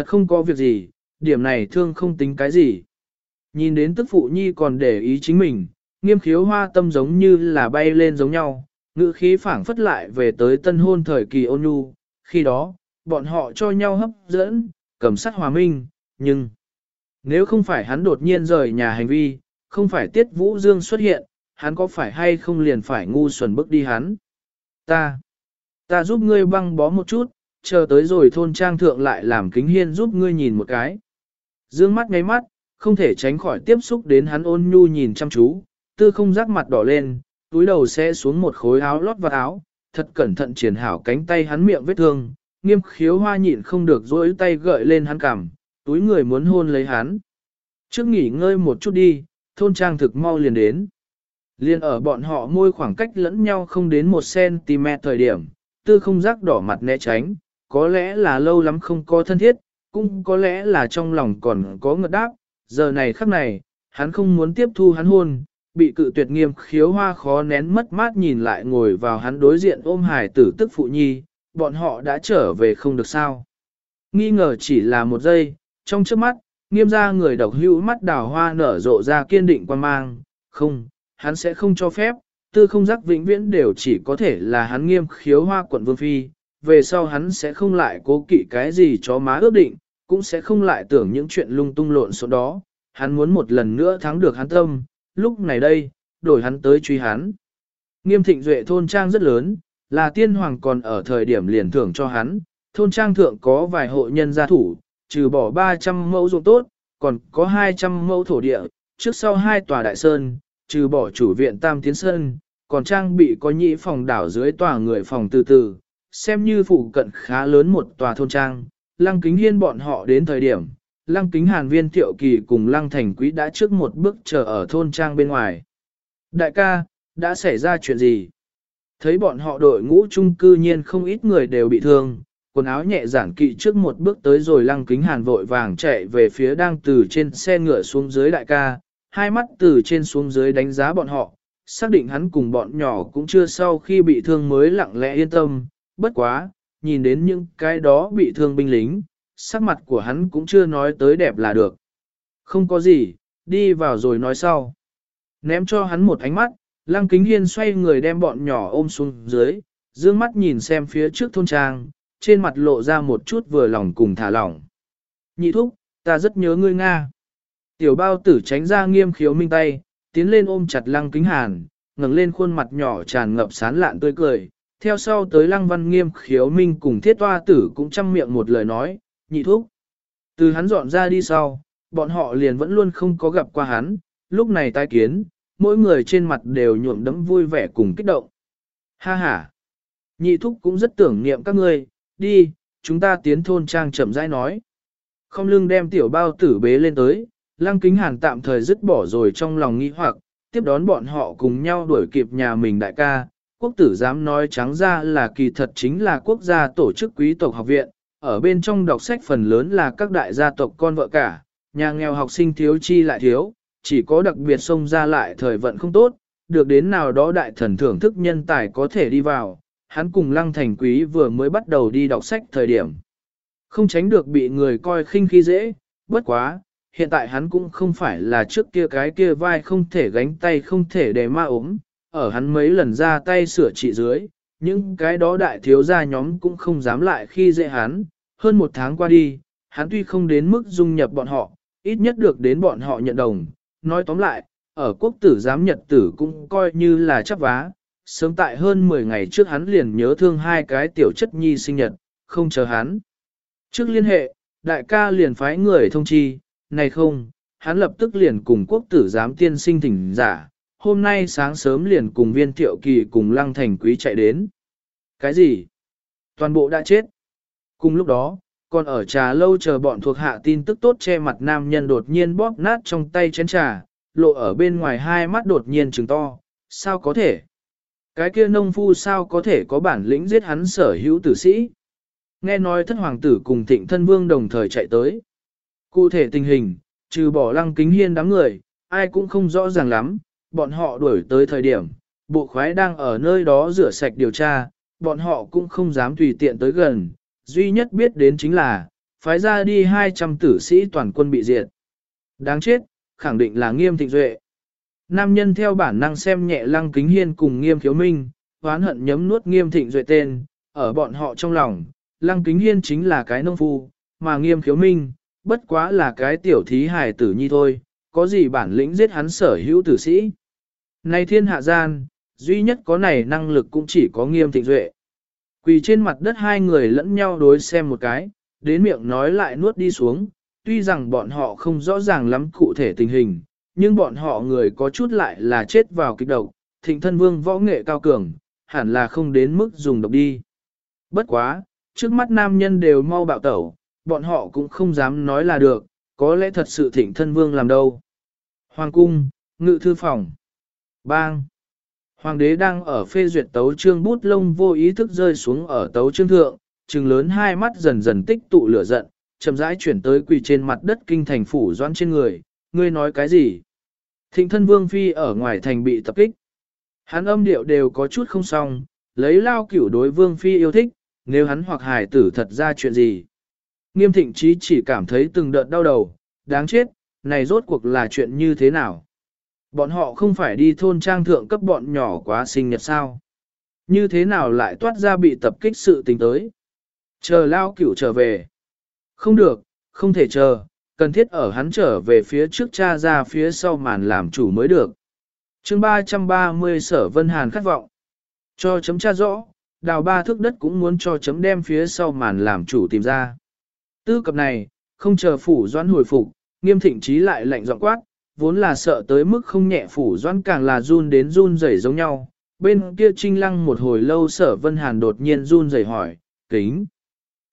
Thật không có việc gì, điểm này thương không tính cái gì. Nhìn đến tức phụ nhi còn để ý chính mình, nghiêm khiếu hoa tâm giống như là bay lên giống nhau, ngữ khí phảng phất lại về tới tân hôn thời kỳ ôn nhu, khi đó, bọn họ cho nhau hấp dẫn, cầm sát hòa minh, nhưng nếu không phải hắn đột nhiên rời nhà hành vi, không phải tiết vũ dương xuất hiện, hắn có phải hay không liền phải ngu xuẩn bước đi hắn. Ta, ta giúp ngươi băng bó một chút, chờ tới rồi thôn trang thượng lại làm kính hiên giúp ngươi nhìn một cái. Dương mắt ngay mắt, không thể tránh khỏi tiếp xúc đến hắn ôn nhu nhìn chăm chú, tư không rắc mặt đỏ lên, túi đầu sẽ xuống một khối áo lót vào áo, thật cẩn thận triển hảo cánh tay hắn miệng vết thương, nghiêm khiếu hoa nhịn không được dối tay gợi lên hắn cằm, túi người muốn hôn lấy hắn. Trước nghỉ ngơi một chút đi, thôn trang thực mau liền đến. Liên ở bọn họ môi khoảng cách lẫn nhau không đến 1cm thời điểm, tư không rắc đỏ mặt né tránh, có lẽ là lâu lắm không có thân thiết, cũng có lẽ là trong lòng còn có ngợt đáp, giờ này khắc này, hắn không muốn tiếp thu hắn hôn, bị cự tuyệt nghiêm khiếu hoa khó nén mất mát nhìn lại ngồi vào hắn đối diện ôm hải tử tức phụ nhi, bọn họ đã trở về không được sao. Nghi ngờ chỉ là một giây, trong trước mắt, nghiêm ra người độc hữu mắt đào hoa nở rộ ra kiên định quan mang, không, hắn sẽ không cho phép, tư không giác vĩnh viễn đều chỉ có thể là hắn nghiêm khiếu hoa quận vương phi, về sau hắn sẽ không lại cố kỵ cái gì cho má ước định, cũng sẽ không lại tưởng những chuyện lung tung lộn số đó, hắn muốn một lần nữa thắng được hắn tâm, lúc này đây, đổi hắn tới truy hắn. Nghiêm thịnh duệ thôn trang rất lớn, là tiên hoàng còn ở thời điểm liền thưởng cho hắn, thôn trang thượng có vài hộ nhân gia thủ, trừ bỏ 300 mẫu ruộng tốt, còn có 200 mẫu thổ địa, trước sau hai tòa đại sơn, trừ bỏ chủ viện Tam Tiến Sơn, còn trang bị có nhị phòng đảo dưới tòa người phòng từ từ, xem như phụ cận khá lớn một tòa thôn trang, lăng kính hiên bọn họ đến thời điểm, lăng kính hàn viên thiệu kỳ cùng lăng thành quý đã trước một bước chờ ở thôn trang bên ngoài. Đại ca, đã xảy ra chuyện gì? Thấy bọn họ đội ngũ chung cư nhiên không ít người đều bị thương, quần áo nhẹ giản kỵ trước một bước tới rồi lăng kính hàn vội vàng chạy về phía đang từ trên xe ngựa xuống dưới đại ca, hai mắt từ trên xuống dưới đánh giá bọn họ, xác định hắn cùng bọn nhỏ cũng chưa sau khi bị thương mới lặng lẽ yên tâm, bất quá, nhìn đến những cái đó bị thương binh lính, sắc mặt của hắn cũng chưa nói tới đẹp là được. Không có gì, đi vào rồi nói sau. Ném cho hắn một ánh mắt, lăng kính hiên xoay người đem bọn nhỏ ôm xuống dưới, dương mắt nhìn xem phía trước thôn trang, trên mặt lộ ra một chút vừa lòng cùng thả lỏng. Nhị thúc, ta rất nhớ ngươi Nga. Tiểu bao tử tránh ra nghiêm khiếu minh tay, tiến lên ôm chặt lăng kính hàn, ngẩng lên khuôn mặt nhỏ tràn ngập sán lạn tươi cười. Theo sau tới lăng văn nghiêm khiếu minh cùng thiết toa tử cũng chăm miệng một lời nói, nhị thúc. Từ hắn dọn ra đi sau, bọn họ liền vẫn luôn không có gặp qua hắn, lúc này tái kiến, mỗi người trên mặt đều nhuộm đấm vui vẻ cùng kích động. Ha ha! Nhị thúc cũng rất tưởng niệm các ngươi, đi, chúng ta tiến thôn trang chậm rãi nói. Không lưng đem tiểu bao tử bế lên tới, lăng kính hàn tạm thời dứt bỏ rồi trong lòng nghi hoặc, tiếp đón bọn họ cùng nhau đuổi kịp nhà mình đại ca. Quốc tử dám nói trắng ra là kỳ thật chính là quốc gia tổ chức quý tộc học viện, ở bên trong đọc sách phần lớn là các đại gia tộc con vợ cả, nhà nghèo học sinh thiếu chi lại thiếu, chỉ có đặc biệt xông ra lại thời vận không tốt, được đến nào đó đại thần thưởng thức nhân tài có thể đi vào, hắn cùng lăng thành quý vừa mới bắt đầu đi đọc sách thời điểm. Không tránh được bị người coi khinh khi dễ, bất quá, hiện tại hắn cũng không phải là trước kia cái kia vai không thể gánh tay không thể để ma ốm, ở hắn mấy lần ra tay sửa trị dưới, những cái đó đại thiếu gia nhóm cũng không dám lại khi dễ hắn, hơn một tháng qua đi, hắn tuy không đến mức dung nhập bọn họ, ít nhất được đến bọn họ nhận đồng, nói tóm lại, ở quốc tử giám nhật tử cũng coi như là chấp vá, sớm tại hơn 10 ngày trước hắn liền nhớ thương hai cái tiểu chất nhi sinh nhật, không chờ hắn. Trước liên hệ, đại ca liền phái người thông chi, này không, hắn lập tức liền cùng quốc tử giám tiên sinh thỉnh giả, hôm nay sáng sớm liền cùng viên thiệu kỳ cùng lăng thành quý chạy đến. Cái gì? Toàn bộ đã chết. Cùng lúc đó, còn ở trà lâu chờ bọn thuộc hạ tin tức tốt che mặt nam nhân đột nhiên bóp nát trong tay chén trà, lộ ở bên ngoài hai mắt đột nhiên trừng to, sao có thể? Cái kia nông phu sao có thể có bản lĩnh giết hắn sở hữu tử sĩ? Nghe nói thất hoàng tử cùng thịnh thân vương đồng thời chạy tới. Cụ thể tình hình, trừ bỏ lăng kính hiên đám người, ai cũng không rõ ràng lắm, bọn họ đuổi tới thời điểm, bộ khoái đang ở nơi đó rửa sạch điều tra, bọn họ cũng không dám tùy tiện tới gần, duy nhất biết đến chính là, phái ra đi 200 tử sĩ toàn quân bị diệt. Đáng chết, khẳng định là nghiêm thịnh duệ. Nam nhân theo bản năng xem nhẹ lăng kính hiên cùng nghiêm thiếu minh, hoán hận nhấm nuốt nghiêm thịnh duệ tên, ở bọn họ trong lòng, lăng kính hiên chính là cái nông phu, mà nghiêm thiếu minh, bất quá là cái tiểu thí hài tử nhi thôi, có gì bản lĩnh giết hắn sở hữu tử sĩ. Này thiên hạ gian, duy nhất có này năng lực cũng chỉ có nghiêm thịnh duệ. Quỳ trên mặt đất hai người lẫn nhau đối xem một cái, đến miệng nói lại nuốt đi xuống, tuy rằng bọn họ không rõ ràng lắm cụ thể tình hình, nhưng bọn họ người có chút lại là chết vào kịch độc, thịnh thân vương võ nghệ cao cường, hẳn là không đến mức dùng độc đi. Bất quá, trước mắt nam nhân đều mau bạo tẩu, bọn họ cũng không dám nói là được, có lẽ thật sự thịnh thân vương làm đâu. Hoàng cung, ngự thư phòng, bang. Hoàng đế đang ở phê duyệt tấu trương bút lông vô ý thức rơi xuống ở tấu trương thượng, trừng lớn hai mắt dần dần tích tụ lửa giận, chậm rãi chuyển tới quỳ trên mặt đất kinh thành phủ doan trên người, ngươi nói cái gì? Thịnh thân vương phi ở ngoài thành bị tập kích. Hắn âm điệu đều có chút không xong, lấy lao cửu đối vương phi yêu thích, nếu hắn hoặc Hải tử thật ra chuyện gì. Nghiêm thịnh trí chỉ cảm thấy từng đợt đau đầu, đáng chết, này rốt cuộc là chuyện như thế nào? Bọn họ không phải đi thôn trang thượng cấp bọn nhỏ quá sinh nhật sao? Như thế nào lại toát ra bị tập kích sự tình tới? Chờ lao cửu trở về. Không được, không thể chờ, cần thiết ở hắn trở về phía trước cha ra phía sau màn làm chủ mới được. chương 330 sở Vân Hàn khát vọng. Cho chấm cha rõ, đào ba thước đất cũng muốn cho chấm đem phía sau màn làm chủ tìm ra. Tư cập này, không chờ phủ doãn hồi phục, nghiêm thịnh trí lại lạnh giọng quát, vốn là sợ tới mức không nhẹ phủ doãn càng là run đến run rẩy giống nhau. Bên kia trinh lăng một hồi lâu sở Vân Hàn đột nhiên run rẩy hỏi, kính.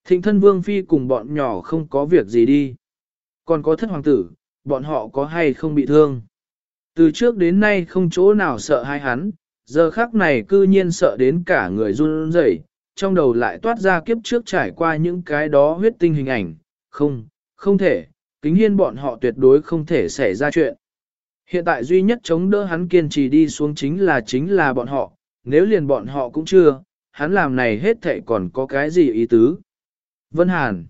Thịnh thân vương phi cùng bọn nhỏ không có việc gì đi. Còn có thất hoàng tử, bọn họ có hay không bị thương. Từ trước đến nay không chỗ nào sợ hai hắn, giờ khác này cư nhiên sợ đến cả người run rẩy, trong đầu lại toát ra kiếp trước trải qua những cái đó huyết tinh hình ảnh. Không, không thể, kính hiên bọn họ tuyệt đối không thể xảy ra chuyện. Hiện tại duy nhất chống đỡ hắn kiên trì đi xuống chính là chính là bọn họ, nếu liền bọn họ cũng chưa, hắn làm này hết thệ còn có cái gì ý tứ. Vân Hàn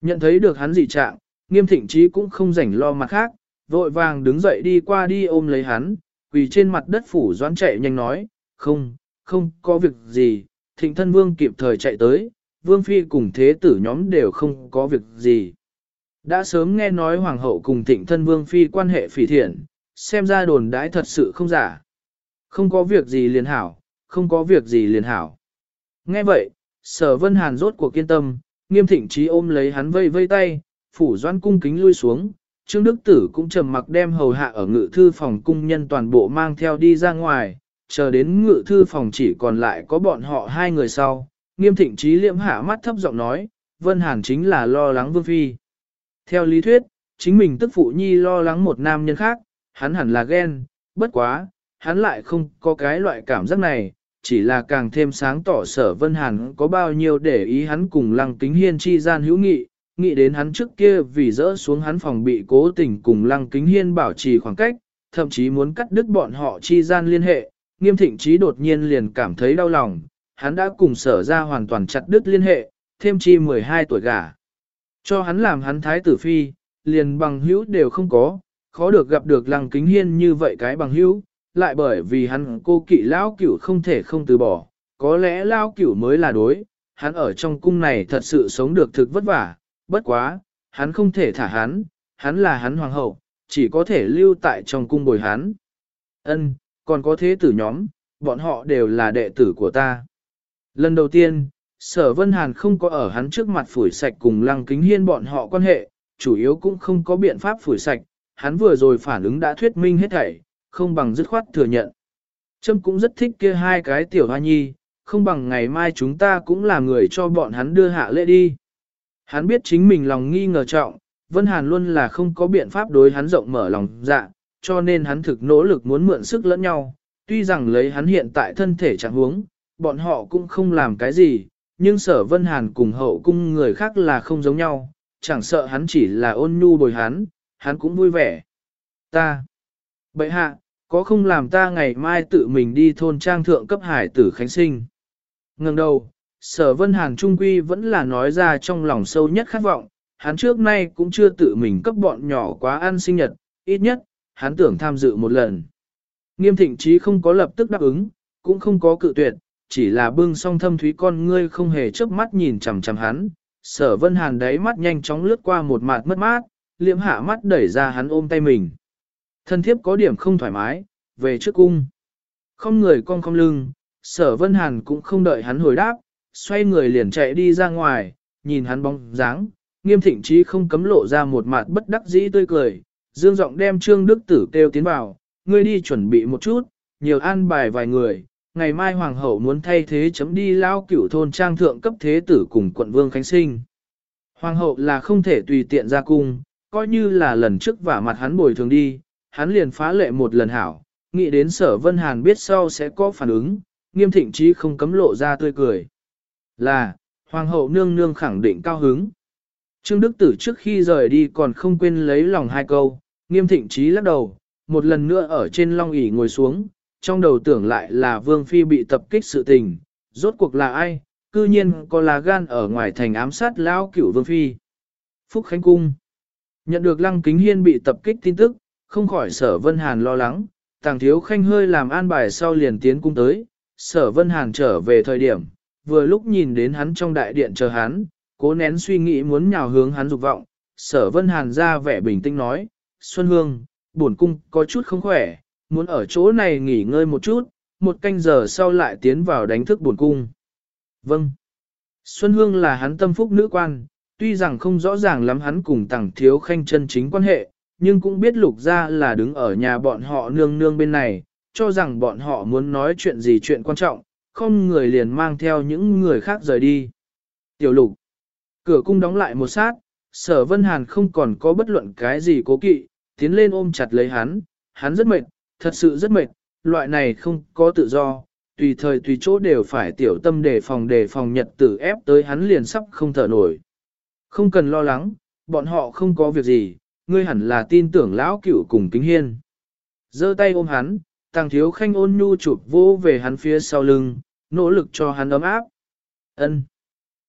nhận thấy được hắn dị trạng, nghiêm thịnh trí cũng không rảnh lo mặt khác, vội vàng đứng dậy đi qua đi ôm lấy hắn, quỳ trên mặt đất phủ doãn chạy nhanh nói, không, không có việc gì, thịnh thân vương kịp thời chạy tới, vương phi cùng thế tử nhóm đều không có việc gì. Đã sớm nghe nói hoàng hậu cùng thịnh thân vương phi quan hệ phỉ thiện, xem ra đồn đãi thật sự không giả. Không có việc gì liền hảo, không có việc gì liền hảo. Nghe vậy, sở vân hàn rốt cuộc kiên tâm, nghiêm thịnh trí ôm lấy hắn vây vây tay, phủ doan cung kính lui xuống, Trương Đức Tử cũng trầm mặc đem hầu hạ ở ngự thư phòng cung nhân toàn bộ mang theo đi ra ngoài, chờ đến ngự thư phòng chỉ còn lại có bọn họ hai người sau. Nghiêm thịnh trí liễm hạ mắt thấp giọng nói, Vân Hàn chính là lo lắng Vương Phi. Theo lý thuyết, chính mình tức phụ nhi lo lắng một nam nhân khác, hắn hẳn là ghen, bất quá, hắn lại không có cái loại cảm giác này, chỉ là càng thêm sáng tỏ sở Vân Hàn có bao nhiêu để ý hắn cùng lăng kính hiên chi gian hữu nghị, nghĩ đến hắn trước kia vì dỡ xuống hắn phòng bị cố tình cùng lăng kính hiên bảo trì khoảng cách, thậm chí muốn cắt đứt bọn họ chi gian liên hệ, nghiêm thịnh trí đột nhiên liền cảm thấy đau lòng, hắn đã cùng sở ra hoàn toàn chặt đứt liên hệ, thêm chi 12 tuổi gả. Cho hắn làm hắn thái tử phi, liền bằng hữu đều không có, khó được gặp được lăng kính hiên như vậy cái bằng hữu, lại bởi vì hắn cô kỵ lão cửu không thể không từ bỏ, có lẽ lão cửu mới là đối, hắn ở trong cung này thật sự sống được thực vất vả, bất quá, hắn không thể thả hắn, hắn là hắn hoàng hậu, chỉ có thể lưu tại trong cung bồi hắn. Ân, còn có thế tử nhóm, bọn họ đều là đệ tử của ta. Lần đầu tiên, sở vân hàn không có ở hắn trước mặt phủi sạch cùng lăng kính hiên bọn họ quan hệ, chủ yếu cũng không có biện pháp phủi sạch, hắn vừa rồi phản ứng đã thuyết minh hết thảy, không bằng dứt khoát thừa nhận. Trâm cũng rất thích kia hai cái tiểu hoa nhi, không bằng ngày mai chúng ta cũng là người cho bọn hắn đưa hạ lễ đi. Hắn biết chính mình lòng nghi ngờ trọng, Vân Hàn luôn là không có biện pháp đối hắn rộng mở lòng dạ, cho nên hắn thực nỗ lực muốn mượn sức lẫn nhau, tuy rằng lấy hắn hiện tại thân thể trạng huống, bọn họ cũng không làm cái gì, nhưng sở Vân Hàn cùng hậu cung người khác là không giống nhau, chẳng sợ hắn chỉ là ôn nhu bồi hắn, hắn cũng vui vẻ. Ta, bệ hạ, có không làm ta ngày mai tự mình đi thôn trang thượng cấp hải tử khánh sinh. Ngừng đầu, sở vân hàn trung quy vẫn là nói ra trong lòng sâu nhất khát vọng, hắn trước nay cũng chưa tự mình cấp bọn nhỏ quá ăn sinh nhật, ít nhất, hắn tưởng tham dự một lần. Nghiêm thịnh trí không có lập tức đáp ứng, cũng không có cự tuyệt, chỉ là bưng song thâm thúy con ngươi không hề chớp mắt nhìn chằm chằm hắn. Sở vân hàn đáy mắt nhanh chóng lướt qua một mặt mất mát, Liễm hạ mắt đẩy ra hắn ôm tay mình. Thân thiếp có điểm không thoải mái, về trước cung. Không người con không lưng, sở vân hàn cũng không đợi hắn hồi đáp, xoay người liền chạy đi ra ngoài, nhìn hắn bóng dáng, nghiêm thịnh trí không cấm lộ ra một mặt bất đắc dĩ tươi cười, dương giọng đem trương đức tử kêu tiến vào, ngươi đi chuẩn bị một chút, nhiều an bài vài người, ngày mai hoàng hậu muốn thay thế chấm đi lao cửu thôn trang thượng cấp thế tử cùng quận vương khánh sinh. Hoàng hậu là không thể tùy tiện ra cung, coi như là lần trước vả mặt hắn bồi thường đi, hắn liền phá lệ một lần hảo, nghĩ đến sở vân hàn biết sau sẽ có phản ứng, nghiêm thịnh chí không cấm lộ ra tươi cười. Là, hoàng hậu nương nương khẳng định cao hứng. Trương Đức Tử trước khi rời đi còn không quên lấy lòng hai câu, nghiêm thịnh chí lắc đầu, một lần nữa ở trên long ỷ ngồi xuống, trong đầu tưởng lại là Vương Phi bị tập kích sự tình, rốt cuộc là ai, cư nhiên có là gan ở ngoài thành ám sát lão cửu Vương Phi. Phúc Khánh Cung Nhận được Lăng Kính Hiên bị tập kích tin tức, không khỏi sở Vân Hàn lo lắng, tàng thiếu khanh hơi làm an bài sau liền tiến cung tới, sở Vân Hàn trở về thời điểm, vừa lúc nhìn đến hắn trong đại điện chờ hắn, cố nén suy nghĩ muốn nhào hướng hắn dục vọng, sở Vân Hàn ra vẻ bình tĩnh nói, Xuân Hương, bổn cung có chút không khỏe, muốn ở chỗ này nghỉ ngơi một chút, một canh giờ sau lại tiến vào đánh thức bổn cung. Vâng. Xuân Hương là hắn tâm phúc nữ quan, tuy rằng không rõ ràng lắm hắn cùng tàng thiếu khanh chân chính quan hệ, nhưng cũng biết lục ra là đứng ở nhà bọn họ nương nương bên này, cho rằng bọn họ muốn nói chuyện gì chuyện quan trọng, không người liền mang theo những người khác rời đi. Tiểu lục, cửa cung đóng lại một sát, sở vân hàn không còn có bất luận cái gì cố kỵ, tiến lên ôm chặt lấy hắn, hắn rất mệt, thật sự rất mệt, loại này không có tự do, tùy thời tùy chỗ đều phải tiểu tâm đề phòng đề phòng nhật tử ép tới hắn liền sắp không thở nổi. Không cần lo lắng, bọn họ không có việc gì, ngươi hẳn là tin tưởng lão cửu cùng kính hiên. giơ tay ôm hắn, tàng thiếu khanh ôn nhu chụp vô về hắn phía sau lưng, nỗ lực cho hắn ấm áp. ân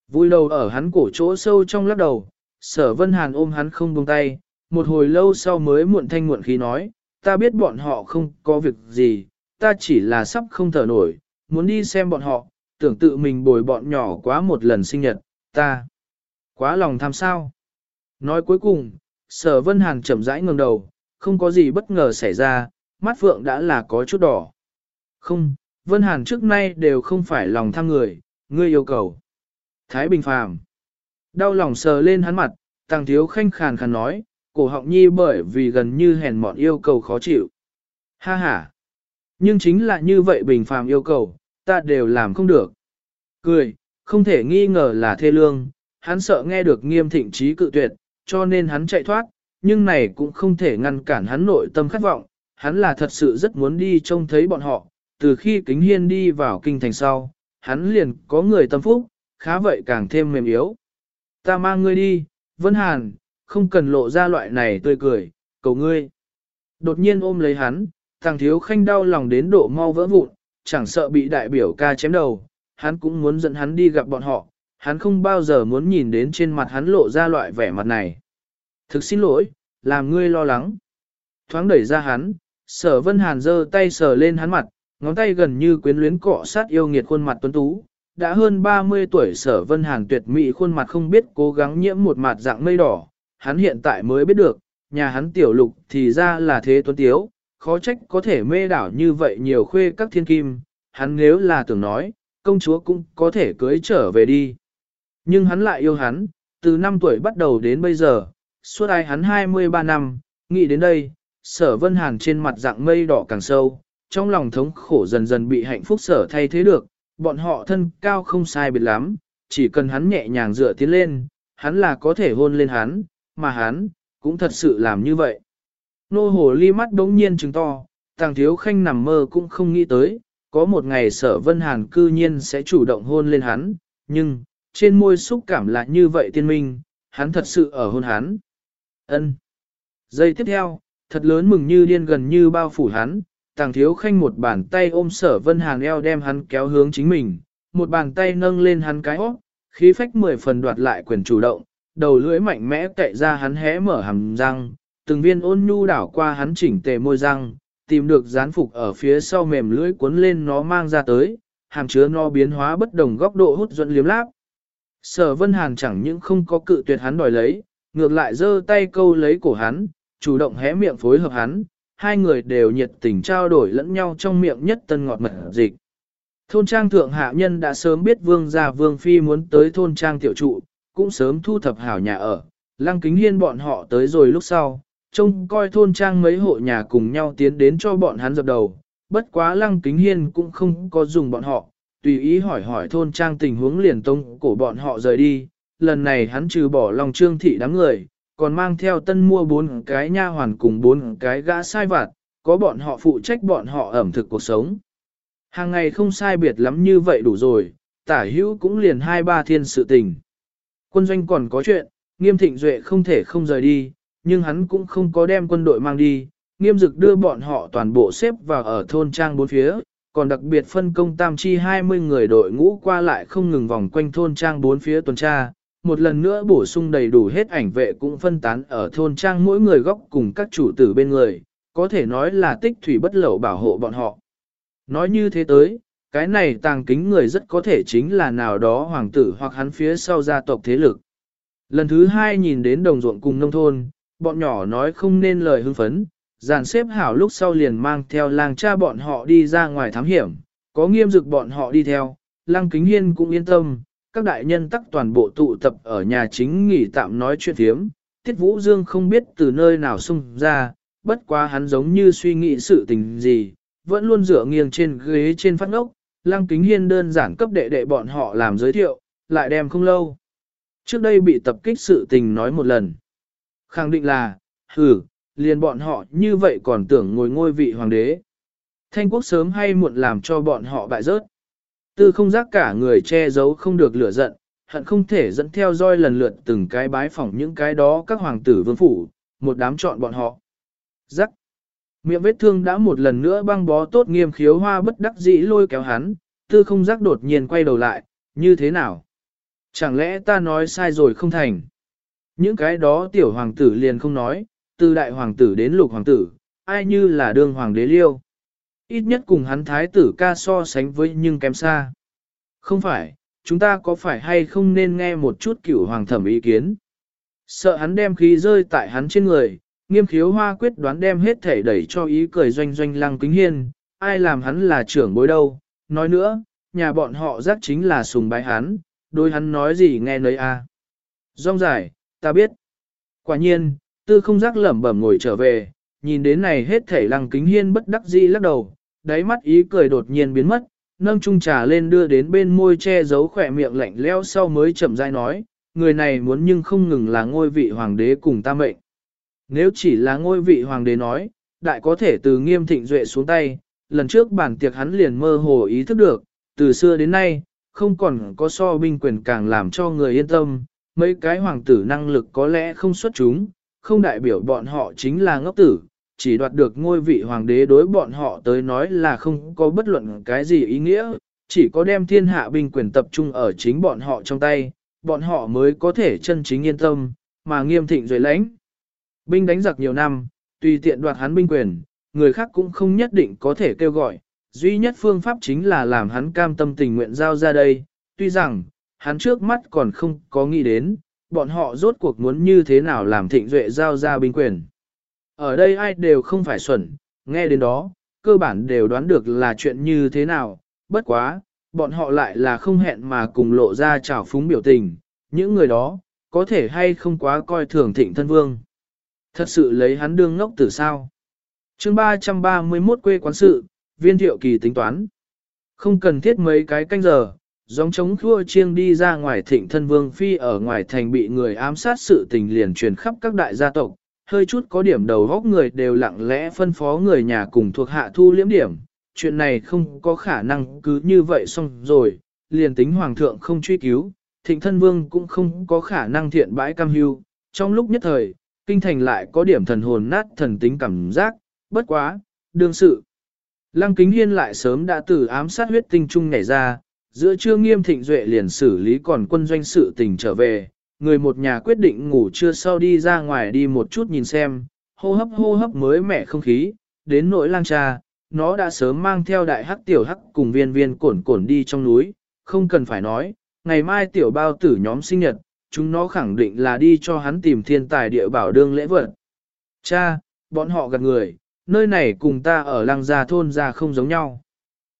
Vui đầu ở hắn cổ chỗ sâu trong lắc đầu, sở vân hàn ôm hắn không buông tay, một hồi lâu sau mới muộn thanh muộn khí nói, ta biết bọn họ không có việc gì, ta chỉ là sắp không thở nổi, muốn đi xem bọn họ, tưởng tự mình bồi bọn nhỏ quá một lần sinh nhật, ta quá lòng tham sao. Nói cuối cùng, sở vân hàn chậm rãi ngẩng đầu, không có gì bất ngờ xảy ra, mắt phượng đã là có chút đỏ. Không, vân hàn trước nay đều không phải lòng tham người, ngươi yêu cầu. Thái Bình Phàm Đau lòng sờ lên hắn mặt, tàng thiếu khanh khàn khàn nói, cổ họng nhi bởi vì gần như hèn mọn yêu cầu khó chịu. Ha ha! Nhưng chính là như vậy bình phàm yêu cầu, ta đều làm không được. Cười, không thể nghi ngờ là thê lương, hắn sợ nghe được nghiêm thịnh trí cự tuyệt, cho nên hắn chạy thoát, nhưng này cũng không thể ngăn cản hắn nội tâm khát vọng, hắn là thật sự rất muốn đi trông thấy bọn họ, từ khi kính hiên đi vào kinh thành sau, hắn liền có người tâm phúc, khá vậy càng thêm mềm yếu. Ta mang ngươi đi, Vân Hàn, không cần lộ ra loại này tươi cười, cầu ngươi. Đột nhiên ôm lấy hắn, thằng thiếu khanh đau lòng đến độ mau vỡ vụn, chẳng sợ bị đại biểu ca chém đầu, hắn cũng muốn dẫn hắn đi gặp bọn họ, hắn không bao giờ muốn nhìn đến trên mặt hắn lộ ra loại vẻ mặt này. Thực xin lỗi, làm ngươi lo lắng. Thoáng đẩy ra hắn, sở vân hàn giơ tay sờ lên hắn mặt, ngón tay gần như quyến luyến cọ sát yêu nghiệt khuôn mặt tuấn tú. Đã hơn 30 tuổi sở vân hàn tuyệt mỹ khuôn mặt không biết cố gắng nhiễm một mặt dạng mây đỏ, hắn hiện tại mới biết được, nhà hắn tiểu lục thì ra là thế tuấn tiếu, khó trách có thể mê đảo như vậy nhiều khuê các thiên kim, hắn nếu là tưởng nói, công chúa cũng có thể cưới trở về đi. Nhưng hắn lại yêu hắn, từ năm tuổi bắt đầu đến bây giờ, suốt ai hắn 23 năm, nghĩ đến đây, sở vân hàn trên mặt dạng mây đỏ càng sâu, trong lòng thống khổ dần dần bị hạnh phúc sở thay thế được, bọn họ thân cao không sai biệt lắm, chỉ cần hắn nhẹ nhàng dựa tiến lên, hắn là có thể hôn lên hắn, mà hắn, cũng thật sự làm như vậy. Nô hồ ly mắt đống nhiên chứng to, tàng thiếu khanh nằm mơ cũng không nghĩ tới, có một ngày sở vân hàn cư nhiên sẽ chủ động hôn lên hắn, nhưng, trên môi xúc cảm lại như vậy tiên minh, hắn thật sự ở hôn hắn. ân Giây tiếp theo, thật lớn mừng như điên gần như bao phủ hắn, tàng thiếu khanh một bàn tay ôm sở vân hàn eo đem hắn kéo hướng chính mình, một bàn tay nâng lên hắn cái hót, khí phách mười phần đoạt lại quyền chủ động, đầu lưỡi mạnh mẽ cậy ra hắn hé mở hàm răng, từng viên ôn nhu đảo qua hắn chỉnh tề môi răng, tìm được dán phục ở phía sau mềm lưỡi cuốn lên nó mang ra tới, hàm chứa no biến hóa bất đồng góc độ hút dẫn liếm láp. Sở Vân Hàn chẳng những không có cự tuyệt hắn đòi lấy, ngược lại giơ tay câu lấy cổ hắn, chủ động hé miệng phối hợp hắn, hai người đều nhiệt tình trao đổi lẫn nhau trong miệng nhất tân ngọt mật dịch. Thôn trang thượng hạ nhân đã sớm biết vương gia vương phi muốn tới thôn trang tiểu trụ, cũng sớm thu thập hảo nhà ở, lăng kính hiên bọn họ tới rồi lúc sau, trông coi thôn trang mấy hộ nhà cùng nhau tiến đến cho bọn hắn dập đầu, bất quá lăng kính hiên cũng không có dùng bọn họ, tùy ý hỏi hỏi thôn trang tình huống liền tông cổ bọn họ rời đi, lần này hắn trừ bỏ lòng trương thị đám người, còn mang theo tân mua bốn cái nha hoàn cùng bốn cái gã sai vặt, có bọn họ phụ trách bọn họ ẩm thực cuộc sống. Hàng ngày không sai biệt lắm như vậy đủ rồi, tả hữu cũng liền hai ba thiên sự tình. Quân doanh còn có chuyện, nghiêm thịnh duệ không thể không rời đi, nhưng hắn cũng không có đem quân đội mang đi, nghiêm dực đưa bọn họ toàn bộ xếp vào ở thôn trang bốn phía, còn đặc biệt phân công tam chi 20 người đội ngũ qua lại không ngừng vòng quanh thôn trang bốn phía tuần tra, một lần nữa bổ sung đầy đủ hết ảnh vệ cũng phân tán ở thôn trang mỗi người góc cùng các chủ tử bên người, có thể nói là tích thủy bất lậu bảo hộ bọn họ. Nói như thế tới, cái này tàng kính người rất có thể chính là nào đó hoàng tử hoặc hắn phía sau gia tộc thế lực. Lần thứ hai nhìn đến đồng ruộng cùng nông thôn, bọn nhỏ nói không nên lời hưng phấn, dàn xếp hảo lúc sau liền mang theo làng cha bọn họ đi ra ngoài thám hiểm, có nghiêm dực bọn họ đi theo, lăng kính hiên cũng yên tâm, các đại nhân tắc toàn bộ tụ tập ở nhà chính nghỉ tạm nói chuyện thiếm, tiết vũ dương không biết từ nơi nào xung ra, bất quá hắn giống như suy nghĩ sự tình gì, vẫn luôn dựa nghiêng trên ghế trên phát ngốc, lăng kính hiên đơn giản cấp đệ đệ bọn họ làm giới thiệu, lại đem không lâu. Trước đây bị tập kích sự tình nói một lần. Khẳng định là, hừ, liền bọn họ như vậy còn tưởng ngồi ngôi vị hoàng đế. Thanh quốc sớm hay muộn làm cho bọn họ bại rớt. Tư không giác cả người che giấu không được lửa giận, hận không thể dẫn theo roi lần lượt từng cái bái phỏng những cái đó các hoàng tử vương phủ, một đám chọn bọn họ. Giác. Miệng vết thương đã một lần nữa băng bó tốt nghiêm khiếu hoa bất đắc dĩ lôi kéo hắn, tư không giác đột nhiên quay đầu lại, như thế nào? Chẳng lẽ ta nói sai rồi không thành? Những cái đó tiểu hoàng tử liền không nói, từ đại hoàng tử đến lục hoàng tử, ai như là đương hoàng đế liêu. Ít nhất cùng hắn thái tử ca so sánh với nhưng kém xa. Không phải, chúng ta có phải hay không nên nghe một chút cửu hoàng thẩm ý kiến? Sợ hắn đem khí rơi tại hắn trên người, nghiêm khiếu hoa quyết đoán đem hết thể đẩy cho ý cười doanh doanh lăng kính hiên, ai làm hắn là trưởng bối đâu, nói nữa, nhà bọn họ giác chính là sùng bái hắn, đôi hắn nói gì nghe nấy a. À. Rong giải, ta biết. Quả nhiên, tư không giác lẩm bẩm ngồi trở về, nhìn đến này hết thể lăng kính hiên bất đắc dĩ lắc đầu, đáy mắt ý cười đột nhiên biến mất, nâng chung trà lên đưa đến bên môi che giấu khỏe miệng lạnh leo sau mới chậm rãi nói, người này muốn nhưng không ngừng là ngôi vị hoàng đế cùng ta mệnh. Nếu chỉ là ngôi vị hoàng đế nói, đại có thể từ nghiêm thịnh duệ xuống tay, lần trước bản tiệc hắn liền mơ hồ ý thức được, từ xưa đến nay, không còn có so binh quyền càng làm cho người yên tâm, mấy cái hoàng tử năng lực có lẽ không xuất chúng, không đại biểu bọn họ chính là ngốc tử, chỉ đoạt được ngôi vị hoàng đế đối bọn họ tới nói là không có bất luận cái gì ý nghĩa, chỉ có đem thiên hạ binh quyền tập trung ở chính bọn họ trong tay, bọn họ mới có thể chân chính yên tâm, mà nghiêm thịnh rồi lãnh. Binh đánh giặc nhiều năm, tùy tiện đoạt hắn binh quyền, người khác cũng không nhất định có thể kêu gọi, duy nhất phương pháp chính là làm hắn cam tâm tình nguyện giao ra đây, tuy rằng, hắn trước mắt còn không có nghĩ đến, bọn họ rốt cuộc muốn như thế nào làm thịnh duệ giao ra binh quyền. Ở đây ai đều không phải xuẩn, nghe đến đó, cơ bản đều đoán được là chuyện như thế nào, bất quá, bọn họ lại là không hẹn mà cùng lộ ra trào phúng biểu tình, những người đó, có thể hay không quá coi thường thịnh thân vương. Thật sự lấy hắn đương ngốc từ sao. chương 331 quê quán sự, viên thiệu kỳ tính toán. Không cần thiết mấy cái canh giờ, giống chống thua chiêng đi ra ngoài thịnh thân vương phi ở ngoài thành bị người ám sát sự tình liền truyền khắp các đại gia tộc, hơi chút có điểm đầu góc người đều lặng lẽ phân phó người nhà cùng thuộc hạ thu liễm điểm. Chuyện này không có khả năng cứ như vậy xong rồi, liền tính hoàng thượng không truy cứu, thịnh thân vương cũng không có khả năng thiện bãi cam hưu. Trong lúc nhất thời, kinh thành lại có điểm thần hồn nát thần tính cảm giác, bất quá, đương sự. Lăng kính hiên lại sớm đã từ ám sát huyết tinh trung nhảy ra, giữa trưa nghiêm thịnh duệ liền xử lý còn quân doanh sự tình trở về, người một nhà quyết định ngủ trưa sau đi ra ngoài đi một chút nhìn xem, hô hấp hô hấp mới mẻ không khí, đến nỗi lang cha, nó đã sớm mang theo đại hắc tiểu hắc cùng viên viên cổn cổn đi trong núi, không cần phải nói, ngày mai tiểu bao tử nhóm sinh nhật, chúng nó khẳng định là đi cho hắn tìm thiên tài địa bảo đương lễ vật. Cha, bọn họ gặp người, nơi này cùng ta ở lăng gia thôn ra không giống nhau.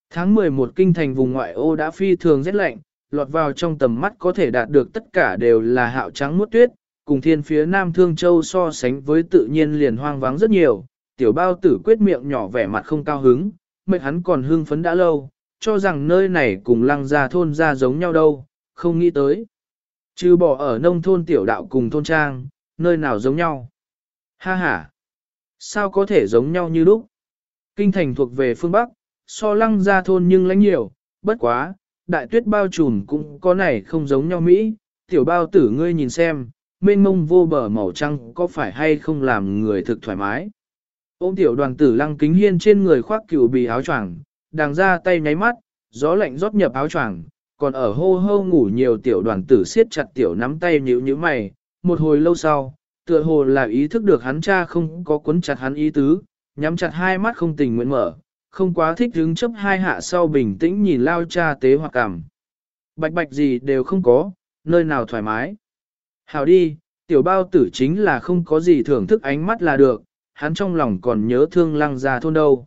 Tháng 11 kinh thành vùng ngoại ô đã phi thường rất lạnh, lọt vào trong tầm mắt có thể đạt được tất cả đều là hạo trắng muốt tuyết, cùng thiên phía Nam Thương Châu so sánh với tự nhiên liền hoang vắng rất nhiều. Tiểu bao tử quyết miệng nhỏ vẻ mặt không cao hứng, mệt hắn còn hưng phấn đã lâu, cho rằng nơi này cùng lăng gia thôn ra giống nhau đâu, không nghĩ tới. Chứ bỏ ở nông thôn tiểu đạo cùng thôn trang, nơi nào giống nhau. Ha ha! Sao có thể giống nhau như lúc? Kinh thành thuộc về phương Bắc, so lăng ra thôn nhưng lãnh nhiều, bất quá, đại tuyết bao trùm cũng có này không giống nhau Mỹ, tiểu bao tử ngươi nhìn xem, mênh mông vô bờ màu trăng có phải hay không làm người thực thoải mái. Ôm tiểu đoàn tử lăng kính hiên trên người khoác cựu bì áo choàng, đàng ra tay nháy mắt, gió lạnh rót nhập áo choàng, còn ở hô hô ngủ nhiều tiểu đoàn tử siết chặt tiểu nắm tay nhíu nhíu mày, một hồi lâu sau, tựa hồ là ý thức được hắn cha không có cuốn chặt hắn ý tứ, nhắm chặt hai mắt không tình nguyện mở, không quá thích đứng chấp hai hạ sau bình tĩnh nhìn lao cha tế hoặc cảm. Bạch bạch gì đều không có, nơi nào thoải mái. hào đi, tiểu bao tử chính là không có gì thưởng thức ánh mắt là được, hắn trong lòng còn nhớ thương lăng ra thôn đâu.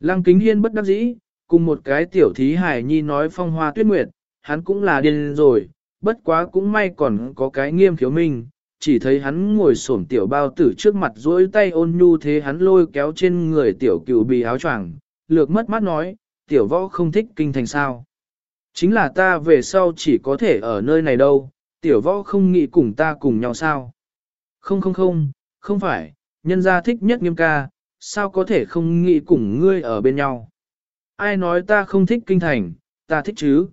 Lăng kính hiên bất đắc dĩ, cùng một cái tiểu thí hải nhi nói phong hoa tuyết nguyệt, hắn cũng là điên rồi, bất quá cũng may còn có cái nghiêm khiếu minh, chỉ thấy hắn ngồi xổm tiểu bao tử trước mặt duỗi tay ôn nhu thế hắn lôi kéo trên người tiểu cựu bì áo choàng, lược mất mắt nói, tiểu võ không thích kinh thành sao. Chính là ta về sau chỉ có thể ở nơi này đâu, tiểu võ không nghĩ cùng ta cùng nhau sao. Không không không, không phải, nhân gia thích nhất nghiêm ca, sao có thể không nghĩ cùng ngươi ở bên nhau. Ai nói ta không thích kinh thành, ta thích chứ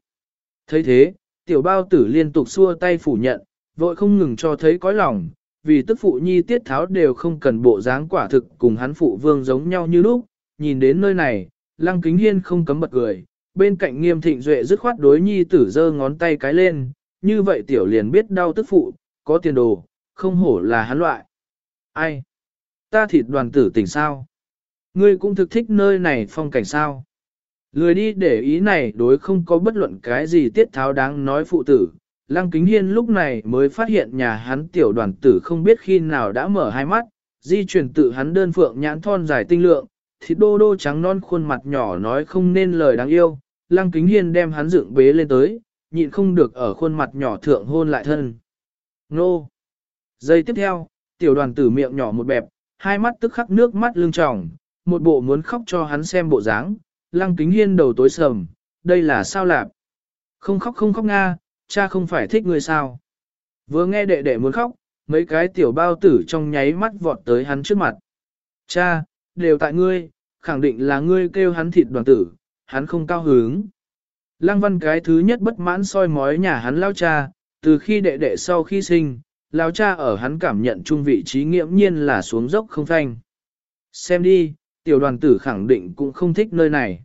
thấy thế, tiểu bao tử liên tục xua tay phủ nhận, vội không ngừng cho thấy cõi lòng, vì tức phụ nhi tiết tháo đều không cần bộ dáng quả thực cùng hắn phụ vương giống nhau như lúc, nhìn đến nơi này, lăng kính hiên không cấm bật cười, bên cạnh nghiêm thịnh duệ dứt khoát đối nhi tử giơ ngón tay cái lên, như vậy tiểu liền biết đau tức phụ, có tiền đồ, không hổ là hắn loại. Ai? Ta thịt đoàn tử tỉnh sao? Ngươi cũng thực thích nơi này phong cảnh sao? Lười đi để ý này đối không có bất luận cái gì tiết tháo đáng nói phụ tử. Lăng Kính Hiên lúc này mới phát hiện nhà hắn tiểu đoàn tử không biết khi nào đã mở hai mắt, di chuyển tự hắn đơn phượng nhãn thon dài tinh lượng, thịt đô đô trắng non khuôn mặt nhỏ nói không nên lời đáng yêu, lăng kính hiên đem hắn dựng bế lên tới, nhịn không được ở khuôn mặt nhỏ thượng hôn lại thân. Nô! Giây tiếp theo, tiểu đoàn tử miệng nhỏ một bẹp, hai mắt tức khắc nước mắt lưng tròng, một bộ muốn khóc cho hắn xem bộ dáng, lăng kính hiên đầu tối sầm, đây là sao lạp? Không khóc không khóc nga, cha không phải thích người sao? Vừa nghe đệ đệ muốn khóc, mấy cái tiểu bao tử trong nháy mắt vọt tới hắn trước mặt. Cha, đều tại ngươi, khẳng định là ngươi kêu hắn thịt đoàn tử, hắn không cao hứng. Lăng văn cái thứ nhất bất mãn soi mói nhà hắn lao cha, từ khi đệ đệ sau khi sinh, lao cha ở hắn cảm nhận chung vị trí nghiễm nhiên là xuống dốc không thanh. Xem đi, tiểu đoàn tử khẳng định cũng không thích nơi này.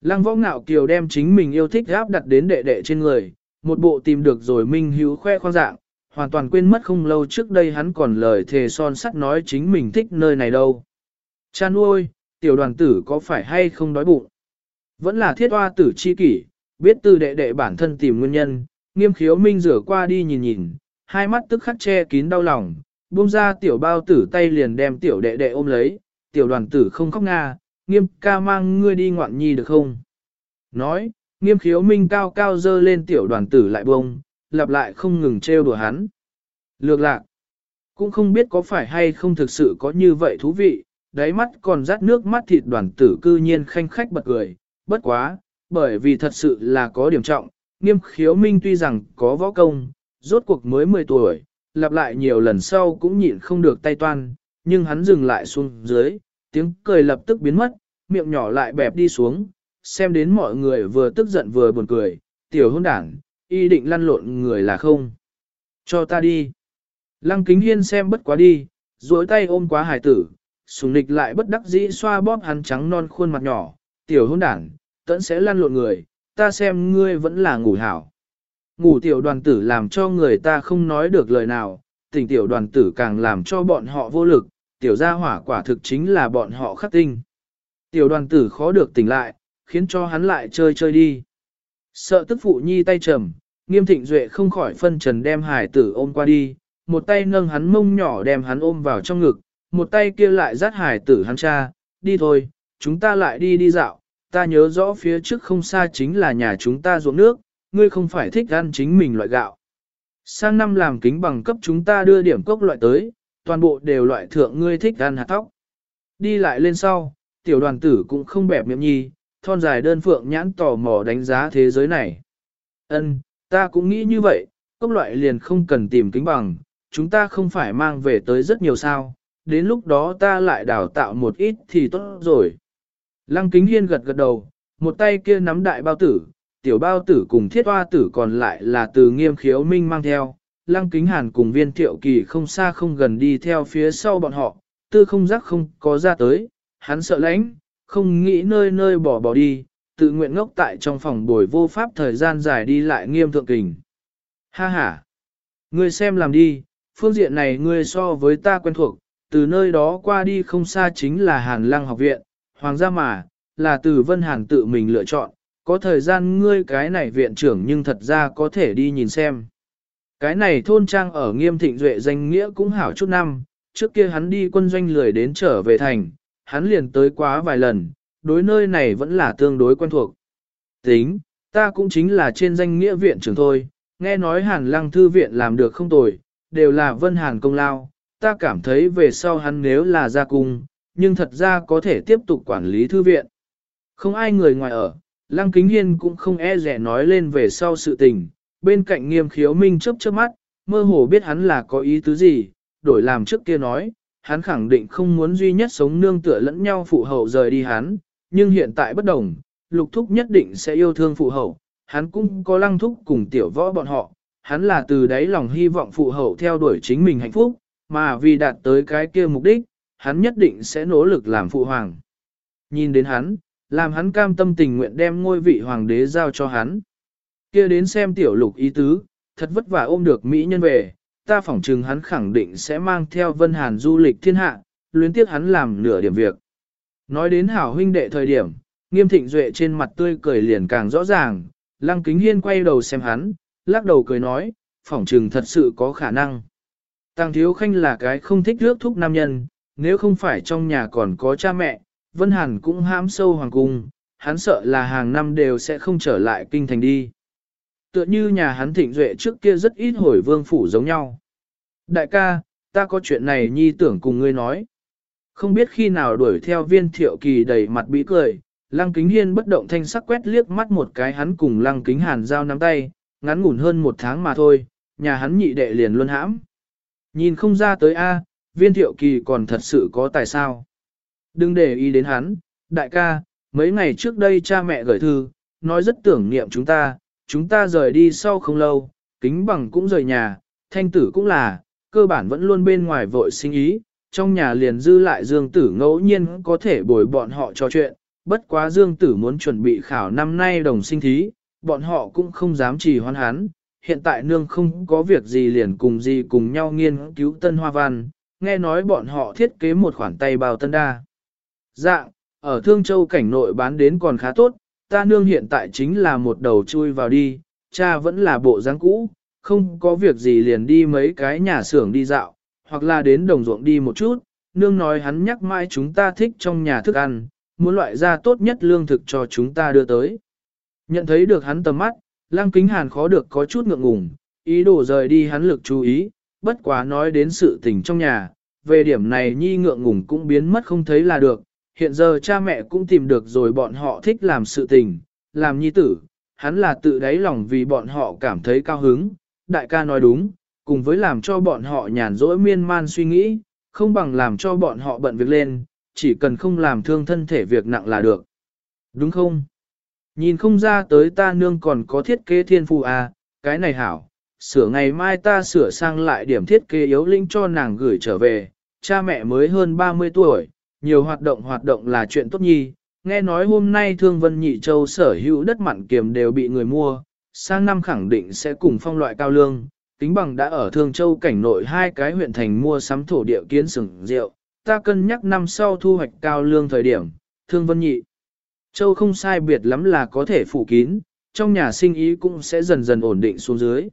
Lăng võ ngạo kiều đem chính mình yêu thích áp đặt đến đệ đệ trên người, một bộ tìm được rồi minh hữu khoe khoang dạng, hoàn toàn quên mất không lâu trước đây hắn còn lời thề son sắt nói chính mình thích nơi này đâu. Cha nuôi, tiểu đoàn tử có phải hay không đói bụng? Vẫn là thiết hoa tử chi kỷ, biết từ đệ đệ bản thân tìm nguyên nhân, nghiêm khiếu minh rửa qua đi nhìn nhìn, hai mắt tức khắc che kín đau lòng, buông ra tiểu bao tử tay liền đem tiểu đệ đệ ôm lấy, tiểu đoàn tử không khóc nga, nghiêm ca mang ngươi đi ngoạn nhi được không? Nói, nghiêm khiếu minh cao cao dơ lên tiểu đoàn tử lại bông, lặp lại không ngừng trêu đùa hắn. Lược lạc, cũng không biết có phải hay không thực sự có như vậy thú vị, đáy mắt còn rát nước mắt thịt đoàn tử cư nhiên khanh khách bật cười, bất quá, bởi vì thật sự là có điểm trọng, nghiêm khiếu minh tuy rằng có võ công, rốt cuộc mới 10 tuổi, lặp lại nhiều lần sau cũng nhịn không được tay toan, nhưng hắn dừng lại xuống dưới, tiếng cười lập tức biến mất, miệng nhỏ lại bẹp đi xuống, xem đến mọi người vừa tức giận vừa buồn cười, tiểu hôn đảng, y định lăn lộn người là không. Cho ta đi. Lăng kính hiên xem bất quá đi, duỗi tay ôm quá hải tử, sùng nịch lại bất đắc dĩ xoa bóp hắn trắng non khuôn mặt nhỏ, tiểu hôn đảng, tẫn sẽ lăn lộn người, ta xem ngươi vẫn là ngủ hảo. Ngủ tiểu đoàn tử làm cho người ta không nói được lời nào, tỉnh tiểu đoàn tử càng làm cho bọn họ vô lực, tiểu gia hỏa quả thực chính là bọn họ khắc tinh. Tiểu đoàn tử khó được tỉnh lại, khiến cho hắn lại chơi chơi đi. Sợ tức phụ nhi tay trầm, nghiêm thịnh duệ không khỏi phân trần đem hải tử ôm qua đi, một tay nâng hắn mông nhỏ đem hắn ôm vào trong ngực, một tay kia lại dắt hải tử hắn cha, đi thôi, chúng ta lại đi đi dạo, ta nhớ rõ phía trước không xa chính là nhà chúng ta ruộng nước, ngươi không phải thích ăn chính mình loại gạo. Sang năm làm kính bằng cấp chúng ta đưa điểm cốc loại tới, toàn bộ đều loại thượng ngươi thích ăn hạt tóc. Đi lại lên sau, tiểu đoàn tử cũng không bẹp miệng nhi, thon dài đơn phượng nhãn tò mò đánh giá thế giới này. Ân, ta cũng nghĩ như vậy, cốc loại liền không cần tìm kính bằng, chúng ta không phải mang về tới rất nhiều sao, đến lúc đó ta lại đào tạo một ít thì tốt rồi. Lăng kính hiên gật gật đầu, một tay kia nắm đại bao tử, tiểu bao tử cùng thiết hoa tử còn lại là từ nghiêm khiếu minh mang theo. Lăng kính hàn cùng viên thiệu kỳ không xa không gần đi theo phía sau bọn họ, tư không giác không có ra tới, hắn sợ lãnh, không nghĩ nơi nơi bỏ bỏ đi, tự nguyện ngốc tại trong phòng bồi vô pháp thời gian dài đi lại nghiêm thượng kình. Ha ha! Ngươi xem làm đi, phương diện này ngươi so với ta quen thuộc, từ nơi đó qua đi không xa chính là Hàn Lăng học viện, hoàng gia mà, là từ Vân Hàn tự mình lựa chọn, có thời gian ngươi cái này viện trưởng nhưng thật ra có thể đi nhìn xem. Cái này thôn trang ở nghiêm thịnh duệ danh nghĩa cũng hảo chút năm, trước kia hắn đi quân doanh lười đến trở về thành, hắn liền tới quá vài lần, đối nơi này vẫn là tương đối quen thuộc. Tính, ta cũng chính là trên danh nghĩa viện trưởng thôi, nghe nói hàn lăng thư viện làm được không tồi, đều là vân hàn công lao, ta cảm thấy về sau hắn nếu là gia cung, nhưng thật ra có thể tiếp tục quản lý thư viện. Không ai người ngoài ở, lăng kính hiên cũng không e rẻ nói lên về sau sự tình, bên cạnh nghiêm khiếu minh chớp chớp mắt, mơ hồ biết hắn là có ý tứ gì, đổi làm trước kia nói, hắn khẳng định không muốn duy nhất sống nương tựa lẫn nhau phụ hậu rời đi hắn, nhưng hiện tại bất đồng, lục thúc nhất định sẽ yêu thương phụ hậu, hắn cũng có lăng thúc cùng tiểu võ bọn họ, hắn là từ đáy lòng hy vọng phụ hậu theo đuổi chính mình hạnh phúc, mà vì đạt tới cái kia mục đích, hắn nhất định sẽ nỗ lực làm phụ hoàng. Nhìn đến hắn, làm hắn cam tâm tình nguyện đem ngôi vị hoàng đế giao cho hắn. kia đến xem tiểu lục ý tứ, thật vất vả ôm được Mỹ nhân về, ta phỏng chừng hắn khẳng định sẽ mang theo Vân Hàn du lịch thiên hạ, luyến tiếc hắn làm nửa điểm việc. Nói đến hảo huynh đệ thời điểm, nghiêm thịnh duệ trên mặt tươi cười liền càng rõ ràng, lăng kính hiên quay đầu xem hắn, lắc đầu cười nói, phỏng chừng thật sự có khả năng. Tăng thiếu khanh là cái không thích rước thúc nam nhân, nếu không phải trong nhà còn có cha mẹ, Vân Hàn cũng hãm sâu hoàng cung, hắn sợ là hàng năm đều sẽ không trở lại kinh thành đi. Tựa như nhà hắn thịnh duệ trước kia rất ít hồi vương phủ giống nhau. Đại ca, ta có chuyện này nhi tưởng cùng ngươi nói. Không biết khi nào đuổi theo viên thiệu kỳ đầy mặt bị cười, lăng kính hiên bất động thanh sắc quét liếc mắt một cái hắn cùng lăng kính hàn giao nắm tay, ngắn ngủn hơn một tháng mà thôi, nhà hắn nhị đệ liền luôn hãm. Nhìn không ra tới A, viên thiệu kỳ còn thật sự có tài sao. Đừng để ý đến hắn, đại ca, mấy ngày trước đây cha mẹ gửi thư, nói rất tưởng niệm chúng ta, chúng ta rời đi sau không lâu, kính bằng cũng rời nhà, thanh tử cũng là, cơ bản vẫn luôn bên ngoài vội sinh ý, trong nhà liền dư lại dương tử ngẫu nhiên có thể bồi bọn họ trò chuyện, bất quá dương tử muốn chuẩn bị khảo năm nay đồng sinh thí, bọn họ cũng không dám trì hoan hắn, hiện tại nương không có việc gì liền cùng gì cùng nhau nghiên cứu tân hoa văn, nghe nói bọn họ thiết kế một khoản tay bào tân đa. Dạng, ở Thương Châu cảnh nội bán đến còn khá tốt, ta nương hiện tại chính là một đầu chui vào đi, cha vẫn là bộ dáng cũ, không có việc gì liền đi mấy cái nhà xưởng đi dạo, hoặc là đến đồng ruộng đi một chút, nương nói hắn nhắc mãi chúng ta thích trong nhà thức ăn, muốn loại ra tốt nhất lương thực cho chúng ta đưa tới. Nhận thấy được hắn tầm mắt, Lăng Kính Hàn khó được có chút ngượng ngùng, ý đồ rời đi hắn lực chú ý, bất quá nói đến sự tình trong nhà, về điểm này nhi ngượng ngùng cũng biến mất không thấy là được, hiện giờ cha mẹ cũng tìm được rồi bọn họ thích làm sự tình, làm nhi tử, hắn là tự đáy lòng vì bọn họ cảm thấy cao hứng, đại ca nói đúng, cùng với làm cho bọn họ nhàn rỗi miên man suy nghĩ, không bằng làm cho bọn họ bận việc lên, chỉ cần không làm thương thân thể việc nặng là được. Đúng không? Nhìn không ra tới ta nương còn có thiết kế thiên phù à, cái này hảo, sửa ngày mai ta sửa sang lại điểm thiết kế yếu linh cho nàng gửi trở về, cha mẹ mới hơn 30 tuổi, nhiều hoạt động hoạt động là chuyện tốt nhi, nghe nói hôm nay thương vân nhị châu sở hữu đất mặn kiềm đều bị người mua, Sang năm khẳng định sẽ cùng phong loại cao lương, tính bằng đã ở Thương Châu cảnh nội hai cái huyện thành mua sắm thổ địa kiến sừng rượu, ta cân nhắc năm sau thu hoạch cao lương thời điểm, thương vân nhị. Châu không sai biệt lắm là có thể phủ kín, trong nhà sinh ý cũng sẽ dần dần ổn định xuống dưới.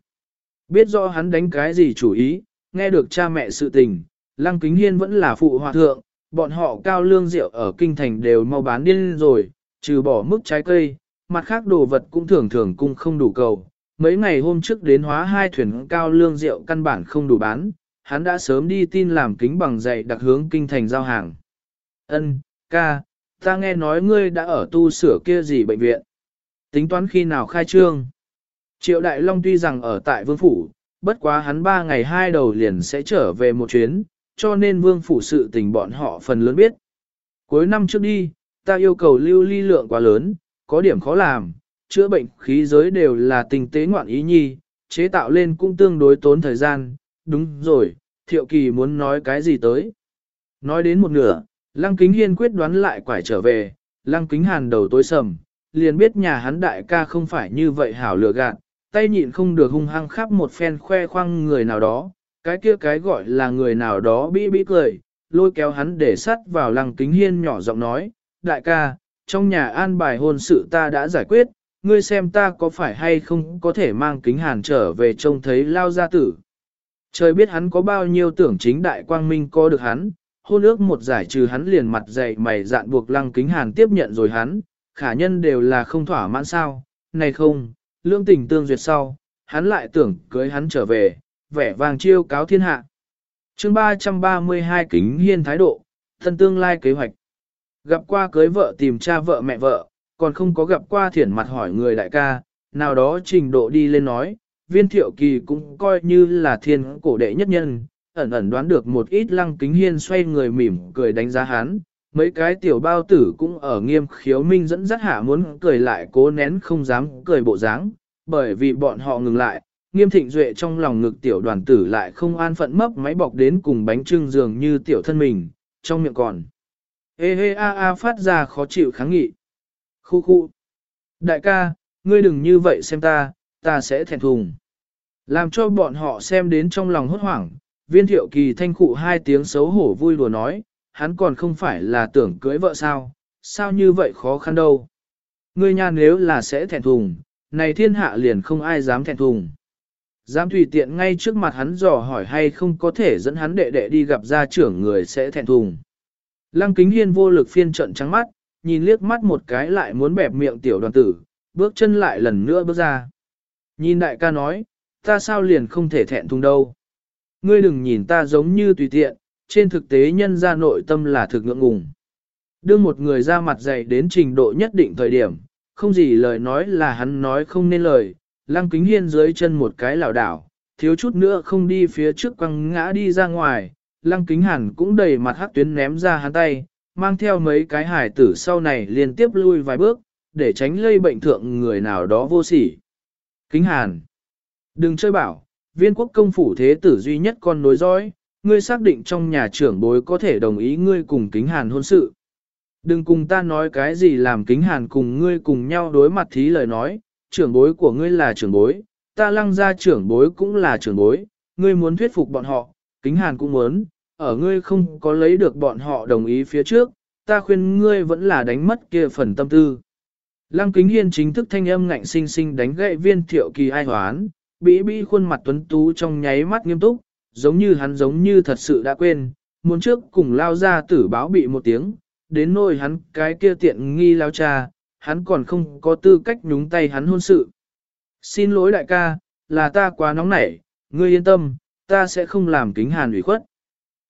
Biết rõ hắn đánh cái gì chủ ý, nghe được cha mẹ sự tình, Lăng Kính Hiên vẫn là phụ hòa thượng, bọn họ cao lương rượu ở kinh thành đều mau bán điên rồi, trừ bỏ mức trái cây, mặt khác đồ vật cũng thường thường cung không đủ cầu. Mấy ngày hôm trước đến hóa hai thuyền cao lương rượu căn bản không đủ bán, hắn đã sớm đi tin làm kính bằng dạy đặc hướng kinh thành giao hàng. Ân, ca, ta nghe nói ngươi đã ở tu sửa kia gì bệnh viện. Tính toán khi nào khai trương. Triệu Đại Long tuy rằng ở tại Vương Phủ, bất quá hắn ba ngày hai đầu liền sẽ trở về một chuyến, cho nên Vương Phủ sự tình bọn họ phần lớn biết. Cuối năm trước đi, ta yêu cầu lưu ly lượng quá lớn, có điểm khó làm, chữa bệnh khí giới đều là tình tế ngoạn ý nhi, chế tạo lên cũng tương đối tốn thời gian, đúng rồi, thiệu kỳ muốn nói cái gì tới. Nói đến một nửa, Lăng Kính Hiên quyết đoán lại quải trở về, Lăng Kính Hàn đầu tối sầm, liền biết nhà hắn đại ca không phải như vậy hảo lừa gạt, tay nhịn không được hung hăng khắp một phen khoe khoang người nào đó, cái kia cái gọi là người nào đó bĩ bĩ cười, lôi kéo hắn để sắt vào Lăng Kính Hiên nhỏ giọng nói, đại ca, trong nhà an bài hôn sự ta đã giải quyết, ngươi xem ta có phải hay không có thể mang kính hàn trở về trông thấy lao gia tử. Trời biết hắn có bao nhiêu tưởng chính đại quang minh có được hắn, hôn ước một giải trừ hắn liền mặt dày mày dạn buộc lăng kính hàn tiếp nhận rồi hắn, khả nhân đều là không thỏa mãn sao, này không, lương tình tương duyệt sau, hắn lại tưởng cưới hắn trở về, vẻ vàng chiêu cáo thiên hạ. chương 332 kính hiên thái độ, thân tương lai kế hoạch. Gặp qua cưới vợ tìm cha vợ mẹ vợ, còn không có gặp qua thiển mặt hỏi người đại ca, nào đó trình độ đi lên nói, viên thiệu kỳ cũng coi như là thiên cổ đệ nhất nhân, ẩn ẩn đoán được một ít lăng kính hiên xoay người mỉm cười đánh giá hắn, mấy cái tiểu bao tử cũng ở nghiêm khiếu minh dẫn dắt hạ muốn cười lại cố nén không dám cười bộ dáng, bởi vì bọn họ ngừng lại, nghiêm thịnh duệ trong lòng ngực tiểu đoàn tử lại không an phận mấp máy bọc đến cùng bánh trưng dường như tiểu thân mình, trong miệng còn. Ê hê a a phát ra khó chịu kháng nghị. Khu khu. Đại ca, ngươi đừng như vậy xem ta, ta sẽ thẹn thùng. Làm cho bọn họ xem đến trong lòng hốt hoảng, viên thiệu kỳ thanh cụ hai tiếng xấu hổ vui đùa nói, hắn còn không phải là tưởng cưới vợ sao, sao như vậy khó khăn đâu. Ngươi nhà nếu là sẽ thẹn thùng, này thiên hạ liền không ai dám thẹn thùng. Dám tùy tiện ngay trước mặt hắn dò hỏi hay không có thể dẫn hắn đệ đệ đi gặp gia trưởng người sẽ thẹn thùng. Lăng kính hiên vô lực phiên trận trắng mắt, nhìn liếc mắt một cái lại muốn bẹp miệng tiểu đoàn tử, bước chân lại lần nữa bước ra. Nhìn đại ca nói, ta sao liền không thể thẹn thùng đâu. Ngươi đừng nhìn ta giống như tùy tiện, trên thực tế nhân ra nội tâm là thực ngượng ngùng. Đưa một người ra mặt dày đến trình độ nhất định thời điểm, không gì lời nói là hắn nói không nên lời, lăng kính hiên dưới chân một cái lảo đảo, thiếu chút nữa không đi phía trước quăng ngã đi ra ngoài, lăng kính hẳn cũng đầy mặt hắc tuyến ném ra hắn tay, mang theo mấy cái hải tử sau này liên tiếp lui vài bước, để tránh lây bệnh thượng người nào đó vô sỉ. Kính hàn, đừng chơi bảo, viên quốc công phủ thế tử duy nhất con nối dõi, ngươi xác định trong nhà trưởng bối có thể đồng ý ngươi cùng kính hàn hôn sự. Đừng cùng ta nói cái gì làm kính hàn cùng ngươi cùng nhau đối mặt thí lời nói, trưởng bối của ngươi là trưởng bối, ta lăng ra trưởng bối cũng là trưởng bối, ngươi muốn thuyết phục bọn họ, kính hàn cũng muốn, ở ngươi không có lấy được bọn họ đồng ý phía trước, ta khuyên ngươi vẫn là đánh mất kia phần tâm tư. Lăng kính hiên chính thức thanh âm ngạnh sinh sinh đánh gậy viên thiệu kỳ ai hoán, bĩ bĩ khuôn mặt tuấn tú trong nháy mắt nghiêm túc, giống như hắn giống như thật sự đã quên, muốn trước cùng lao ra tử báo bị một tiếng, đến nỗi hắn cái kia tiện nghi lao cha, hắn còn không có tư cách nhúng tay hắn hôn sự. Xin lỗi đại ca, là ta quá nóng nảy, ngươi yên tâm, ta sẽ không làm kính hàn ủy khuất.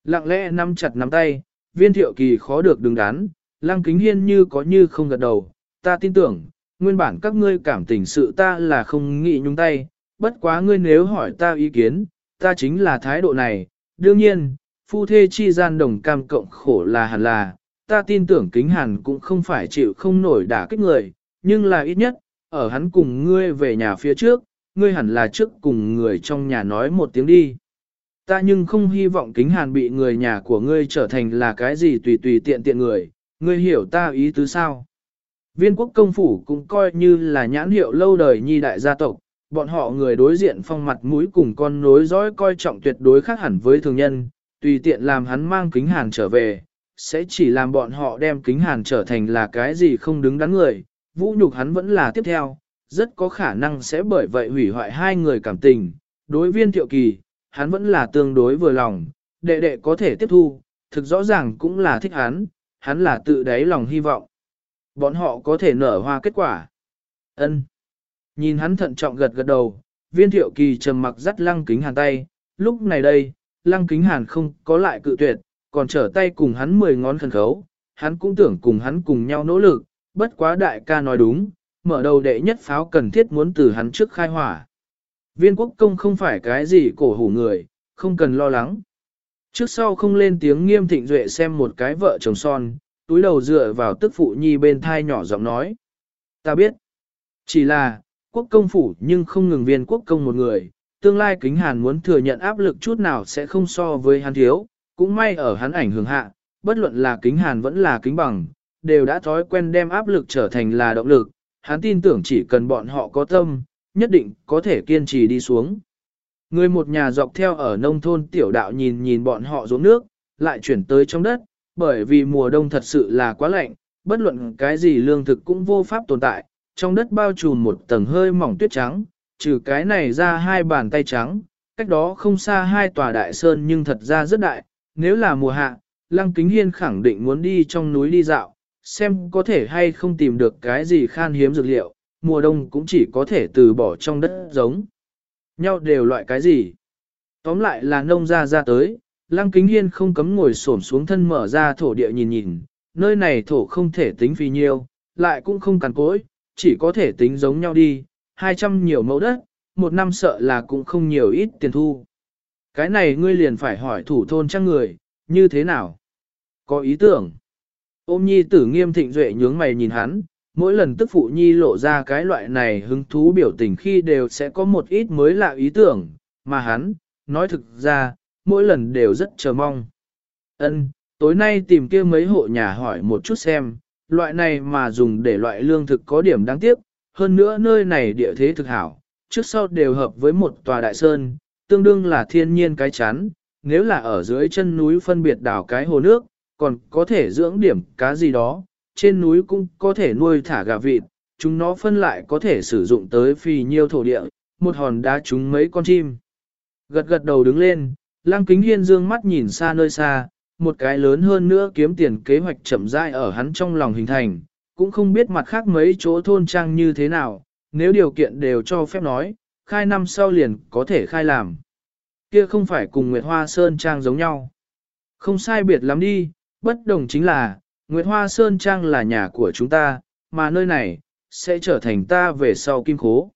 Lặng lẽ nắm chặt nắm tay, viên thiệu kỳ khó được đứng đắn, lăng kính hiên như có như không gật đầu, ta tin tưởng, nguyên bản các ngươi cảm tình sự ta là không nghĩ nhúng tay, bất quá ngươi nếu hỏi ta ý kiến, ta chính là thái độ này, đương nhiên, phu thê chi gian đồng cam cộng khổ là hẳn là, ta tin tưởng kính hàn cũng không phải chịu không nổi đả kích người, nhưng là ít nhất, ở hắn cùng ngươi về nhà phía trước, ngươi hẳn là trước cùng người trong nhà nói một tiếng đi. Ta nhưng không hy vọng kính hàn bị người nhà của ngươi trở thành là cái gì tùy tùy tiện tiện người, ngươi hiểu ta ý tứ sao. Viên quốc công phủ cũng coi như là nhãn hiệu lâu đời nhi đại gia tộc, bọn họ người đối diện phong mặt mũi cùng con nối dõi coi trọng tuyệt đối khác hẳn với thường nhân, tùy tiện làm hắn mang kính hàn trở về, sẽ chỉ làm bọn họ đem kính hàn trở thành là cái gì không đứng đắn người, vũ nhục hắn vẫn là tiếp theo, rất có khả năng sẽ bởi vậy hủy hoại hai người cảm tình. Đối viên thiệu kỳ, hắn vẫn là tương đối vừa lòng, đệ đệ có thể tiếp thu, thực rõ ràng cũng là thích hắn, hắn là tự đáy lòng hy vọng. Bọn họ có thể nở hoa kết quả. ân Nhìn hắn thận trọng gật gật đầu, viên thiệu kỳ trầm mặc dắt lăng kính hàn tay, lúc này đây, lăng kính hàn không có lại cự tuyệt, còn trở tay cùng hắn mười ngón khẩn khấu, hắn cũng tưởng cùng hắn cùng nhau nỗ lực, bất quá đại ca nói đúng, mở đầu đệ nhất pháo cần thiết muốn từ hắn trước khai hỏa. Viên quốc công không phải cái gì cổ hủ người, không cần lo lắng. Trước sau không lên tiếng nghiêm thịnh duệ xem một cái vợ chồng son, túi đầu dựa vào tức phụ nhi bên thai nhỏ giọng nói. Ta biết, chỉ là, quốc công phủ nhưng không ngừng viên quốc công một người, tương lai kính hàn muốn thừa nhận áp lực chút nào sẽ không so với hắn thiếu, cũng may ở hắn ảnh hưởng hạ, bất luận là kính hàn vẫn là kính bằng, đều đã thói quen đem áp lực trở thành là động lực, hắn tin tưởng chỉ cần bọn họ có tâm, nhất định có thể kiên trì đi xuống. Người một nhà dọc theo ở nông thôn tiểu đạo nhìn nhìn bọn họ ruộng nước, lại chuyển tới trong đất, bởi vì mùa đông thật sự là quá lạnh, bất luận cái gì lương thực cũng vô pháp tồn tại, trong đất bao trùm một tầng hơi mỏng tuyết trắng, trừ cái này ra hai bàn tay trắng, cách đó không xa hai tòa đại sơn nhưng thật ra rất đại, nếu là mùa hạ, Lăng Kính Hiên khẳng định muốn đi trong núi đi dạo, xem có thể hay không tìm được cái gì khan hiếm dược liệu, mùa đông cũng chỉ có thể từ bỏ trong đất giống. Nhau đều loại cái gì? Tóm lại là nông ra ra tới, Lăng Kính Hiên không cấm ngồi xổm xuống thân mở ra thổ địa nhìn nhìn, nơi này thổ không thể tính vì nhiêu, lại cũng không cằn cối, chỉ có thể tính giống nhau đi, 200 nhiều mẫu đất, một năm sợ là cũng không nhiều ít tiền thu. Cái này ngươi liền phải hỏi thủ thôn trang người, như thế nào? Có ý tưởng. Ôm nhi tử nghiêm thịnh duệ nhướng mày nhìn hắn, mỗi lần tức phụ nhi lộ ra cái loại này hứng thú biểu tình khi đều sẽ có một ít mới lạ ý tưởng, mà hắn, nói thực ra, mỗi lần đều rất chờ mong. Ân, tối nay tìm kia mấy hộ nhà hỏi một chút xem, loại này mà dùng để loại lương thực có điểm đáng tiếc, hơn nữa nơi này địa thế thực hảo, trước sau đều hợp với một tòa đại sơn, tương đương là thiên nhiên cái chắn, nếu là ở dưới chân núi phân biệt đảo cái hồ nước, còn có thể dưỡng điểm cá gì đó, trên núi cũng có thể nuôi thả gà vịt, chúng nó phân lại có thể sử dụng tới phì nhiêu thổ địa, một hòn đá trúng mấy con chim. Gật gật đầu đứng lên, Lăng Kính Hiên dương mắt nhìn xa nơi xa, một cái lớn hơn nữa kiếm tiền kế hoạch chậm rãi ở hắn trong lòng hình thành, cũng không biết mặt khác mấy chỗ thôn trang như thế nào, nếu điều kiện đều cho phép nói, khai năm sau liền có thể khai làm. Kia không phải cùng Nguyệt Hoa Sơn Trang giống nhau. Không sai biệt lắm đi, bất đồng chính là, Nguyệt Hoa Sơn Trang là nhà của chúng ta, mà nơi này, sẽ trở thành ta về sau kim khố.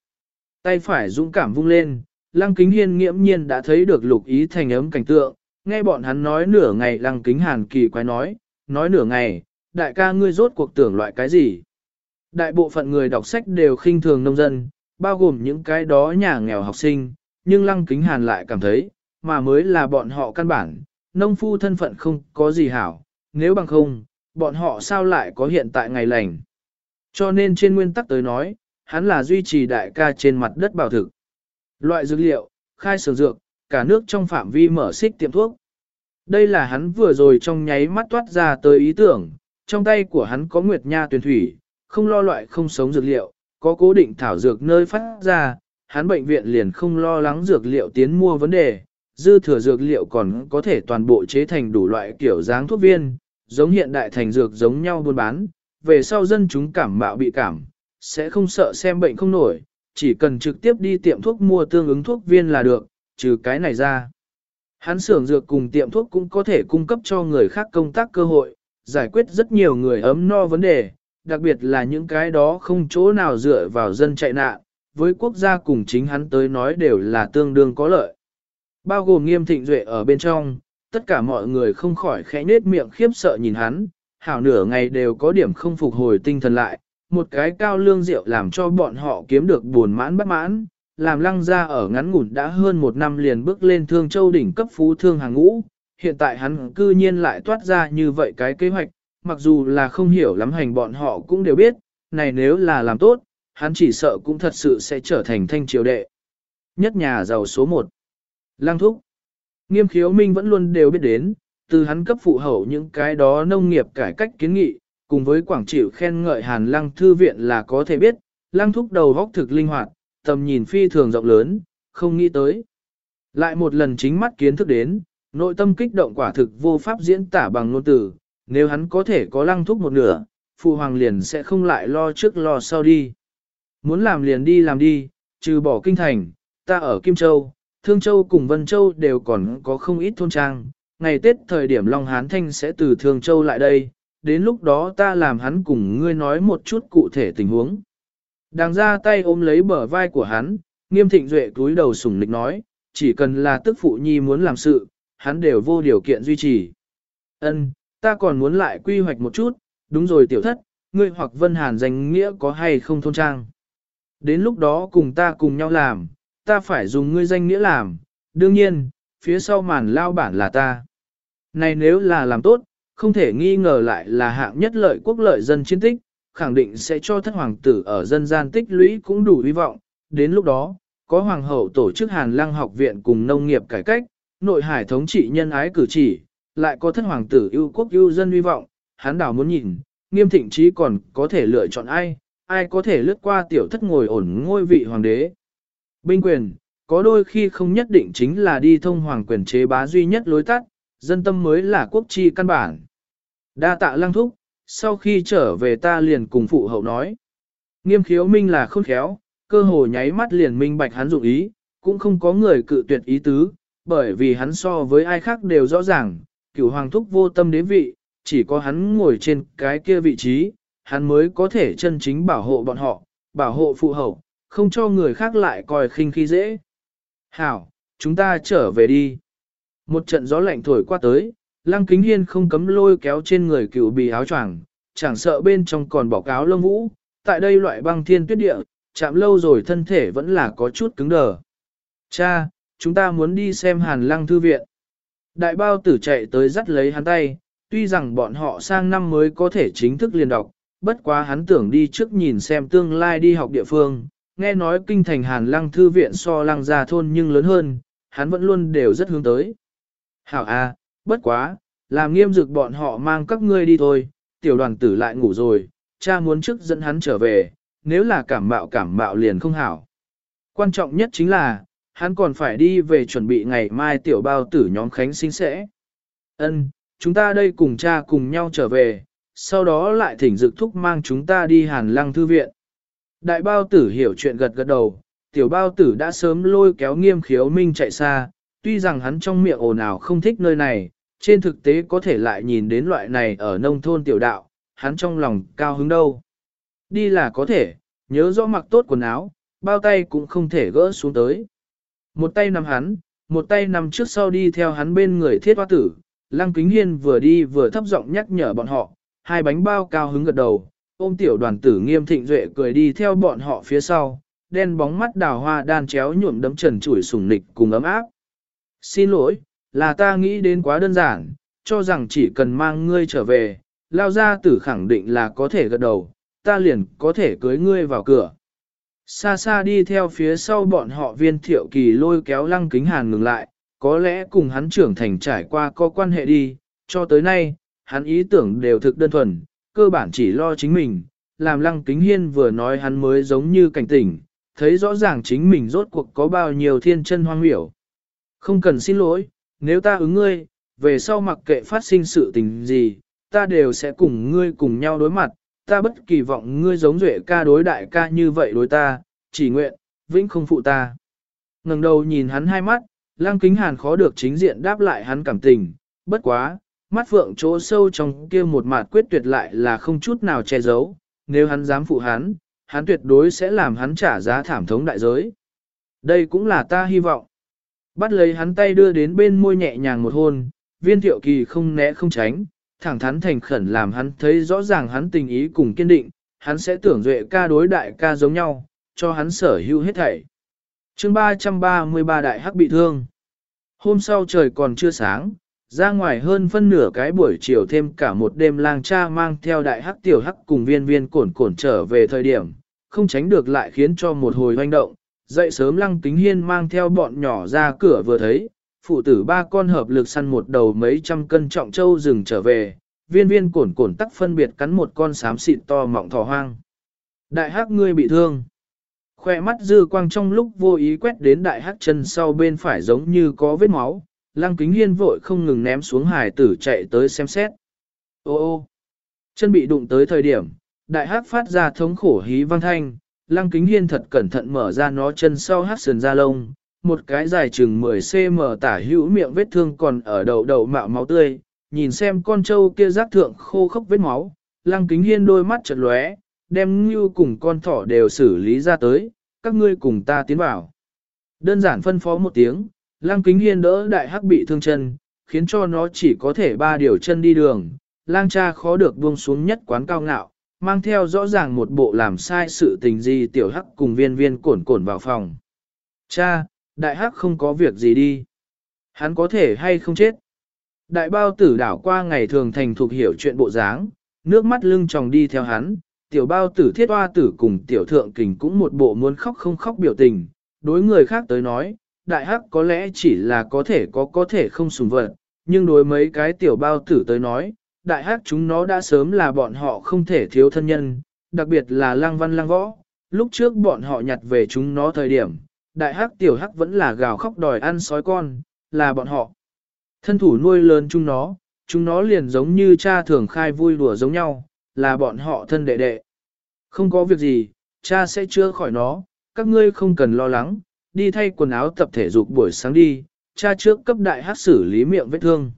Tay phải dũng cảm vung lên, Lăng Kính Hiên nghiễm nhiên đã thấy được lục ý thành ấm cảnh tượng, nghe bọn hắn nói nửa ngày Lăng Kính Hàn kỳ quái nói, nói nửa ngày, đại ca ngươi rốt cuộc tưởng loại cái gì. Đại bộ phận người đọc sách đều khinh thường nông dân, bao gồm những cái đó nhà nghèo học sinh, nhưng Lăng Kính Hàn lại cảm thấy, mà mới là bọn họ căn bản, nông phu thân phận không có gì hảo, nếu bằng không, bọn họ sao lại có hiện tại ngày lành. Cho nên trên nguyên tắc tới nói, hắn là duy trì đại ca trên mặt đất bảo thực. Loại dược liệu, khai sử dược, cả nước trong phạm vi mở xích tiệm thuốc. Đây là hắn vừa rồi trong nháy mắt toát ra tới ý tưởng, trong tay của hắn có nguyệt nha tuyển thủy, không lo loại không sống dược liệu, có cố định thảo dược nơi phát ra, hắn bệnh viện liền không lo lắng dược liệu tiến mua vấn đề, dư thừa dược liệu còn có thể toàn bộ chế thành đủ loại kiểu dáng thuốc viên, giống hiện đại thành dược giống nhau buôn bán, về sau dân chúng cảm mạo bị cảm, sẽ không sợ xem bệnh không nổi, chỉ cần trực tiếp đi tiệm thuốc mua tương ứng thuốc viên là được, trừ cái này ra. Hắn xưởng dược cùng tiệm thuốc cũng có thể cung cấp cho người khác công tác cơ hội, giải quyết rất nhiều người ấm no vấn đề, đặc biệt là những cái đó không chỗ nào dựa vào dân chạy nạn, với quốc gia cùng chính hắn tới nói đều là tương đương có lợi. Bao gồm nghiêm thịnh duệ ở bên trong, tất cả mọi người không khỏi khẽ nết miệng khiếp sợ nhìn hắn, hảo nửa ngày đều có điểm không phục hồi tinh thần lại, một cái cao lương rượu làm cho bọn họ kiếm được buồn mãn bất mãn, làm lăng ra ở ngắn ngủn đã hơn một năm liền bước lên thương châu đỉnh cấp phú thương hàng ngũ, hiện tại hắn cư nhiên lại toát ra như vậy cái kế hoạch, mặc dù là không hiểu lắm hành bọn họ cũng đều biết, này nếu là làm tốt, hắn chỉ sợ cũng thật sự sẽ trở thành thanh triều đệ. Nhất nhà giàu số 1. Lăng thúc. Nghiêm khiếu minh vẫn luôn đều biết đến, từ hắn cấp phụ hậu những cái đó nông nghiệp cải cách kiến nghị, cùng với quảng chịu khen ngợi hàn lăng thư viện là có thể biết, lăng thúc đầu góc thực linh hoạt, tầm nhìn phi thường rộng lớn, không nghĩ tới. Lại một lần chính mắt kiến thức đến, nội tâm kích động quả thực vô pháp diễn tả bằng ngôn từ, nếu hắn có thể có lăng thúc một nửa, phụ hoàng liền sẽ không lại lo trước lo sau đi. Muốn làm liền đi làm đi, trừ bỏ kinh thành, ta ở Kim Châu, Thương Châu cùng Vân Châu đều còn có không ít thôn trang. Ngày Tết thời điểm Long Hán Thanh sẽ từ Thương Châu lại đây, đến lúc đó ta làm hắn cùng ngươi nói một chút cụ thể tình huống. Đang ra tay ôm lấy bờ vai của hắn, nghiêm thịnh duệ túi đầu sủng nịch nói, chỉ cần là tức phụ nhi muốn làm sự, hắn đều vô điều kiện duy trì. Ân, ta còn muốn lại quy hoạch một chút, đúng rồi tiểu thất, ngươi hoặc Vân Hàn danh nghĩa có hay không thôn trang. Đến lúc đó cùng ta cùng nhau làm, ta phải dùng ngươi danh nghĩa làm, đương nhiên, phía sau màn lao bản là ta. Này nếu là làm tốt, không thể nghi ngờ lại là hạng nhất lợi quốc lợi dân chiến tích, khẳng định sẽ cho thất hoàng tử ở dân gian tích lũy cũng đủ hy vọng. Đến lúc đó, có hoàng hậu tổ chức Hàn Lăng học viện cùng nông nghiệp cải cách, nội hải thống trị nhân ái cử chỉ, lại có thất hoàng tử yêu quốc yêu dân hy vọng, hắn đảo muốn nhìn, nghiêm thịnh trí còn có thể lựa chọn ai, ai có thể lướt qua tiểu thất ngồi ổn ngôi vị hoàng đế. Binh quyền, có đôi khi không nhất định chính là đi thông hoàng quyền chế bá duy nhất lối tắt, dân tâm mới là quốc chi căn bản. Đa tạ lăng thúc, sau khi trở về ta liền cùng phụ hậu nói. Nghiêm khiếu minh là khôn khéo, cơ hồ nháy mắt liền minh bạch hắn dụng ý, cũng không có người cự tuyệt ý tứ, bởi vì hắn so với ai khác đều rõ ràng, cửu hoàng thúc vô tâm đế vị, chỉ có hắn ngồi trên cái kia vị trí, hắn mới có thể chân chính bảo hộ bọn họ, bảo hộ phụ hậu, không cho người khác lại coi khinh khi dễ. Hảo, chúng ta trở về đi. Một trận gió lạnh thổi qua tới, lăng kính hiên không cấm lôi kéo trên người cựu bì áo choàng, chẳng sợ bên trong còn bỏ cáo lông vũ, tại đây loại băng thiên tuyết địa, chạm lâu rồi thân thể vẫn là có chút cứng đờ. Cha, chúng ta muốn đi xem hàn lăng thư viện. Đại bao tử chạy tới dắt lấy hắn tay, tuy rằng bọn họ sang năm mới có thể chính thức liên đọc, bất quá hắn tưởng đi trước nhìn xem tương lai đi học địa phương, nghe nói kinh thành hàn lăng thư viện so lăng gia thôn nhưng lớn hơn, hắn vẫn luôn đều rất hướng tới. Hảo a, bất quá, làm nghiêm dực bọn họ mang các ngươi đi thôi, tiểu đoàn tử lại ngủ rồi, cha muốn trước dẫn hắn trở về, nếu là cảm mạo cảm mạo liền không hảo. Quan trọng nhất chính là, hắn còn phải đi về chuẩn bị ngày mai tiểu bao tử nhóm khánh sinh sẽ. Ân, chúng ta đây cùng cha cùng nhau trở về, sau đó lại thỉnh dực thúc mang chúng ta đi hàn lăng thư viện. Đại bao tử hiểu chuyện gật gật đầu, tiểu bao tử đã sớm lôi kéo nghiêm khiếu minh chạy xa, tuy rằng hắn trong miệng ồn ào không thích nơi này, trên thực tế có thể lại nhìn đến loại này ở nông thôn tiểu đạo, hắn trong lòng cao hứng đâu. Đi là có thể, nhớ rõ mặc tốt quần áo, bao tay cũng không thể gỡ xuống tới. Một tay nằm hắn, một tay nằm trước sau đi theo hắn bên người thiết hoa tử, lăng kính hiên vừa đi vừa thấp giọng nhắc nhở bọn họ, hai bánh bao cao hứng gật đầu, ôm tiểu đoàn tử nghiêm thịnh duệ cười đi theo bọn họ phía sau, đen bóng mắt đào hoa đan chéo nhuộm đấm trần chủi sùng nịch cùng ấm áp. Xin lỗi, là ta nghĩ đến quá đơn giản, cho rằng chỉ cần mang ngươi trở về, lao ra tử khẳng định là có thể gật đầu, ta liền có thể cưới ngươi vào cửa. Xa xa đi theo phía sau bọn họ viên thiệu kỳ lôi kéo lăng kính hàn ngừng lại, có lẽ cùng hắn trưởng thành trải qua có quan hệ đi, cho tới nay, hắn ý tưởng đều thực đơn thuần, cơ bản chỉ lo chính mình, làm lăng kính hiên vừa nói hắn mới giống như cảnh tỉnh, thấy rõ ràng chính mình rốt cuộc có bao nhiêu thiên chân hoang miểu. Không cần xin lỗi, nếu ta ứng ngươi, về sau mặc kệ phát sinh sự tình gì, ta đều sẽ cùng ngươi cùng nhau đối mặt, ta bất kỳ vọng ngươi giống duệ ca đối đại ca như vậy đối ta, chỉ nguyện, vĩnh không phụ ta. ngẩng đầu nhìn hắn hai mắt, lang kính hàn khó được chính diện đáp lại hắn cảm tình, bất quá, mắt phượng chỗ sâu trong kia một mặt quyết tuyệt lại là không chút nào che giấu, nếu hắn dám phụ hắn, hắn tuyệt đối sẽ làm hắn trả giá thảm thống đại giới. Đây cũng là ta hy vọng. Bắt lấy hắn tay đưa đến bên môi nhẹ nhàng một hôn, viên thiệu kỳ không né không tránh, thẳng thắn thành khẩn làm hắn thấy rõ ràng hắn tình ý cùng kiên định, hắn sẽ tưởng duệ ca đối đại ca giống nhau, cho hắn sở hữu hết thảy. chương 333 đại hắc bị thương. Hôm sau trời còn chưa sáng, ra ngoài hơn phân nửa cái buổi chiều thêm cả một đêm lang cha mang theo đại hắc tiểu hắc cùng viên viên cổn cổn trở về thời điểm, không tránh được lại khiến cho một hồi hoành động. Dậy sớm lăng kính hiên mang theo bọn nhỏ ra cửa vừa thấy, phụ tử ba con hợp lực săn một đầu mấy trăm cân trọng trâu rừng trở về, viên viên cổn cổn tắc phân biệt cắn một con xám xịn to mọng thỏ hoang. Đại hắc ngươi bị thương. Khoe mắt dư quang trong lúc vô ý quét đến đại hắc chân sau bên phải giống như có vết máu, lăng kính hiên vội không ngừng ném xuống hải tử chạy tới xem xét. Ô ô, chân bị đụng tới thời điểm, đại hắc phát ra thống khổ hí vang thanh, lăng kính hiên thật cẩn thận mở ra nó chân sau hắc sườn ra lông, một cái dài chừng 10cm tả hữu miệng vết thương còn ở đầu đầu mạo máu tươi, nhìn xem con trâu kia rác thượng khô khốc vết máu, lăng kính hiên đôi mắt chợt lóe, đem như cùng con thỏ đều xử lý ra tới, các ngươi cùng ta tiến vào. Đơn giản phân phó một tiếng, lăng kính hiên đỡ đại hắc bị thương chân, khiến cho nó chỉ có thể ba điều chân đi đường, lang cha khó được buông xuống nhất quán cao ngạo, mang theo rõ ràng một bộ làm sai sự tình gì tiểu hắc cùng viên viên cổn cổn vào phòng. Cha, đại hắc không có việc gì đi. Hắn có thể hay không chết. Đại bao tử đảo qua ngày thường thành thuộc hiểu chuyện bộ dáng, nước mắt lưng tròng đi theo hắn, tiểu bao tử thiết hoa tử cùng tiểu thượng kình cũng một bộ muốn khóc không khóc biểu tình, đối người khác tới nói, đại hắc có lẽ chỉ là có thể có có thể không sùng vật, nhưng đối mấy cái tiểu bao tử tới nói, đại hắc chúng nó đã sớm là bọn họ không thể thiếu thân nhân, đặc biệt là lang văn lang võ, lúc trước bọn họ nhặt về chúng nó thời điểm, đại hắc tiểu hắc vẫn là gào khóc đòi ăn sói con, là bọn họ. Thân thủ nuôi lớn chúng nó, chúng nó liền giống như cha thường khai vui đùa giống nhau, là bọn họ thân đệ đệ. Không có việc gì, cha sẽ chữa khỏi nó, các ngươi không cần lo lắng, đi thay quần áo tập thể dục buổi sáng đi, cha trước cấp đại hát xử lý miệng vết thương.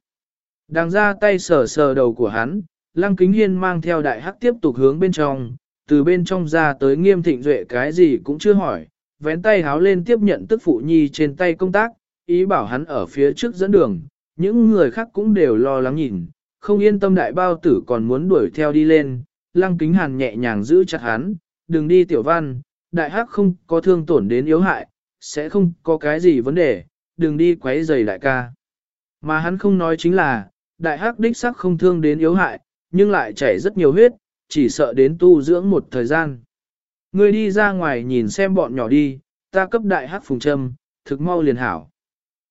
Đang ra tay sờ sờ đầu của hắn, lăng kính hiên mang theo đại hắc tiếp tục hướng bên trong, từ bên trong ra tới nghiêm thịnh duệ cái gì cũng chưa hỏi, vén tay háo lên tiếp nhận tức phụ nhi trên tay công tác, ý bảo hắn ở phía trước dẫn đường, những người khác cũng đều lo lắng nhìn, không yên tâm đại bao tử còn muốn đuổi theo đi lên, lăng kính hàn nhẹ nhàng giữ chặt hắn, đừng đi tiểu văn, đại hắc không có thương tổn đến yếu hại, sẽ không có cái gì vấn đề, đừng đi quấy rầy đại ca. Mà hắn không nói chính là, đại hắc đích sắc không thương đến yếu hại, nhưng lại chảy rất nhiều huyết, chỉ sợ đến tu dưỡng một thời gian. Ngươi đi ra ngoài nhìn xem bọn nhỏ đi, ta cấp đại hắc phùng châm, thực mau liền hảo.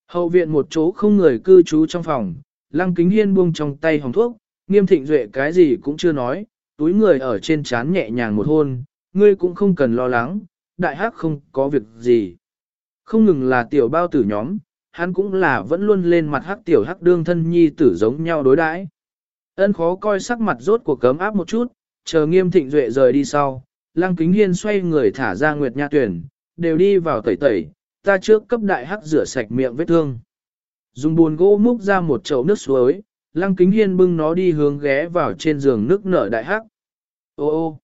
Hậu viện một chỗ không người cư trú trong phòng, lăng kính hiên buông trong tay hồng thuốc, nghiêm thịnh duệ cái gì cũng chưa nói, túi người ở trên chán nhẹ nhàng một hôn, ngươi cũng không cần lo lắng, đại hắc không có việc gì. Không ngừng là tiểu bao tử nhóm, hắn cũng là vẫn luôn lên mặt hắc tiểu hắc đương thân nhi tử giống nhau đối đãi. Ân khó coi sắc mặt rốt của cấm áp một chút, chờ nghiêm thịnh duệ rời đi sau, lăng kính hiên xoay người thả ra nguyệt nha tuyển, đều đi vào tẩy tẩy, ta trước cấp đại hắc rửa sạch miệng vết thương. Dùng buồn gỗ múc ra một chậu nước suối, lăng kính hiên bưng nó đi hướng ghé vào trên giường nước nở đại hắc. Ô ô,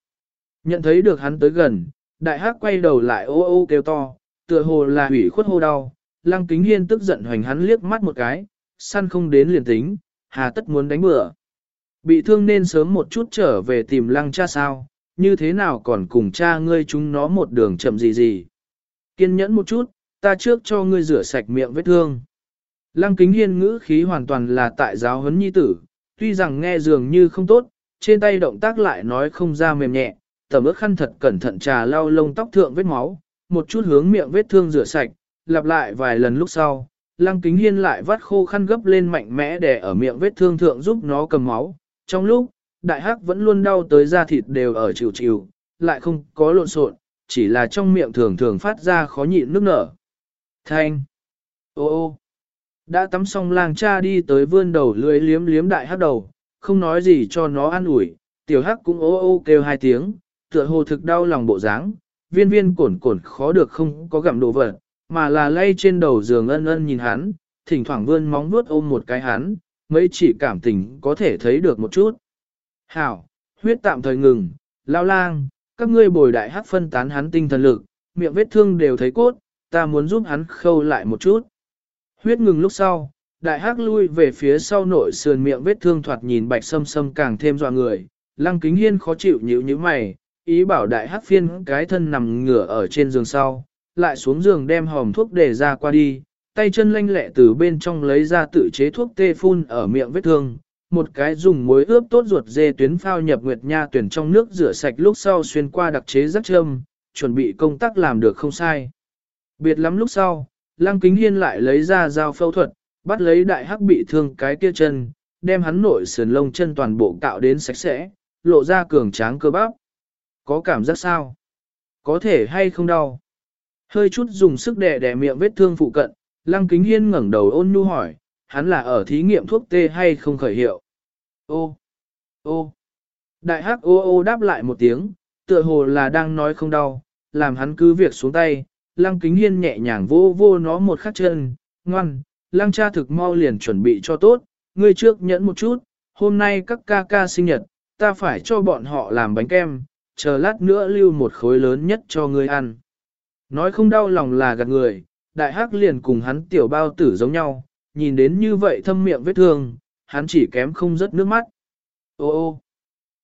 nhận thấy được hắn tới gần, đại hắc quay đầu lại ô ô kêu to, tựa hồ là hủy khuất hô đau, lăng kính hiên tức giận hoành hắn liếc mắt một cái, săn không đến liền tính, hà tất muốn đánh bữa. Bị thương nên sớm một chút trở về tìm lăng cha sao, như thế nào còn cùng cha ngươi chúng nó một đường chậm gì gì. Kiên nhẫn một chút, ta trước cho ngươi rửa sạch miệng vết thương. Lăng kính hiên ngữ khí hoàn toàn là tại giáo huấn nhi tử, tuy rằng nghe dường như không tốt, trên tay động tác lại nói không ra mềm nhẹ, tầm ước khăn thật cẩn thận trà lau lông tóc thượng vết máu, một chút hướng miệng vết thương rửa sạch, lặp lại vài lần lúc sau, lăng kính hiên lại vắt khô khăn gấp lên mạnh mẽ để ở miệng vết thương thượng giúp nó cầm máu. Trong lúc, đại hắc vẫn luôn đau tới da thịt đều ở chịu chịu, lại không có lộn xộn, chỉ là trong miệng thường thường phát ra khó nhịn nước nở. Thanh! Ô ô! Đã tắm xong lang cha đi tới vươn đầu lưỡi liếm liếm đại hắc đầu, không nói gì cho nó ăn ủi, tiểu hắc cũng ô ô kêu hai tiếng, tựa hồ thực đau lòng bộ dáng, viên viên cổn cổn khó được không có gặm đồ vật, mà là lay trên đầu giường ân ân nhìn hắn, thỉnh thoảng vươn móng vuốt ôm một cái hắn, mấy chỉ cảm tình có thể thấy được một chút. Hảo, huyết tạm thời ngừng, lao lang, các ngươi bồi đại hắc phân tán hắn tinh thần lực, miệng vết thương đều thấy cốt, ta muốn giúp hắn khâu lại một chút. Huyết ngừng lúc sau, đại hắc lui về phía sau nội sườn miệng vết thương thoạt nhìn bạch sâm sâm càng thêm dọa người, lăng kính hiên khó chịu nhíu như mày, ý bảo đại hắc phiên cái thân nằm ngửa ở trên giường sau, lại xuống giường đem hòm thuốc để ra qua đi, tay chân lanh lẹ từ bên trong lấy ra tự chế thuốc tê phun ở miệng vết thương, một cái dùng muối ướp tốt ruột dê tuyến phao nhập nguyệt nha tuyển trong nước rửa sạch lúc sau xuyên qua đặc chế rắc châm, chuẩn bị công tác làm được không sai. Biệt lắm lúc sau, Lăng Kính Hiên lại lấy ra dao phẫu thuật, bắt lấy đại hắc bị thương cái kia chân, đem hắn nội sườn lông chân toàn bộ cạo đến sạch sẽ, lộ ra cường tráng cơ bắp. Có cảm giác sao? Có thể hay không đau? Hơi chút dùng sức đè đè miệng vết thương phụ cận, Lăng Kính Hiên ngẩng đầu ôn nhu hỏi, hắn là ở thí nghiệm thuốc tê hay không khởi hiệu? Ô, ô, đại hắc ô ô đáp lại một tiếng, tựa hồ là đang nói không đau, làm hắn cứ việc xuống tay, lăng kính hiên nhẹ nhàng vô vô nó một khắc chân, ngoan, lăng cha thực mau liền chuẩn bị cho tốt, ngươi trước nhẫn một chút, hôm nay các ca ca sinh nhật, ta phải cho bọn họ làm bánh kem, chờ lát nữa lưu một khối lớn nhất cho ngươi ăn. Nói không đau lòng là gạt người, đại hắc liền cùng hắn tiểu bao tử giống nhau, nhìn đến như vậy thâm miệng vết thương, hắn chỉ kém không rớt nước mắt. Ô ô,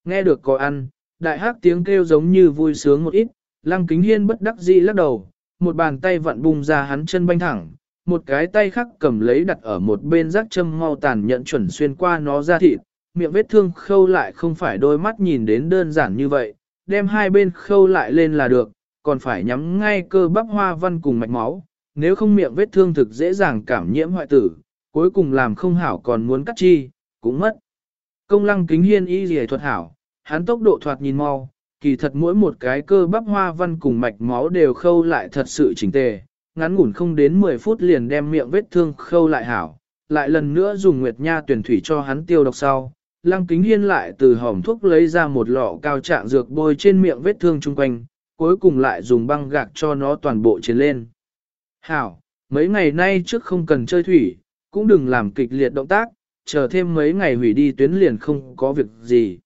nghe được có ăn, đại hắc tiếng kêu giống như vui sướng một ít, lăng kính hiên bất đắc dĩ lắc đầu, một bàn tay vặn bung ra hắn chân banh thẳng, một cái tay khác cầm lấy đặt ở một bên rác châm mau tàn nhận chuẩn xuyên qua nó ra thịt, miệng vết thương khâu lại không phải đôi mắt nhìn đến đơn giản như vậy, đem hai bên khâu lại lên là được, còn phải nhắm ngay cơ bắp hoa văn cùng mạch máu, nếu không miệng vết thương thực dễ dàng cảm nhiễm hoại tử, cuối cùng làm không hảo còn muốn cắt chi, cũng mất. Công lăng kính hiên y dì thuật hảo, hắn tốc độ thoạt nhìn mau, kỳ thật mỗi một cái cơ bắp hoa văn cùng mạch máu đều khâu lại thật sự chỉnh tề, ngắn ngủn không đến 10 phút liền đem miệng vết thương khâu lại hảo, lại lần nữa dùng nguyệt nha tuyển thủy cho hắn tiêu độc sau. Lăng kính hiên lại từ hòm thuốc lấy ra một lọ cao trạng dược bôi trên miệng vết thương chung quanh, cuối cùng lại dùng băng gạc cho nó toàn bộ trên lên. Hảo, mấy ngày nay trước không cần chơi thủy, cũng đừng làm kịch liệt động tác, chờ thêm mấy ngày hủy đi tuyến liền không có việc gì.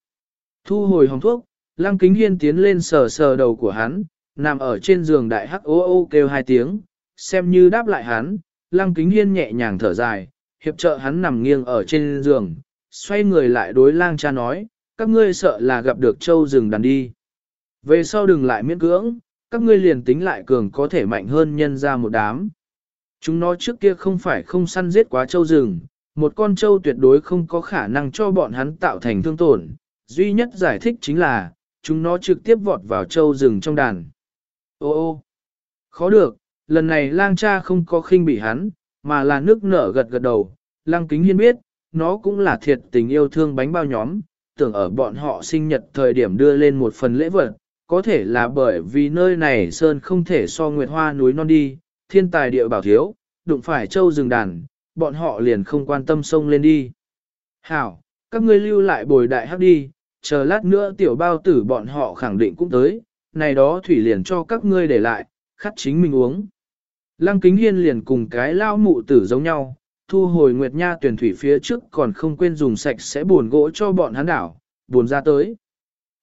Thu hồi hồng thuốc, Lăng Kính Hiên tiến lên sờ sờ đầu của hắn, nằm ở trên giường đại hắc ô ô kêu hai tiếng, xem như đáp lại hắn, Lăng Kính Hiên nhẹ nhàng thở dài, hiệp trợ hắn nằm nghiêng ở trên giường, xoay người lại đối lang cha nói, các ngươi sợ là gặp được châu rừng đàn đi. Về sau đừng lại miễn cưỡng, các ngươi liền tính lại cường có thể mạnh hơn nhân ra một đám. Chúng nó trước kia không phải không săn giết quá châu rừng, một con châu tuyệt đối không có khả năng cho bọn hắn tạo thành thương tổn. Duy nhất giải thích chính là, chúng nó trực tiếp vọt vào châu rừng trong đàn. Ô ô, khó được, lần này lang cha không có khinh bị hắn, mà là nước nở gật gật đầu. Lang kính hiên biết, nó cũng là thiệt tình yêu thương bánh bao nhóm, tưởng ở bọn họ sinh nhật thời điểm đưa lên một phần lễ vật, có thể là bởi vì nơi này sơn không thể so nguyệt hoa núi non đi, thiên tài địa bảo thiếu, đụng phải châu rừng đàn, bọn họ liền không quan tâm sông lên đi. Hảo, các ngươi lưu lại bồi đại hắc đi, chờ lát nữa tiểu bao tử bọn họ khẳng định cũng tới, này đó thủy liền cho các ngươi để lại, khát chính mình uống. Lăng kính hiên liền cùng cái lao mụ tử giống nhau, thu hồi nguyệt nha tuyển thủy phía trước còn không quên dùng sạch sẽ buồn gỗ cho bọn hắn đảo, buồn ra tới.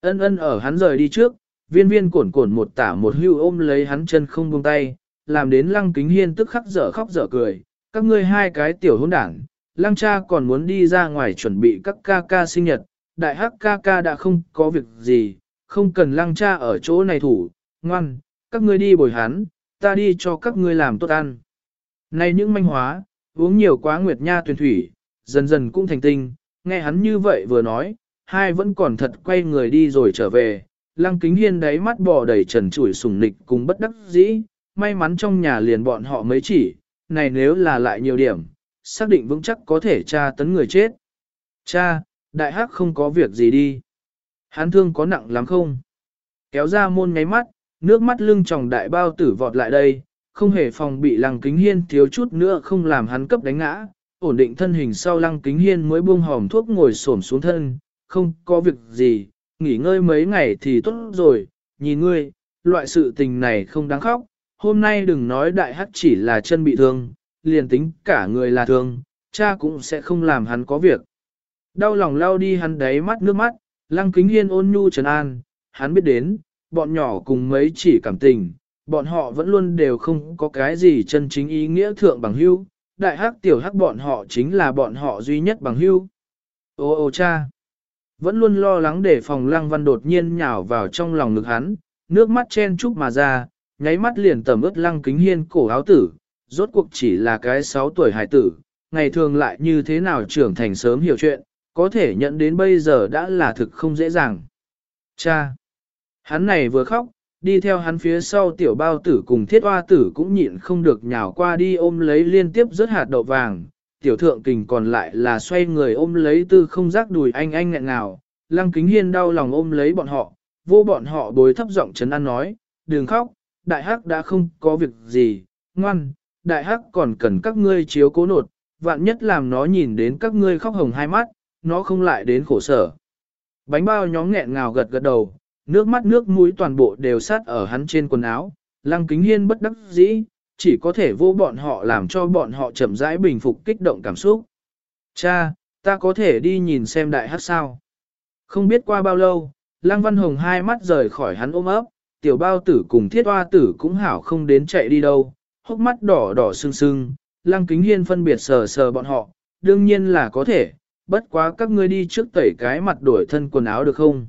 Ân ân ở hắn rời đi trước, viên viên cuộn cuộn một tả một hưu ôm lấy hắn chân không buông tay, làm đến lăng kính hiên tức khắc dở khóc dở cười, các ngươi hai cái tiểu hôn đảng, lăng cha còn muốn đi ra ngoài chuẩn bị các ca ca sinh nhật, đại hắc ca ca đã không có việc gì, không cần lăng cha ở chỗ này thủ, ngoan, các ngươi đi bồi hắn, ta đi cho các ngươi làm tốt ăn. Này những manh hóa, uống nhiều quá nguyệt nha tuyển thủy, dần dần cũng thành tinh, nghe hắn như vậy vừa nói, hai vẫn còn thật quay người đi rồi trở về, lăng kính hiên đáy mắt bò đầy trần trụi sùng nịch cùng bất đắc dĩ, may mắn trong nhà liền bọn họ mới chỉ, này nếu là lại nhiều điểm, xác định vững chắc có thể tra tấn người chết. Cha, đại hắc không có việc gì đi. Hán thương có nặng lắm không? Kéo ra môn nháy mắt, nước mắt lưng tròng đại bao tử vọt lại đây, không hề phòng bị lăng kính hiên thiếu chút nữa không làm hắn cấp đánh ngã, ổn định thân hình sau lăng kính hiên mới buông hòm thuốc ngồi xổm xuống thân, không có việc gì, nghỉ ngơi mấy ngày thì tốt rồi, nhìn ngươi, loại sự tình này không đáng khóc, hôm nay đừng nói đại hắc chỉ là chân bị thương, liền tính cả người là thương, cha cũng sẽ không làm hắn có việc. Đau lòng lao đi hắn đáy mắt nước mắt, lăng kính hiên ôn nhu trấn an, hắn biết đến, bọn nhỏ cùng mấy chỉ cảm tình, bọn họ vẫn luôn đều không có cái gì chân chính ý nghĩa thượng bằng hưu, đại hắc tiểu hắc bọn họ chính là bọn họ duy nhất bằng hưu. Ô ô cha! Vẫn luôn lo lắng để phòng lăng văn đột nhiên nhào vào trong lòng ngực hắn, nước mắt chen chúc mà ra, nháy mắt liền tầm ướt lăng kính hiên cổ áo tử, rốt cuộc chỉ là cái 6 tuổi hải tử, ngày thường lại như thế nào trưởng thành sớm hiểu chuyện, có thể nhận đến bây giờ đã là thực không dễ dàng. Cha! Hắn này vừa khóc, đi theo hắn phía sau tiểu bao tử cùng thiết hoa tử cũng nhịn không được nhào qua đi ôm lấy liên tiếp rớt hạt đậu vàng, tiểu thượng kình còn lại là xoay người ôm lấy tư không giác đùi anh anh ngẹn ngào, lăng kính hiên đau lòng ôm lấy bọn họ, vô bọn họ bối thấp giọng chấn an nói, đừng khóc, đại hắc đã không có việc gì, ngoan, đại hắc còn cần các ngươi chiếu cố nột, vạn nhất làm nó nhìn đến các ngươi khóc hồng hai mắt, nó không lại đến khổ sở. Bánh bao nhóm nghẹn ngào gật gật đầu, nước mắt nước mũi toàn bộ đều sát ở hắn trên quần áo, lăng kính hiên bất đắc dĩ, chỉ có thể vô bọn họ làm cho bọn họ chậm rãi bình phục kích động cảm xúc. Cha, ta có thể đi nhìn xem đại hát sao. Không biết qua bao lâu, lăng văn hồng hai mắt rời khỏi hắn ôm ấp, tiểu bao tử cùng thiết hoa tử cũng hảo không đến chạy đi đâu, hốc mắt đỏ đỏ sưng sưng, lăng kính hiên phân biệt sờ sờ bọn họ, đương nhiên là có thể, bất quá các ngươi đi trước tẩy cái mặt đổi thân quần áo được không?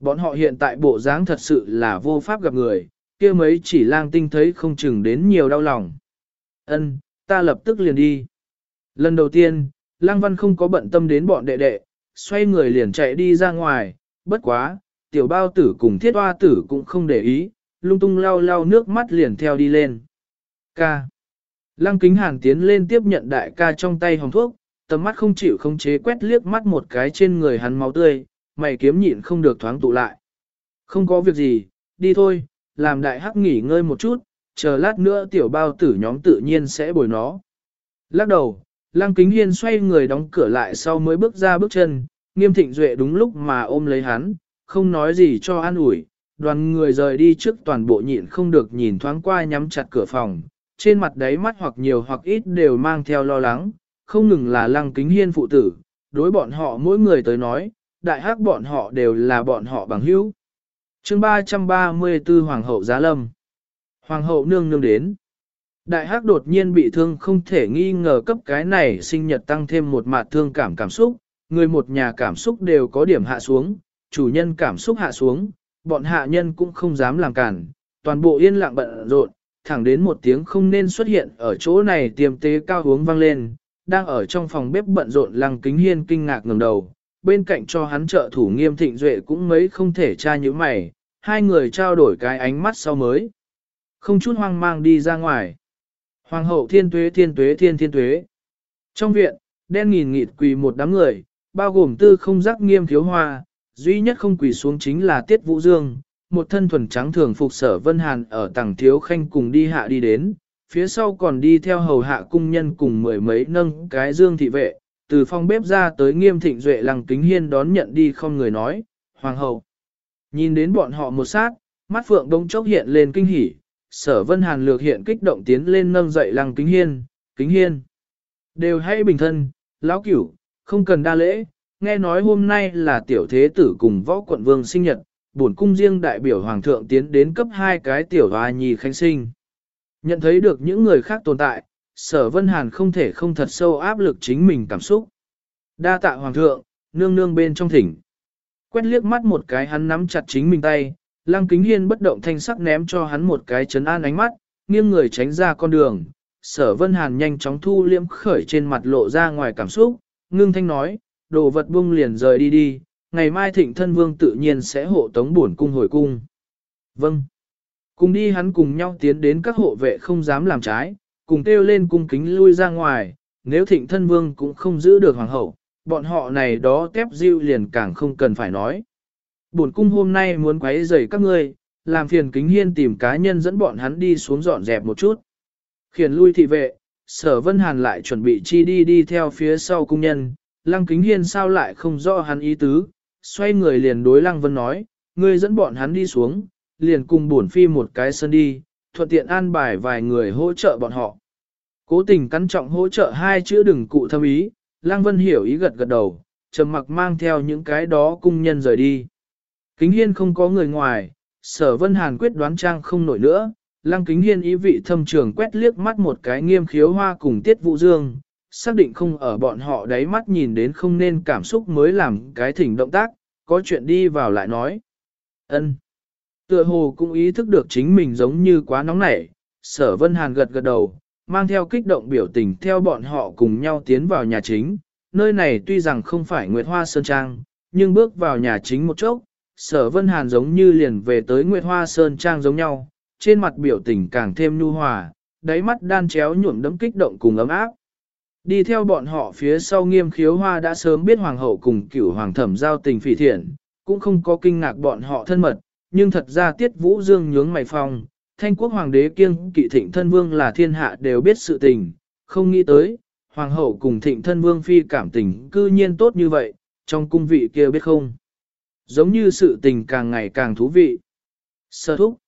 Bọn họ hiện tại bộ dáng thật sự là vô pháp gặp người, kia mấy chỉ lang tinh thấy không chừng đến nhiều đau lòng. Ân, ta lập tức liền đi. Lần đầu tiên, lang văn không có bận tâm đến bọn đệ đệ, xoay người liền chạy đi ra ngoài, bất quá, tiểu bao tử cùng thiết hoa tử cũng không để ý, lung tung lau lau nước mắt liền theo đi lên. Ca. Lăng kính hàn tiến lên tiếp nhận đại ca trong tay hồng thuốc, tầm mắt không chịu không chế quét liếc mắt một cái trên người hắn máu tươi, mày kiếm nhịn không được thoáng tụ lại. Không có việc gì, đi thôi, làm đại hắc nghỉ ngơi một chút, chờ lát nữa tiểu bao tử nhóm tự nhiên sẽ bồi nó. Lắc đầu, lăng kính hiên xoay người đóng cửa lại sau mới bước ra bước chân, nghiêm thịnh duệ đúng lúc mà ôm lấy hắn, không nói gì cho an ủi, đoàn người rời đi trước toàn bộ nhịn không được nhìn thoáng qua nhắm chặt cửa phòng, trên mặt đáy mắt hoặc nhiều hoặc ít đều mang theo lo lắng, không ngừng là lăng kính hiên phụ tử, đối bọn họ mỗi người tới nói, đại hắc bọn họ đều là bọn họ bằng hữu chương 334 Hoàng hậu Giá Lâm. Hoàng hậu nương nương đến. Đại hắc đột nhiên bị thương không thể nghi ngờ cấp cái này sinh nhật tăng thêm một mạt thương cảm cảm xúc, người một nhà cảm xúc đều có điểm hạ xuống, chủ nhân cảm xúc hạ xuống, bọn hạ nhân cũng không dám làm cản, toàn bộ yên lặng bận rộn, thẳng đến một tiếng không nên xuất hiện ở chỗ này tiềm tế cao hướng vang lên, đang ở trong phòng bếp bận rộn lăng kính hiên kinh ngạc ngẩng đầu, bên cạnh cho hắn trợ thủ nghiêm thịnh duệ cũng mấy không thể tra như mày, hai người trao đổi cái ánh mắt sau mới. Không chút hoang mang đi ra ngoài. Hoàng hậu thiên tuế thiên tuế thiên thiên tuế. Trong viện, đen nghìn nghịt quỳ một đám người, bao gồm tư không giác nghiêm thiếu hoa, duy nhất không quỳ xuống chính là Tiết Vũ Dương, một thân thuần trắng thường phục sở Vân Hàn ở tầng thiếu khanh cùng đi hạ đi đến, phía sau còn đi theo hầu hạ cung nhân cùng mười mấy nâng cái dương thị vệ, từ phòng bếp ra tới nghiêm thịnh duệ lăng kính hiên đón nhận đi không người nói, hoàng hậu. Nhìn đến bọn họ một sát, mắt phượng đông chốc hiện lên kinh hỉ, sở vân hàn lược hiện kích động tiến lên nâng dậy lăng kính hiên, kính hiên. Đều hay bình thân, lão cửu, không cần đa lễ, nghe nói hôm nay là tiểu thế tử cùng võ quận vương sinh nhật, bổn cung riêng đại biểu hoàng thượng tiến đến cấp hai cái tiểu hoa nhì khánh sinh. Nhận thấy được những người khác tồn tại, sở vân hàn không thể không thật sâu áp lực chính mình cảm xúc. Đa tạ hoàng thượng, nương nương bên trong thỉnh. Quét liếc mắt một cái hắn nắm chặt chính mình tay, lăng kính hiên bất động thanh sắc ném cho hắn một cái chấn an ánh mắt, nghiêng người tránh ra con đường. Sở vân hàn nhanh chóng thu liễm khởi trên mặt lộ ra ngoài cảm xúc, ngưng thanh nói, đồ vật buông liền rời đi đi, ngày mai thịnh thân vương tự nhiên sẽ hộ tống bổn cung hồi cung. Vâng. Cùng đi hắn cùng nhau tiến đến các hộ vệ không dám làm trái, cùng kêu lên cung kính lui ra ngoài, nếu thịnh thân vương cũng không giữ được hoàng hậu, bọn họ này đó tép diêu liền càng không cần phải nói. Bổn cung hôm nay muốn quấy rầy các ngươi, làm phiền kính hiên tìm cá nhân dẫn bọn hắn đi xuống dọn dẹp một chút. Khiển lui thị vệ, sở vân hàn lại chuẩn bị chi đi đi theo phía sau cung nhân, lăng kính hiên sao lại không rõ hắn ý tứ, xoay người liền đối lăng vân nói, ngươi dẫn bọn hắn đi xuống, liền cùng bổn phi một cái sân đi, thuận tiện an bài vài người hỗ trợ bọn họ. Cố tình cắn trọng hỗ trợ hai chữ đừng cụ thâm ý, Lăng Vân hiểu ý gật gật đầu, trầm mặc mang theo những cái đó cung nhân rời đi. Kính hiên không có người ngoài, sở Vân Hàn quyết đoán trang không nổi nữa, Lăng Kính Hiên ý vị thâm trường quét liếc mắt một cái nghiêm khiếu hoa cùng Tiết Vũ Dương, xác định không ở bọn họ đáy mắt nhìn đến không nên cảm xúc mới làm cái thỉnh động tác, có chuyện đi vào lại nói. ân Tựa hồ cũng ý thức được chính mình giống như quá nóng nảy, sở vân hàn gật gật đầu, mang theo kích động biểu tình theo bọn họ cùng nhau tiến vào nhà chính. Nơi này tuy rằng không phải Nguyệt Hoa Sơn Trang, nhưng bước vào nhà chính một chốc, sở vân hàn giống như liền về tới Nguyệt Hoa Sơn Trang giống nhau, trên mặt biểu tình càng thêm nhu hòa, đáy mắt đan chéo nhuộm đấm kích động cùng ấm áp. Đi theo bọn họ phía sau nghiêm khiếu hoa đã sớm biết hoàng hậu cùng cửu hoàng thẩm giao tình phỉ thiện, cũng không có kinh ngạc bọn họ thân mật, nhưng thật ra tiết vũ dương nhướng mày phong, thanh quốc hoàng đế kiêng kỵ thịnh thân vương là thiên hạ đều biết sự tình, không nghĩ tới, hoàng hậu cùng thịnh thân vương phi cảm tình cư nhiên tốt như vậy, trong cung vị kia biết không. Giống như sự tình càng ngày càng thú vị. Sở thúc.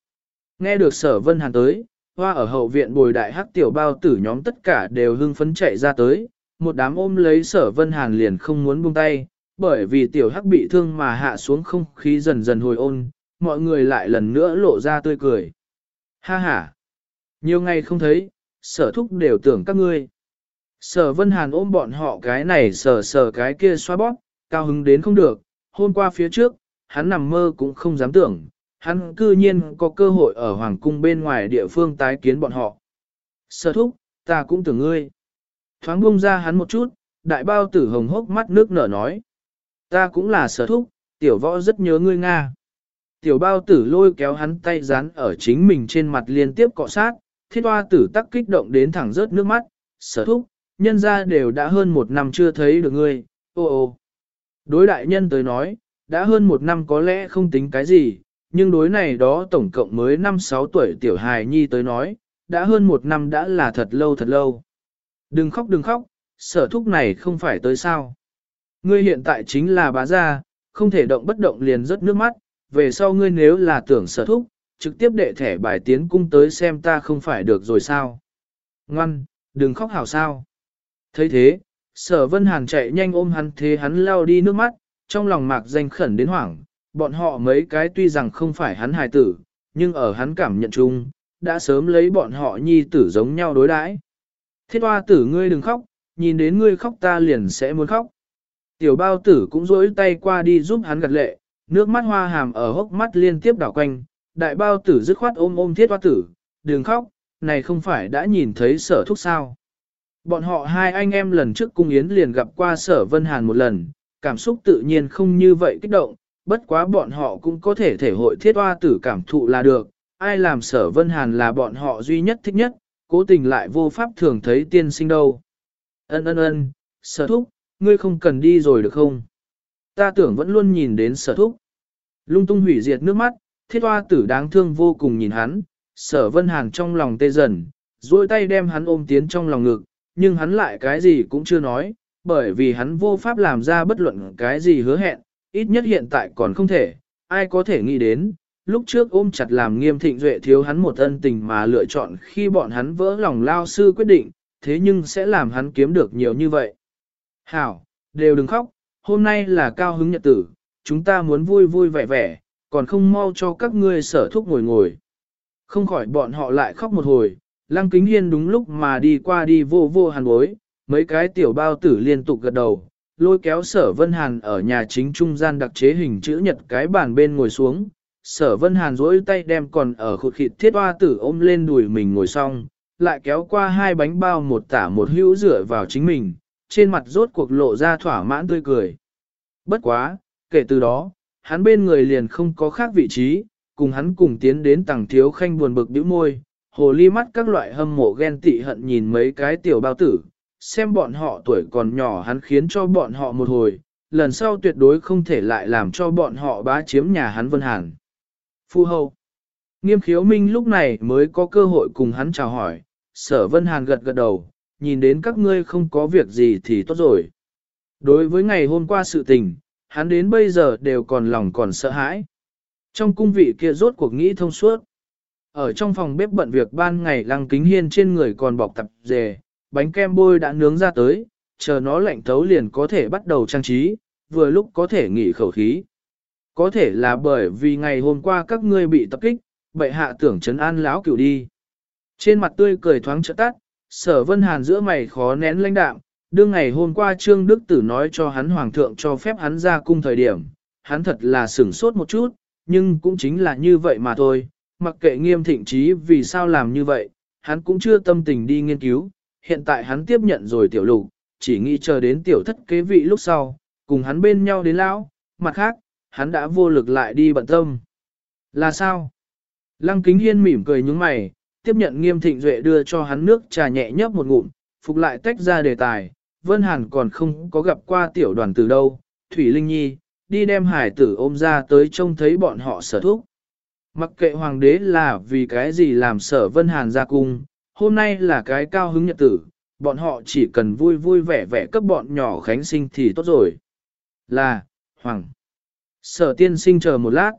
Nghe được sở vân hàn tới, hoa ở hậu viện bồi đại hắc tiểu bao tử nhóm tất cả đều hưng phấn chạy ra tới, một đám ôm lấy sở vân hàn liền không muốn buông tay, bởi vì tiểu hắc bị thương mà hạ xuống không khí dần dần hồi ôn, mọi người lại lần nữa lộ ra tươi cười. Ha ha! Nhiều ngày không thấy, sở thúc đều tưởng các ngươi. Sở Vân Hàn ôm bọn họ cái này sờ sờ cái kia xoa bóp, cao hứng đến không được, hôm qua phía trước, hắn nằm mơ cũng không dám tưởng, hắn cư nhiên có cơ hội ở Hoàng cung bên ngoài địa phương tái kiến bọn họ. Sở thúc, ta cũng tưởng ngươi. Thoáng buông ra hắn một chút, đại bao tử hồng hốc mắt nước nở nói. Ta cũng là sở thúc, tiểu võ rất nhớ ngươi Nga. Tiểu bao tử lôi kéo hắn tay dán ở chính mình trên mặt liên tiếp cọ sát, thiết hoa tử tắc kích động đến thẳng rớt nước mắt, sở thúc, nhân ra đều đã hơn một năm chưa thấy được ngươi, ô ô. Đối đại nhân tới nói, đã hơn một năm có lẽ không tính cái gì, nhưng đối này đó tổng cộng mới 5-6 tuổi tiểu hài nhi tới nói, đã hơn một năm đã là thật lâu thật lâu. Đừng khóc đừng khóc, sở thúc này không phải tới sao. Ngươi hiện tại chính là bá gia, không thể động bất động liền rớt nước mắt, về sau ngươi nếu là tưởng sở thúc, trực tiếp đệ thẻ bài tiến cung tới xem ta không phải được rồi sao. Ngoan, đừng khóc hảo sao. thấy thế, sở vân hàn chạy nhanh ôm hắn thế hắn lao đi nước mắt, trong lòng mạc danh khẩn đến hoảng, bọn họ mấy cái tuy rằng không phải hắn hài tử, nhưng ở hắn cảm nhận chung, đã sớm lấy bọn họ nhi tử giống nhau đối đãi. Thiết hoa tử ngươi đừng khóc, nhìn đến ngươi khóc ta liền sẽ muốn khóc. Tiểu bao tử cũng rỗi tay qua đi giúp hắn gật lệ, nước mắt hoa hàm ở hốc mắt liên tiếp đảo quanh, đại bao tử dứt khoát ôm ôm thiết hoa tử, đừng khóc, này không phải đã nhìn thấy sở thúc sao. Bọn họ hai anh em lần trước cung yến liền gặp qua sở Vân Hàn một lần, cảm xúc tự nhiên không như vậy kích động, bất quá bọn họ cũng có thể thể hội thiết hoa tử cảm thụ là được, ai làm sở Vân Hàn là bọn họ duy nhất thích nhất, cố tình lại vô pháp thường thấy tiên sinh đâu. Ân ân ân, sở thúc, ngươi không cần đi rồi được không? Ta tưởng vẫn luôn nhìn đến sở thúc. Lung tung hủy diệt nước mắt, thiết hoa tử đáng thương vô cùng nhìn hắn, sở vân hàn trong lòng tê dần, duỗi tay đem hắn ôm tiến trong lòng ngực, nhưng hắn lại cái gì cũng chưa nói, bởi vì hắn vô pháp làm ra bất luận cái gì hứa hẹn, ít nhất hiện tại còn không thể, ai có thể nghĩ đến, lúc trước ôm chặt làm nghiêm thịnh duệ thiếu hắn một ân tình mà lựa chọn khi bọn hắn vỡ lòng lao sư quyết định, thế nhưng sẽ làm hắn kiếm được nhiều như vậy. Hảo, đều đừng khóc, hôm nay là cao hứng nhật tử, chúng ta muốn vui vui vẻ vẻ, còn không mau cho các ngươi sở thúc ngồi ngồi. Không khỏi bọn họ lại khóc một hồi, lăng kính hiên đúng lúc mà đi qua đi vô vô hàn bối, mấy cái tiểu bao tử liên tục gật đầu, lôi kéo sở vân hàn ở nhà chính trung gian đặc chế hình chữ nhật cái bàn bên ngồi xuống. Sở vân hàn duỗi tay đem còn ở khụt khịt thiết hoa tử ôm lên đùi mình ngồi xong, lại kéo qua hai bánh bao một tả một hữu rửa vào chính mình, trên mặt rốt cuộc lộ ra thỏa mãn tươi cười. Bất quá, kể từ đó, hắn bên người liền không có khác vị trí, cùng hắn cùng tiến đến tầng thiếu khanh buồn bực bĩu môi, hồ ly mắt các loại hâm mộ ghen tị hận nhìn mấy cái tiểu bao tử, xem bọn họ tuổi còn nhỏ hắn khiến cho bọn họ một hồi, lần sau tuyệt đối không thể lại làm cho bọn họ bá chiếm nhà hắn Vân Hàn. Phu hầu. Nghiêm khiếu minh lúc này mới có cơ hội cùng hắn chào hỏi, sở Vân Hàn gật gật đầu, nhìn đến các ngươi không có việc gì thì tốt rồi. Đối với ngày hôm qua sự tình, hắn đến bây giờ đều còn lòng còn sợ hãi. Trong cung vị kia rốt cuộc nghĩ thông suốt. Ở trong phòng bếp bận việc ban ngày lăng kính hiên trên người còn bọc tập dề, bánh kem bôi đã nướng ra tới, chờ nó lạnh thấu liền có thể bắt đầu trang trí, vừa lúc có thể nghỉ khẩu khí. Có thể là bởi vì ngày hôm qua các ngươi bị tập kích, bệ hạ tưởng trấn an lão cửu đi. Trên mặt tươi cười thoáng trợ tắt, sở vân hàn giữa mày khó nén lãnh đạm, đương ngày hôm qua Trương Đức Tử nói cho hắn hoàng thượng cho phép hắn ra cung thời điểm, hắn thật là sửng sốt một chút, nhưng cũng chính là như vậy mà thôi, mặc kệ nghiêm thịnh trí vì sao làm như vậy, hắn cũng chưa tâm tình đi nghiên cứu, hiện tại hắn tiếp nhận rồi tiểu lục, chỉ nghĩ chờ đến tiểu thất kế vị lúc sau, cùng hắn bên nhau đến lão, mặt khác, hắn đã vô lực lại đi bận tâm. Là sao? Lăng kính hiên mỉm cười nhúng mày, tiếp nhận nghiêm thịnh duệ đưa cho hắn nước trà nhẹ nhấp một ngụm, phục lại tách ra đề tài. Vân Hàn còn không có gặp qua tiểu đoàn từ đâu, Thủy Linh Nhi, đi đem hải tử ôm ra tới trông thấy bọn họ sở thúc. Mặc kệ hoàng đế là vì cái gì làm sở Vân Hàn ra cung, hôm nay là cái cao hứng nhật tử, bọn họ chỉ cần vui vui vẻ vẻ cấp bọn nhỏ khánh sinh thì tốt rồi. Là, hoàng. Sở tiên sinh chờ một lát.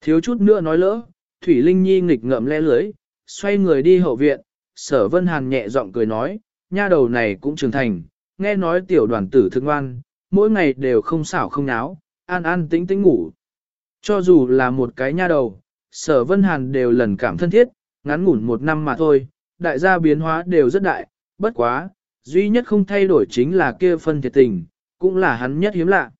Thiếu chút nữa nói lỡ, Thủy Linh Nhi nghịch ngợm le lưới, xoay người đi hậu viện, sở Vân Hàn nhẹ giọng cười nói, nha đầu này cũng trưởng thành, nghe nói tiểu đoàn tử thương ngoan, mỗi ngày đều không xảo không náo, an an tĩnh tĩnh ngủ. Cho dù là một cái nha đầu, sở Vân Hàn đều lần cảm thân thiết, ngắn ngủn một năm mà thôi, đại gia biến hóa đều rất đại, bất quá, duy nhất không thay đổi chính là kia phân thiệt tình, cũng là hắn nhất hiếm lạ.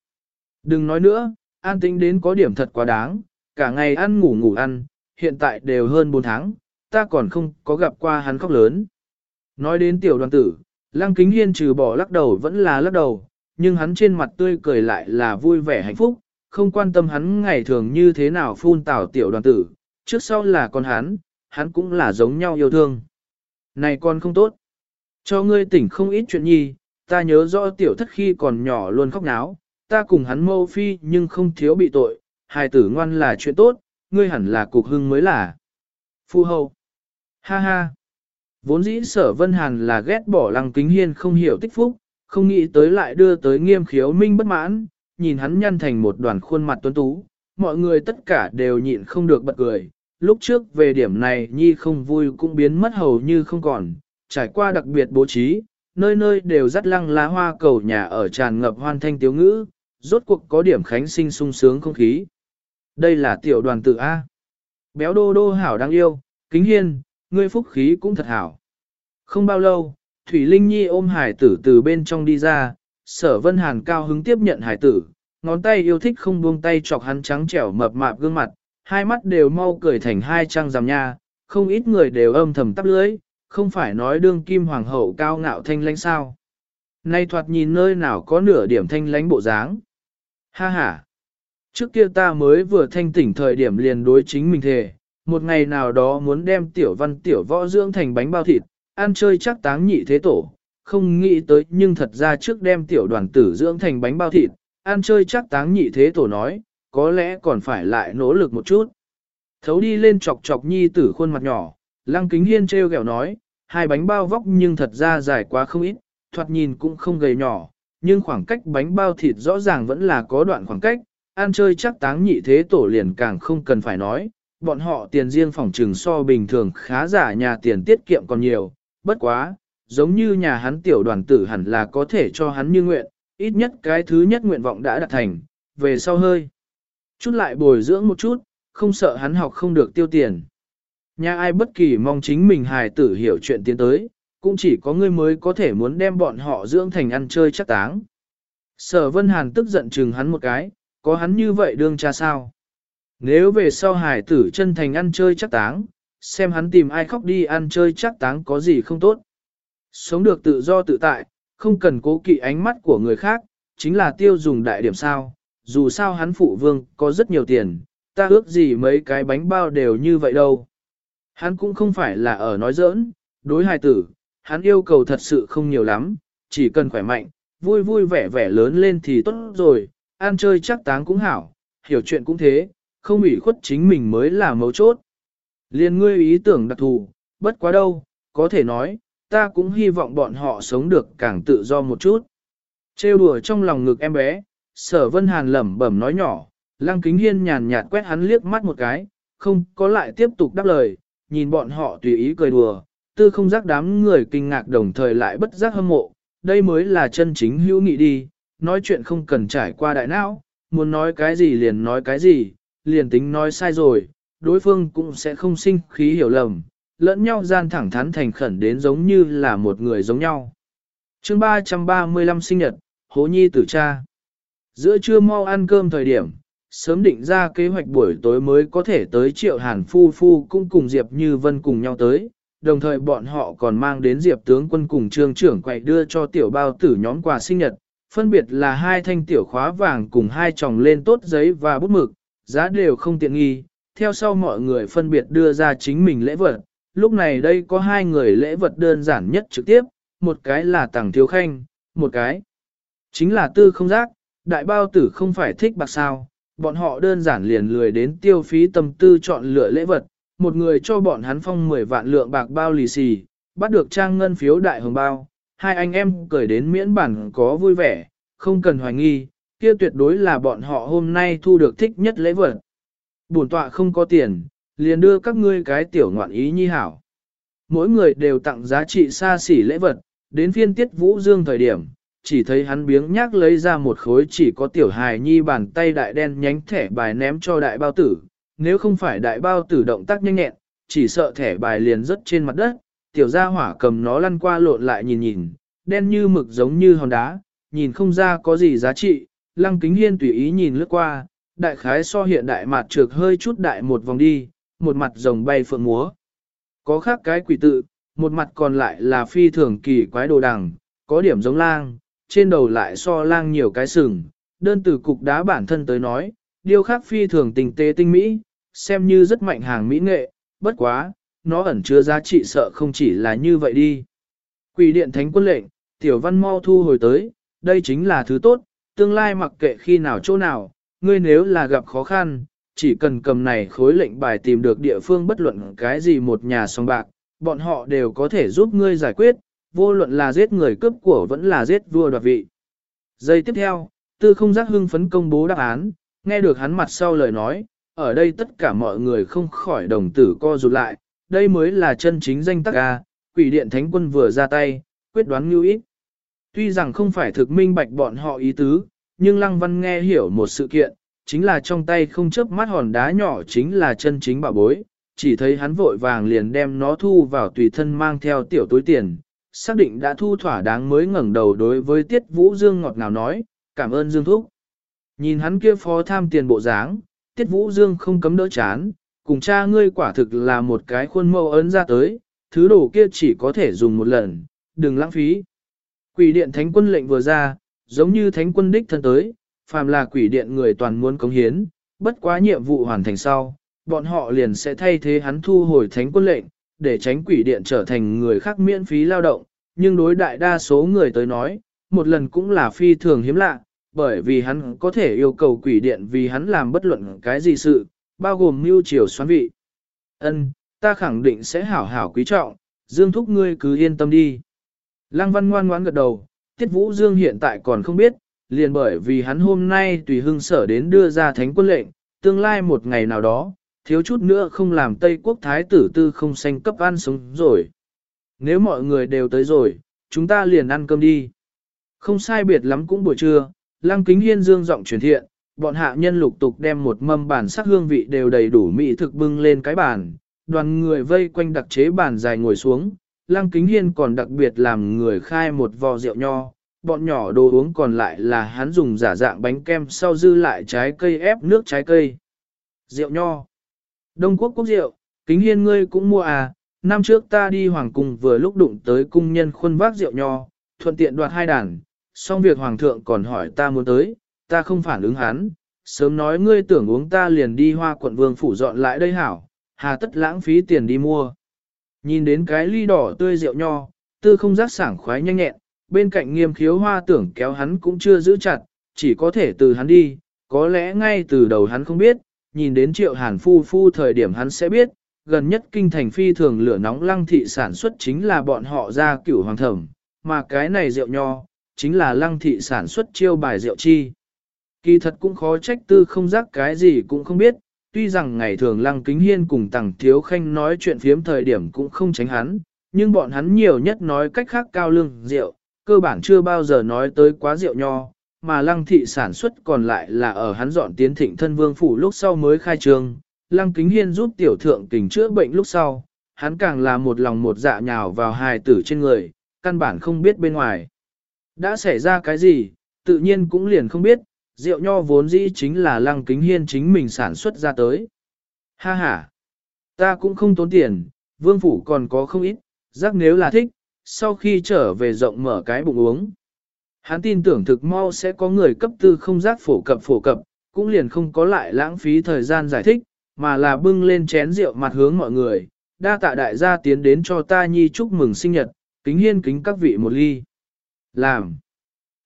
Đừng nói nữa, an tĩnh đến có điểm thật quá đáng, cả ngày ăn ngủ ngủ ăn, hiện tại đều hơn 4 tháng, ta còn không có gặp qua hắn khóc lớn. Nói đến tiểu đoàn tử, lăng kính hiên trừ bỏ lắc đầu vẫn là lắc đầu, nhưng hắn trên mặt tươi cười lại là vui vẻ hạnh phúc, không quan tâm hắn ngày thường như thế nào phun tảo tiểu đoàn tử, trước sau là con hắn, hắn cũng là giống nhau yêu thương. Này con không tốt, cho ngươi tỉnh không ít chuyện nhi, ta nhớ rõ tiểu thất khi còn nhỏ luôn khóc náo, ta cùng hắn mâu phi nhưng không thiếu bị tội, hài tử ngoan là chuyện tốt, ngươi hẳn là cục hưng mới là. Phu hầu. Ha ha. Vốn dĩ sở vân hàn là ghét bỏ lăng kính hiên không hiểu tích phúc, không nghĩ tới lại đưa tới nghiêm khiếu minh bất mãn, nhìn hắn nhăn thành một đoàn khuôn mặt tuấn tú, mọi người tất cả đều nhịn không được bật cười. Lúc trước về điểm này Nhi không vui cũng biến mất hầu như không còn, trải qua đặc biệt bố trí, nơi nơi đều dắt lăng lá hoa cầu nhà ở tràn ngập hoan thanh tiếu ngữ, rốt cuộc có điểm khánh sinh sung sướng không khí. Đây là tiểu đoàn tử A. Béo đô đô hảo đáng yêu, kính hiên, ngươi phúc khí cũng thật hảo. Không bao lâu, Thủy Linh Nhi ôm hải tử từ bên trong đi ra, sở vân hàn cao hứng tiếp nhận hải tử, ngón tay yêu thích không buông tay chọc hắn trắng trẻo mập mạp gương mặt, hai mắt đều mau cười thành hai trang rằm nha, không ít người đều âm thầm tắp lưới, không phải nói đương kim hoàng hậu cao ngạo thanh lãnh sao. Nay thoạt nhìn nơi nào có nửa điểm thanh lãnh bộ dáng. Ha ha! Trước kia ta mới vừa thanh tỉnh thời điểm liền đối chính mình thề, một ngày nào đó muốn đem tiểu văn tiểu võ dưỡng thành bánh bao thịt, ăn chơi chắc táng nhị thế tổ, không nghĩ tới nhưng thật ra trước đem tiểu đoàn tử dưỡng thành bánh bao thịt, ăn chơi chắc táng nhị thế tổ nói, có lẽ còn phải lại nỗ lực một chút. Thấu đi lên chọc chọc nhi tử khuôn mặt nhỏ, lăng kính hiên treo gẹo nói, hai bánh bao vóc nhưng thật ra dài quá không ít, thoạt nhìn cũng không gầy nhỏ, nhưng khoảng cách bánh bao thịt rõ ràng vẫn là có đoạn khoảng cách, ăn chơi chắc táng nhị thế tổ liền càng không cần phải nói, bọn họ tiền riêng phòng trừng so bình thường khá giả nhà tiền tiết kiệm còn nhiều, bất quá, giống như nhà hắn tiểu đoàn tử hẳn là có thể cho hắn như nguyện, ít nhất cái thứ nhất nguyện vọng đã đạt thành, về sau hơi. Chút lại bồi dưỡng một chút, không sợ hắn học không được tiêu tiền. Nhà ai bất kỳ mong chính mình hài tử hiểu chuyện tiến tới, cũng chỉ có ngươi mới có thể muốn đem bọn họ dưỡng thành ăn chơi chắc táng. Sở Vân Hàn tức giận chừng hắn một cái, có hắn như vậy đương cha sao? Nếu về sau hải tử chân thành ăn chơi chắc táng, xem hắn tìm ai khóc đi ăn chơi chắc táng có gì không tốt. Sống được tự do tự tại, không cần cố kỵ ánh mắt của người khác, chính là tiêu dùng đại điểm sao. Dù sao hắn phụ vương có rất nhiều tiền, ta ước gì mấy cái bánh bao đều như vậy đâu. Hắn cũng không phải là ở nói giỡn, đối hài tử, hắn yêu cầu thật sự không nhiều lắm, chỉ cần khỏe mạnh, vui vui vẻ vẻ lớn lên thì tốt rồi, ăn chơi chắc táng cũng hảo, hiểu chuyện cũng thế, không ủy khuất chính mình mới là mấu chốt. Liên ngươi ý tưởng đặc thù, bất quá đâu, có thể nói, ta cũng hy vọng bọn họ sống được càng tự do một chút. Trêu đùa trong lòng ngực em bé, sở vân hàn lẩm bẩm nói nhỏ, lăng kính hiên nhàn nhạt quét hắn liếc mắt một cái, không có lại tiếp tục đáp lời, nhìn bọn họ tùy ý cười đùa, tư không giác đám người kinh ngạc đồng thời lại bất giác hâm mộ, đây mới là chân chính hữu nghị đi, nói chuyện không cần trải qua đại não, muốn nói cái gì liền nói cái gì, liền tính nói sai rồi, đối phương cũng sẽ không sinh khí hiểu lầm, lẫn nhau gian thẳng thắn thành khẩn đến giống như là một người giống nhau. chương 335 sinh nhật, Hố Nhi tử cha. Giữa trưa mau ăn cơm thời điểm, sớm định ra kế hoạch buổi tối mới có thể tới triệu hàn phu phu cũng cùng Diệp Như Vân cùng nhau tới, đồng thời bọn họ còn mang đến Diệp tướng quân cùng trương trưởng quậy đưa cho tiểu bao tử nhóm quà sinh nhật, phân biệt là hai thanh tiểu khóa vàng cùng hai chồng lên tốt giấy và bút mực, giá đều không tiện nghi, theo sau mọi người phân biệt đưa ra chính mình lễ vật. Lúc này đây có hai người lễ vật đơn giản nhất trực tiếp, một cái là tàng thiếu khanh, một cái chính là tư không giác, đại bao tử không phải thích bạc sao, bọn họ đơn giản liền lười đến tiêu phí tâm tư chọn lựa lễ vật, một người cho bọn hắn phong 10 vạn lượng bạc bao lì xì, bắt được trang ngân phiếu đại hồng bao, hai anh em cười đến miễn bản có vui vẻ, không cần hoài nghi, kia tuyệt đối là bọn họ hôm nay thu được thích nhất lễ vật. Bổn tọa không có tiền, liền đưa các ngươi cái tiểu ngoạn ý nhi hảo. Mỗi người đều tặng giá trị xa xỉ lễ vật, đến phiên tiết vũ dương thời điểm, chỉ thấy hắn biếng nhác lấy ra một khối chỉ có tiểu hài nhi bàn tay đại đen nhánh thẻ bài ném cho đại bao tử. Nếu không phải đại bao tử động tác nhanh nhẹn, chỉ sợ thẻ bài liền rớt trên mặt đất, tiểu gia hỏa cầm nó lăn qua lộn lại nhìn nhìn, đen như mực giống như hòn đá, nhìn không ra có gì giá trị, lăng kính hiên tùy ý nhìn lướt qua, đại khái so hiện đại mặt trược hơi chút đại một vòng đi, một mặt rồng bay phượng múa. Có khác cái quỷ tự, một mặt còn lại là phi thường kỳ quái đồ đằng, có điểm giống lang, trên đầu lại so lang nhiều cái sừng, đơn từ cục đá bản thân tới nói, điêu khắc phi thường tình tế tinh mỹ, xem như rất mạnh hàng mỹ nghệ, bất quá, nó ẩn chứa giá trị sợ không chỉ là như vậy đi. Quỷ điện thánh quân lệnh, tiểu văn mau thu hồi tới, đây chính là thứ tốt, tương lai mặc kệ khi nào chỗ nào, ngươi nếu là gặp khó khăn, chỉ cần cầm này khối lệnh bài tìm được địa phương bất luận cái gì một nhà song bạc, bọn họ đều có thể giúp ngươi giải quyết, vô luận là giết người cướp của vẫn là giết vua đoạt vị. Giây tiếp theo, tư không giác hưng phấn công bố đáp án, nghe được hắn mặt sau lời nói, ở đây tất cả mọi người không khỏi đồng tử co rụt lại, đây mới là chân chính danh tắc A, quỷ điện thánh quân vừa ra tay, quyết đoán như ít. Tuy rằng không phải thực minh bạch bọn họ ý tứ, nhưng Lăng Văn nghe hiểu một sự kiện, chính là trong tay không chớp mắt hòn đá nhỏ chính là chân chính bảo bối, chỉ thấy hắn vội vàng liền đem nó thu vào tùy thân mang theo tiểu túi tiền, xác định đã thu thỏa đáng mới ngẩng đầu đối với Tiết Vũ Dương ngọt ngào nói, cảm ơn Dương Thúc. Nhìn hắn kia phó tham tiền bộ dáng, Tiết Vũ Dương không cấm đỡ chán, cùng cha ngươi quả thực là một cái khuôn mẫu ấn ra tới, thứ đồ kia chỉ có thể dùng một lần, đừng lãng phí. Quỷ điện thánh quân lệnh vừa ra, giống như thánh quân đích thân tới, phàm là quỷ điện người toàn muốn cống hiến, bất quá nhiệm vụ hoàn thành sau, bọn họ liền sẽ thay thế hắn thu hồi thánh quân lệnh, để tránh quỷ điện trở thành người khác miễn phí lao động, nhưng đối đại đa số người tới nói, một lần cũng là phi thường hiếm lạ, bởi vì hắn có thể yêu cầu quỷ điện vì hắn làm bất luận cái gì sự, bao gồm mưu triều xoán vị. Ân, ta khẳng định sẽ hảo hảo quý trọng, Dương Thúc ngươi cứ yên tâm đi. Lăng Văn ngoan ngoãn gật đầu, Tiết Vũ Dương hiện tại còn không biết, liền bởi vì hắn hôm nay tùy hưng sở đến đưa ra thánh quân lệnh, tương lai một ngày nào đó, thiếu chút nữa không làm Tây Quốc Thái tử tư không xanh cấp ăn sống rồi. Nếu mọi người đều tới rồi, chúng ta liền ăn cơm đi. Không sai biệt lắm cũng buổi trưa, Lăng Kính Hiên dương giọng truyền thiện, bọn hạ nhân lục tục đem một mâm bản sắc hương vị đều đầy đủ mỹ thực bưng lên cái bàn, đoàn người vây quanh đặc chế bàn dài ngồi xuống, Lăng Kính Hiên còn đặc biệt làm người khai một vò rượu nho, bọn nhỏ đồ uống còn lại là hắn dùng giả dạng bánh kem sau dư lại trái cây ép nước trái cây. Rượu nho. Đông quốc quốc rượu, Kính Hiên ngươi cũng mua à, năm trước ta đi hoàng cung vừa lúc đụng tới cung nhân khuôn vác rượu nho, thuận tiện đoạt hai đàn, xong việc hoàng thượng còn hỏi ta muốn tới, ta không phản ứng hắn, sớm nói ngươi tưởng uống ta liền đi hoa quận vương phủ dọn lại đây hảo, hà tất lãng phí tiền đi mua. Nhìn đến cái ly đỏ tươi rượu nho, tư không giác sảng khoái nhanh nhẹn, bên cạnh nghiêm khiếu hoa tưởng kéo hắn cũng chưa giữ chặt, chỉ có thể từ hắn đi, có lẽ ngay từ đầu hắn không biết, nhìn đến triệu hàn phu phu thời điểm hắn sẽ biết, gần nhất kinh thành phi thường lửa nóng lăng thị sản xuất chính là bọn họ ra cửu hoàng thẩm, mà cái này rượu nho, chính là lăng thị sản xuất chiêu bài rượu chi. Kỳ thật cũng khó trách tư không giác cái gì cũng không biết, tuy rằng ngày thường lăng kính hiên cùng Tằng thiếu khanh nói chuyện phiếm thời điểm cũng không tránh hắn, nhưng bọn hắn nhiều nhất nói cách khác cao lương rượu, cơ bản chưa bao giờ nói tới quá rượu nho, mà lăng thị sản xuất còn lại là ở hắn dọn tiến thịnh thân vương phủ lúc sau mới khai trương. Lăng kính hiên giúp tiểu thượng kình chữa bệnh lúc sau, hắn càng là một lòng một dạ nhào vào hài tử trên người, căn bản không biết bên ngoài. Đã xảy ra cái gì, tự nhiên cũng liền không biết, rượu nho vốn dĩ chính là lăng kính hiên chính mình sản xuất ra tới. Ha ha, ta cũng không tốn tiền, vương phủ còn có không ít, rắc nếu là thích, sau khi trở về rộng mở cái bụng uống. Hắn tin tưởng thực mau sẽ có người cấp tư không giác phổ cập phổ cập, cũng liền không có lại lãng phí thời gian giải thích, mà là bưng lên chén rượu mặt hướng mọi người, đa tạ đại gia tiến đến cho ta nhi chúc mừng sinh nhật, kính hiên kính các vị một ly. Làm.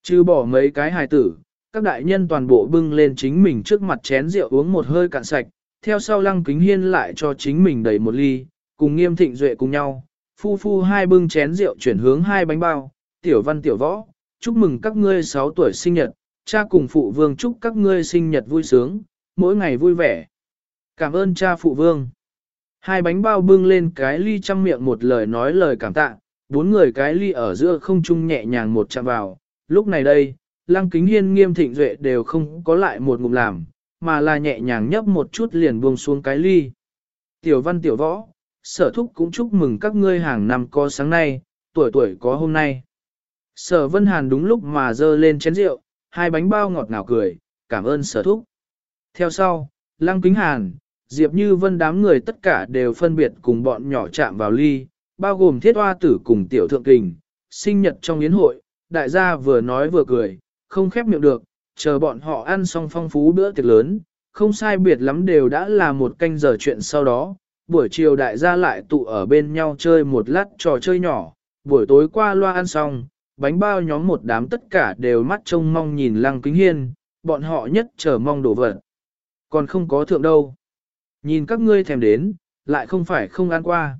Chứ bỏ mấy cái hài tử, các đại nhân toàn bộ bưng lên chính mình trước mặt chén rượu uống một hơi cạn sạch, theo sau lăng kính hiên lại cho chính mình đầy một ly, cùng nghiêm thịnh duệ cùng nhau, phu phu hai bưng chén rượu chuyển hướng hai bánh bao, tiểu văn tiểu võ, chúc mừng các ngươi 6 tuổi sinh nhật, cha cùng phụ vương chúc các ngươi sinh nhật vui sướng, mỗi ngày vui vẻ. Cảm ơn cha phụ vương. Hai bánh bao bưng lên cái ly trăm miệng một lời nói lời cảm tạ, bốn người cái ly ở giữa không trung nhẹ nhàng một chạm vào. Lúc này đây, lăng kính hiên nghiêm thịnh duệ đều không có lại một ngụm làm, mà là nhẹ nhàng nhấp một chút liền buông xuống cái ly. Tiểu văn tiểu võ, sở thúc cũng chúc mừng các ngươi hàng năm có sáng nay, tuổi tuổi có hôm nay. Sở vân hàn đúng lúc mà dơ lên chén rượu, hai bánh bao ngọt ngào cười, cảm ơn sở thúc. Theo sau, lăng kính hàn, Diệp Như Vân đám người tất cả đều phân biệt cùng bọn nhỏ chạm vào ly, bao gồm thiết hoa tử cùng tiểu thượng kình, sinh nhật trong yến hội, đại gia vừa nói vừa cười, không khép miệng được, chờ bọn họ ăn xong phong phú bữa tiệc lớn, không sai biệt lắm đều đã là một canh giờ chuyện sau đó, buổi chiều đại gia lại tụ ở bên nhau chơi một lát trò chơi nhỏ, buổi tối qua loa ăn xong, bánh bao nhóm một đám tất cả đều mắt trông mong nhìn lăng kính hiên, bọn họ nhất chờ mong đổ vật. Còn không có thượng đâu. Nhìn các ngươi thèm đến, lại không phải không ăn qua.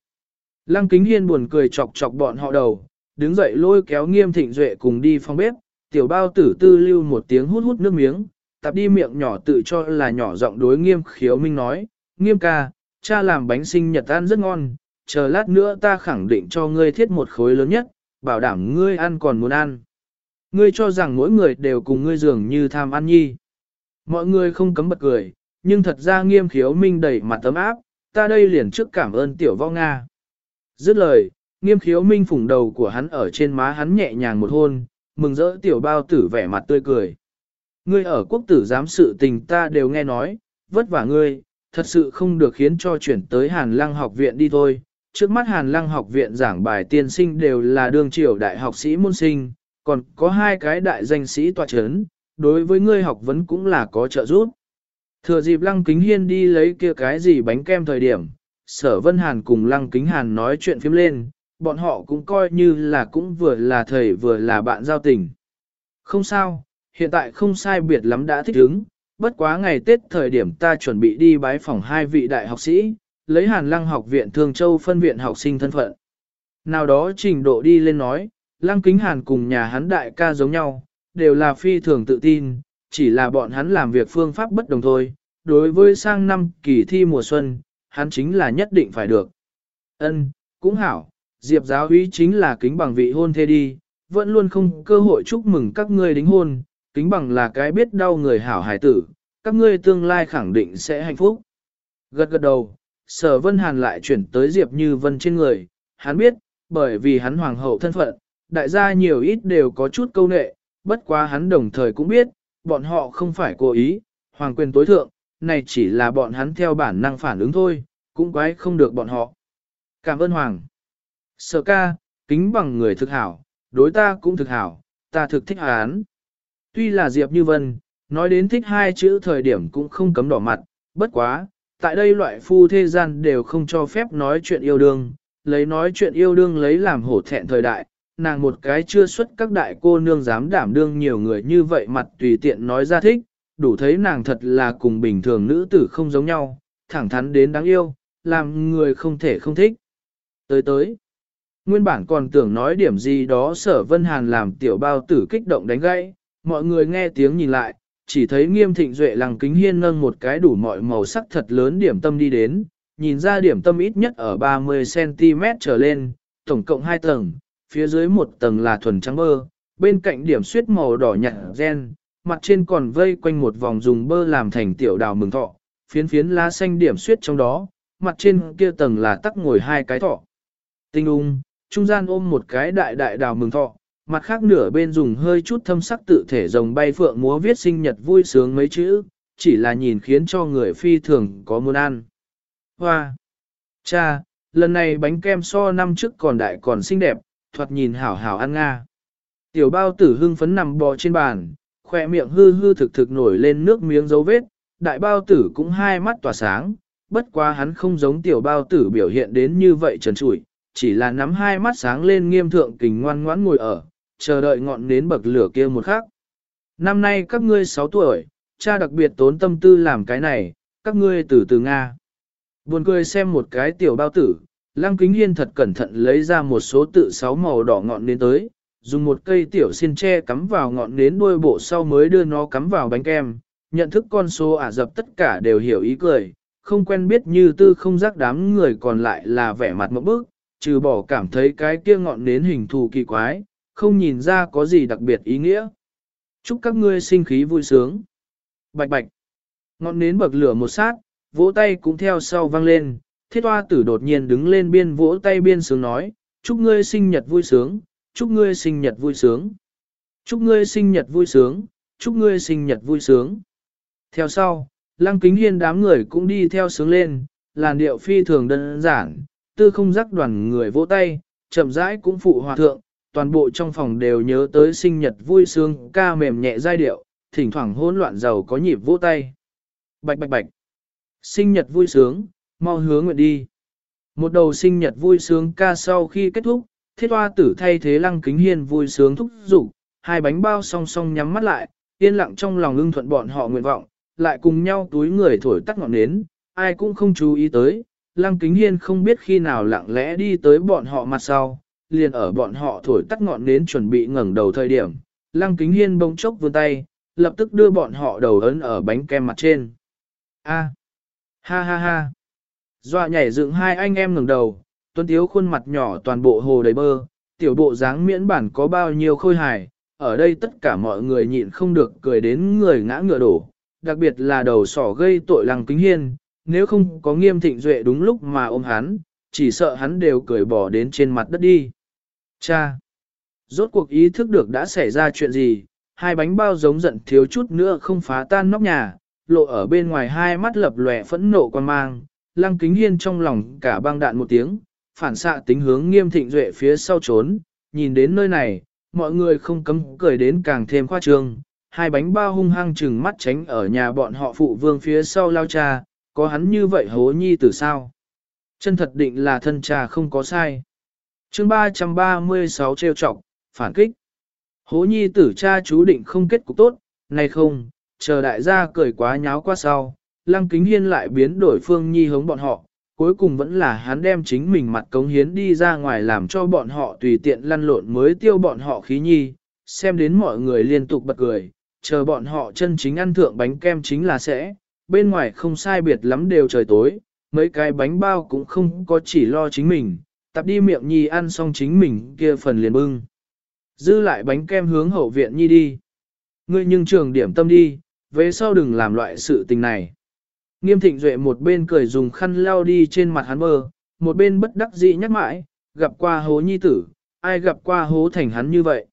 Lăng kính hiên buồn cười chọc chọc bọn họ đầu, đứng dậy lôi kéo nghiêm thịnh duệ cùng đi phòng bếp, tiểu bao tử tư lưu một tiếng hút hút nước miếng, tập đi miệng nhỏ tự cho là nhỏ giọng đối nghiêm khiếu minh nói, nghiêm ca, cha làm bánh sinh nhật ăn rất ngon, chờ lát nữa ta khẳng định cho ngươi thiết một khối lớn nhất, bảo đảm ngươi ăn còn muốn ăn. Ngươi cho rằng mỗi người đều cùng ngươi dường như tham ăn nhi. Mọi người không cấm bật cười, nhưng thật ra nghiêm khiếu minh đầy mặt tấm áp, ta đây liền trước cảm ơn tiểu võ Nga. Dứt lời, nghiêm khiếu minh phủng đầu của hắn ở trên má hắn nhẹ nhàng một hôn, mừng rỡ tiểu bao tử vẻ mặt tươi cười. Ngươi ở quốc tử giám sự tình ta đều nghe nói, vất vả ngươi, thật sự không được khiến cho chuyển tới Hàn Lăng học viện đi thôi. Trước mắt Hàn Lăng học viện giảng bài tiên sinh đều là đương triều đại học sĩ môn sinh, còn có hai cái đại danh sĩ tòa chấn, đối với ngươi học vấn cũng là có trợ giúp. Thừa dịp Lăng Kính Hiên đi lấy kia cái gì bánh kem thời điểm, Sở Vân Hàn cùng Lăng Kính Hàn nói chuyện phím lên, bọn họ cũng coi như là cũng vừa là thầy vừa là bạn giao tình. Không sao, hiện tại không sai biệt lắm đã thích ứng, bất quá ngày Tết thời điểm ta chuẩn bị đi bái phòng hai vị đại học sĩ, lấy Hàn Lăng học viện Thương Châu phân viện học sinh thân phận. Nào đó trình độ đi lên nói, Lăng Kính Hàn cùng nhà hắn đại ca giống nhau, đều là phi thường tự tin, chỉ là bọn hắn làm việc phương pháp bất đồng thôi. Đối với sang năm kỳ thi mùa xuân, hắn chính là nhất định phải được. Ân, cũng hảo, Diệp giáo úy chính là kính bằng vị hôn thê đi, vẫn luôn không cơ hội chúc mừng các ngươi đính hôn, kính bằng là cái biết đau người hảo hài tử, các ngươi tương lai khẳng định sẽ hạnh phúc. Gật gật đầu, sở vân hàn lại chuyển tới Diệp Như Vân trên người, hắn biết, bởi vì hắn hoàng hậu thân phận, đại gia nhiều ít đều có chút câu nệ, bất quá hắn đồng thời cũng biết, bọn họ không phải cố ý, hoàng quyền tối thượng, này chỉ là bọn hắn theo bản năng phản ứng thôi, cũng quái không được bọn họ. Cảm ơn hoàng. Sở ca, kính bằng người thực hảo, đối ta cũng thực hảo, ta thực thích án. Tuy là Diệp Như Vân, nói đến thích hai chữ thời điểm cũng không cấm đỏ mặt, bất quá, tại đây loại phu thế gian đều không cho phép nói chuyện yêu đương, lấy nói chuyện yêu đương lấy làm hổ thẹn thời đại, nàng một cái chưa xuất các đại cô nương dám đảm đương nhiều người như vậy mặt tùy tiện nói ra thích, đủ thấy nàng thật là cùng bình thường nữ tử không giống nhau, thẳng thắn đến đáng yêu, làm người không thể không thích. Tới tới, nguyên bản còn tưởng nói điểm gì đó sở vân hàn làm tiểu bao tử kích động đánh gãy, mọi người nghe tiếng nhìn lại, chỉ thấy nghiêm thịnh duệ lăng kính hiên nâng một cái đủ mọi màu sắc thật lớn điểm tâm đi đến, nhìn ra điểm tâm ít nhất ở 30cm trở lên, tổng cộng 2 tầng, phía dưới một tầng là thuần trắng bơ, bên cạnh điểm suyết màu đỏ nhạt gen, mặt trên còn vây quanh một vòng dùng bơ làm thành tiểu đào mừng thọ, phiến phiến lá xanh điểm suyết trong đó, mặt trên kia tầng là tắc ngồi hai cái thọ. Tinh ung, trung gian ôm một cái đại đại đào mừng thọ, mặt khác nửa bên dùng hơi chút thâm sắc tự thể rồng bay phượng múa viết sinh nhật vui sướng mấy chữ, chỉ là nhìn khiến cho người phi thường có muốn ăn. Hoa! Cha, lần này bánh kem so năm trước còn đại còn xinh đẹp, thoạt nhìn hảo hảo ăn nga. Tiểu bao tử hưng phấn nằm bò trên bàn, khỏe miệng hư hư thực thực nổi lên nước miếng dấu vết, đại bao tử cũng hai mắt tỏa sáng, bất quá hắn không giống tiểu bao tử biểu hiện đến như vậy trần trụi, chỉ là nắm hai mắt sáng lên nghiêm thượng kình ngoan ngoãn ngồi ở, chờ đợi ngọn nến bậc lửa kia một khắc. Năm nay các ngươi 6 tuổi, cha đặc biệt tốn tâm tư làm cái này, các ngươi từ từ Nga. Buồn cười xem một cái tiểu bao tử, lăng kính hiên thật cẩn thận lấy ra một số tự sáu màu đỏ ngọn nến tới, dùng một cây tiểu xiên tre cắm vào ngọn nến đuôi bộ sau mới đưa nó cắm vào bánh kem, nhận thức con số ả dập tất cả đều hiểu ý cười, không quen biết như tư không giác đám người còn lại là vẻ mặt một bức, trừ bỏ cảm thấy cái kia ngọn nến hình thù kỳ quái, không nhìn ra có gì đặc biệt ý nghĩa. Chúc các ngươi sinh khí vui sướng. Bạch bạch. Ngọn nến bậc lửa một sát, vỗ tay cũng theo sau vang lên, thiết hoa tử đột nhiên đứng lên biên vỗ tay biên sướng nói, chúc ngươi sinh nhật vui sướng, chúc ngươi sinh nhật vui sướng. Chúc ngươi sinh nhật vui sướng, chúc ngươi sinh nhật vui sướng. Theo sau, lăng kính hiên đám người cũng đi theo sướng lên, làn điệu phi thường đơn giản, tư không giác đoàn người vỗ tay, chậm rãi cũng phụ hòa thượng, toàn bộ trong phòng đều nhớ tới sinh nhật vui sướng, ca mềm nhẹ giai điệu, thỉnh thoảng hỗn loạn giàu có nhịp vỗ tay. Bạch bạch bạch. Sinh nhật vui sướng, mau hướng nguyện đi. Một đầu sinh nhật vui sướng ca sau khi kết thúc, thiết hoa tử thay thế lăng kính hiên vui sướng thúc giục, hai bánh bao song song nhắm mắt lại, yên lặng trong lòng ưng thuận bọn họ nguyện vọng, lại cùng nhau túi người thổi tắt ngọn nến, ai cũng không chú ý tới, lăng kính hiên không biết khi nào lặng lẽ đi tới bọn họ mặt sau, liền ở bọn họ thổi tắt ngọn nến chuẩn bị ngẩng đầu thời điểm, lăng kính hiên bỗng chốc vươn tay, lập tức đưa bọn họ đầu ấn ở bánh kem mặt trên. A. Ha ha ha. Dọa nhảy dựng hai anh em ngẩng đầu, tuấn tiếu khuôn mặt nhỏ toàn bộ hồ đầy bơ, tiểu bộ dáng miễn bản có bao nhiêu khôi hài, ở đây tất cả mọi người nhịn không được cười đến người ngã ngựa đổ, đặc biệt là đầu sỏ gây tội lăng kính hiên, nếu không có nghiêm thịnh duệ đúng lúc mà ôm hắn, chỉ sợ hắn đều cười bỏ đến trên mặt đất đi. Cha! Rốt cuộc ý thức được đã xảy ra chuyện gì, hai bánh bao giống giận thiếu chút nữa không phá tan nóc nhà, lộ ở bên ngoài hai mắt lập lòe phẫn nộ quan mang, lăng kính hiên trong lòng cả băng đạn một tiếng, phản xạ tính hướng nghiêm thịnh duệ phía sau trốn, nhìn đến nơi này, mọi người không cấm cười đến càng thêm khoa trương, hai bánh bao hung hăng chừng mắt tránh ở nhà bọn họ phụ vương phía sau lao cha, có hắn như vậy hố nhi từ sao? Chân thật định là thân cha không có sai. chương 336 trêu chọc, phản kích. Hố nhi tử cha chú định không kết cục tốt, này không, chờ đại gia cười quá nháo qua sau, lăng kính hiên lại biến đổi phương nhi hống bọn họ, cuối cùng vẫn là hắn đem chính mình mặt cống hiến đi ra ngoài làm cho bọn họ tùy tiện lăn lộn mới tiêu bọn họ khí nhi, xem đến mọi người liên tục bật cười, chờ bọn họ chân chính ăn thượng bánh kem chính là sẽ, bên ngoài không sai biệt lắm đều trời tối, mấy cái bánh bao cũng không có chỉ lo chính mình, tập đi miệng nhi ăn xong chính mình kia phần liền bưng. Dư lại bánh kem hướng hậu viện nhi đi. Ngươi nhưng trường điểm tâm đi, về sau đừng làm loại sự tình này. Nghiêm thịnh duệ một bên cười dùng khăn lau đi trên mặt hắn bơ, một bên bất đắc dĩ nhắc mãi, gặp qua hố nhi tử, ai gặp qua hố thành hắn như vậy.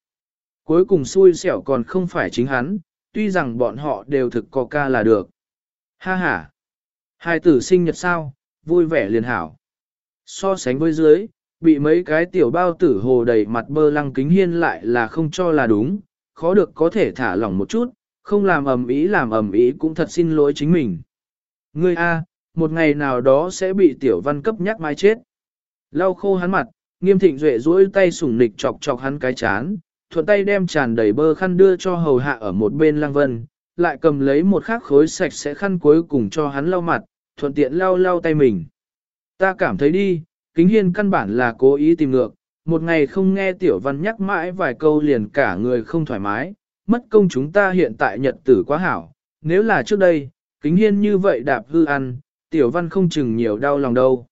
Cuối cùng xui xẻo còn không phải chính hắn, tuy rằng bọn họ đều thực có ca là được. Ha ha! Hai tử sinh nhật sao, vui vẻ liền hảo. So sánh với dưới, bị mấy cái tiểu bao tử hồ đầy mặt bơ lăng kính hiên lại là không cho là đúng, khó được có thể thả lỏng một chút, không làm ầm ý làm ầm ý cũng thật xin lỗi chính mình. Ngươi A, một ngày nào đó sẽ bị tiểu văn cấp nhắc mai chết. Lau khô hắn mặt, nghiêm thịnh duệ duỗi tay sủng nịch chọc chọc hắn cái chán, thuận tay đem tràn đầy bơ khăn đưa cho hầu hạ ở một bên lăng vân, lại cầm lấy một khắc khối sạch sẽ khăn cuối cùng cho hắn lau mặt, thuận tiện lau lau tay mình. Ta cảm thấy đi, kính hiên căn bản là cố ý tìm ngược, một ngày không nghe tiểu văn nhắc mãi vài câu liền cả người không thoải mái, mất công chúng ta hiện tại nhật tử quá hảo, nếu là trước đây, kính hiên như vậy đạp hư ăn, tiểu văn không chừng nhiều đau lòng đâu.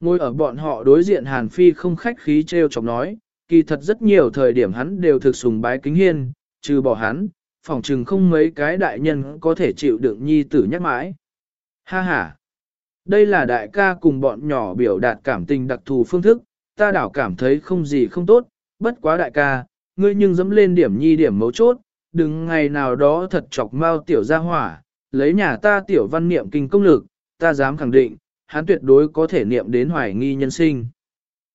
Ngồi ở bọn họ đối diện Hàn Phi không khách khí treo chọc nói, kỳ thật rất nhiều thời điểm hắn đều thực sùng bái kính hiên, trừ bỏ hắn, phỏng chừng không mấy cái đại nhân có thể chịu đựng nhi tử nhắc mãi. Ha ha! Đây là đại ca cùng bọn nhỏ biểu đạt cảm tình đặc thù phương thức, ta đảo cảm thấy không gì không tốt, bất quá đại ca, ngươi nhưng dẫm lên điểm nhi điểm mấu chốt, đừng ngày nào đó thật chọc mau tiểu ra hỏa, lấy nhà ta tiểu văn niệm kinh công lực, ta dám khẳng định, hắn tuyệt đối có thể niệm đến hoài nghi nhân sinh.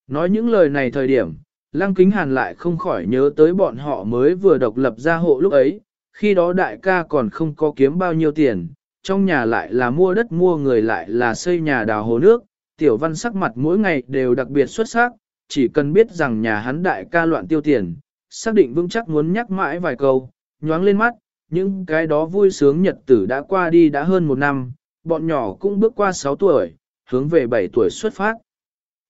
Nói những lời này thời điểm, Lăng kính hàn lại không khỏi nhớ tới bọn họ mới vừa độc lập ra hộ lúc ấy, khi đó đại ca còn không có kiếm bao nhiêu tiền, trong nhà lại là mua đất mua người lại là xây nhà đào hồ nước, tiểu văn sắc mặt mỗi ngày đều đặc biệt xuất sắc, chỉ cần biết rằng nhà hắn đại ca loạn tiêu tiền, xác định vững chắc muốn nhắc mãi vài câu, nhoáng lên mắt, những cái đó vui sướng nhật tử đã qua đi đã hơn một năm, bọn nhỏ cũng bước qua 6 tuổi, hướng về 7 tuổi xuất phát.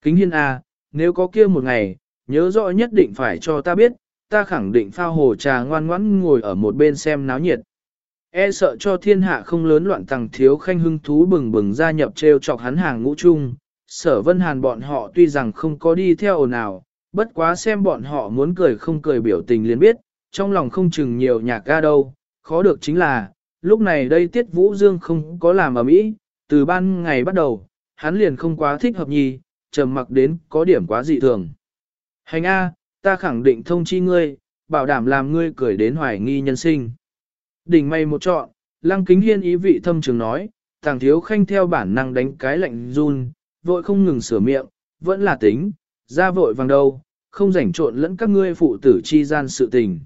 Kính hiên A, à, nếu có kia một ngày, nhớ rõ nhất định phải cho ta biết, ta khẳng định phao hồ trà ngoan ngoãn ngồi ở một bên xem náo nhiệt. E sợ cho thiên hạ không lớn loạn tàng thiếu khanh hưng thú bừng bừng gia nhập treo chọc hắn hàng ngũ chung. Sở vân hàn bọn họ tuy rằng không có đi theo ồn nào, bất quá xem bọn họ muốn cười không cười biểu tình liền biết, trong lòng không chừng nhiều nhạc ca đâu, khó được chính là, lúc này đây tiết vũ dương không có làm ở mỹ, từ ban ngày bắt đầu, hắn liền không quá thích hợp nhì, trầm mặc đến có điểm quá dị thường. Hành A, ta khẳng định thông chi ngươi, bảo đảm làm ngươi cười đến hoài nghi nhân sinh. Đỉnh mây một trọn, lăng kính hiên ý vị thâm trường nói, tàng thiếu khanh theo bản năng đánh cái lạnh run, vội không ngừng sửa miệng, vẫn là tính, ra vội vàng đâu, không rảnh trộn lẫn các ngươi phụ tử chi gian sự tình.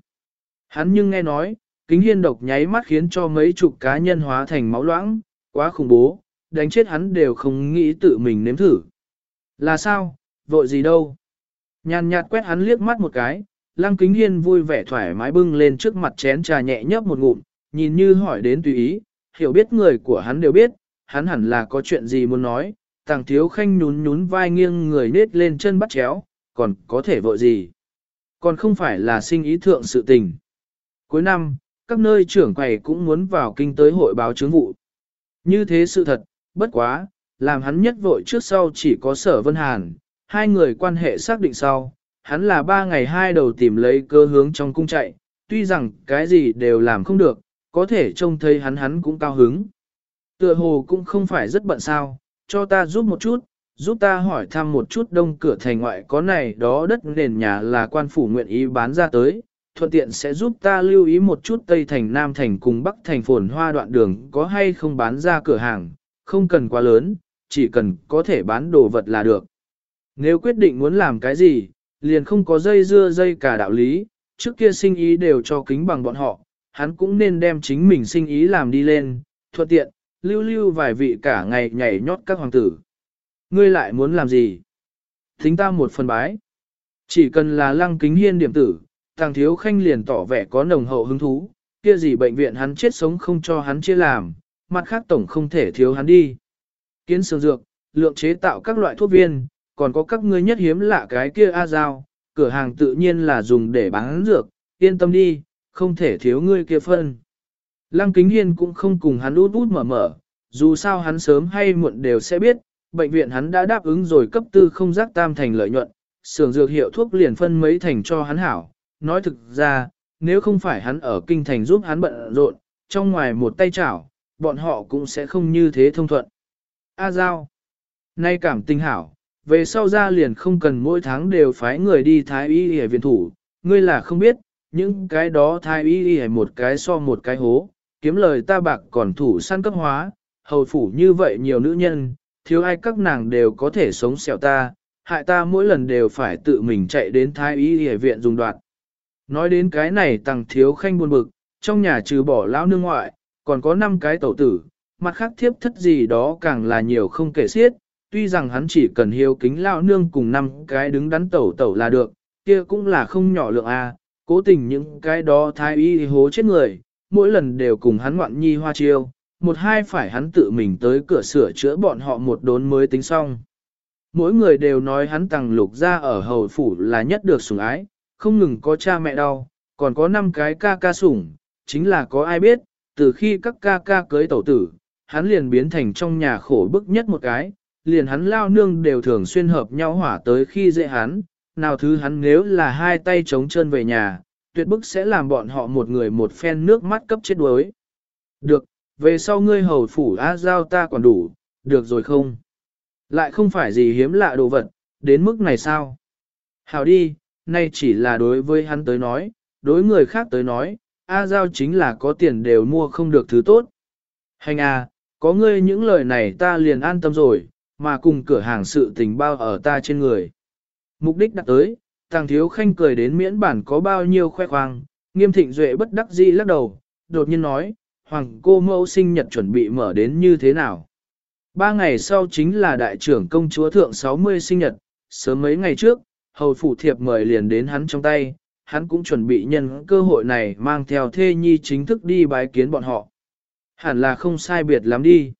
Hắn nhưng nghe nói, kính hiên độc nháy mắt khiến cho mấy chục cá nhân hóa thành máu loãng, quá khủng bố, đánh chết hắn đều không nghĩ tự mình nếm thử. Là sao, vội gì đâu. Nhàn nhạt quét hắn liếc mắt một cái, lăng kính hiên vui vẻ thoải mái bưng lên trước mặt chén trà nhẹ nhấp một ngụm, nhìn như hỏi đến tùy ý, hiểu biết người của hắn đều biết, hắn hẳn là có chuyện gì muốn nói, tàng thiếu khanh nhún nhún vai nghiêng người nết lên chân bắt chéo, còn có thể vội gì. Còn không phải là sinh ý thượng sự tình. Cuối năm, các nơi trưởng quầy cũng muốn vào kinh tới hội báo chứng vụ. Như thế sự thật, bất quá, làm hắn nhất vội trước sau chỉ có sở vân hàn, hai người quan hệ xác định sau, hắn là ba ngày hai đầu tìm lấy cơ hướng trong cung chạy, tuy rằng cái gì đều làm không được, có thể trông thấy hắn hắn cũng cao hứng. Tựa hồ cũng không phải rất bận sao, cho ta giúp một chút, giúp ta hỏi thăm một chút đông cửa thành ngoại có này đó đất nền nhà là quan phủ nguyện ý bán ra tới, thuận tiện sẽ giúp ta lưu ý một chút Tây Thành Nam Thành cùng Bắc Thành phồn hoa đoạn đường có hay không bán ra cửa hàng, không cần quá lớn, chỉ cần có thể bán đồ vật là được. Nếu quyết định muốn làm cái gì, liền không có dây dưa dây cả đạo lý, trước kia sinh ý đều cho kính bằng bọn họ, hắn cũng nên đem chính mình sinh ý làm đi lên, thuận tiện, lưu lưu vài vị cả ngày nhảy nhót các hoàng tử. Ngươi lại muốn làm gì? Thính ta một phần bái. Chỉ cần là lăng kính hiên điểm tử, thằng thiếu khanh liền tỏ vẻ có nồng hậu hứng thú, kia gì bệnh viện hắn chết sống không cho hắn chia làm, mặt khác tổng không thể thiếu hắn đi. Kiến sương dược, lượng chế tạo các loại thuốc viên, còn có các ngươi nhất hiếm lạ cái kia A Giao, cửa hàng tự nhiên là dùng để bán dược, yên tâm đi, không thể thiếu ngươi kia phân. Lăng Kính Hiên cũng không cùng hắn út út mở mở, dù sao hắn sớm hay muộn đều sẽ biết, bệnh viện hắn đã đáp ứng rồi cấp tư không giác tam thành lợi nhuận, xưởng dược hiệu thuốc liền phân mấy thành cho hắn hảo. Nói thực ra, nếu không phải hắn ở kinh thành giúp hắn bận rộn, trong ngoài một tay chảo, bọn họ cũng sẽ không như thế thông thuận. A Giao, nay cảm tình hảo, về sau ra liền không cần mỗi tháng đều phái người đi thái y y viện thủ, ngươi là không biết, những cái đó thái y y một cái so một cái hố, kiếm lời ta bạc còn thủ săn cấp hóa, hầu phủ như vậy nhiều nữ nhân, thiếu ai các nàng đều có thể sống sẹo ta, hại ta mỗi lần đều phải tự mình chạy đến thái y y viện dùng đoạt. Nói đến cái này tăng thiếu khanh buồn bực, trong nhà trừ bỏ lão nương ngoại, còn có 5 cái tẩu tử, mặt khác thiếp thất gì đó càng là nhiều không kể xiết, tuy rằng hắn chỉ cần hiếu kính lão nương cùng năm cái đứng đắn tẩu tẩu là được, kia cũng là không nhỏ lượng a. cố tình những cái đó thái y hố chết người, mỗi lần đều cùng hắn ngoạn nhi hoa chiêu, một hai phải hắn tự mình tới cửa sửa chữa bọn họ một đốn mới tính xong. Mỗi người đều nói hắn tàng lục ra ở hầu phủ là nhất được sủng ái, không ngừng có cha mẹ đau, còn có năm cái ca ca sủng, chính là có ai biết, từ khi các ca ca cưới tẩu tử, hắn liền biến thành trong nhà khổ bức nhất một cái, liền hắn lao nương đều thường xuyên hợp nhau hỏa tới khi dễ hắn, nào thứ hắn nếu là hai tay trống chân về nhà, tuyệt bức sẽ làm bọn họ một người một phen nước mắt cấp chết đuối. Được, về sau ngươi hầu phủ á giao ta còn đủ, được rồi không? Lại không phải gì hiếm lạ đồ vật, đến mức này sao? Hào đi, nay chỉ là đối với hắn tới nói, đối người khác tới nói, A Giao chính là có tiền đều mua không được thứ tốt. Hành à, có ngươi những lời này ta liền an tâm rồi, mà cùng cửa hàng sự tình bao ở ta trên người. Mục đích đặt tới, Tàng thiếu khanh cười đến miễn bản có bao nhiêu khoe khoang, nghiêm thịnh duệ bất đắc dĩ lắc đầu, đột nhiên nói, hoàng cô mẫu sinh nhật chuẩn bị mở đến như thế nào. Ba ngày sau chính là đại trưởng công chúa thượng 60 sinh nhật, sớm mấy ngày trước, hầu phủ thiệp mời liền đến hắn trong tay, hắn cũng chuẩn bị nhân cơ hội này mang theo thê nhi chính thức đi bái kiến bọn họ. Hẳn là không sai biệt lắm đi.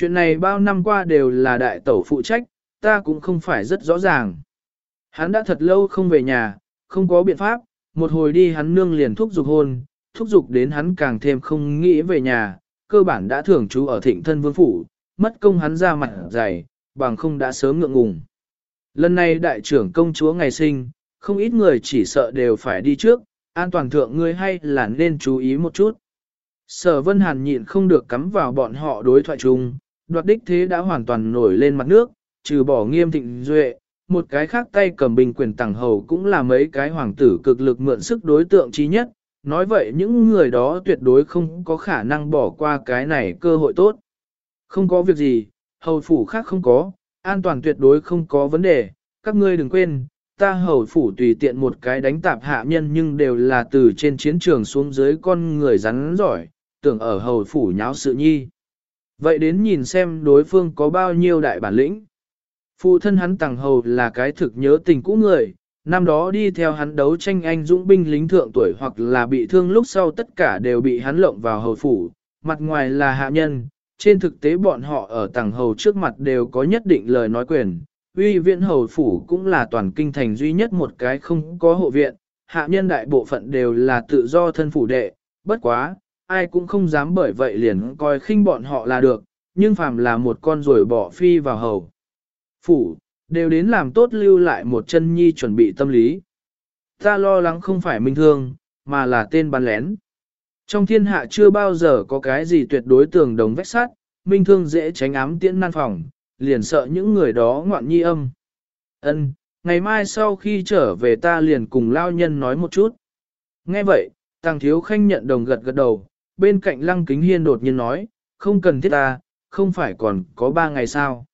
Chuyện này bao năm qua đều là đại tẩu phụ trách, ta cũng không phải rất rõ ràng. Hắn đã thật lâu không về nhà, không có biện pháp, một hồi đi hắn nương liền thúc giục hôn, thúc giục đến hắn càng thêm không nghĩ về nhà, cơ bản đã thưởng chú ở thịnh thân vương phủ, mất công hắn ra mặt dày, bằng không đã sớm ngượng ngùng. Lần này đại trưởng công chúa ngày sinh, không ít người chỉ sợ đều phải đi trước, an toàn thượng ngươi hay là nên chú ý một chút. Sở Vân Hàn nhịn không được cắm vào bọn họ đối thoại chung, đoạt đích thế đã hoàn toàn nổi lên mặt nước, trừ bỏ nghiêm thịnh duệ, một cái khác tay cầm bình quyền tàng hầu cũng là mấy cái hoàng tử cực lực mượn sức đối tượng trí nhất, nói vậy những người đó tuyệt đối không có khả năng bỏ qua cái này cơ hội tốt. Không có việc gì, hầu phủ khác không có, an toàn tuyệt đối không có vấn đề, các ngươi đừng quên, ta hầu phủ tùy tiện một cái đánh tạp hạ nhân nhưng đều là từ trên chiến trường xuống dưới con người rắn giỏi, tưởng ở hầu phủ nháo sự nhi. Vậy đến nhìn xem đối phương có bao nhiêu đại bản lĩnh. Phụ thân hắn tàng hầu là cái thực nhớ tình cũ người, năm đó đi theo hắn đấu tranh anh dũng binh lính thượng tuổi hoặc là bị thương lúc sau tất cả đều bị hắn lộng vào hầu phủ, mặt ngoài là hạ nhân, trên thực tế bọn họ ở tàng hầu trước mặt đều có nhất định lời nói quyền. Uy viện hầu phủ cũng là toàn kinh thành duy nhất một cái không có hộ viện, hạ nhân đại bộ phận đều là tự do thân phủ đệ, bất quá, ai cũng không dám bởi vậy liền coi khinh bọn họ là được, nhưng phàm là một con rồi bỏ phi vào hầu. Phủ, đều đến làm tốt lưu lại một chân nhi chuẩn bị tâm lý. Ta lo lắng không phải minh thương, mà là tên bắn lén. Trong thiên hạ chưa bao giờ có cái gì tuyệt đối tường đồng vách sát, minh thương dễ tránh ám tiễn nan phòng, liền sợ những người đó ngoạn nhi âm. Ân, ngày mai sau khi trở về ta liền cùng lao nhân nói một chút. Nghe vậy, Tàng Thiếu Khanh nhận đồng gật gật đầu, bên cạnh Lăng Kính Hiên đột nhiên nói, không cần thiết ta, không phải còn có ba ngày sao.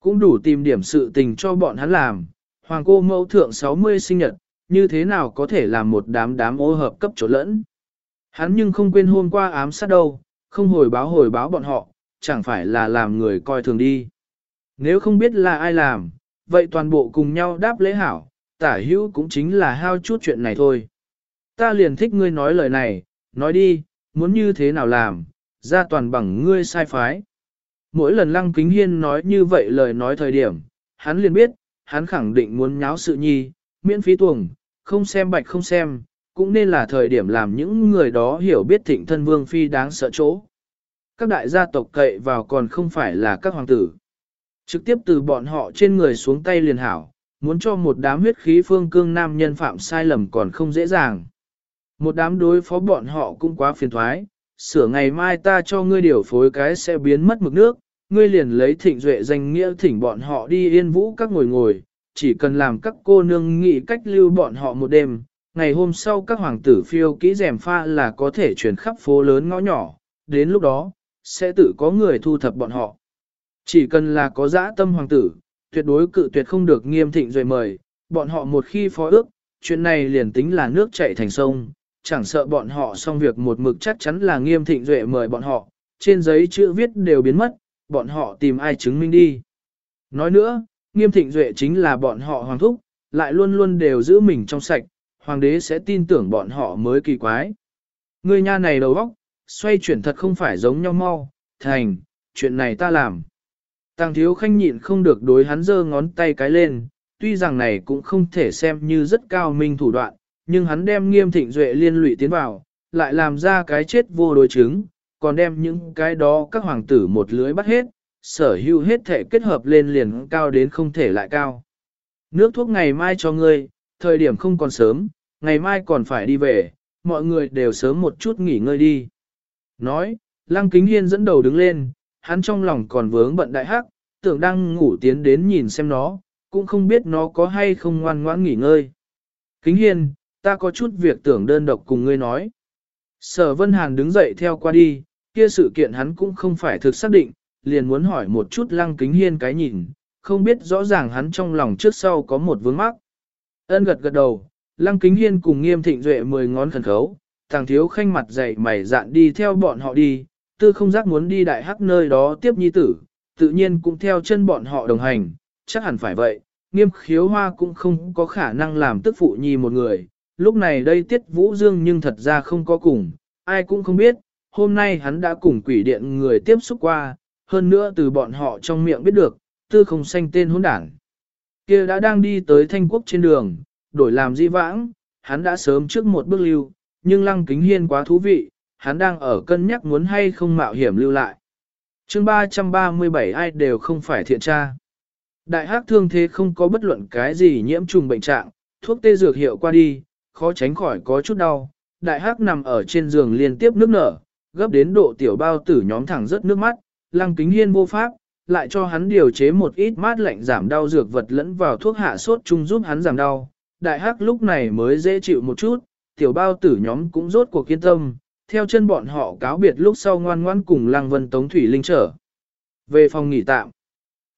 Cũng đủ tìm điểm sự tình cho bọn hắn làm, hoàng cô mẫu thượng 60 sinh nhật, như thế nào có thể làm một đám đám ô hợp cấp chỗ lẫn. Hắn nhưng không quên hôm qua ám sát đâu, không hồi báo hồi báo bọn họ, chẳng phải là làm người coi thường đi. Nếu không biết là ai làm, vậy toàn bộ cùng nhau đáp lễ hảo, tả hữu cũng chính là hao chút chuyện này thôi. Ta liền thích ngươi nói lời này, nói đi, muốn như thế nào làm, ra toàn bằng ngươi sai phái. Mỗi lần Lăng Kính Hiên nói như vậy lời nói thời điểm, hắn liền biết, hắn khẳng định muốn nháo sự nhi, miễn phí tuồng, không xem bạch không xem, cũng nên là thời điểm làm những người đó hiểu biết thịnh thân vương phi đáng sợ chỗ. Các đại gia tộc cậy vào còn không phải là các hoàng tử. Trực tiếp từ bọn họ trên người xuống tay liền hảo, muốn cho một đám huyết khí phương cương nam nhân phạm sai lầm còn không dễ dàng. Một đám đối phó bọn họ cũng quá phiền thoái, sửa ngày mai ta cho ngươi điều phối cái sẽ biến mất mực nước, ngươi liền lấy thịnh duệ danh nghĩa thỉnh bọn họ đi yên vũ các ngồi ngồi, chỉ cần làm các cô nương nghĩ cách lưu bọn họ một đêm, ngày hôm sau các hoàng tử phiêu kỹ rèm pha là có thể chuyển khắp phố lớn ngõ nhỏ, đến lúc đó, sẽ tự có người thu thập bọn họ. Chỉ cần là có dã tâm hoàng tử, tuyệt đối cự tuyệt không được nghiêm thịnh duệ mời, bọn họ một khi phó ước, chuyện này liền tính là nước chảy thành sông, chẳng sợ bọn họ xong việc một mực chắc chắn là nghiêm thịnh duệ mời bọn họ, trên giấy chữ viết đều biến mất, bọn họ tìm ai chứng minh đi. Nói nữa, nghiêm thịnh duệ chính là bọn họ hoàng thúc, lại luôn luôn đều giữ mình trong sạch, hoàng đế sẽ tin tưởng bọn họ mới kỳ quái. Người nhà này đầu óc, xoay chuyển thật không phải giống nhau mau, thành, chuyện này ta làm. Tàng thiếu khanh nhịn không được đối hắn giơ ngón tay cái lên, tuy rằng này cũng không thể xem như rất cao minh thủ đoạn, nhưng hắn đem nghiêm thịnh duệ liên lụy tiến vào, lại làm ra cái chết vô đối chứng, còn đem những cái đó các hoàng tử một lưới bắt hết, sở hữu hết thể kết hợp lên liền cao đến không thể lại cao. Nước thuốc ngày mai cho ngươi, thời điểm không còn sớm, ngày mai còn phải đi về, mọi người đều sớm một chút nghỉ ngơi đi. Nói, Lăng Kính Hiên dẫn đầu đứng lên, hắn trong lòng còn vướng bận đại hắc, tưởng đang ngủ tiến đến nhìn xem nó, cũng không biết nó có hay không ngoan ngoãn nghỉ ngơi. Kính Hiên, ta có chút việc tưởng đơn độc cùng ngươi nói. Sở Vân Hàn đứng dậy theo qua đi, kia sự kiện hắn cũng không phải thực xác định, liền muốn hỏi một chút lăng kính hiên cái nhìn, không biết rõ ràng hắn trong lòng trước sau có một vướng mắc. Ân gật gật đầu, Lăng Kính Hiên cùng Nghiêm Thịnh Duệ mười ngón khẩn khấu, thằng thiếu khanh mặt dày mày dạn đi theo bọn họ đi, tư không giác muốn đi đại hắc nơi đó tiếp nhi tử, tự nhiên cũng theo chân bọn họ đồng hành, chắc hẳn phải vậy, nghiêm khiếu hoa cũng không có khả năng làm tức phụ nhi một người, lúc này đây tiết vũ dương nhưng thật ra không có cùng, ai cũng không biết, hôm nay hắn đã cùng quỷ điện người tiếp xúc qua, hơn nữa từ bọn họ trong miệng biết được, tư không xanh tên hỗn đảng. kia đã đang đi tới thanh quốc trên đường, đổi làm di vãng, hắn đã sớm trước một bước lưu, nhưng lăng kính hiên quá thú vị, hắn đang ở cân nhắc muốn hay không mạo hiểm lưu lại. chương 337 ai đều không phải thiện tra. Đại hắc thương thế không có bất luận cái gì nhiễm trùng bệnh trạng, thuốc tê dược hiệu qua đi, khó tránh khỏi có chút đau. Đại hắc nằm ở trên giường liên tiếp nước nở, gấp đến độ tiểu bao tử nhóm thẳng rất nước mắt, lăng kính hiên vô pháp, lại cho hắn điều chế một ít mát lạnh giảm đau dược vật lẫn vào thuốc hạ sốt chung giúp hắn giảm đau. Đại hắc lúc này mới dễ chịu một chút, tiểu bao tử nhóm cũng rốt cuộc kiên tâm, theo chân bọn họ cáo biệt lúc sau ngoan ngoan cùng lăng vân tống thủy linh trở. Về phòng nghỉ tạm,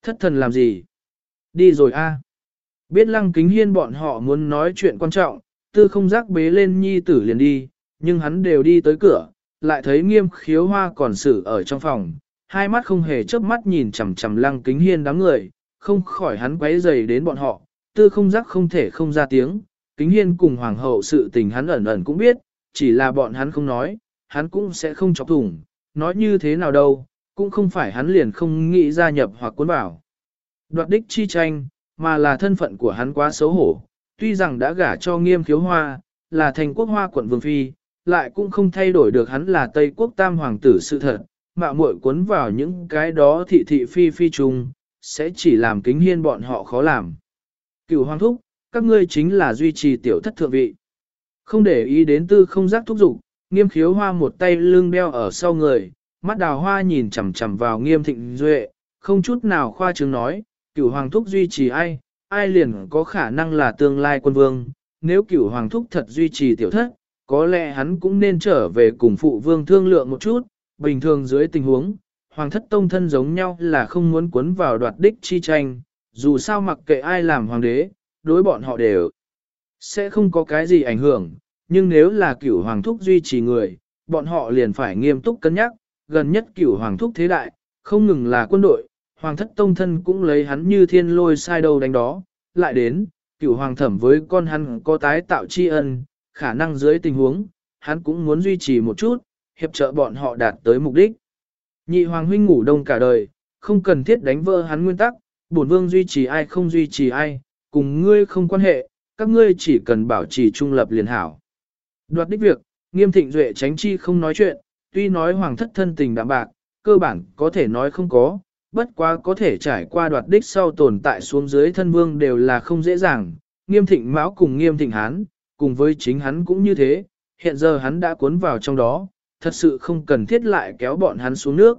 thất thần làm gì? Đi rồi a. Biết lăng kính hiên bọn họ muốn nói chuyện quan trọng, tư không giác bế lên nhi tử liền đi, nhưng hắn đều đi tới cửa, lại thấy nghiêm khiếu hoa còn xử ở trong phòng, hai mắt không hề chớp mắt nhìn chằm chằm lăng kính hiên đám người, không khỏi hắn quấy dày đến bọn họ, tư không giác không thể không ra tiếng, kính hiên cùng hoàng hậu sự tình hắn ẩn ẩn cũng biết, chỉ là bọn hắn không nói, hắn cũng sẽ không chọc thủng, nói như thế nào đâu, cũng không phải hắn liền không nghĩ gia nhập hoặc cuốn bảo. Đoạt đích chi tranh, mà là thân phận của hắn quá xấu hổ, tuy rằng đã gả cho nghiêm khiếu hoa, là thành quốc hoa quận vương phi, lại cũng không thay đổi được hắn là Tây quốc tam hoàng tử sự thật, mạo muội cuốn vào những cái đó thị thị phi phi trùng, sẽ chỉ làm kính hiên bọn họ khó làm. Cửu hoàng thúc, các ngươi chính là duy trì tiểu thất thượng vị. Không để ý đến tư không giác thúc dục nghiêm khiếu hoa một tay lưng đeo ở sau người, mắt đào hoa nhìn chằm chằm vào nghiêm thịnh duệ, không chút nào khoa trương nói, cửu hoàng thúc duy trì ai, ai liền có khả năng là tương lai quân vương, nếu cửu hoàng thúc thật duy trì tiểu thất, có lẽ hắn cũng nên trở về cùng phụ vương thương lượng một chút, bình thường dưới tình huống, hoàng thất tông thân giống nhau là không muốn cuốn vào đoạt đích chi tranh, dù sao mặc kệ ai làm hoàng đế, đối bọn họ đều sẽ không có cái gì ảnh hưởng, nhưng nếu là cửu hoàng thúc duy trì người, bọn họ liền phải nghiêm túc cân nhắc, gần nhất cửu hoàng thúc thế đại, không ngừng là quân đội, hoàng thất tông thân cũng lấy hắn như thiên lôi sai đầu đánh đó, lại đến, cửu hoàng thẩm với con hắn có tái tạo tri ân, khả năng dưới tình huống, hắn cũng muốn duy trì một chút, hiệp trợ bọn họ đạt tới mục đích. Nhị hoàng huynh ngủ đông cả đời, không cần thiết đánh vỡ hắn nguyên tắc, bổn vương duy trì ai không duy trì ai, cùng ngươi không quan hệ, các ngươi chỉ cần bảo trì trung lập liền hảo. Đoạt đích việc, nghiêm thịnh duệ tránh chi không nói chuyện, tuy nói hoàng thất thân tình đạm bạc, cơ bản có thể nói không có, bất quá có thể trải qua đoạt đích sau tồn tại xuống dưới thân vương đều là không dễ dàng, nghiêm thịnh mão cùng nghiêm thịnh hán, cùng với chính hắn cũng như thế, hiện giờ hắn đã cuốn vào trong đó, thật sự không cần thiết lại kéo bọn hắn xuống nước.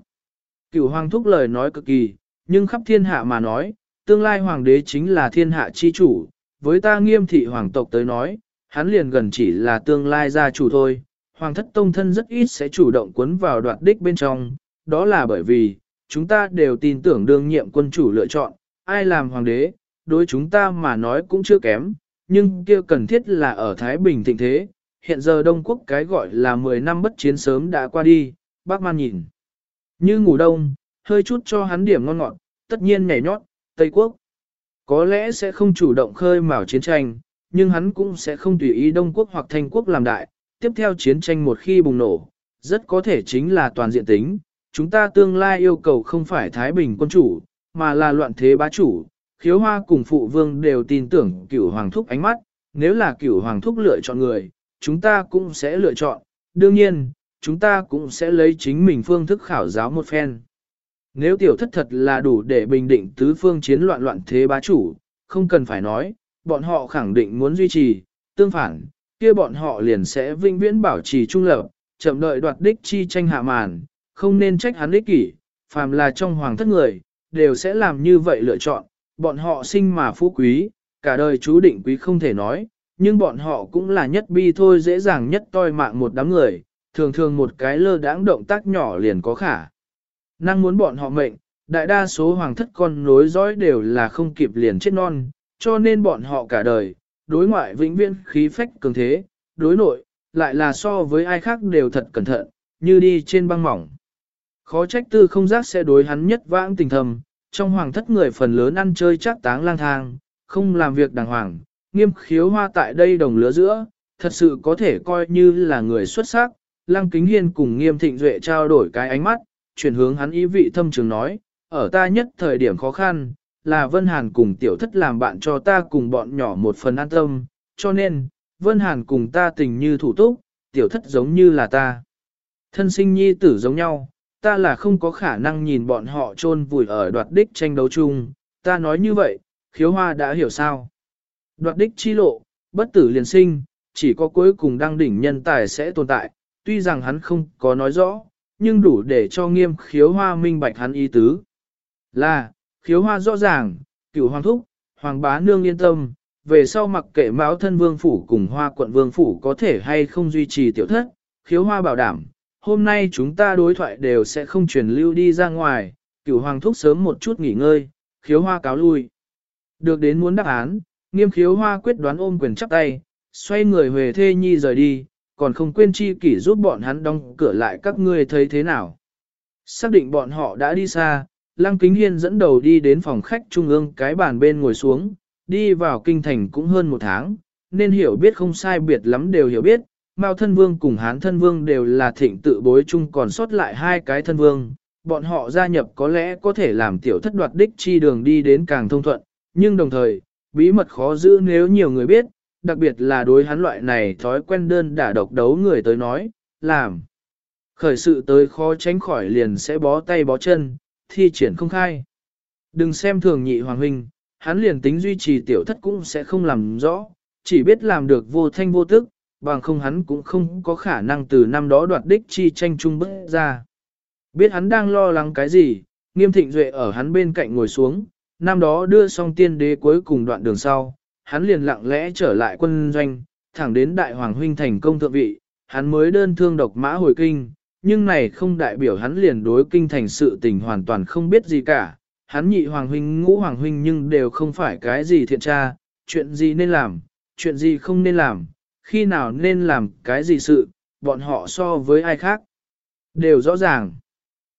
Cửu hoàng thúc lời nói cực kỳ, nhưng khắp thiên hạ mà nói, tương lai hoàng đế chính là thiên hạ chi chủ, với ta nghiêm thị hoàng tộc tới nói, hắn liền gần chỉ là tương lai gia chủ thôi. Hoàng thất tông thân rất ít sẽ chủ động cuốn vào đoạt đích bên trong, đó là bởi vì, chúng ta đều tin tưởng đương nhiệm quân chủ lựa chọn, ai làm hoàng đế, đối chúng ta mà nói cũng chưa kém, nhưng kia cần thiết là ở Thái Bình thịnh thế, hiện giờ Đông Quốc cái gọi là 10 năm bất chiến sớm đã qua đi, bác man nhìn. Như ngủ đông, hơi chút cho hắn điểm ngon ngọt, tất nhiên nhảy nhót, Tây Quốc. Có lẽ sẽ không chủ động khơi mào chiến tranh, nhưng hắn cũng sẽ không tùy ý Đông Quốc hoặc Thanh Quốc làm đại. Tiếp theo chiến tranh một khi bùng nổ, rất có thể chính là toàn diện tính. Chúng ta tương lai yêu cầu không phải Thái Bình quân chủ, mà là loạn thế bá chủ. Khiếu hoa cùng phụ vương đều tin tưởng cửu hoàng thúc ánh mắt, nếu là cửu hoàng thúc lựa chọn người, chúng ta cũng sẽ lựa chọn. Đương nhiên, chúng ta cũng sẽ lấy chính mình phương thức khảo giáo một phen. Nếu tiểu thất thật là đủ để bình định tứ phương chiến loạn loạn thế bá chủ, không cần phải nói, bọn họ khẳng định muốn duy trì, tương phản, kia bọn họ liền sẽ vinh viễn bảo trì trung lập, chậm đợi đoạt đích chi tranh hạ màn, không nên trách hắn ích kỷ, phàm là trong hoàng thất người, đều sẽ làm như vậy lựa chọn, bọn họ sinh mà phú quý, cả đời chú định quý không thể nói, nhưng bọn họ cũng là nhất bi thôi dễ dàng nhất toi mạng một đám người, thường thường một cái lơ đãng động tác nhỏ liền có khả. Năng muốn bọn họ mệnh, đại đa số hoàng thất con nối dõi đều là không kịp liền chết non, cho nên bọn họ cả đời, đối ngoại vĩnh viễn khí phách cường thế, đối nội, lại là so với ai khác đều thật cẩn thận, như đi trên băng mỏng. Khó trách tư không giác sẽ đối hắn nhất vãng tình thầm, trong hoàng thất người phần lớn ăn chơi chắc táng lang thang, không làm việc đàng hoàng, nghiêm khiếu hoa tại đây đồng lứa giữa, thật sự có thể coi như là người xuất sắc. Lăng Kính Hiên cùng nghiêm thịnh duệ trao đổi cái ánh mắt, chuyển hướng hắn ý vị thâm trường nói, ở ta nhất thời điểm khó khăn, là Vân Hàn cùng tiểu thất làm bạn cho ta cùng bọn nhỏ một phần an tâm, cho nên, Vân Hàn cùng ta tình như thủ túc, tiểu thất giống như là ta. Thân sinh nhi tử giống nhau, ta là không có khả năng nhìn bọn họ chôn vùi ở đoạt đích tranh đấu chung, ta nói như vậy, khiếu hoa đã hiểu sao. Đoạt đích chi lộ, bất tử liền sinh, chỉ có cuối cùng đăng đỉnh nhân tài sẽ tồn tại, tuy rằng hắn không có nói rõ, nhưng đủ để cho nghiêm khiếu hoa minh bạch hắn ý tứ. Là, khiếu hoa rõ ràng, cửu hoàng thúc, hoàng bá nương yên tâm, về sau mặc kệ máu thân vương phủ cùng hoa quận vương phủ có thể hay không duy trì tiểu thất, khiếu hoa bảo đảm, hôm nay chúng ta đối thoại đều sẽ không truyền lưu đi ra ngoài, cửu hoàng thúc sớm một chút nghỉ ngơi, khiếu hoa cáo lui. Được đến muốn đáp án, nghiêm khiếu hoa quyết đoán ôm quyền chắp tay, xoay người về thê nhi rời đi, còn không quên chi kỷ giúp bọn hắn đóng cửa lại các ngươi thấy thế nào. Xác định bọn họ đã đi xa, Lăng Kính Hiên dẫn đầu đi đến phòng khách trung ương cái bàn bên ngồi xuống, đi vào kinh thành cũng hơn một tháng, nên hiểu biết không sai biệt lắm đều hiểu biết, Mao thân vương cùng Hán thân vương đều là thịnh tự bối chung còn sót lại hai cái thân vương, bọn họ gia nhập có lẽ có thể làm tiểu thất đoạt đích chi đường đi đến càng thông thuận, nhưng đồng thời, bí mật khó giữ nếu nhiều người biết, đặc biệt là đối hắn loại này thói quen đơn đả độc đấu người tới nói, làm. Khởi sự tới khó tránh khỏi liền sẽ bó tay bó chân, thi triển không khai. Đừng xem thường nhị hoàng huynh, hắn liền tính duy trì tiểu thất cũng sẽ không làm rõ, chỉ biết làm được vô thanh vô tức, bằng không hắn cũng không có khả năng từ năm đó đoạt đích chi tranh chung bước ra. Biết hắn đang lo lắng cái gì, nghiêm thịnh duệ ở hắn bên cạnh ngồi xuống, năm đó đưa xong tiên đế cuối cùng đoạn đường sau, hắn liền lặng lẽ trở lại quân doanh, thẳng đến đại hoàng huynh thành công thượng vị, hắn mới đơn thương độc mã hồi kinh, nhưng này không đại biểu hắn liền đối kinh thành sự tình hoàn toàn không biết gì cả. Hắn nhị hoàng huynh ngũ hoàng huynh nhưng đều không phải cái gì thiện tra, chuyện gì nên làm, chuyện gì không nên làm, khi nào nên làm cái gì sự, bọn họ so với ai khác. Đều rõ ràng.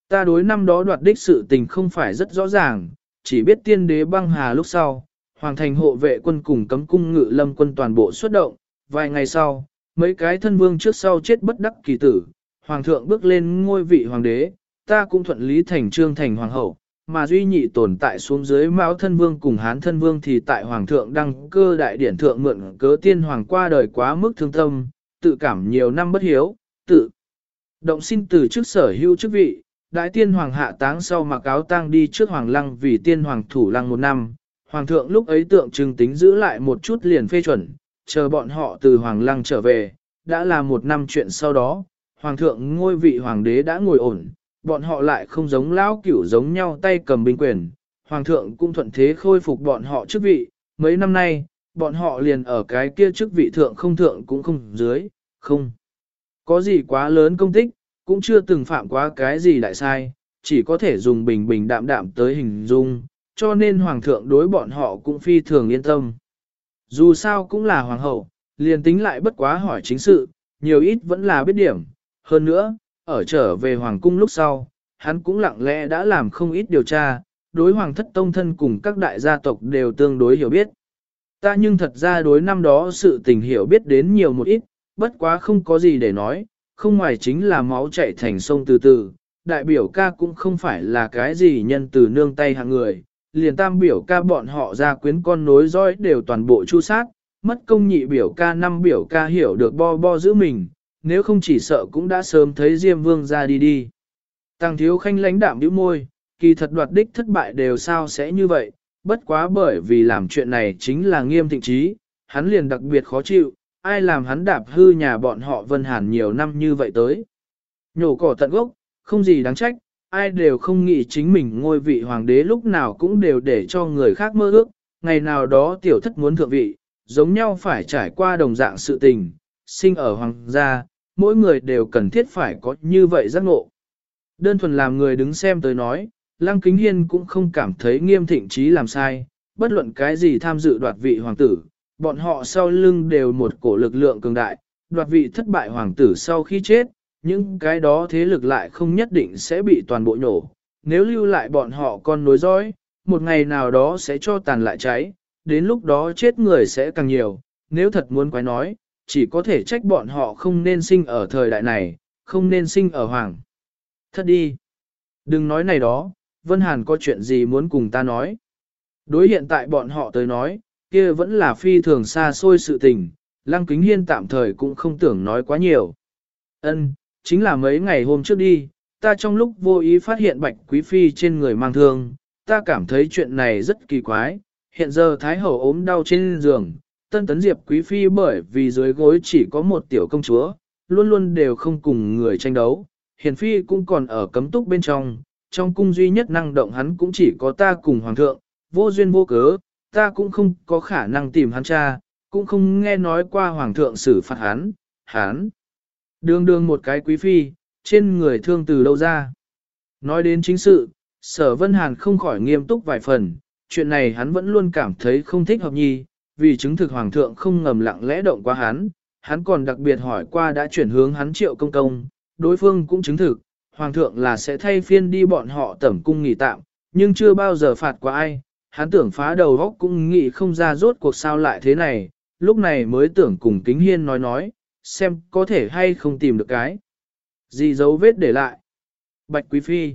Ta đối năm đó đoạt đích sự tình không phải rất rõ ràng, chỉ biết tiên đế băng hà lúc sau, hoàng thành hộ vệ quân cùng cấm cung ngự lâm quân toàn bộ xuất động, vài ngày sau, mấy cái thân vương trước sau chết bất đắc kỳ tử, hoàng thượng bước lên ngôi vị hoàng đế, ta cũng thuận lý thành trương thành hoàng hậu, mà duy nhị tồn tại xuống dưới mão thân vương cùng hán thân vương thì tại hoàng thượng đăng cơ đại điển thượng mượn cớ tiên hoàng qua đời quá mức thương tâm, tự cảm nhiều năm bất hiếu, tự động xin từ chức sở hữu chức vị, đại tiên hoàng hạ táng sau mặc áo tang đi trước hoàng lăng vì tiên hoàng thủ lăng một năm, hoàng thượng lúc ấy tượng trưng tính giữ lại một chút liền phê chuẩn, chờ bọn họ từ hoàng lăng trở về, đã là một năm chuyện sau đó, hoàng thượng ngôi vị hoàng đế đã ngồi ổn, bọn họ lại không giống lão cửu giống nhau tay cầm binh quyền, hoàng thượng cũng thuận thế khôi phục bọn họ chức vị, mấy năm nay, bọn họ liền ở cái kia chức vị thượng không thượng cũng không dưới, không có gì quá lớn công tích, cũng chưa từng phạm quá cái gì đại sai, chỉ có thể dùng bình bình đạm đạm tới hình dung, cho nên hoàng thượng đối bọn họ cũng phi thường yên tâm. Dù sao cũng là hoàng hậu, liền tính lại bất quá hỏi chính sự, nhiều ít vẫn là biết điểm. Hơn nữa, ở trở về hoàng cung lúc sau, hắn cũng lặng lẽ đã làm không ít điều tra, đối hoàng thất tông thân cùng các đại gia tộc đều tương đối hiểu biết. Ta nhưng thật ra đối năm đó sự tình hiểu biết đến nhiều một ít, bất quá không có gì để nói, không ngoài chính là máu chảy thành sông từ từ, đại biểu ca cũng không phải là cái gì nhân từ nương tay hạng người, liền tam biểu ca bọn họ ra quyến con nối dõi đều toàn bộ chu sát, mất công nhị biểu ca năm biểu ca hiểu được bo bo giữ mình, nếu không chỉ sợ cũng đã sớm thấy Diêm Vương ra đi đi. Tàng thiếu khanh lãnh đạm nhíu môi, kỳ thật đoạt đích thất bại đều sao sẽ như vậy, bất quá bởi vì làm chuyện này chính là nghiêm thịnh trí, hắn liền đặc biệt khó chịu, ai làm hắn đạp hư nhà bọn họ Vân Hàn nhiều năm như vậy tới. Nhổ cỏ tận gốc, không gì đáng trách, ai đều không nghĩ chính mình ngôi vị hoàng đế lúc nào cũng đều để cho người khác mơ ước, ngày nào đó tiểu thất muốn thượng vị, giống nhau phải trải qua đồng dạng sự tình, sinh ở hoàng gia, mỗi người đều cần thiết phải có như vậy giác ngộ. Đơn thuần làm người đứng xem tới nói, Lăng Kính Hiên cũng không cảm thấy nghiêm thịnh trí làm sai, bất luận cái gì tham dự đoạt vị hoàng tử, bọn họ sau lưng đều một cổ lực lượng cường đại, đoạt vị thất bại hoàng tử sau khi chết, những cái đó thế lực lại không nhất định sẽ bị toàn bộ nhổ. Nếu lưu lại bọn họ còn nối dõi, một ngày nào đó sẽ cho tàn lại cháy, đến lúc đó chết người sẽ càng nhiều, nếu thật muốn quái nói, chỉ có thể trách bọn họ không nên sinh ở thời đại này, không nên sinh ở hoàng. Thật đi. Đừng nói này đó, Vân Hàn có chuyện gì muốn cùng ta nói. Đối hiện tại bọn họ tới nói, kia vẫn là phi thường xa xôi sự tình, Lăng Kính Hiên tạm thời cũng không tưởng nói quá nhiều. Ân, chính là mấy ngày hôm trước đi, ta trong lúc vô ý phát hiện Bạch Quý Phi trên người mang thương, ta cảm thấy chuyện này rất kỳ quái. Hiện giờ Thái Hậu ốm đau trên giường, Tân Tấn Diệp Quý Phi bởi vì dưới gối chỉ có một tiểu công chúa, luôn luôn đều không cùng người tranh đấu. Hiền Phi cũng còn ở cấm túc bên trong, trong cung duy nhất năng động hắn cũng chỉ có ta cùng Hoàng thượng, vô duyên vô cớ, ta cũng không có khả năng tìm hắn cha, cũng không nghe nói qua Hoàng thượng xử phạt hắn, hắn. Đường đường một cái quý phi, trên người thương từ đâu ra. Nói đến chính sự, sở vân hàn không khỏi nghiêm túc vài phần, chuyện này hắn vẫn luôn cảm thấy không thích hợp nhi, vì chứng thực hoàng thượng không ngầm lặng lẽ động qua hắn, hắn còn đặc biệt hỏi qua đã chuyển hướng hắn triệu công công, đối phương cũng chứng thực, hoàng thượng là sẽ thay phiên đi bọn họ tẩm cung nghỉ tạm, nhưng chưa bao giờ phạt qua ai, hắn tưởng phá đầu góc cũng nghĩ không ra rốt cuộc sao lại thế này, lúc này mới tưởng cùng kính hiên nói nói, xem có thể hay không tìm được cái. Gì dấu vết để lại? Bạch Quý Phi.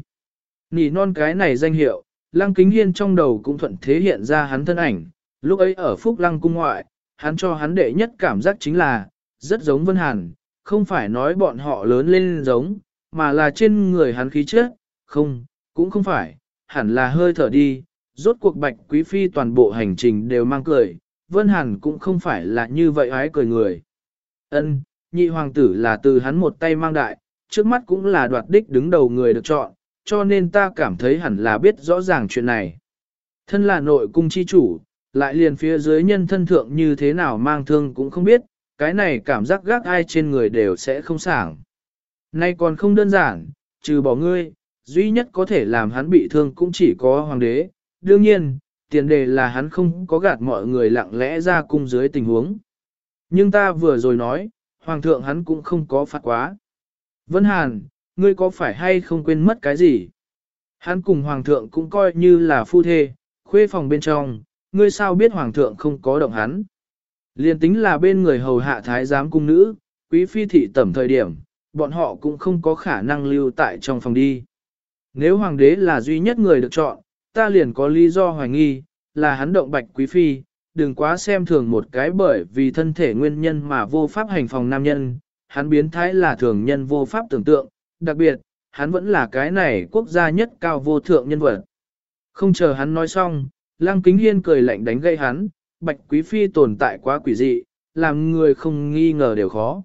Nỉ non cái này danh hiệu, Lăng Kính Hiên trong đầu cũng thuận thế hiện ra hắn thân ảnh, lúc ấy ở Phúc Lăng Cung ngoại, hắn cho hắn đệ nhất cảm giác chính là, rất giống Vân Hàn, không phải nói bọn họ lớn lên giống, mà là trên người hắn khí chất, không, cũng không phải, hẳn là hơi thở đi, rốt cuộc Bạch Quý Phi toàn bộ hành trình đều mang cười, Vân Hàn cũng không phải là như vậy ái cười người. Ân, nhị hoàng tử là từ hắn một tay mang đại, trước mắt cũng là đoạt đích đứng đầu người được chọn, cho nên ta cảm thấy hẳn là biết rõ ràng chuyện này. Thân là nội cung chi chủ, lại liền phía dưới nhân thân thượng như thế nào mang thương cũng không biết, cái này cảm giác gác ai trên người đều sẽ không sảng. Nay còn không đơn giản, trừ bỏ ngươi, duy nhất có thể làm hắn bị thương cũng chỉ có hoàng đế. Đương nhiên, tiền đề là hắn không có gạt mọi người lặng lẽ ra cung dưới tình huống. Nhưng ta vừa rồi nói, hoàng thượng hắn cũng không có phạt quá. Vân Hàn, ngươi có phải hay không quên mất cái gì? Hắn cùng hoàng thượng cũng coi như là phu thê, khuê phòng bên trong, ngươi sao biết hoàng thượng không có động hắn? Liên tính là bên người hầu hạ thái giám cung nữ, quý phi thị tẩm thời điểm, bọn họ cũng không có khả năng lưu tại trong phòng đi. Nếu hoàng đế là duy nhất người được chọn, ta liền có lý do hoài nghi, là hắn động bạch quý phi, đừng quá xem thường một cái bởi vì thân thể nguyên nhân mà vô pháp hành phòng nam nhân, hắn biến thái là thường nhân vô pháp tưởng tượng, đặc biệt, hắn vẫn là cái này quốc gia nhất cao vô thượng nhân vật. Không chờ hắn nói xong, Lăng Kính Hiên cười lạnh đánh gây hắn, Bạch Quý Phi tồn tại quá quỷ dị, làm người không nghi ngờ đều khó.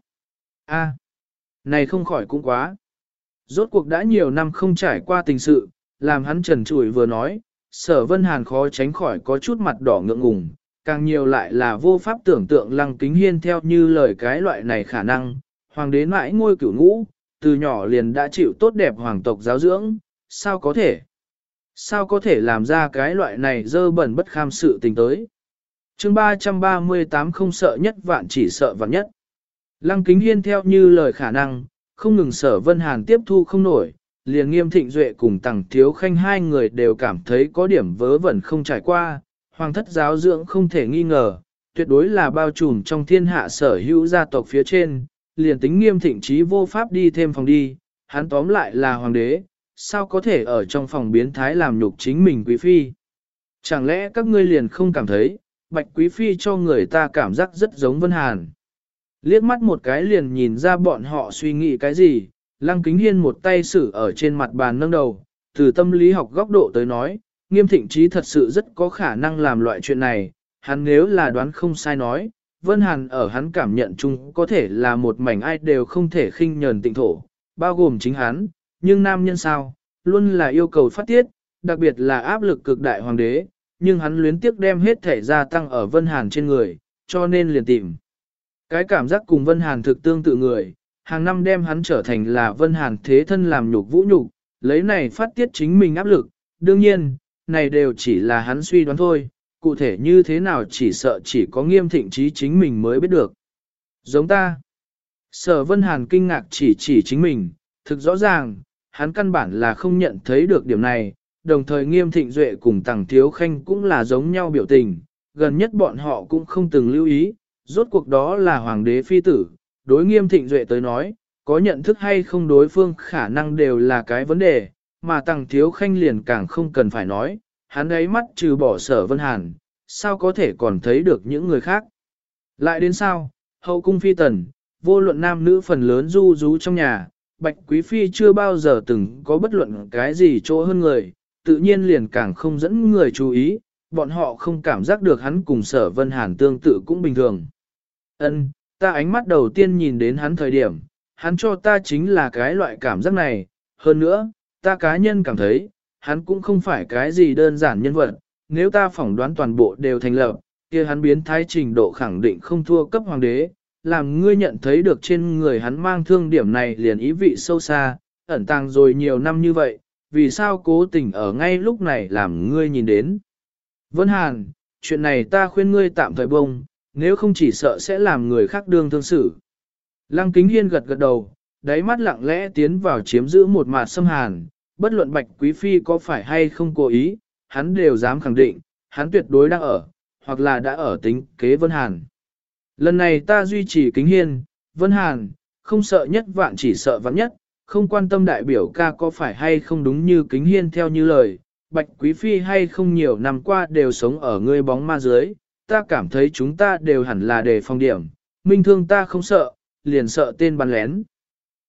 A, này không khỏi cũng quá. Rốt cuộc đã nhiều năm không trải qua tình sự, làm hắn trần trụi vừa nói, sở vân hàn khó tránh khỏi có chút mặt đỏ ngượng ngùng, càng nhiều lại là vô pháp tưởng tượng lăng kính hiên theo như lời cái loại này khả năng, hoàng đế mãi ngôi cửu ngũ, từ nhỏ liền đã chịu tốt đẹp hoàng tộc giáo dưỡng, sao có thể? Sao có thể làm ra cái loại này dơ bẩn bất kham sự tình tới? chương 338 không sợ nhất vạn chỉ sợ vạn nhất. Lăng kính hiên theo như lời khả năng, không ngừng sở vân hàn tiếp thu không nổi, liền nghiêm thịnh duệ cùng tẳng thiếu khanh hai người đều cảm thấy có điểm vớ vẩn không trải qua, hoàng thất giáo dưỡng không thể nghi ngờ, tuyệt đối là bao trùm trong thiên hạ sở hữu gia tộc phía trên, liền tính nghiêm thịnh trí vô pháp đi thêm phòng đi, hắn tóm lại là hoàng đế, sao có thể ở trong phòng biến thái làm nhục chính mình quý phi. Chẳng lẽ các ngươi liền không cảm thấy, bạch quý phi cho người ta cảm giác rất giống Vân Hàn. Liếc mắt một cái liền nhìn ra bọn họ suy nghĩ cái gì, lăng kính hiên một tay xử ở trên mặt bàn nâng đầu, từ tâm lý học góc độ tới nói, nghiêm thịnh trí thật sự rất có khả năng làm loại chuyện này, hắn nếu là đoán không sai nói, Vân Hàn ở hắn cảm nhận chung có thể là một mảnh ai đều không thể khinh nhờn tịnh thổ, bao gồm chính hắn, nhưng nam nhân sao, luôn là yêu cầu phát tiết, đặc biệt là áp lực cực đại hoàng đế, nhưng hắn luyến tiếc đem hết thể gia tăng ở Vân Hàn trên người, cho nên liền tìm. Cái cảm giác cùng Vân Hàn thực tương tự người, hàng năm đem hắn trở thành là Vân Hàn thế thân làm nhục vũ nhục, lấy này phát tiết chính mình áp lực, đương nhiên, này đều chỉ là hắn suy đoán thôi, cụ thể như thế nào chỉ sợ chỉ có nghiêm thịnh trí chính mình mới biết được. Giống ta. Sở Vân Hàn kinh ngạc chỉ chỉ chính mình, thực rõ ràng, hắn căn bản là không nhận thấy được điểm này, đồng thời nghiêm thịnh duệ cùng tàng thiếu khanh cũng là giống nhau biểu tình, gần nhất bọn họ cũng không từng lưu ý, rốt cuộc đó là hoàng đế phi tử, đối nghiêm thịnh duệ tới nói, có nhận thức hay không đối phương khả năng đều là cái vấn đề, mà tàng thiếu khanh liền càng không cần phải nói, hắn ấy mắt trừ bỏ sở vân hàn, sao có thể còn thấy được những người khác. Lại đến sao, hậu cung phi tần, vô luận nam nữ phần lớn du rú trong nhà, bạch quý phi chưa bao giờ từng có bất luận cái gì chỗ hơn người, tự nhiên liền càng không dẫn người chú ý, bọn họ không cảm giác được hắn cùng sở vân hàn tương tự cũng bình thường. Ân, ta ánh mắt đầu tiên nhìn đến hắn thời điểm, hắn cho ta chính là cái loại cảm giác này, hơn nữa, ta cá nhân cảm thấy, hắn cũng không phải cái gì đơn giản nhân vật, nếu ta phỏng đoán toàn bộ đều thành lập, kia hắn biến thái trình độ khẳng định không thua cấp hoàng đế, làm ngươi nhận thấy được trên người hắn mang thương điểm này liền ý vị sâu xa, ẩn tàng rồi nhiều năm như vậy, vì sao cố tình ở ngay lúc này làm ngươi nhìn đến. Vân Hàn, chuyện này ta khuyên ngươi tạm thời bông, nếu không chỉ sợ sẽ làm người khác đương thương xử. Lăng Kính Hiên gật gật đầu, đáy mắt lặng lẽ tiến vào chiếm giữ một mặt xâm hàn, bất luận Bạch Quý Phi có phải hay không cố ý, hắn đều dám khẳng định, hắn tuyệt đối đang ở, hoặc là đã ở tính kế Vân Hàn. Lần này ta duy trì kính hiên, Vân Hàn, không sợ nhất vạn chỉ sợ vạn nhất, không quan tâm đại biểu ca có phải hay không đúng như kính hiên theo như lời, Bạch Quý Phi hay không nhiều năm qua đều sống ở ngươi bóng ma dưới, ta cảm thấy chúng ta đều hẳn là đề phòng điểm, minh thương ta không sợ, liền sợ tên bắn lén.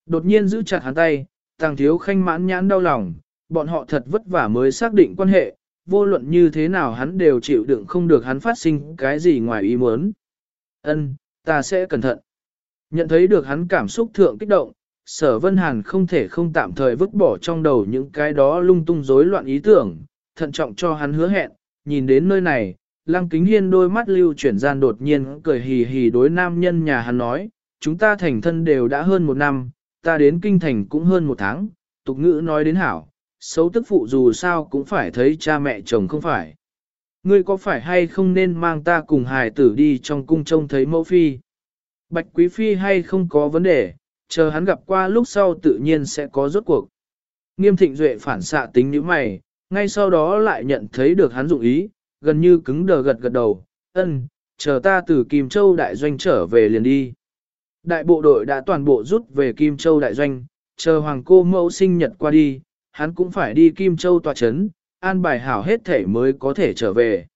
Đột nhiên giữ chặt hắn tay, tàng thiếu khanh mãn nhãn đau lòng, bọn họ thật vất vả mới xác định quan hệ, vô luận như thế nào hắn đều chịu đựng không được hắn phát sinh cái gì ngoài ý muốn. Ân, ta sẽ cẩn thận. Nhận thấy được hắn cảm xúc thượng kích động, sở vân hàn không thể không tạm thời vứt bỏ trong đầu những cái đó lung tung rối loạn ý tưởng, thận trọng cho hắn hứa hẹn, nhìn đến nơi này, lăng kính hiên đôi mắt lưu chuyển gian đột nhiên cười hì hì đối nam nhân nhà hắn nói, chúng ta thành thân đều đã hơn một năm, ta đến kinh thành cũng hơn một tháng, tục ngữ nói đến hảo, xấu tức phụ dù sao cũng phải thấy cha mẹ chồng không phải. Ngươi có phải hay không nên mang ta cùng hài tử đi trong cung trông thấy mẫu phi? Bạch quý phi hay không có vấn đề, chờ hắn gặp qua lúc sau tự nhiên sẽ có rốt cuộc. Nghiêm thịnh duệ phản xạ tính như mày, ngay sau đó lại nhận thấy được hắn dụng ý, gần như cứng đờ gật gật đầu, ân, chờ ta từ Kim Châu đại doanh trở về liền đi. Đại bộ đội đã toàn bộ rút về Kim Châu đại doanh, chờ hoàng cô mẫu sinh nhật qua đi, hắn cũng phải đi Kim Châu tòa chấn, an bài hảo hết thể mới có thể trở về.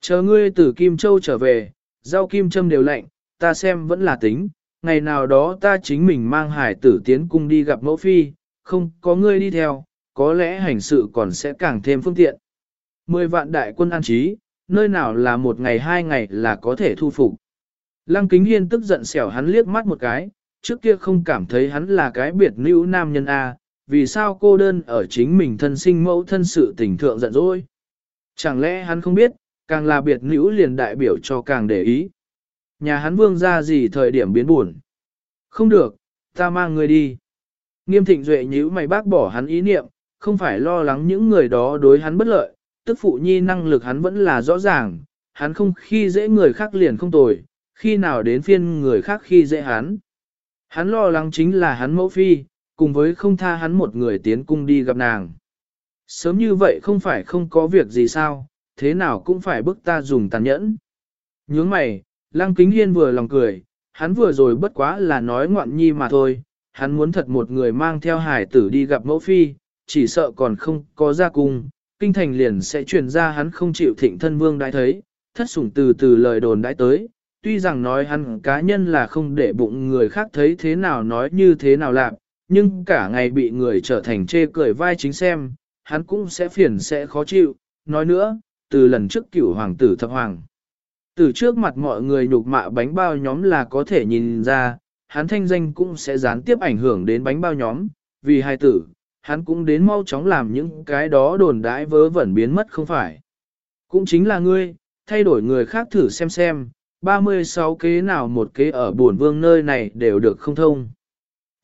Chờ ngươi từ Kim Châu trở về, rau kim châm đều lạnh, ta xem vẫn là tính, ngày nào đó ta chính mình mang hải tử tiến cung đi gặp mẫu phi, không có ngươi đi theo, có lẽ hành sự còn sẽ càng thêm phương tiện. Mười vạn đại quân an trí, nơi nào là một ngày hai ngày là có thể thu phục. Lăng kính hiên tức giận xẻo hắn liếc mắt một cái, trước kia không cảm thấy hắn là cái biệt nữ nam nhân A, vì sao cô đơn ở chính mình thân sinh mẫu thân sự tình thượng giận dỗi. Chẳng lẽ hắn không biết, càng là biệt nữ liền đại biểu cho càng để ý. Nhà hắn vương ra gì thời điểm biến buồn. Không được, ta mang người đi. Nghiêm thịnh duệ nhíu mày bác bỏ hắn ý niệm, không phải lo lắng những người đó đối hắn bất lợi, tức phụ nhi năng lực hắn vẫn là rõ ràng, hắn không khi dễ người khác liền không tồi, khi nào đến phiên người khác khi dễ hắn. Hắn lo lắng chính là hắn mẫu phi, cùng với không tha hắn một người tiến cung đi gặp nàng. Sớm như vậy không phải không có việc gì sao, thế nào cũng phải bức ta dùng tàn nhẫn. Nhướng mày, lăng kính hiên vừa lòng cười, hắn vừa rồi bất quá là nói ngoạn nhi mà thôi, hắn muốn thật một người mang theo hải tử đi gặp mẫu phi, chỉ sợ còn không có ra cung, kinh thành liền sẽ truyền ra hắn không chịu thịnh thân vương đã thấy, thất sủng từ từ lời đồn đã tới, tuy rằng nói hắn cá nhân là không để bụng người khác thấy thế nào nói như thế nào làm, nhưng cả ngày bị người trở thành chê cười vai chính xem, hắn cũng sẽ phiền sẽ khó chịu. Nói nữa, từ lần trước cửu hoàng tử thập hoàng. Từ trước mặt mọi người nhục mạ bánh bao nhóm là có thể nhìn ra, hắn thanh danh cũng sẽ gián tiếp ảnh hưởng đến bánh bao nhóm, vì hai tử, hắn cũng đến mau chóng làm những cái đó đồn đãi vớ vẩn biến mất không phải. Cũng chính là ngươi, thay đổi người khác thử xem xem, 36 kế nào một kế ở buồn vương nơi này đều được không thông.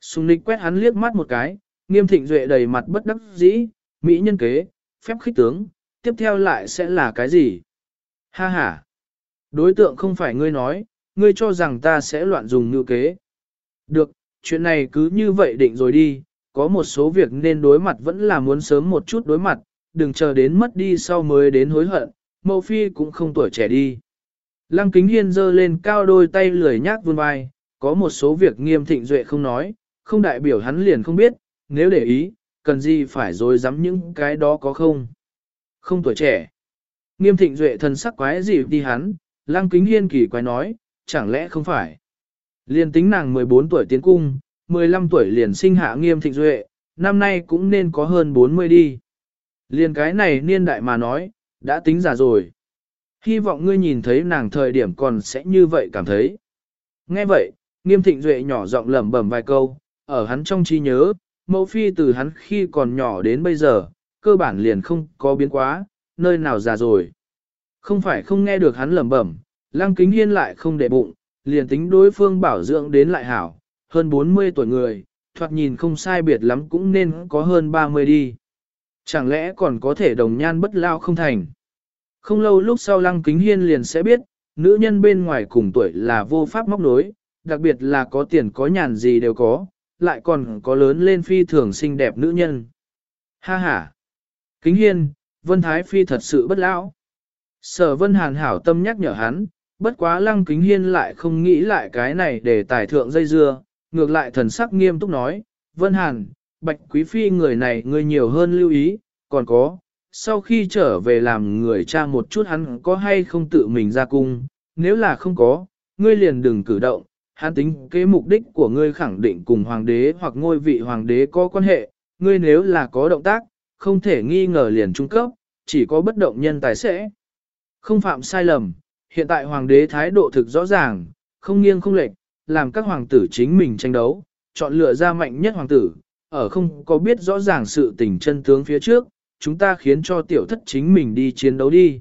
Sùng nịch quét hắn liếc mắt một cái, nghiêm thịnh duệ đầy mặt bất đắc dĩ, mỹ nhân kế, phép khích tướng, tiếp theo lại sẽ là cái gì? Ha ha! Đối tượng không phải ngươi nói, ngươi cho rằng ta sẽ loạn dùng ngữ kế. Được, chuyện này cứ như vậy định rồi đi, có một số việc nên đối mặt vẫn là muốn sớm một chút đối mặt, đừng chờ đến mất đi sau mới đến hối hận, mẫu phi cũng không tuổi trẻ đi. Lăng kính hiên giơ lên cao đôi tay lười nhác vươn vai, có một số việc nghiêm thịnh duệ không nói, không đại biểu hắn liền không biết, nếu để ý, cần gì phải dối dám những cái đó có không. Không tuổi trẻ. Nghiêm thịnh duệ thần sắc quái gì đi hắn, lăng kính hiên kỳ quái nói, chẳng lẽ không phải. Liền tính nàng 14 tuổi tiến cung, 15 tuổi liền sinh hạ nghiêm thịnh duệ, năm nay cũng nên có hơn 40 đi. Liền cái này niên đại mà nói, đã tính già rồi. Hy vọng ngươi nhìn thấy nàng thời điểm còn sẽ như vậy cảm thấy. Nghe vậy, nghiêm thịnh duệ nhỏ giọng lẩm bẩm vài câu, ở hắn trong trí nhớ, mẫu phi từ hắn khi còn nhỏ đến bây giờ, cơ bản liền không có biến quá, nơi nào già rồi. Không phải không nghe được hắn lẩm bẩm, lăng kính hiên lại không để bụng, liền tính đối phương bảo dưỡng đến lại hảo, hơn 40 tuổi người, thoạt nhìn không sai biệt lắm cũng nên có hơn 30 đi. Chẳng lẽ còn có thể đồng nhan bất lao không thành? Không lâu lúc sau lăng kính hiên liền sẽ biết, nữ nhân bên ngoài cùng tuổi là vô pháp móc nối, đặc biệt là có tiền có nhàn gì đều có, lại còn có lớn lên phi thường xinh đẹp nữ nhân. Ha ha! Kính hiên, Vân Thái Phi thật sự bất lão. Sở Vân Hàn hảo tâm nhắc nhở hắn, bất quá lăng kính hiên lại không nghĩ lại cái này để tài thượng dây dưa, ngược lại thần sắc nghiêm túc nói, Vân Hàn, Bạch Quý Phi người này người nhiều hơn lưu ý, còn có, sau khi trở về làm người cha một chút hắn có hay không tự mình ra cung, nếu là không có, ngươi liền đừng cử động, hắn tính kế mục đích của ngươi khẳng định cùng hoàng đế hoặc ngôi vị hoàng đế có quan hệ, ngươi nếu là có động tác, không thể nghi ngờ liền trung cấp, chỉ có bất động nhân tài sẽ. Không phạm sai lầm, hiện tại hoàng đế thái độ thực rõ ràng, không nghiêng không lệch, làm các hoàng tử chính mình tranh đấu, chọn lựa ra mạnh nhất hoàng tử, ở không có biết rõ ràng sự tình chân tướng phía trước, chúng ta khiến cho tiểu thất chính mình đi chiến đấu đi.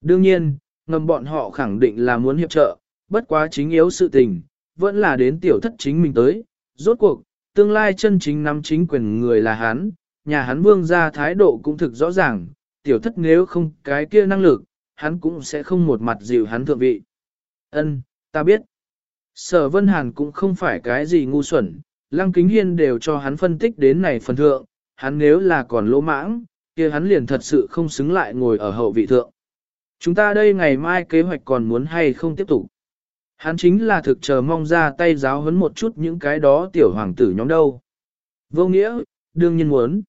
Đương nhiên, ngầm bọn họ khẳng định là muốn hiệp trợ, bất quá chính yếu sự tình, vẫn là đến tiểu thất chính mình tới. Rốt cuộc, tương lai chân chính nắm chính quyền người là hắn, nhà hắn vương ra thái độ cũng thực rõ ràng, tiểu thất nếu không cái kia năng lực, hắn cũng sẽ không một mặt dịu hắn thượng vị. Ân, ta biết. Sở Vân Hàn cũng không phải cái gì ngu xuẩn, Lăng Kính Hiên đều cho hắn phân tích đến này phần thượng, hắn nếu là còn lỗ mãng, kia hắn liền thật sự không xứng lại ngồi ở hậu vị thượng. Chúng ta đây ngày mai kế hoạch còn muốn hay không tiếp tục. Hắn chính là thực chờ mong ra tay giáo huấn một chút những cái đó tiểu hoàng tử nhóm đâu. Vô nghĩa, đương nhiên muốn.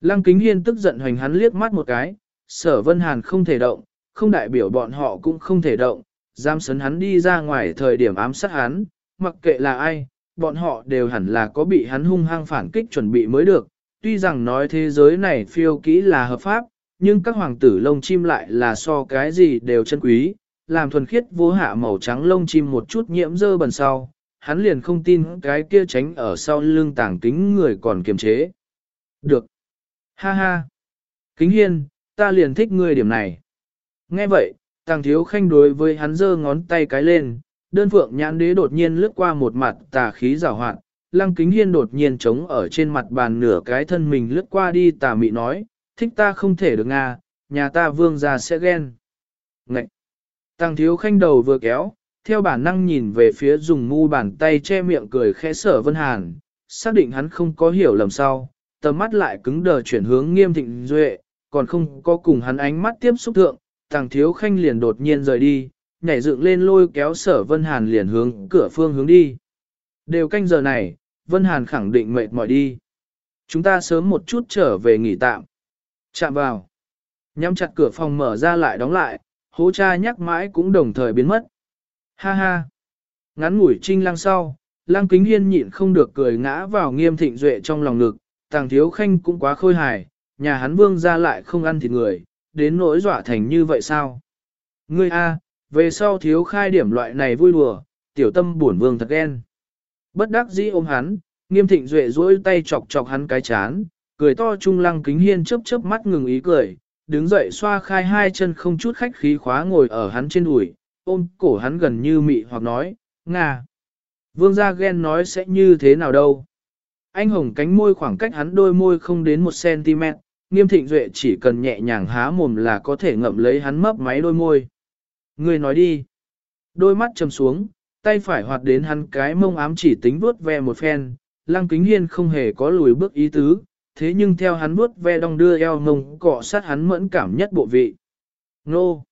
Lăng Kính Hiên tức giận hoành hắn liếc mắt một cái, sở Vân Hàn không thể động, không đại biểu bọn họ cũng không thể động, giam sấn hắn đi ra ngoài thời điểm ám sát hắn, mặc kệ là ai, bọn họ đều hẳn là có bị hắn hung hăng phản kích chuẩn bị mới được. Tuy rằng nói thế giới này phiêu kỹ là hợp pháp, nhưng các hoàng tử lông chim lại là so cái gì đều chân quý, làm thuần khiết vô hạ màu trắng lông chim một chút nhiễm dơ bẩn sau, hắn liền không tin cái kia tránh ở sau lưng tảng kính người còn kiềm chế. Được. Ha ha. Kính hiên, ta liền thích ngươi điểm này. Nghe vậy, tàng thiếu khanh đối với hắn giơ ngón tay cái lên, đơn phượng nhãn đế đột nhiên lướt qua một mặt tà khí rào hoạn, lăng kính hiên đột nhiên trống ở trên mặt bàn nửa cái thân mình lướt qua đi tà mị nói, thích ta không thể được nga, nhà ta vương gia sẽ ghen. Ngậy! Tàng thiếu khanh đầu vừa kéo, theo bản năng nhìn về phía dùng mu bàn tay che miệng cười khẽ sở vân hàn, xác định hắn không có hiểu lầm sao, tầm mắt lại cứng đờ chuyển hướng nghiêm thịnh duệ, còn không có cùng hắn ánh mắt tiếp xúc thượng, tàng thiếu khanh liền đột nhiên rời đi, nhảy dựng lên lôi kéo sở Vân Hàn liền hướng cửa phương hướng đi. Đều canh giờ này, Vân Hàn khẳng định mệt mỏi đi. Chúng ta sớm một chút trở về nghỉ tạm. Chạm vào. Nhắm chặt cửa phòng mở ra lại đóng lại, hố cha nhắc mãi cũng đồng thời biến mất. Ha ha. Ngắn ngủi trinh lăng sau, lăng kính hiên nhịn không được cười ngã vào nghiêm thịnh duệ trong lòng ngực, tàng thiếu khanh cũng quá khôi hài, nhà hắn vương ra lại không ăn thịt người, đến nỗi dọa thành như vậy sao? Ngươi A, về sau thiếu khai điểm loại này vui đùa, tiểu tâm buồn vương thật ghen. Bất đắc dĩ ôm hắn, nghiêm thịnh duệ duỗi tay chọc chọc hắn cái chán, cười to trung lăng kính hiên chớp chớp mắt ngừng ý cười, đứng dậy xoa khai hai chân không chút khách khí khóa ngồi ở hắn trên đùi, ôm cổ hắn gần như mị hoặc nói, Nga. Vương gia ghen nói sẽ như thế nào đâu. Anh hồng cánh môi khoảng cách hắn đôi môi không đến một cm, nghiêm thịnh duệ chỉ cần nhẹ nhàng há mồm là có thể ngậm lấy hắn mấp máy đôi môi. người nói đi. Đôi mắt trầm xuống, tay phải hoạt đến hắn cái mông ám chỉ tính vuốt ve một phen, lăng kính hiên không hề có lùi bước ý tứ, thế nhưng theo hắn vuốt ve đong đưa eo mông cọ sát hắn mẫn cảm nhất bộ vị. Nô!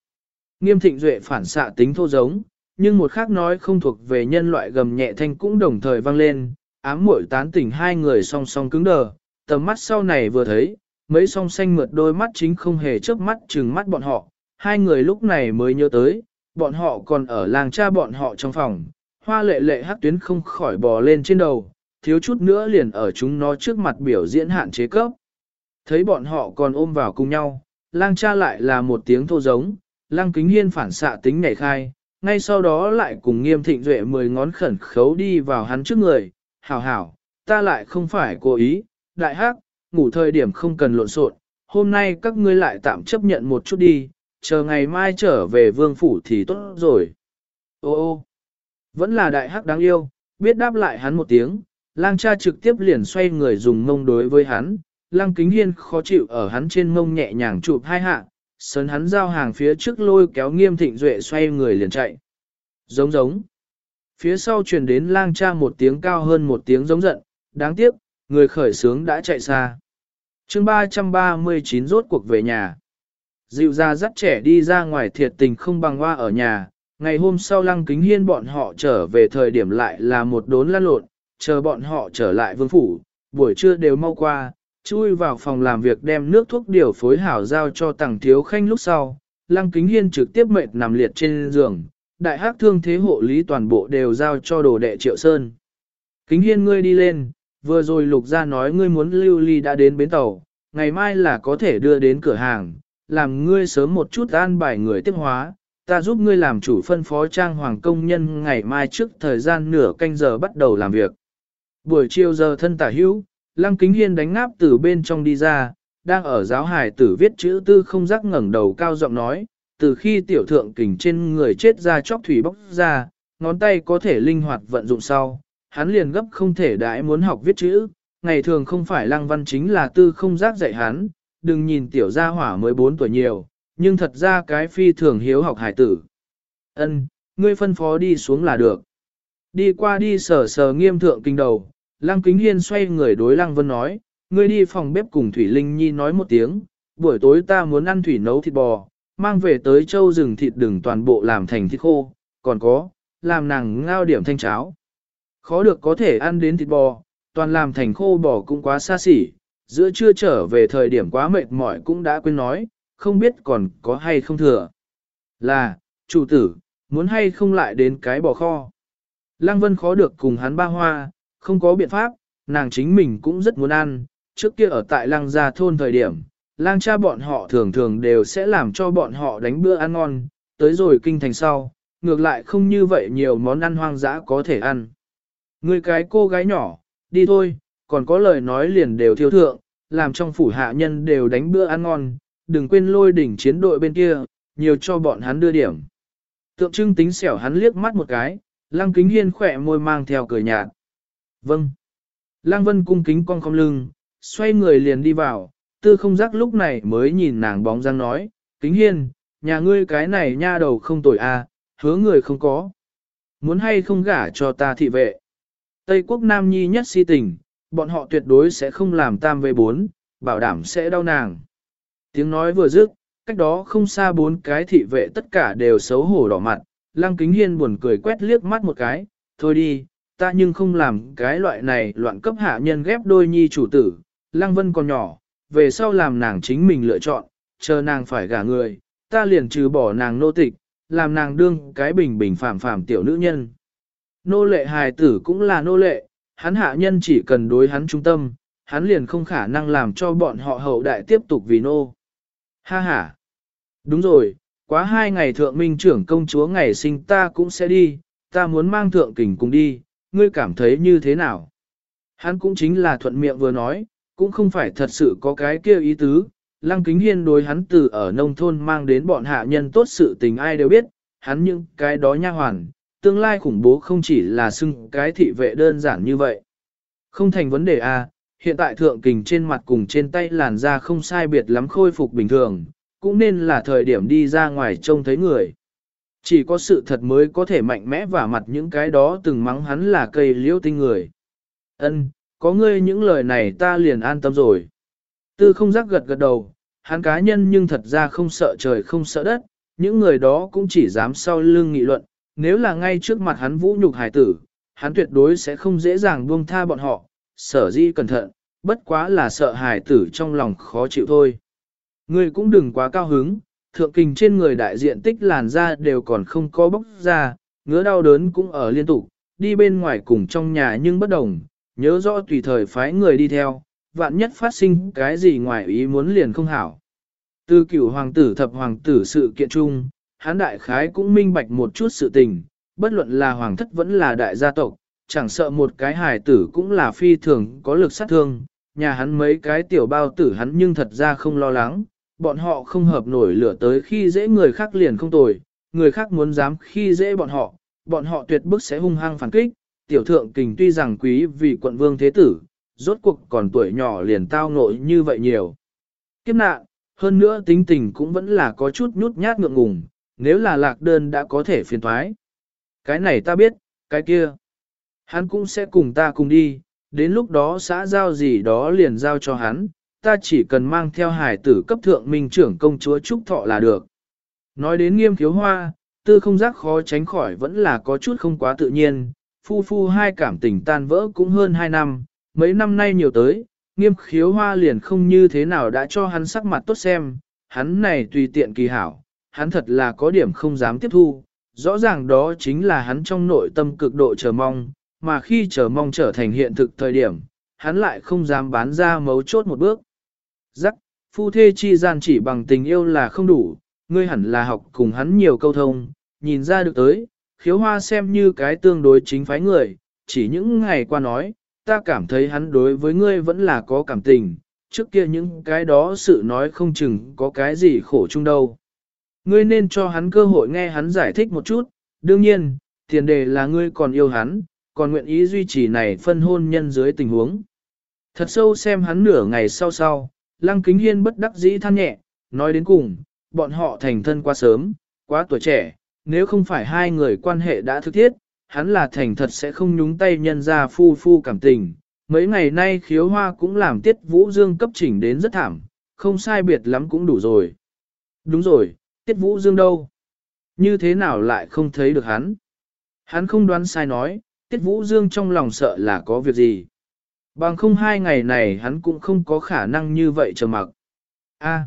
Nghiêm thịnh duệ phản xạ tính thô giống, nhưng một khác nói không thuộc về nhân loại gầm nhẹ thanh cũng đồng thời vang lên, ám muội tán tỉnh hai người song song cứng đờ, tầm mắt sau này vừa thấy, mấy song xanh mượt đôi mắt chính không hề chớp mắt chừng mắt bọn họ, hai người lúc này mới nhớ tới, bọn họ còn ở làng cha bọn họ trong phòng, hoa lệ lệ hát tuyến không khỏi bò lên trên đầu, thiếu chút nữa liền ở chúng nó trước mặt biểu diễn hạn chế cấp. Thấy bọn họ còn ôm vào cùng nhau, lang cha lại là một tiếng thô giống, lang kính hiên phản xạ tính nhảy khai, ngay sau đó lại cùng nghiêm thịnh duệ mười ngón khẩn khấu đi vào hắn trước người, hảo hảo, ta lại không phải cố ý, đại hắc, ngủ thời điểm không cần lộn xộn, hôm nay các ngươi lại tạm chấp nhận một chút đi, chờ ngày mai trở về vương phủ thì tốt rồi. Ô ô, vẫn là đại hắc đáng yêu, biết đáp lại hắn một tiếng, lang cha trực tiếp liền xoay người dùng mông đối với hắn, lang kính hiên khó chịu ở hắn trên mông nhẹ nhàng chụp hai hạ, sớn hắn giao hàng phía trước lôi kéo nghiêm thịnh duệ xoay người liền chạy. Giống giống. Phía sau truyền đến lang cha một tiếng cao hơn một tiếng giống giận, đáng tiếc, người khởi sướng đã chạy xa. chương 339 rốt cuộc về nhà. Dịu ra dắt trẻ đi ra ngoài thiệt tình không bằng hoa ở nhà, ngày hôm sau lăng kính hiên bọn họ trở về thời điểm lại là một đốn lăn lộn, chờ bọn họ trở lại vương phủ, buổi trưa đều mau qua, chui vào phòng làm việc đem nước thuốc điều phối hảo giao cho tàng thiếu khanh lúc sau, lăng kính hiên trực tiếp mệt nằm liệt trên giường, đại hắc thương thế hộ lý toàn bộ đều giao cho đồ đệ triệu sơn. Kính hiên ngươi đi lên, vừa rồi lục ra nói ngươi muốn lưu ly đã đến bến tàu, ngày mai là có thể đưa đến cửa hàng, làm ngươi sớm một chút an bài người tiếp hóa, ta giúp ngươi làm chủ phân phó trang hoàng công nhân ngày mai trước thời gian nửa canh giờ bắt đầu làm việc. Buổi chiều giờ thân tả hữu, Lăng Kính Hiên đánh ngáp từ bên trong đi ra, đang ở giáo hải tử viết chữ tư không rắc ngẩng đầu cao giọng nói, từ khi tiểu thượng kình trên người chết ra chóc thủy bóc ra, ngón tay có thể linh hoạt vận dụng sau, hắn liền gấp không thể đãi muốn học viết chữ, ngày thường không phải lăng văn chính là tư không giác dạy hắn, đừng nhìn tiểu gia hỏa mới 4 tuổi nhiều, nhưng thật ra cái phi thường hiếu học hải tử. Ân, ngươi phân phó đi xuống là được. Đi qua đi sờ sờ nghiêm thượng kinh đầu, lăng kính hiên xoay người đối lăng vân nói, ngươi đi phòng bếp cùng Thủy Linh Nhi nói một tiếng, buổi tối ta muốn ăn thủy nấu thịt bò, mang về tới châu rừng thịt đừng toàn bộ làm thành thịt khô, còn có, làm nàng ngao điểm thanh cháo. Khó được có thể ăn đến thịt bò, toàn làm thành khô bò cũng quá xa xỉ, giữa trưa trở về thời điểm quá mệt mỏi cũng đã quên nói, không biết còn có hay không thừa. Là, chủ tử, muốn hay không lại đến cái bò kho. Lăng Vân khó được cùng hắn ba hoa, không có biện pháp, nàng chính mình cũng rất muốn ăn, trước kia ở tại lăng gia thôn thời điểm, lang cha bọn họ thường thường đều sẽ làm cho bọn họ đánh bữa ăn ngon, tới rồi kinh thành sau, ngược lại không như vậy nhiều món ăn hoang dã có thể ăn. Người cái cô gái nhỏ, đi thôi, còn có lời nói liền đều thiếu thượng, làm trong phủ hạ nhân đều đánh bữa ăn ngon, đừng quên lôi đỉnh chiến đội bên kia, nhiều cho bọn hắn đưa điểm. Tượng trưng tính xẻo hắn liếc mắt một cái, lăng kính hiên khỏe môi mang theo cười nhạt. Vâng. Lăng vân cung kính con không lưng, xoay người liền đi vào, tư không giác lúc này mới nhìn nàng bóng răng nói, kính hiên, nhà ngươi cái này nha đầu không tội à, hứa người không có. Muốn hay không gả cho ta thị vệ. Tây quốc Nam Nhi nhất si tình, bọn họ tuyệt đối sẽ không làm tam về bốn, bảo đảm sẽ đau nàng. Tiếng nói vừa dứt, cách đó không xa bốn cái thị vệ tất cả đều xấu hổ đỏ mặt, lăng kính hiên buồn cười quét liếc mắt một cái, thôi đi, ta nhưng không làm cái loại này loạn cấp hạ nhân ghép đôi nhi chủ tử, lăng vân còn nhỏ, về sau làm nàng chính mình lựa chọn, chờ nàng phải gả người, ta liền trừ bỏ nàng nô tịch, làm nàng đương cái bình bình phàm phàm tiểu nữ nhân. Nô lệ hài tử cũng là nô lệ, hắn hạ nhân chỉ cần đối hắn trung tâm, hắn liền không khả năng làm cho bọn họ hậu đại tiếp tục vì nô. Ha ha! Đúng rồi, quá hai ngày thượng minh trưởng công chúa ngày sinh ta cũng sẽ đi, ta muốn mang thượng kình cùng đi, ngươi cảm thấy như thế nào? Hắn cũng chính là thuận miệng vừa nói, cũng không phải thật sự có cái kia ý tứ. Lăng kính hiên đối hắn từ ở nông thôn mang đến bọn hạ nhân tốt sự tình ai đều biết, hắn những cái đó nha hoàn, tương lai khủng bố không chỉ là xưng cái thị vệ đơn giản như vậy. Không thành vấn đề a à, hiện tại thượng kình trên mặt cùng trên tay làn da không sai biệt lắm khôi phục bình thường, cũng nên là thời điểm đi ra ngoài trông thấy người. Chỉ có sự thật mới có thể mạnh mẽ và mặt những cái đó từng mắng hắn là cây liễu tinh người. Ân, có ngươi những lời này ta liền an tâm rồi. Tư không giác gật gật đầu, hắn cá nhân nhưng thật ra không sợ trời không sợ đất, những người đó cũng chỉ dám sau lưng nghị luận, nếu là ngay trước mặt hắn vũ nhục hải tử, hắn tuyệt đối sẽ không dễ dàng buông tha bọn họ, sở di cẩn thận, bất quá là sợ hải tử trong lòng khó chịu thôi. Ngươi cũng đừng quá cao hứng, thượng kình trên người đại diện tích làn da đều còn không có bốc ra, ngứa đau đớn cũng ở liên tục, đi bên ngoài cùng trong nhà nhưng bất đồng, nhớ rõ tùy thời phái người đi theo, vạn nhất phát sinh cái gì ngoài ý muốn liền không hảo. Từ cửu hoàng tử thập hoàng tử sự kiện chung, hán đại khái cũng minh bạch một chút sự tình, bất luận là hoàng thất vẫn là đại gia tộc, chẳng sợ một cái hài tử cũng là phi thường có lực sát thương, nhà hắn mấy cái tiểu bao tử hắn nhưng thật ra không lo lắng, bọn họ không hợp nổi lửa tới khi dễ người khác liền không tồi, người khác muốn dám khi dễ bọn họ, bọn họ tuyệt bức sẽ hung hăng phản kích, tiểu thượng kình tuy rằng quý vì quận vương thế tử, rốt cuộc còn tuổi nhỏ liền tao nội như vậy nhiều. Kiếp nạn, hơn nữa tính tình cũng vẫn là có chút nhút nhát ngượng ngùng, nếu là lạc đơn đã có thể phiền thoái. Cái này ta biết, cái kia. Hắn cũng sẽ cùng ta cùng đi, đến lúc đó xã giao gì đó liền giao cho hắn, ta chỉ cần mang theo hải tử cấp thượng minh trưởng công chúa Trúc Thọ là được. Nói đến nghiêm thiếu hoa, tư không giác khó tránh khỏi vẫn là có chút không quá tự nhiên, phu phu hai cảm tình tan vỡ cũng hơn hai năm, mấy năm nay nhiều tới, nghiêm khiếu hoa liền không như thế nào đã cho hắn sắc mặt tốt xem, hắn này tùy tiện kỳ hảo, hắn thật là có điểm không dám tiếp thu, rõ ràng đó chính là hắn trong nội tâm cực độ chờ mong, mà khi chờ mong trở thành hiện thực thời điểm, hắn lại không dám bán ra mấu chốt một bước. Rắc, phu thê chi gian chỉ bằng tình yêu là không đủ, ngươi hẳn là học cùng hắn nhiều câu thông, nhìn ra được tới, khiếu hoa xem như cái tương đối chính phái người, chỉ những ngày qua nói, ta cảm thấy hắn đối với ngươi vẫn là có cảm tình, trước kia những cái đó sự nói không chừng có cái gì khổ chung đâu. Ngươi nên cho hắn cơ hội nghe hắn giải thích một chút, đương nhiên, tiền đề là ngươi còn yêu hắn, còn nguyện ý duy trì này phân hôn nhân dưới tình huống. Thật sâu xem hắn nửa ngày sau sau, Lăng Kính Hiên bất đắc dĩ than nhẹ, nói đến cùng, bọn họ thành thân quá sớm, quá tuổi trẻ, nếu không phải hai người quan hệ đã thực thiết, hắn là thành thật sẽ không nhúng tay nhân ra phu phu cảm tình. Mấy ngày nay khiếu hoa cũng làm tiết vũ dương cấp chỉnh đến rất thảm, không sai biệt lắm cũng đủ rồi. Đúng rồi, tiết vũ dương đâu? Như thế nào lại không thấy được hắn? Hắn không đoán sai nói, tiết vũ dương trong lòng sợ là có việc gì. Bằng không hai ngày này hắn cũng không có khả năng như vậy chờ mặc. A,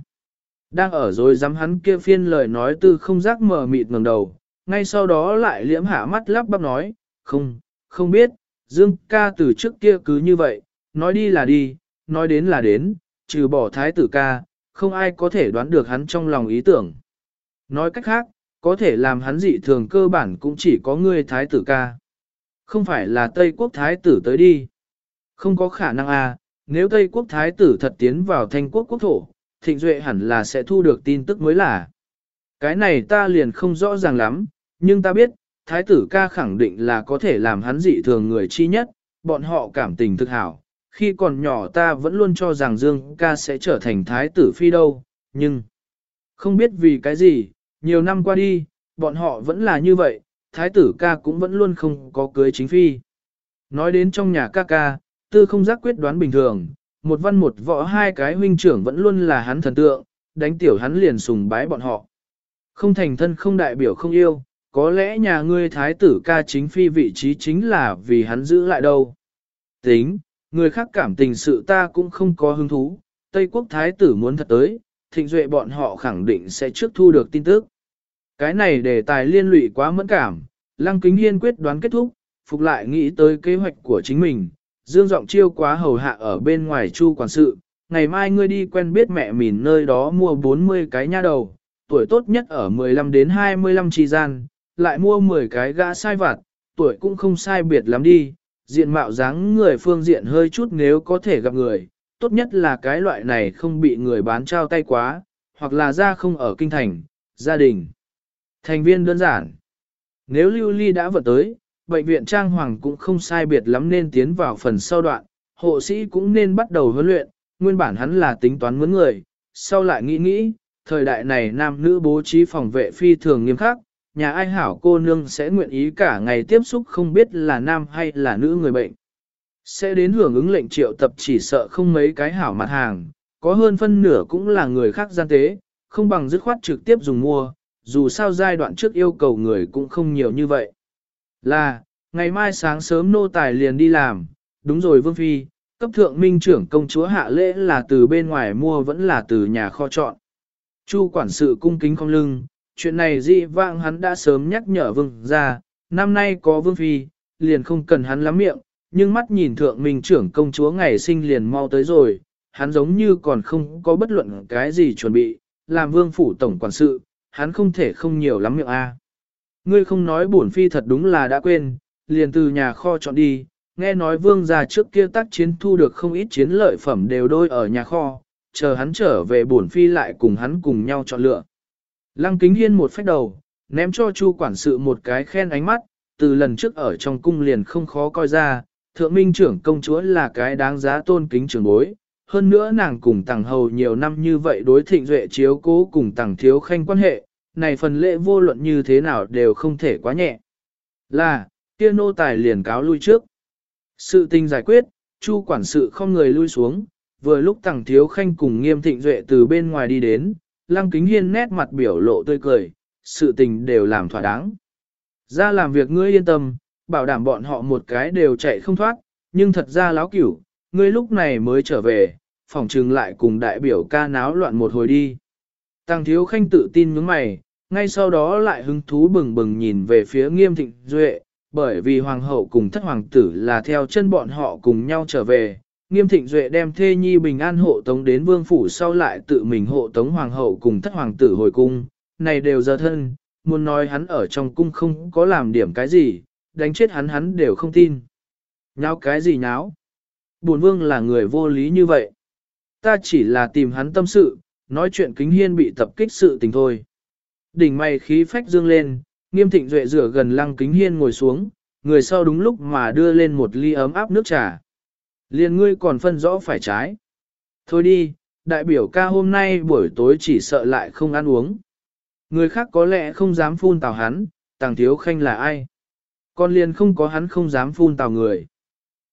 đang ở rồi dám hắn kia phiên lời nói tư không giác mờ mịt ngẩng đầu, ngay sau đó lại liễm hạ mắt lắp bắp nói, không, không biết, Dương ca từ trước kia cứ như vậy, nói đi là đi, nói đến là đến, trừ bỏ thái tử ca, không ai có thể đoán được hắn trong lòng ý tưởng. Nói cách khác, có thể làm hắn dị thường cơ bản cũng chỉ có ngươi thái tử ca. Không phải là Tây quốc thái tử tới đi. Không có khả năng à, nếu Tây quốc thái tử thật tiến vào thanh quốc quốc thổ, thịnh duệ hẳn là sẽ thu được tin tức mới là. Cái này ta liền không rõ ràng lắm, nhưng ta biết, thái tử ca khẳng định là có thể làm hắn dị thường người chi nhất, bọn họ cảm tình thực hảo. Khi còn nhỏ ta vẫn luôn cho rằng Dương ca sẽ trở thành thái tử phi đâu, nhưng không biết vì cái gì, nhiều năm qua đi, bọn họ vẫn là như vậy, thái tử ca cũng vẫn luôn không có cưới chính phi. Nói đến trong nhà ca ca, tư không giác quyết đoán bình thường, một văn một võ hai cái huynh trưởng vẫn luôn là hắn thần tượng, đánh tiểu hắn liền sùng bái bọn họ. Không thành thân không đại biểu không yêu, có lẽ nhà ngươi thái tử ca chính phi vị trí chính là vì hắn giữ lại đâu. Tính, người khác cảm tình sự ta cũng không có hứng thú, Tây quốc thái tử muốn thật tới, thịnh duệ bọn họ khẳng định sẽ trước thu được tin tức. Cái này đề tài liên lụy quá mẫn cảm, Lăng Kính Hiên quyết đoán kết thúc, phục lại nghĩ tới kế hoạch của chính mình, Dương Giọng chiêu quá hầu hạ ở bên ngoài chu quản sự, ngày mai ngươi đi quen biết mẹ mình nơi đó mua 40 cái nha đầu, tuổi tốt nhất ở 15 đến 25 chi gian, lại mua 10 cái gã sai vặt, tuổi cũng không sai biệt lắm đi, diện mạo dáng người phương diện hơi chút nếu có thể gặp người, tốt nhất là cái loại này không bị người bán trao tay quá, hoặc là ra không ở kinh thành, gia đình. Thành viên đơn giản. Nếu lưu ly đã vượt tới, bệnh viện trang hoàng cũng không sai biệt lắm nên tiến vào phần sau đoạn, hộ sĩ cũng nên bắt đầu huấn luyện, nguyên bản hắn là tính toán mướn người, sau lại nghĩ nghĩ, thời đại này nam nữ bố trí phòng vệ phi thường nghiêm khắc, nhà ai hảo cô nương sẽ nguyện ý cả ngày tiếp xúc không biết là nam hay là nữ người bệnh. Sẽ đến hưởng ứng lệnh triệu tập chỉ sợ không mấy cái hảo mặt hàng, có hơn phân nửa cũng là người khác gian tế, không bằng dứt khoát trực tiếp dùng mua, dù sao giai đoạn trước yêu cầu người cũng không nhiều như vậy. Là, ngày mai sáng sớm nô tài liền đi làm, đúng rồi Vương Phi, cấp thượng minh trưởng công chúa hạ lễ là từ bên ngoài mua vẫn là từ nhà kho chọn. Chu quản sự cung kính không lưng, chuyện này dị vãng hắn đã sớm nhắc nhở vương ra, năm nay có Vương Phi, liền không cần hắn lắm miệng, nhưng mắt nhìn thượng minh trưởng công chúa ngày sinh liền mau tới rồi, hắn giống như còn không có bất luận cái gì chuẩn bị, làm vương phủ tổng quản sự, hắn không thể không nhiều lắm miệng a. Ngươi không nói bổn phi thật đúng là đã quên, liền từ nhà kho chọn đi, nghe nói vương gia trước kia tác chiến thu được không ít chiến lợi phẩm đều đôi ở nhà kho, chờ hắn trở về bổn phi lại cùng hắn cùng nhau chọn lựa. Lăng kính hiên một phép đầu, ném cho chu quản sự một cái khen ánh mắt, từ lần trước ở trong cung liền không khó coi ra, thượng minh trưởng công chúa là cái đáng giá tôn kính trưởng bối. Hơn nữa nàng cùng tàng hầu nhiều năm như vậy đối thịnh duệ chiếu cố cùng tàng thiếu khanh quan hệ, này phần lễ vô luận như thế nào đều không thể quá nhẹ. Là, kia nô tài liền cáo lui trước. Sự tình giải quyết, chu quản sự không người lui xuống, vừa lúc tàng thiếu khanh cùng nghiêm thịnh duệ từ bên ngoài đi đến, lăng kính hiên nét mặt biểu lộ tươi cười, sự tình đều làm thỏa đáng. Ra làm việc ngươi yên tâm, bảo đảm bọn họ một cái đều chạy không thoát, nhưng thật ra láo cửu, ngươi lúc này mới trở về, phòng trừng lại cùng đại biểu ca náo loạn một hồi đi. Tăng thiếu khanh tự tin nhướng mày, ngay sau đó lại hứng thú bừng bừng nhìn về phía nghiêm thịnh duệ, bởi vì hoàng hậu cùng thất hoàng tử là theo chân bọn họ cùng nhau trở về. Nghiêm thịnh duệ đem thê nhi bình an hộ tống đến vương phủ sau lại tự mình hộ tống hoàng hậu cùng thất hoàng tử hồi cung, này đều giờ thân, muốn nói hắn ở trong cung không có làm điểm cái gì, đánh chết hắn hắn đều không tin. Nháo cái gì nháo? Bổn vương là người vô lý như vậy. Ta chỉ là tìm hắn tâm sự, nói chuyện kính hiên bị tập kích sự tình thôi. Đỉnh mày khí phách dương lên, nghiêm thịnh duệ rửa gần lăng kính hiên ngồi xuống, người sau đúng lúc mà đưa lên một ly ấm áp nước trà. liên ngươi còn phân rõ phải trái. Thôi đi, đại biểu ca hôm nay buổi tối chỉ sợ lại không ăn uống. Người khác có lẽ không dám phun tào hắn, tàng thiếu khanh là ai. Con liền không có hắn không dám phun tào người.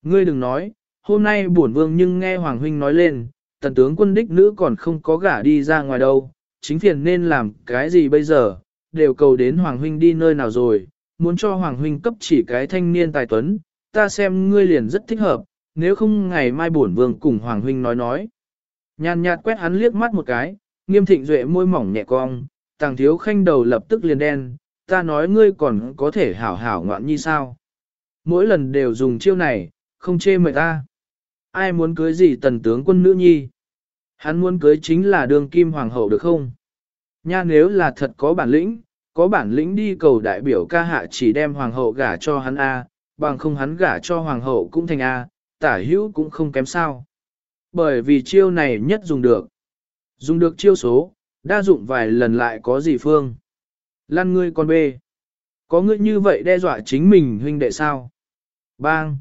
Ngươi đừng nói, hôm nay bổn vương nhưng nghe Hoàng Huynh nói lên, tần tướng quân đích nữ còn không có gả đi ra ngoài đâu, chính phiền nên làm cái gì bây giờ, đều cầu đến Hoàng Huynh đi nơi nào rồi, muốn cho Hoàng Huynh cấp chỉ cái thanh niên tài tuấn, ta xem ngươi liền rất thích hợp, nếu không ngày mai bổn vương cùng Hoàng Huynh nói nói. Nhàn nhạt quét hắn liếc mắt một cái, nghiêm thịnh duệ môi mỏng nhẹ cong, tàng thiếu khanh đầu lập tức liền đen, ta nói ngươi còn có thể hảo hảo ngoạn như sao. Mỗi lần đều dùng chiêu này, không chê mời ta. Ai muốn cưới gì tần tướng quân nữ nhi? Hắn muốn cưới chính là đường kim hoàng hậu được không? Nha nếu là thật có bản lĩnh, có bản lĩnh đi cầu đại biểu ca hạ chỉ đem hoàng hậu gả cho hắn A, bằng không hắn gả cho hoàng hậu cũng thành A, tả hữu cũng không kém sao. Bởi vì chiêu này nhất dùng được. Dùng được chiêu số, đa dụng vài lần lại có gì phương. Lan ngươi con bê. Có ngươi như vậy đe dọa chính mình huynh đệ sao? Bang!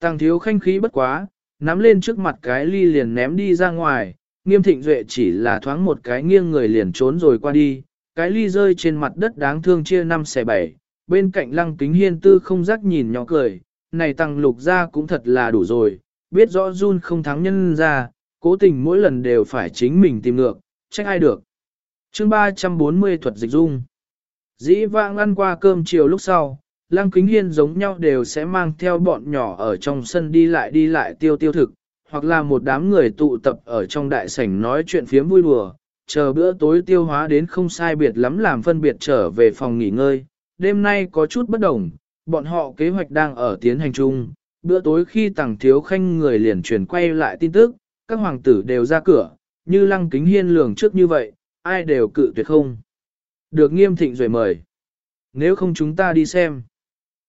tàng thiếu khanh khí bất quá, nắm lên trước mặt cái ly liền ném đi ra ngoài, nghiêm thịnh duệ chỉ là thoáng một cái nghiêng người liền trốn rồi qua đi, cái ly rơi trên mặt đất đáng thương chia năm xẻ bảy, bên cạnh lăng kính hiên tư không rắc nhìn nhỏ cười, này tăng lục ra cũng thật là đủ rồi, biết rõ run không thắng nhân ra, cố tình mỗi lần đều phải chính mình tìm ngược, trách ai được. chương 340 thuật dịch dung Dĩ vãng ăn qua cơm chiều lúc sau, Lăng Kính Hiên giống nhau đều sẽ mang theo bọn nhỏ ở trong sân đi lại đi lại tiêu tiêu thực, hoặc là một đám người tụ tập ở trong đại sảnh nói chuyện phiếm vui đùa, chờ bữa tối tiêu hóa đến không sai biệt lắm làm phân biệt trở về phòng nghỉ ngơi. Đêm nay có chút bất đồng, bọn họ kế hoạch đang ở tiến hành chung, bữa tối khi tàng thiếu khanh người liền truyền quay lại tin tức, các hoàng tử đều ra cửa, như Lăng Kính Hiên lường trước như vậy, ai đều cự tuyệt không. Được nghiêm thịnh rồi mời. Nếu không chúng ta đi xem.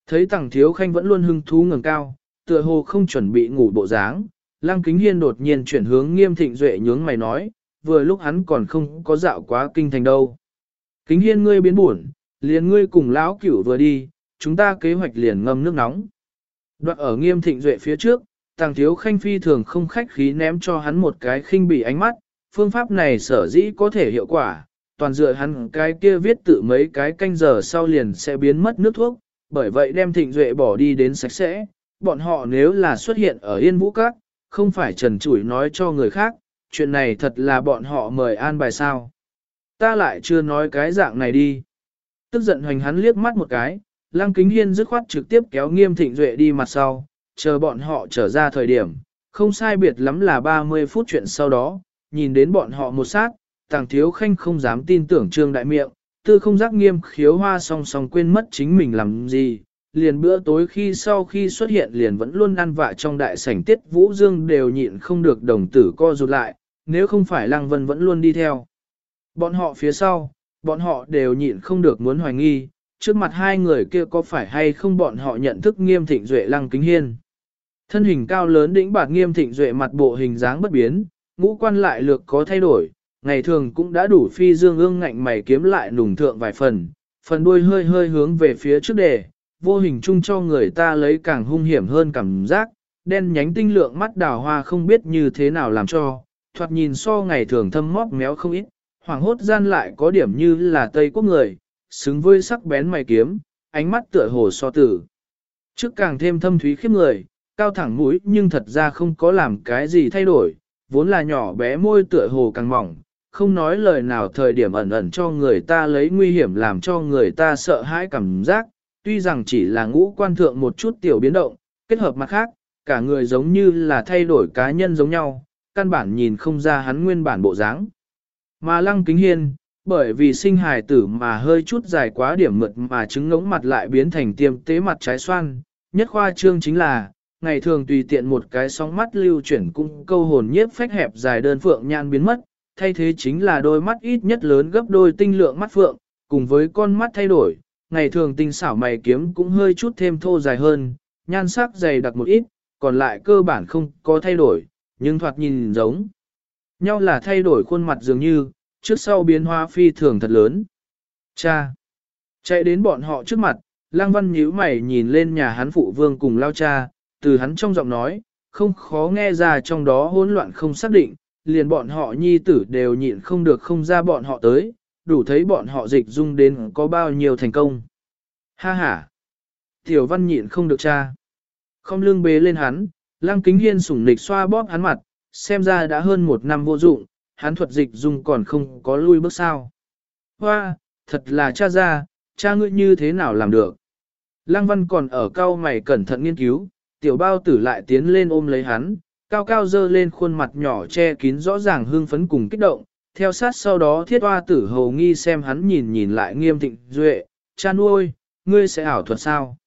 Thấy tàng thiếu khanh vẫn luôn hưng thú ngẩng cao, tựa hồ không chuẩn bị ngủ bộ dáng. Lăng kính hiên đột nhiên chuyển hướng nghiêm thịnh duệ nhướng mày nói, vừa lúc hắn còn không có dạo quá kinh thành đâu. Kính hiên ngươi biến buồn, liền ngươi cùng lão cửu vừa đi, chúng ta kế hoạch liền ngâm nước nóng. Đoạn ở nghiêm thịnh duệ phía trước, tàng thiếu khanh phi thường không khách khí ném cho hắn một cái khinh bỉ ánh mắt, phương pháp này sở dĩ có thể hiệu quả, toàn dựa hắn cái kia viết tự mấy cái canh giờ sau liền sẽ biến mất nước thuốc, bởi vậy đem thịnh duệ bỏ đi đến sạch sẽ, bọn họ nếu là xuất hiện ở Yên Vũ Các, không phải trần chủi nói cho người khác, chuyện này thật là bọn họ mời an bài sao. Ta lại chưa nói cái dạng này đi. Tức giận hoành hắn liếc mắt một cái, Lăng Kính Hiên dứt khoát trực tiếp kéo nghiêm thịnh duệ đi mặt sau, chờ bọn họ trở ra thời điểm, không sai biệt lắm là 30 phút chuyện sau đó, nhìn đến bọn họ một sát, tàng thiếu khanh không dám tin tưởng trương đại miệng, tư không giác nghiêm khiếu hoa song song quên mất chính mình làm gì, liền bữa tối khi sau khi xuất hiện liền vẫn luôn ăn vạ trong đại sảnh tiết vũ dương đều nhịn không được đồng tử co rụt lại, nếu không phải lăng vân vẫn luôn đi theo. Bọn họ phía sau, bọn họ đều nhịn không được muốn hoài nghi, trước mặt hai người kia có phải hay không bọn họ nhận thức nghiêm thịnh duệ lăng kính hiên. Thân hình cao lớn đĩnh bạc nghiêm thịnh duệ mặt bộ hình dáng bất biến, ngũ quan lại lược có thay đổi, ngày thường cũng đã đủ phi dương ương ngạnh mày kiếm lại nùng thượng vài phần, phần đuôi hơi hơi hướng về phía trước đề, vô hình chung cho người ta lấy càng hung hiểm hơn cảm giác, đen nhánh tinh lượng mắt đào hoa không biết như thế nào làm cho, thoạt nhìn so ngày thường thâm móc méo không ít, hoàng hốt gian lại có điểm như là Tây quốc người, xứng với sắc bén mày kiếm, ánh mắt tựa hồ so tử. Trước càng thêm thâm thúy khiếp người, cao thẳng mũi nhưng thật ra không có làm cái gì thay đổi, vốn là nhỏ bé môi tựa hồ càng mỏng, không nói lời nào thời điểm ẩn ẩn cho người ta lấy nguy hiểm làm cho người ta sợ hãi cảm giác, tuy rằng chỉ là ngũ quan thượng một chút tiểu biến động, kết hợp mặt khác, cả người giống như là thay đổi cá nhân giống nhau, căn bản nhìn không ra hắn nguyên bản bộ dáng. Mà lăng kính hiên, bởi vì sinh hài tử mà hơi chút dài quá điểm mượt mà trứng ngống mặt lại biến thành tiêm tế mặt trái xoan, nhất khoa trương chính là, ngày thường tùy tiện một cái sóng mắt lưu chuyển cung câu hồn nhiếp phách hẹp dài đơn phượng nhan biến mất, thay thế chính là đôi mắt ít nhất lớn gấp đôi tinh lượng mắt phượng, cùng với con mắt thay đổi, ngày thường tinh xảo mày kiếm cũng hơi chút thêm thô dài hơn, nhan sắc dày đặc một ít, còn lại cơ bản không có thay đổi, nhưng thoạt nhìn giống. Nhau là thay đổi khuôn mặt dường như, trước sau biến hóa phi thường thật lớn. Cha! Chạy đến bọn họ trước mặt, lang văn nhíu mày nhìn lên nhà hắn phụ vương cùng lao cha, từ hắn trong giọng nói, không khó nghe ra trong đó hỗn loạn không xác định, liền bọn họ nhi tử đều nhịn không được không ra bọn họ tới, đủ thấy bọn họ dịch dung đến có bao nhiêu thành công. Ha ha! Tiểu văn nhịn không được cha. Không lương bế lên hắn, lăng kính hiên sủng nịch xoa bóp hắn mặt, xem ra đã hơn một năm vô dụng, hắn thuật dịch dung còn không có lui bước sao. Hoa, thật là cha ra, cha ngươi như thế nào làm được. Lăng văn còn ở cao mày cẩn thận nghiên cứu, tiểu bao tử lại tiến lên ôm lấy hắn, cao cao dơ lên khuôn mặt nhỏ che kín rõ ràng hương phấn cùng kích động, theo sát sau đó thiết hoa tử hầu nghi xem hắn nhìn nhìn lại nghiêm thịnh duệ, cha nuôi, ngươi sẽ ảo thuật sao?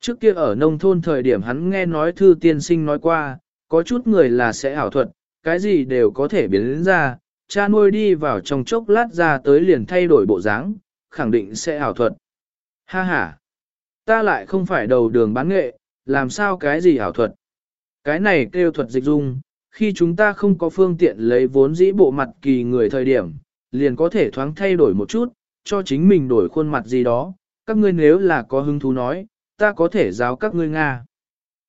Trước kia ở nông thôn thời điểm hắn nghe nói thư tiên sinh nói qua, có chút người là sẽ ảo thuật, cái gì đều có thể biến đến ra, cha nuôi đi vào trong chốc lát ra tới liền thay đổi bộ dáng, khẳng định sẽ ảo thuật. Ha ha, ta lại không phải đầu đường bán nghệ, làm sao cái gì ảo thuật? Cái này kêu thuật dịch dung, khi chúng ta không có phương tiện lấy vốn dĩ bộ mặt kỳ người thời điểm, liền có thể thoáng thay đổi một chút, cho chính mình đổi khuôn mặt gì đó, các ngươi nếu là có hứng thú nói, ta có thể giáo các ngươi Nga.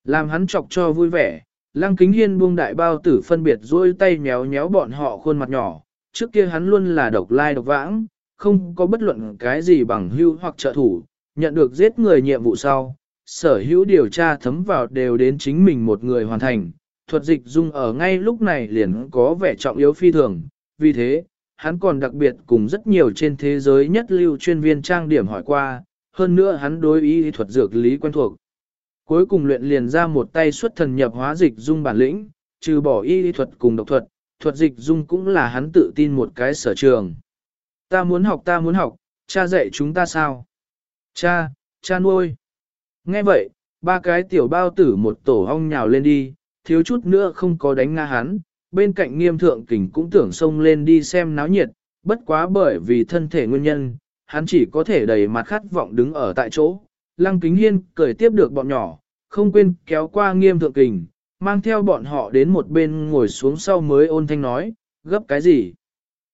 Làm hắn chọc cho vui vẻ, lăng kính hiên buông đại bao tử phân biệt duỗi tay méo méo bọn họ khuôn mặt nhỏ, trước kia hắn luôn là độc lai độc vãng, không có bất luận cái gì bằng hưu hoặc trợ thủ, nhận được giết người nhiệm vụ sau, sở hữu điều tra thấm vào đều đến chính mình một người hoàn thành, thuật dịch dung ở ngay lúc này liền có vẻ trọng yếu phi thường, vì thế, hắn còn đặc biệt cùng rất nhiều trên thế giới nhất lưu chuyên viên trang điểm hỏi qua, hơn nữa hắn đối ý thuật dược lý quen thuộc. Cuối cùng luyện liền ra một tay xuất thần nhập hóa dịch dung bản lĩnh, trừ bỏ y thuật cùng độc thuật, thuật dịch dung cũng là hắn tự tin một cái sở trường. Ta muốn học ta muốn học, cha dạy chúng ta sao? Cha, cha nuôi. Nghe vậy, ba cái tiểu bao tử một tổ hong nhào lên đi, thiếu chút nữa không có đánh nga hắn, bên cạnh nghiêm thượng kình cũng tưởng xông lên đi xem náo nhiệt, bất quá bởi vì thân thể nguyên nhân, hắn chỉ có thể đầy mặt khát vọng đứng ở tại chỗ. Lăng kính hiên cười tiếp được bọn nhỏ, không quên kéo qua nghiêm thượng kình, mang theo bọn họ đến một bên ngồi xuống sau mới ôn thanh nói, gấp cái gì?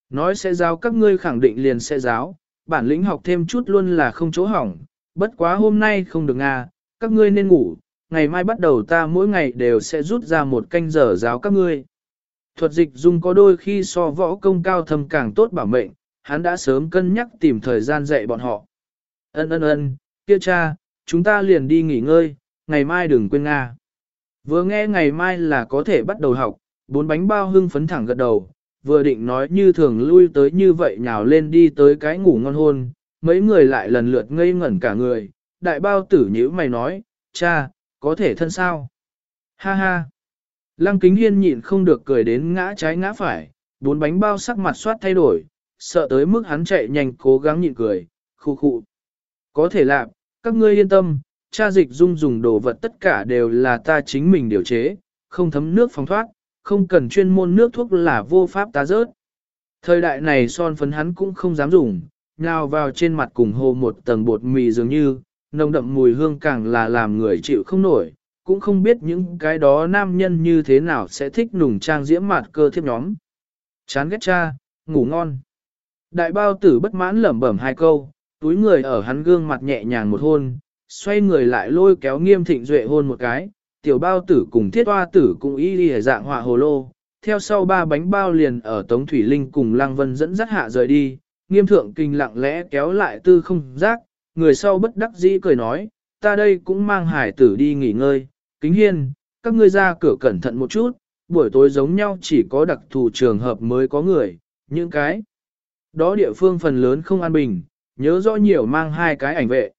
Nói sẽ giáo các ngươi khẳng định liền sẽ giáo, bản lĩnh học thêm chút luôn là không chỗ hỏng, bất quá hôm nay không được à, các ngươi nên ngủ, ngày mai bắt đầu ta mỗi ngày đều sẽ rút ra một canh giờ giáo các ngươi. Thuật dịch dung có đôi khi so võ công cao thâm càng tốt bảo mệnh, hắn đã sớm cân nhắc tìm thời gian dạy bọn họ. Ân ân ân, kia cha, chúng ta liền đi nghỉ ngơi, ngày mai đừng quên Nga. Vừa nghe ngày mai là có thể bắt đầu học, bốn bánh bao hưng phấn thẳng gật đầu, vừa định nói như thường lui tới như vậy nhào lên đi tới cái ngủ ngon hôn, mấy người lại lần lượt ngây ngẩn cả người, đại bao tử nhữ mày nói, cha, có thể thân sao? Ha ha! Lăng kính hiên nhịn không được cười đến ngã trái ngã phải, bốn bánh bao sắc mặt soát thay đổi, sợ tới mức hắn chạy nhanh cố gắng nhịn cười, khu khu. Có thể làm, các ngươi yên tâm, cha dịch dung dùng đồ vật tất cả đều là ta chính mình điều chế, không thấm nước phong thoát, không cần chuyên môn nước thuốc là vô pháp ta rớt. Thời đại này son phấn hắn cũng không dám dùng, nhào vào trên mặt cùng hồ một tầng bột mì dường như, nồng đậm mùi hương càng là làm người chịu không nổi, cũng không biết những cái đó nam nhân như thế nào sẽ thích nùng trang diễm mặt cơ thiếp nhóm. Chán ghét cha, ngủ ngon. Đại bao tử bất mãn lẩm bẩm hai câu, túi người ở hắn gương mặt nhẹ nhàng một hôn, xoay người lại lôi kéo nghiêm thịnh duệ hôn một cái, tiểu bao tử cùng thiết hoa tử cùng y đi dạng họa hồ lô, theo sau ba bánh bao liền ở Tống Thủy Linh cùng Lăng Vân dẫn dắt hạ rời đi, nghiêm thượng kinh lặng lẽ kéo lại tư không giác, người sau bất đắc dĩ cười nói, ta đây cũng mang hải tử đi nghỉ ngơi, kính hiên, các ngươi ra cửa cẩn thận một chút, buổi tối giống nhau chỉ có đặc thù trường hợp mới có người, những cái đó địa phương phần lớn không an bình, nhớ rõ nhiều mang hai cái ảnh vệ.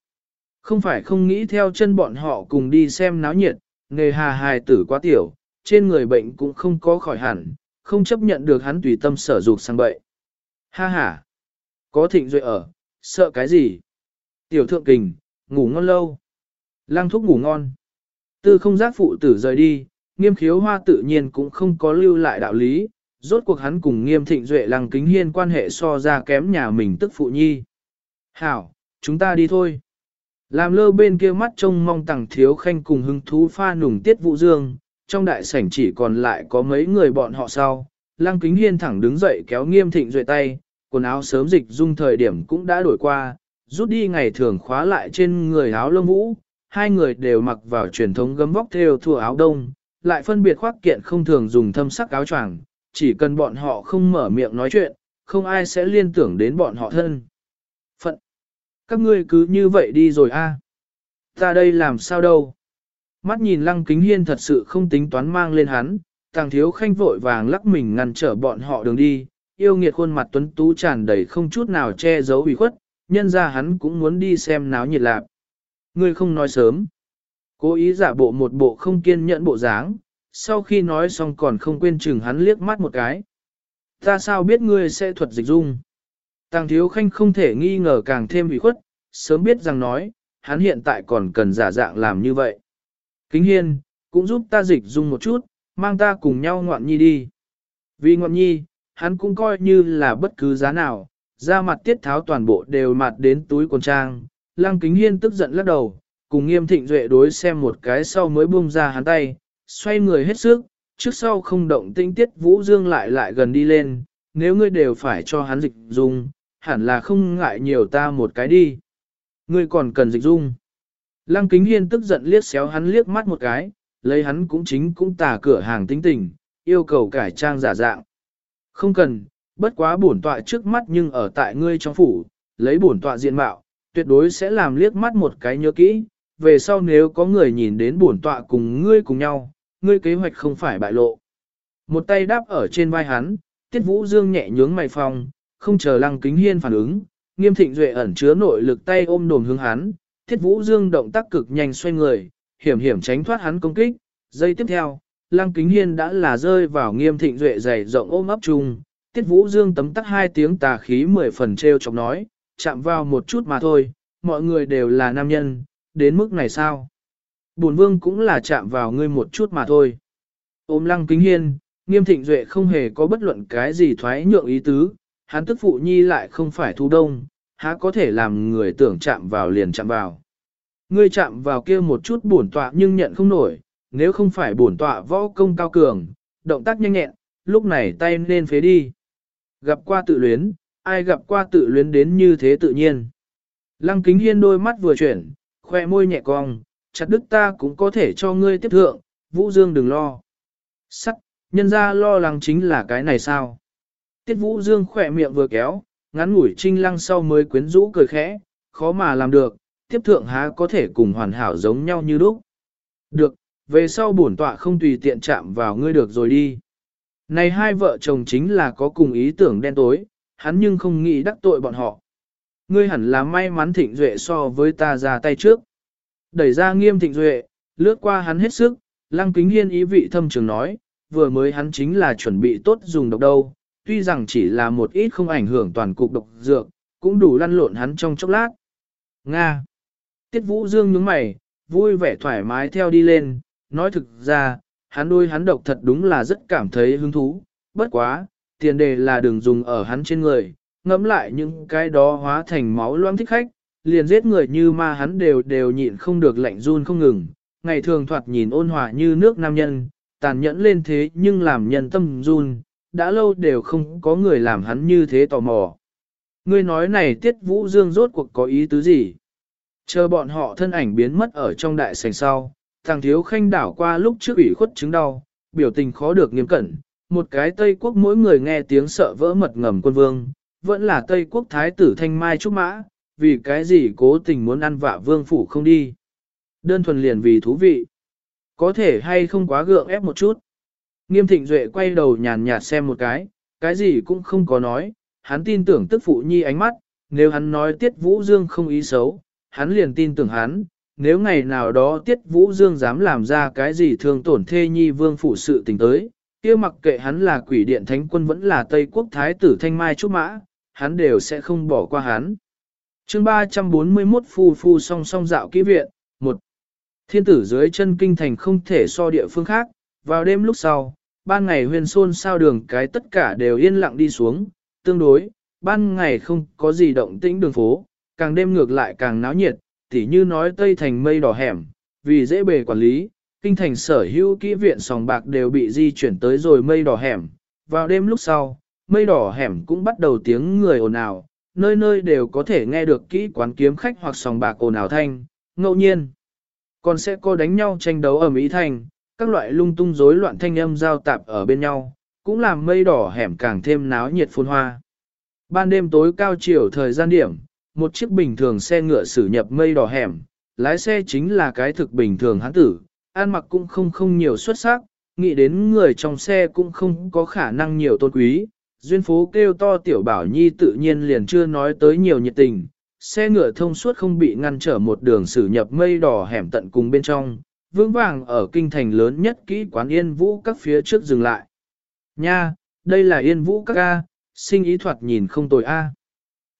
Không phải không nghĩ theo chân bọn họ cùng đi xem náo nhiệt, nghề hà hài tử quá tiểu, trên người bệnh cũng không có khỏi hẳn, không chấp nhận được hắn tùy tâm sở dục sang bậy. Ha ha! Có thịnh duệ ở, sợ cái gì? Tiểu thượng kình, ngủ ngon lâu. Lăng thúc ngủ ngon. Tư không giác phụ tử rời đi, nghiêm khiếu hoa tự nhiên cũng không có lưu lại đạo lý, rốt cuộc hắn cùng nghiêm thịnh duệ lăng kính hiên quan hệ so ra kém nhà mình tức phụ nhi. Hảo, chúng ta đi thôi. Làm lơ bên kia mắt trông mong tẳng thiếu khanh cùng hứng thú pha nùng tiết vụ dương, trong đại sảnh chỉ còn lại có mấy người bọn họ sau. Lăng kính hiên thẳng đứng dậy kéo nghiêm thịnh duệ tay, quần áo sớm dịch dung thời điểm cũng đã đổi qua, rút đi ngày thường khóa lại trên người áo lông vũ, hai người đều mặc vào truyền thống gấm vóc theo thua áo đông, lại phân biệt khoác kiện không thường dùng thâm sắc áo choàng, chỉ cần bọn họ không mở miệng nói chuyện, không ai sẽ liên tưởng đến bọn họ thân. Phận! Các ngươi cứ như vậy đi rồi a Ta đây làm sao đâu? Mắt nhìn lăng kính hiên thật sự không tính toán mang lên hắn, tàng thiếu khanh vội vàng lắc mình ngăn trở bọn họ đường đi, yêu nghiệt khuôn mặt tuấn tú tràn đầy không chút nào che giấu ủy khuất, nhân ra hắn cũng muốn đi xem náo nhiệt lạc. Ngươi không nói sớm. Cố ý giả bộ một bộ không kiên nhẫn bộ dáng, sau khi nói xong còn không quên chừng hắn liếc mắt một cái. Ta sao biết ngươi sẽ thuật dịch dung? Tàng thiếu khanh không thể nghi ngờ càng thêm ủy khuất, sớm biết rằng nói, hắn hiện tại còn cần giả dạng làm như vậy. Kính hiên, cũng giúp ta dịch dung một chút, mang ta cùng nhau ngoạn nhi đi. Vì ngoạn nhi, hắn cũng coi như là bất cứ giá nào, ra mặt tiết tháo toàn bộ đều mặt đến túi quần trang. Lăng kính hiên tức giận lắc đầu, cùng nghiêm thịnh duệ đối xem một cái sau mới buông ra hắn tay, xoay người hết sức, trước sau không động tinh tiết vũ dương lại lại gần đi lên, nếu ngươi đều phải cho hắn dịch dung, hẳn là không ngại nhiều ta một cái đi. Ngươi còn cần dịch dung. Lăng kính hiên tức giận liếc xéo hắn liếc mắt một cái, lấy hắn cũng chính cũng tà cửa hàng tính tình, yêu cầu cải trang giả dạng. Không cần, bất quá bổn tọa trước mắt nhưng ở tại ngươi trong phủ, lấy bổn tọa diện mạo, tuyệt đối sẽ làm liếc mắt một cái nhớ kỹ, về sau nếu có người nhìn đến bổn tọa cùng ngươi cùng nhau, ngươi kế hoạch không phải bại lộ. Một tay đáp ở trên vai hắn, Tiết Vũ Dương nhẹ nhướng mày phong, không chờ Lăng Kính Hiên phản ứng, Nghiêm Thịnh Duệ ẩn chứa nội lực tay ôm đồn hướng hắn, Tiết Vũ Dương động tác cực nhanh xoay người, hiểm hiểm tránh thoát hắn công kích, giây tiếp theo, Lăng Kính Hiên đã là rơi vào Nghiêm Thịnh Duệ dày rộng ôm ấp chung, Tiết Vũ Dương tấm tắc hai tiếng tà khí mười phần treo chọc nói, chạm vào một chút mà thôi, mọi người đều là nam nhân, đến mức này sao? Bổn vương cũng là chạm vào ngươi một chút mà thôi. Ôm lăng kính hiên, nghiêm thịnh duệ không hề có bất luận cái gì thoái nhượng ý tứ, hắn tức phụ nhi lại không phải thu đông, há có thể làm người tưởng chạm vào liền chạm vào. Ngươi chạm vào kia một chút bổn tọa nhưng nhận không nổi, nếu không phải bổn tọa võ công cao cường, động tác nhanh nhẹn, lúc này tay nên phế đi. Gặp qua tự luyến, ai gặp qua tự luyến đến như thế tự nhiên. Lăng kính hiên đôi mắt vừa chuyển, khoe môi nhẹ cong, chặt đức ta cũng có thể cho ngươi tiếp thượng, Vũ Dương đừng lo. Sắc, nhân ra lo lắng chính là cái này sao? Tiết Vũ Dương khỏe miệng vừa kéo, ngắn ngủi trinh lăng sau mới quyến rũ cười khẽ, khó mà làm được, tiếp thượng há có thể cùng hoàn hảo giống nhau như lúc. Được, về sau bổn tọa không tùy tiện chạm vào ngươi được rồi đi. Này hai vợ chồng chính là có cùng ý tưởng đen tối, hắn nhưng không nghĩ đắc tội bọn họ. Ngươi hẳn là may mắn thịnh duệ so với ta ra tay trước. Đẩy ra nghiêm thịnh duệ, lướt qua hắn hết sức, lăng kính hiên ý vị thâm trường nói, vừa mới hắn chính là chuẩn bị tốt dùng độc đâu, tuy rằng chỉ là một ít không ảnh hưởng toàn cục độc dược, cũng đủ lăn lộn hắn trong chốc lát. Nga. Tiết Vũ Dương nhướng mày, vui vẻ thoải mái theo đi lên, nói thực ra, hắn đôi hắn độc thật đúng là rất cảm thấy hứng thú, bất quá, tiền đề là đừng dùng ở hắn trên người, ngẫm lại những cái đó hóa thành máu loãng thích khách, liền giết người như ma hắn đều đều nhịn không được lạnh run không ngừng, ngày thường thoạt nhìn ôn hòa như nước nam nhân, tàn nhẫn lên thế nhưng làm nhân tâm run, đã lâu đều không có người làm hắn như thế tò mò. Ngươi nói này tiết vũ dương rốt cuộc có ý tứ gì? Chờ bọn họ thân ảnh biến mất ở trong đại sảnh sau, thằng thiếu khanh đảo qua lúc trước ủy khuất chứng đau, biểu tình khó được nghiêm cẩn, một cái Tây quốc mỗi người nghe tiếng sợ vỡ mật ngầm quân vương, vẫn là Tây quốc thái tử thanh mai trúc mã, vì cái gì cố tình muốn ăn vạ vương phủ không đi. Đơn thuần liền vì thú vị. Có thể hay không quá gượng ép một chút. Nghiêm thịnh duệ quay đầu nhàn nhạt xem một cái, cái gì cũng không có nói, hắn tin tưởng tức phụ nhi ánh mắt, nếu hắn nói tiết vũ dương không ý xấu, hắn liền tin tưởng hắn, nếu ngày nào đó tiết vũ dương dám làm ra cái gì thương tổn thê nhi vương phủ sự tình tới, kia mặc kệ hắn là quỷ điện thánh quân vẫn là Tây quốc thái tử thanh mai trúc mã, hắn đều sẽ không bỏ qua hắn. chương 341 phu phu song song dạo kỹ viện, một Thiên tử dưới chân kinh thành không thể so địa phương khác, vào đêm lúc sau, ban ngày huyền xôn sao đường cái tất cả đều yên lặng đi xuống, tương đối, ban ngày không có gì động tĩnh đường phố, càng đêm ngược lại càng náo nhiệt, tỉ như nói Tây Thành mây đỏ hẻm, vì dễ bề quản lý, kinh thành sở hữu kỹ viện sòng bạc đều bị di chuyển tới rồi mây đỏ hẻm. Vào đêm lúc sau, mây đỏ hẻm cũng bắt đầu tiếng người ồn ào, nơi nơi đều có thể nghe được kỹ quán kiếm khách hoặc sòng bạc ồn ào thanh, ngẫu nhiên. Còn sẽ có đánh nhau tranh đấu ở Mỹ Thành, các loại lung tung rối loạn thanh âm giao tạp ở bên nhau, cũng làm mây đỏ hẻm càng thêm náo nhiệt phồn hoa. Ban đêm tối cao chiều thời gian điểm, một chiếc bình thường xe ngựa xử nhập mây đỏ hẻm, lái xe chính là cái thực bình thường hắn tử, ăn mặc cũng không không nhiều xuất sắc, nghĩ đến người trong xe cũng không có khả năng nhiều tôn quý. Duyên phố kêu to tiểu bảo nhi tự nhiên liền chưa nói tới nhiều nhiệt tình, xe ngựa thông suốt không bị ngăn trở một đường xử nhập mây đỏ hẻm tận cùng bên trong, vững vàng ở kinh thành lớn nhất kỹ quán yên vũ các phía trước dừng lại. Nha, đây là yên vũ các A, sinh ý thoạt nhìn không tồi A.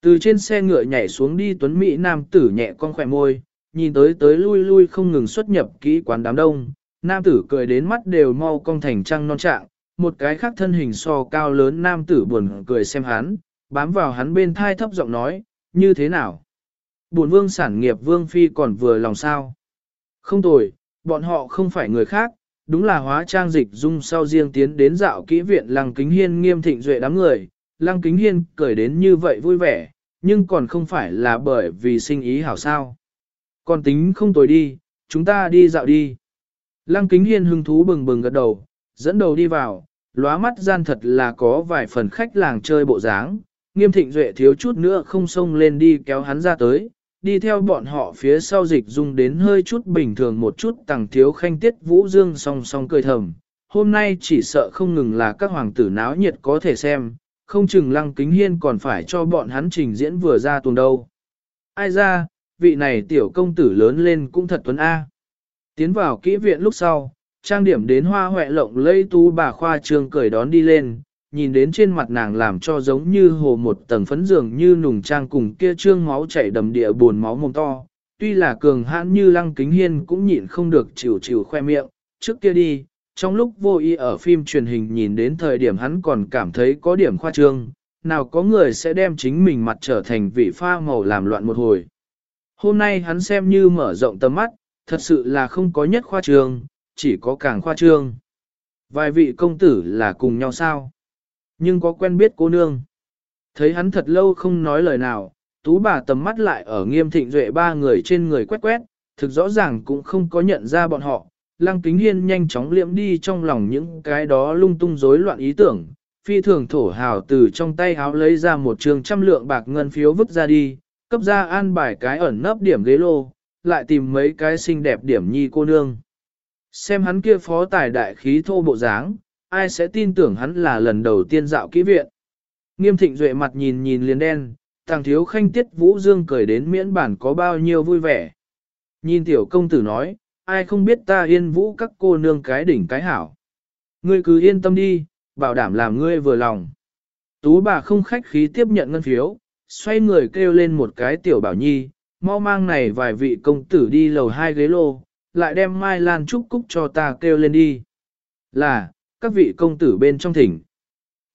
Từ trên xe ngựa nhảy xuống đi tuấn Mỹ nam tử nhẹ con khỏe môi, nhìn tới tới lui lui không ngừng xuất nhập kỹ quán đám đông, nam tử cười đến mắt đều mau cong thành trăng non trạng, một cái khác thân hình so cao lớn nam tử buồn cười xem hắn, bám vào hắn bên thai thấp giọng nói, như thế nào? Buồn vương sản nghiệp vương phi còn vừa lòng sao? Không tồi, bọn họ không phải người khác, đúng là hóa trang dịch dung sau riêng tiến đến dạo kỹ viện lăng kính hiên nghiêm thịnh duệ đám người, lăng kính hiên cười đến như vậy vui vẻ, nhưng còn không phải là bởi vì sinh ý hảo sao. Còn tính không tồi đi, chúng ta đi dạo đi. Lăng kính hiên hưng thú bừng bừng gật đầu, dẫn đầu đi vào, lóa mắt gian thật là có vài phần khách làng chơi bộ dáng, nghiêm thịnh duệ thiếu chút nữa không xông lên đi kéo hắn ra tới, đi theo bọn họ phía sau dịch dung đến hơi chút bình thường một chút tàng thiếu khanh tiết vũ dương song song cười thầm. Hôm nay chỉ sợ không ngừng là các hoàng tử náo nhiệt có thể xem, không chừng lăng kính hiên còn phải cho bọn hắn trình diễn vừa ra tuần đâu. Ai ra, vị này tiểu công tử lớn lên cũng thật tuấn A. Tiến vào kỹ viện lúc sau, trang điểm đến hoa hoẹ lộng lây tú bà khoa trương cười đón đi lên, nhìn đến trên mặt nàng làm cho giống như hồ một tầng phấn dường như nùng trang cùng kia trương máu chảy đầm địa buồn máu mồm to. Tuy là cường hãn như lăng kính hiên cũng nhịn không được chịu chịu khoe miệng, trước kia đi, trong lúc vô ý ở phim truyền hình nhìn đến thời điểm hắn còn cảm thấy có điểm khoa trương, nào có người sẽ đem chính mình mặt trở thành vị pha màu làm loạn một hồi. Hôm nay hắn xem như mở rộng tầm mắt, thật sự là không có nhất khoa trương, chỉ có càng khoa trương. Vài vị công tử là cùng nhau sao? Nhưng có quen biết cô nương. Thấy hắn thật lâu không nói lời nào, tú bà tầm mắt lại ở nghiêm thịnh duệ ba người trên người quét quét, thực rõ ràng cũng không có nhận ra bọn họ. Lăng kính hiên nhanh chóng liệm đi trong lòng những cái đó lung tung rối loạn ý tưởng, phi thường thổ hào từ trong tay háo lấy ra một trường trăm lượng bạc ngân phiếu vứt ra đi, cấp ra an bài cái ẩn nấp điểm ghế lô, lại tìm mấy cái xinh đẹp điểm nhi cô nương. Xem hắn kia phó tài đại khí thô bộ dáng, ai sẽ tin tưởng hắn là lần đầu tiên dạo kỹ viện. Nghiêm thịnh duệ mặt nhìn nhìn liền đen, Thằng thiếu khanh tiết vũ dương cười đến miễn bản có bao nhiêu vui vẻ. Nhìn tiểu công tử nói, ai không biết ta yên vũ các cô nương cái đỉnh cái hảo. Ngươi cứ yên tâm đi, bảo đảm làm ngươi vừa lòng. Tú bà không khách khí tiếp nhận ngân phiếu, xoay người kêu lên một cái tiểu bảo nhi, mau mang này vài vị công tử đi lầu hai ghế lô, lại đem mai lan trúc cúc cho ta kêu lên đi. Là, các vị công tử bên trong thỉnh.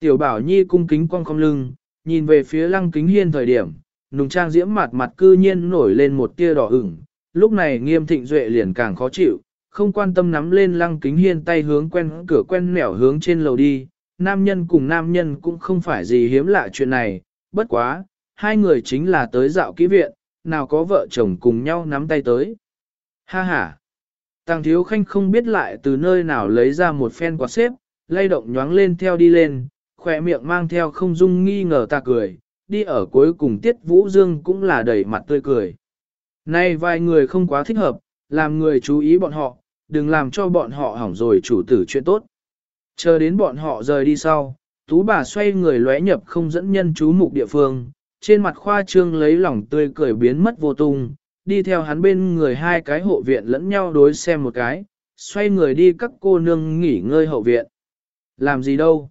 Tiểu bảo nhi cung kính cong cong lưng, nhìn về phía lăng kính hiên thời điểm, nùng trang diễm mặt mặt cư nhiên nổi lên một tia đỏ ửng, lúc này nghiêm thịnh duệ liền càng khó chịu, không quan tâm nắm lên lăng kính hiên tay hướng quen cửa quen nẻo hướng trên lầu đi, nam nhân cùng nam nhân cũng không phải gì hiếm lạ chuyện này, bất quá, hai người chính là tới dạo kỹ viện, nào có vợ chồng cùng nhau nắm tay tới. Ha ha! Tàng thiếu khanh không biết lại từ nơi nào lấy ra một phen quạt xếp, lay động nhoáng lên theo đi lên, khỏe miệng mang theo không dung nghi ngờ ta cười, đi ở cuối cùng tiết vũ dương cũng là đầy mặt tươi cười. Nay vài người không quá thích hợp, làm người chú ý bọn họ, đừng làm cho bọn họ hỏng rồi chủ tử chuyện tốt. Chờ đến bọn họ rời đi sau, tú bà xoay người lóe nhập không dẫn nhân chú mục địa phương, trên mặt khoa trương lấy lòng tươi cười biến mất vô tung, đi theo hắn bên người hai cái hộ viện lẫn nhau đối xem một cái, xoay người đi các cô nương nghỉ ngơi hậu viện. Làm gì đâu?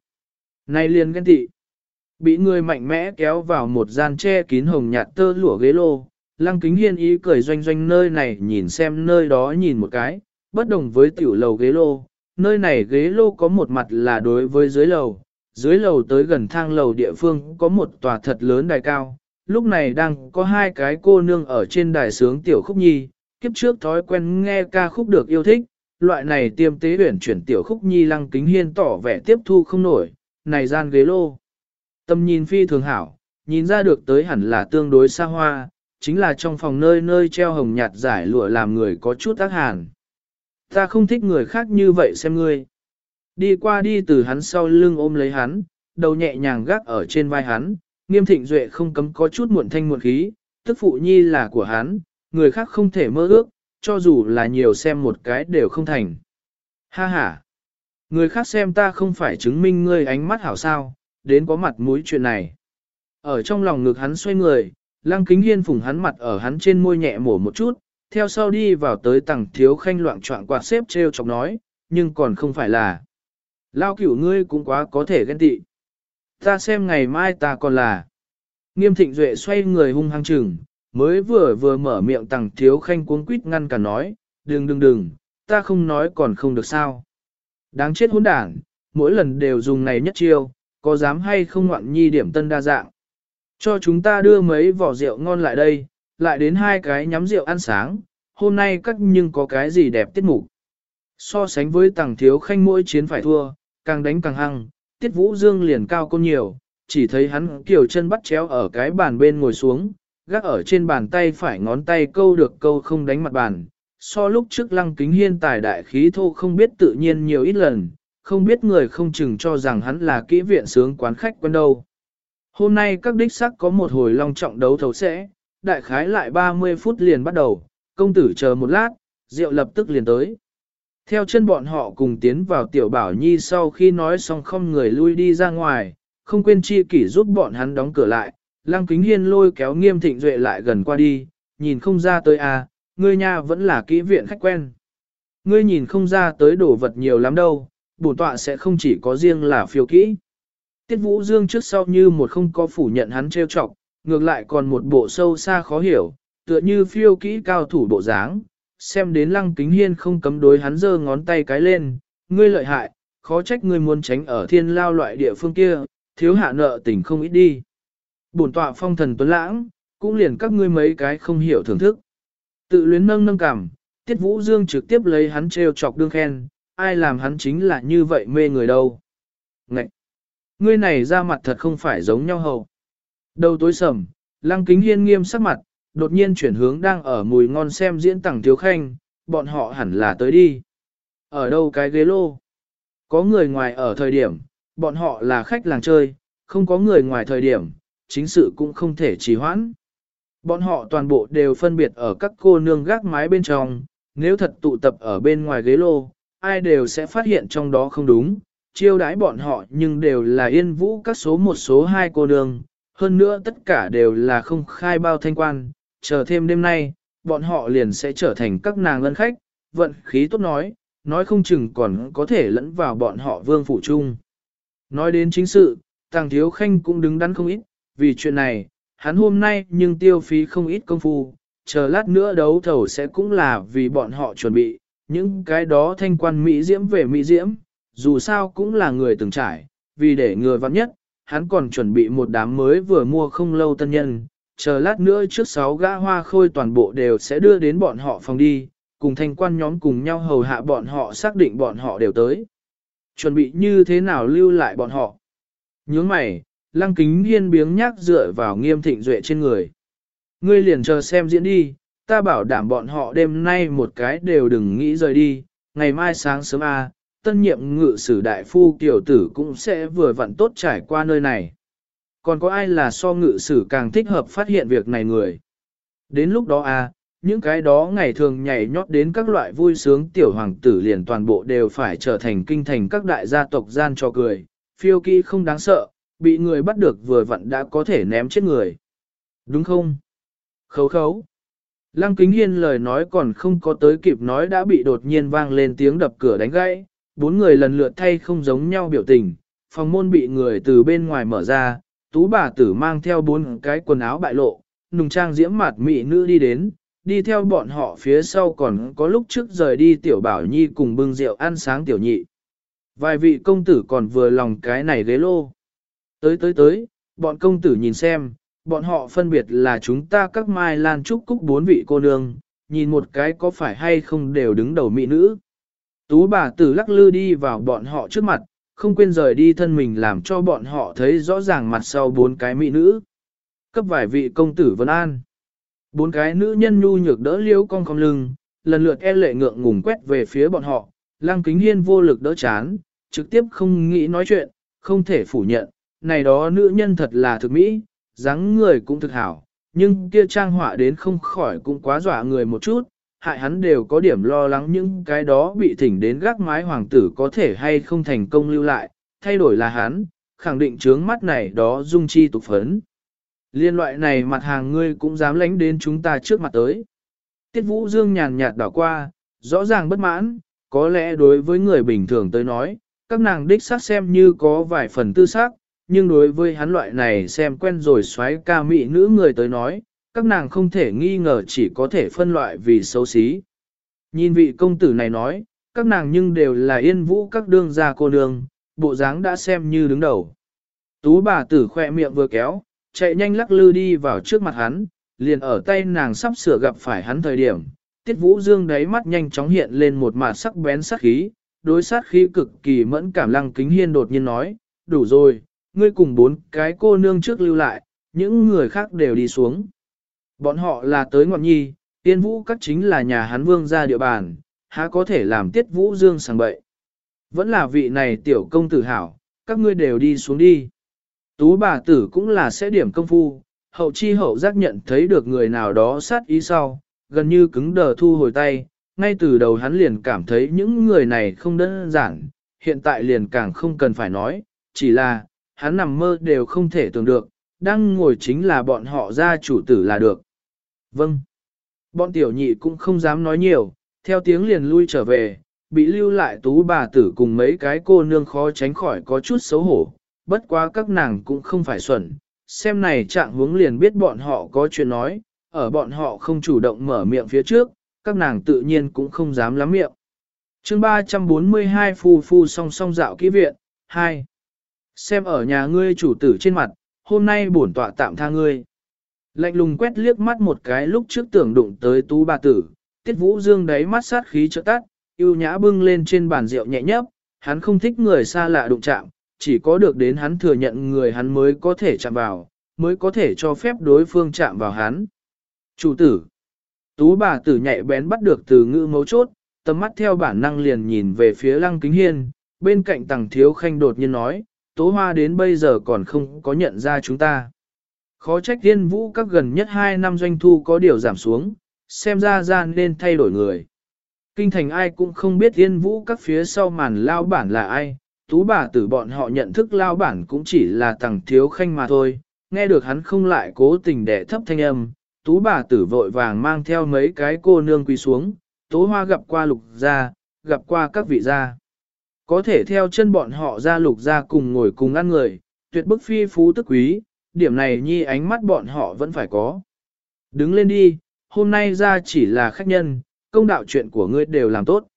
Này liền ghen tị. Bị người mạnh mẽ kéo vào một gian che kín hồng nhạt tơ lụa ghế lô, lăng kính hiên ý cười doanh doanh nơi này nhìn xem nơi đó nhìn một cái, bất đồng với tiểu lầu ghế lô, nơi này ghế lô có một mặt là đối với dưới lầu, dưới lầu tới gần thang lầu địa phương có một tòa thật lớn đài cao, lúc này đang có hai cái cô nương ở trên đài sướng tiểu khúc nhi, kiếp trước thói quen nghe ca khúc được yêu thích, loại này tiêm tế huyển chuyển tiểu khúc nhi lăng kính hiên tỏ vẻ tiếp thu không nổi, này gian ghế lô. Tâm nhìn phi thường hảo, nhìn ra được tới hẳn là tương đối xa hoa, chính là trong phòng nơi nơi treo hồng nhạt giải lụa làm người có chút ác hàn. Ta không thích người khác như vậy xem ngươi. Đi qua đi từ hắn sau lưng ôm lấy hắn, đầu nhẹ nhàng gác ở trên vai hắn, nghiêm thịnh duệ không cấm có chút muộn thanh muộn khí, tức phụ nhi là của hắn, người khác không thể mơ ước, cho dù là nhiều xem một cái đều không thành. Ha ha! Người khác xem ta không phải chứng minh ngươi ánh mắt hảo sao, đến có mặt mũi chuyện này. Ở trong lòng ngực hắn xoay người, lăng kính hiên phủng hắn mặt ở hắn trên môi nhẹ mổ một chút, theo sau đi vào tới tầng thiếu khanh loạn trọng quạt xếp treo chọc nói, nhưng còn không phải là. Lao cửu ngươi cũng quá có thể ghen tị. Ta xem ngày mai ta còn là. Nghiêm thịnh duệ xoay người hung hăng chừng, mới vừa vừa mở miệng tầng thiếu khanh cuống quýt ngăn cả nói, đừng đừng đừng, ta không nói còn không được sao. Đáng chết hỗn đảng, mỗi lần đều dùng này nhất chiêu, có dám hay không ngoạn nhi điểm tân đa dạng. Cho chúng ta đưa mấy vỏ rượu ngon lại đây, lại đến hai cái nhắm rượu ăn sáng, hôm nay các nhưng có cái gì đẹp tiết mục. So sánh với tàng thiếu khanh mỗi chiến phải thua, càng đánh càng hăng, tiết vũ dương liền cao con nhiều, chỉ thấy hắn kiểu chân bắt chéo ở cái bàn bên ngồi xuống, gác ở trên bàn tay phải ngón tay câu được câu không đánh mặt bàn. So lúc trước lăng kính hiên tài đại khí thô không biết tự nhiên nhiều ít lần, không biết người không chừng cho rằng hắn là kỹ viện sướng quán khách quân đâu. Hôm nay các đích sắc có một hồi long trọng đấu thấu sẽ, đại khái lại 30 phút liền bắt đầu, công tử chờ một lát, rượu lập tức liền tới. Theo chân bọn họ cùng tiến vào tiểu bảo nhi sau khi nói xong không người lui đi ra ngoài, không quên chi kỷ giúp bọn hắn đóng cửa lại, lăng kính hiên lôi kéo nghiêm thịnh duệ lại gần qua đi, nhìn không ra tới à, ngươi nha vẫn là kỹ viện khách quen. Ngươi nhìn không ra tới đổ vật nhiều lắm đâu, bổn tọa sẽ không chỉ có riêng là phiêu kỹ. Tiết Vũ Dương trước sau như một không có phủ nhận hắn trêu chọc, ngược lại còn một bộ sâu xa khó hiểu, tựa như phiêu kỹ cao thủ bộ dáng, xem đến lăng kính hiên không cấm đối hắn giơ ngón tay cái lên, ngươi lợi hại, khó trách ngươi muốn tránh ở thiên lao loại địa phương kia, thiếu hạ nợ tình không ít đi. Bổn tọa phong thần tuấn lãng, cũng liền các ngươi mấy cái không hiểu thưởng thức. Tự luyến nâng nâng cảm, tiết vũ dương trực tiếp lấy hắn trêu chọc đương khen, ai làm hắn chính là như vậy mê người đâu. Ngậy! Ngươi này ra mặt thật không phải giống nhau hầu. Đầu tối sầm, lăng kính hiên nghiêm sắc mặt, đột nhiên chuyển hướng đang ở mùi ngon xem diễn tẳng thiếu khanh, bọn họ hẳn là tới đi. Ở đâu cái ghế lô? Có người ngoài ở thời điểm, bọn họ là khách làng chơi, không có người ngoài thời điểm, chính sự cũng không thể trì hoãn. Bọn họ toàn bộ đều phân biệt ở các cô nương gác mái bên trong, nếu thật tụ tập ở bên ngoài ghế lô, ai đều sẽ phát hiện trong đó không đúng, chiêu đãi bọn họ nhưng đều là yên vũ các số một số hai cô nương, hơn nữa tất cả đều là không khai bao thanh quan, chờ thêm đêm nay, bọn họ liền sẽ trở thành các nàng lân khách, vận khí tốt nói, nói không chừng còn có thể lẫn vào bọn họ vương phủ chung. Nói đến chính sự, Tàng Thiếu Khanh cũng đứng đắn không ít, vì chuyện này, hắn hôm nay nhưng tiêu phí không ít công phu, chờ lát nữa đấu thầu sẽ cũng là vì bọn họ chuẩn bị, những cái đó thanh quan Mỹ Diễm về Mỹ Diễm, dù sao cũng là người từng trải, vì để người vắng nhất, hắn còn chuẩn bị một đám mới vừa mua không lâu tân nhân, chờ lát nữa trước sáu gã hoa khôi toàn bộ đều sẽ đưa đến bọn họ phòng đi, cùng thanh quan nhóm cùng nhau hầu hạ bọn họ xác định bọn họ đều tới. Chuẩn bị như thế nào lưu lại bọn họ. Nhướng mày, lăng kính hiên biếng nhác dựa vào nghiêm thịnh duệ trên người. Ngươi liền chờ xem diễn đi, ta bảo đảm bọn họ đêm nay một cái đều đừng nghĩ rời đi, ngày mai sáng sớm a tân nhiệm ngự sử đại phu tiểu tử cũng sẽ vừa vặn tốt trải qua nơi này. Còn có ai là so ngự sử càng thích hợp phát hiện việc này người? Đến lúc đó a những cái đó ngày thường nhảy nhót đến các loại vui sướng tiểu hoàng tử liền toàn bộ đều phải trở thành kinh thành các đại gia tộc gian cho cười, phiêu kỳ không đáng sợ, bị người bắt được vừa vặn đã có thể ném chết người. Đúng không? Khấu khấu. Lăng kính hiên lời nói còn không có tới kịp nói đã bị đột nhiên vang lên tiếng đập cửa đánh gãy, bốn người lần lượt thay không giống nhau biểu tình, phòng môn bị người từ bên ngoài mở ra, tú bà tử mang theo bốn cái quần áo bại lộ, nùng trang diễm mặt mị nữ đi đến, đi theo bọn họ phía sau còn có lúc trước rời đi tiểu bảo nhi cùng bưng rượu ăn sáng tiểu nhị. Vài vị công tử còn vừa lòng cái này ghế lô. Tới tới tới, bọn công tử nhìn xem, bọn họ phân biệt là chúng ta các mai lan trúc cúc bốn vị cô nương, nhìn một cái có phải hay không đều đứng đầu mỹ nữ. Tú bà tử lắc lư đi vào bọn họ trước mặt, không quên rời đi thân mình làm cho bọn họ thấy rõ ràng mặt sau bốn cái mỹ nữ. Cấp vài vị công tử vân an. Bốn cái nữ nhân nhu nhược đỡ liếu cong cong lưng, lần lượt e lệ ngượng ngùng quét về phía bọn họ, lăng kính hiên vô lực đỡ chán, trực tiếp không nghĩ nói chuyện, không thể phủ nhận, này đó nữ nhân thật là thực mỹ, dáng người cũng thực hảo, nhưng kia trang họa đến không khỏi cũng quá dọa người một chút, hại hắn đều có điểm lo lắng những cái đó bị thỉnh đến gác mái hoàng tử có thể hay không thành công lưu lại, thay đổi là hắn, khẳng định trướng mắt này đó dung chi tục phấn. Liên loại này mặt hàng ngươi cũng dám lánh đến chúng ta trước mặt tới. Tiết Vũ Dương nhàn nhạt đảo qua, rõ ràng bất mãn, có lẽ đối với người bình thường tới nói, các nàng đích xác xem như có vài phần tư xác, nhưng đối với hắn loại này xem quen rồi xoáy ca mị nữ người tới nói, các nàng không thể nghi ngờ chỉ có thể phân loại vì xấu xí. Nhìn vị công tử này nói, các nàng nhưng đều là yên vũ các đương gia cô nương, bộ dáng đã xem như đứng đầu. Tú bà tử khoe miệng vừa kéo, chạy nhanh lắc lư đi vào trước mặt hắn, liền ở tay nàng sắp sửa gặp phải hắn thời điểm. Tiết Vũ Dương đáy mắt nhanh chóng hiện lên một mặt sắc bén sắc khí, đối sát khí cực kỳ mẫn cảm lăng kính hiên đột nhiên nói, đủ rồi, ngươi cùng bốn cái cô nương trước lưu lại, những người khác đều đi xuống. Bọn họ là tới ngọn nhi, tiên vũ các chính là nhà hắn vương ra địa bàn, há có thể làm tiết vũ dương sàng bậy. Vẫn là vị này tiểu công tử hảo, các ngươi đều đi xuống đi. Tú bà tử cũng là sẽ điểm công phu, hậu chi hậu giác nhận thấy được người nào đó sát ý sau, gần như cứng đờ thu hồi tay, ngay từ đầu hắn liền cảm thấy những người này không đơn giản, hiện tại liền càng không cần phải nói, chỉ là, hắn nằm mơ đều không thể tưởng được, đang ngồi chính là bọn họ gia chủ tử là được. Vâng. Bọn tiểu nhị cũng không dám nói nhiều, theo tiếng liền lui trở về, bị lưu lại tú bà tử cùng mấy cái cô nương khó tránh khỏi có chút xấu hổ, bất quá các nàng cũng không phải xuẩn, xem này trạng hướng liền biết bọn họ có chuyện nói, ở bọn họ không chủ động mở miệng phía trước, các nàng tự nhiên cũng không dám lắm miệng. chương 342 phu phu song song dạo kỹ viện, 2. Xem ở nhà ngươi chủ tử trên mặt, hôm nay bổn tọa tạm tha ngươi. Lạnh lùng quét liếc mắt một cái lúc trước tưởng đụng tới tú bà tử, tiết vũ dương đáy mắt sát khí trợ tắt, yêu nhã bưng lên trên bàn rượu nhẹ nhấp, hắn không thích người xa lạ đụng chạm, chỉ có được đến hắn thừa nhận người hắn mới có thể chạm vào, mới có thể cho phép đối phương chạm vào hắn. Chủ tử, tú bà tử nhạy bén bắt được từ ngữ mấu chốt, tầm mắt theo bản năng liền nhìn về phía lăng kính hiên, bên cạnh tàng thiếu khanh đột nhiên nói, tố hoa đến bây giờ còn không có nhận ra chúng ta. Khó trách tiên vũ các gần nhất 2 năm doanh thu có điều giảm xuống, xem ra ra nên thay đổi người. Kinh thành ai cũng không biết tiên vũ các phía sau màn lao bản là ai, tú bà tử bọn họ nhận thức lao bản cũng chỉ là thằng thiếu khanh mà thôi, nghe được hắn không lại cố tình để thấp thanh âm, tú bà tử vội vàng mang theo mấy cái cô nương quỳ xuống, tố hoa gặp qua lục gia, gặp qua các vị gia. Có thể theo chân bọn họ ra lục gia cùng ngồi cùng ăn người, tuyệt bức phi phú tức quý, điểm này nhi ánh mắt bọn họ vẫn phải có. Đứng lên đi, hôm nay ra chỉ là khách nhân, công đạo chuyện của ngươi đều làm tốt.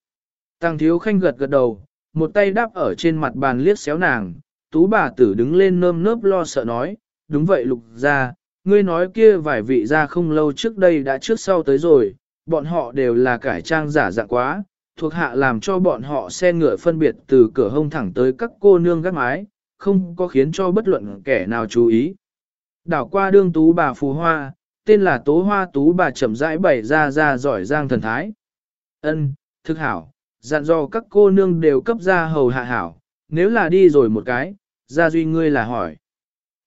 Tăng thiếu khanh gật gật đầu, một tay đáp ở trên mặt bàn liếc xéo nàng, tú bà tử đứng lên nơm nớp lo sợ nói, đúng vậy lục ra, ngươi nói kia vài vị ra không lâu trước đây đã trước sau tới rồi, bọn họ đều là cải trang giả dạng quá, thuộc hạ làm cho bọn họ xe ngựa phân biệt từ cửa hông thẳng tới các cô nương gác mái, không có khiến cho bất luận kẻ nào chú ý. Đảo qua đương tú bà phù hoa, tên là tố hoa tú bà chậm rãi bày ra ra giỏi giang thần thái. Ân, thực hảo, dặn dò các cô nương đều cấp ra hầu hạ hảo, nếu là đi rồi một cái, ra duy ngươi là hỏi.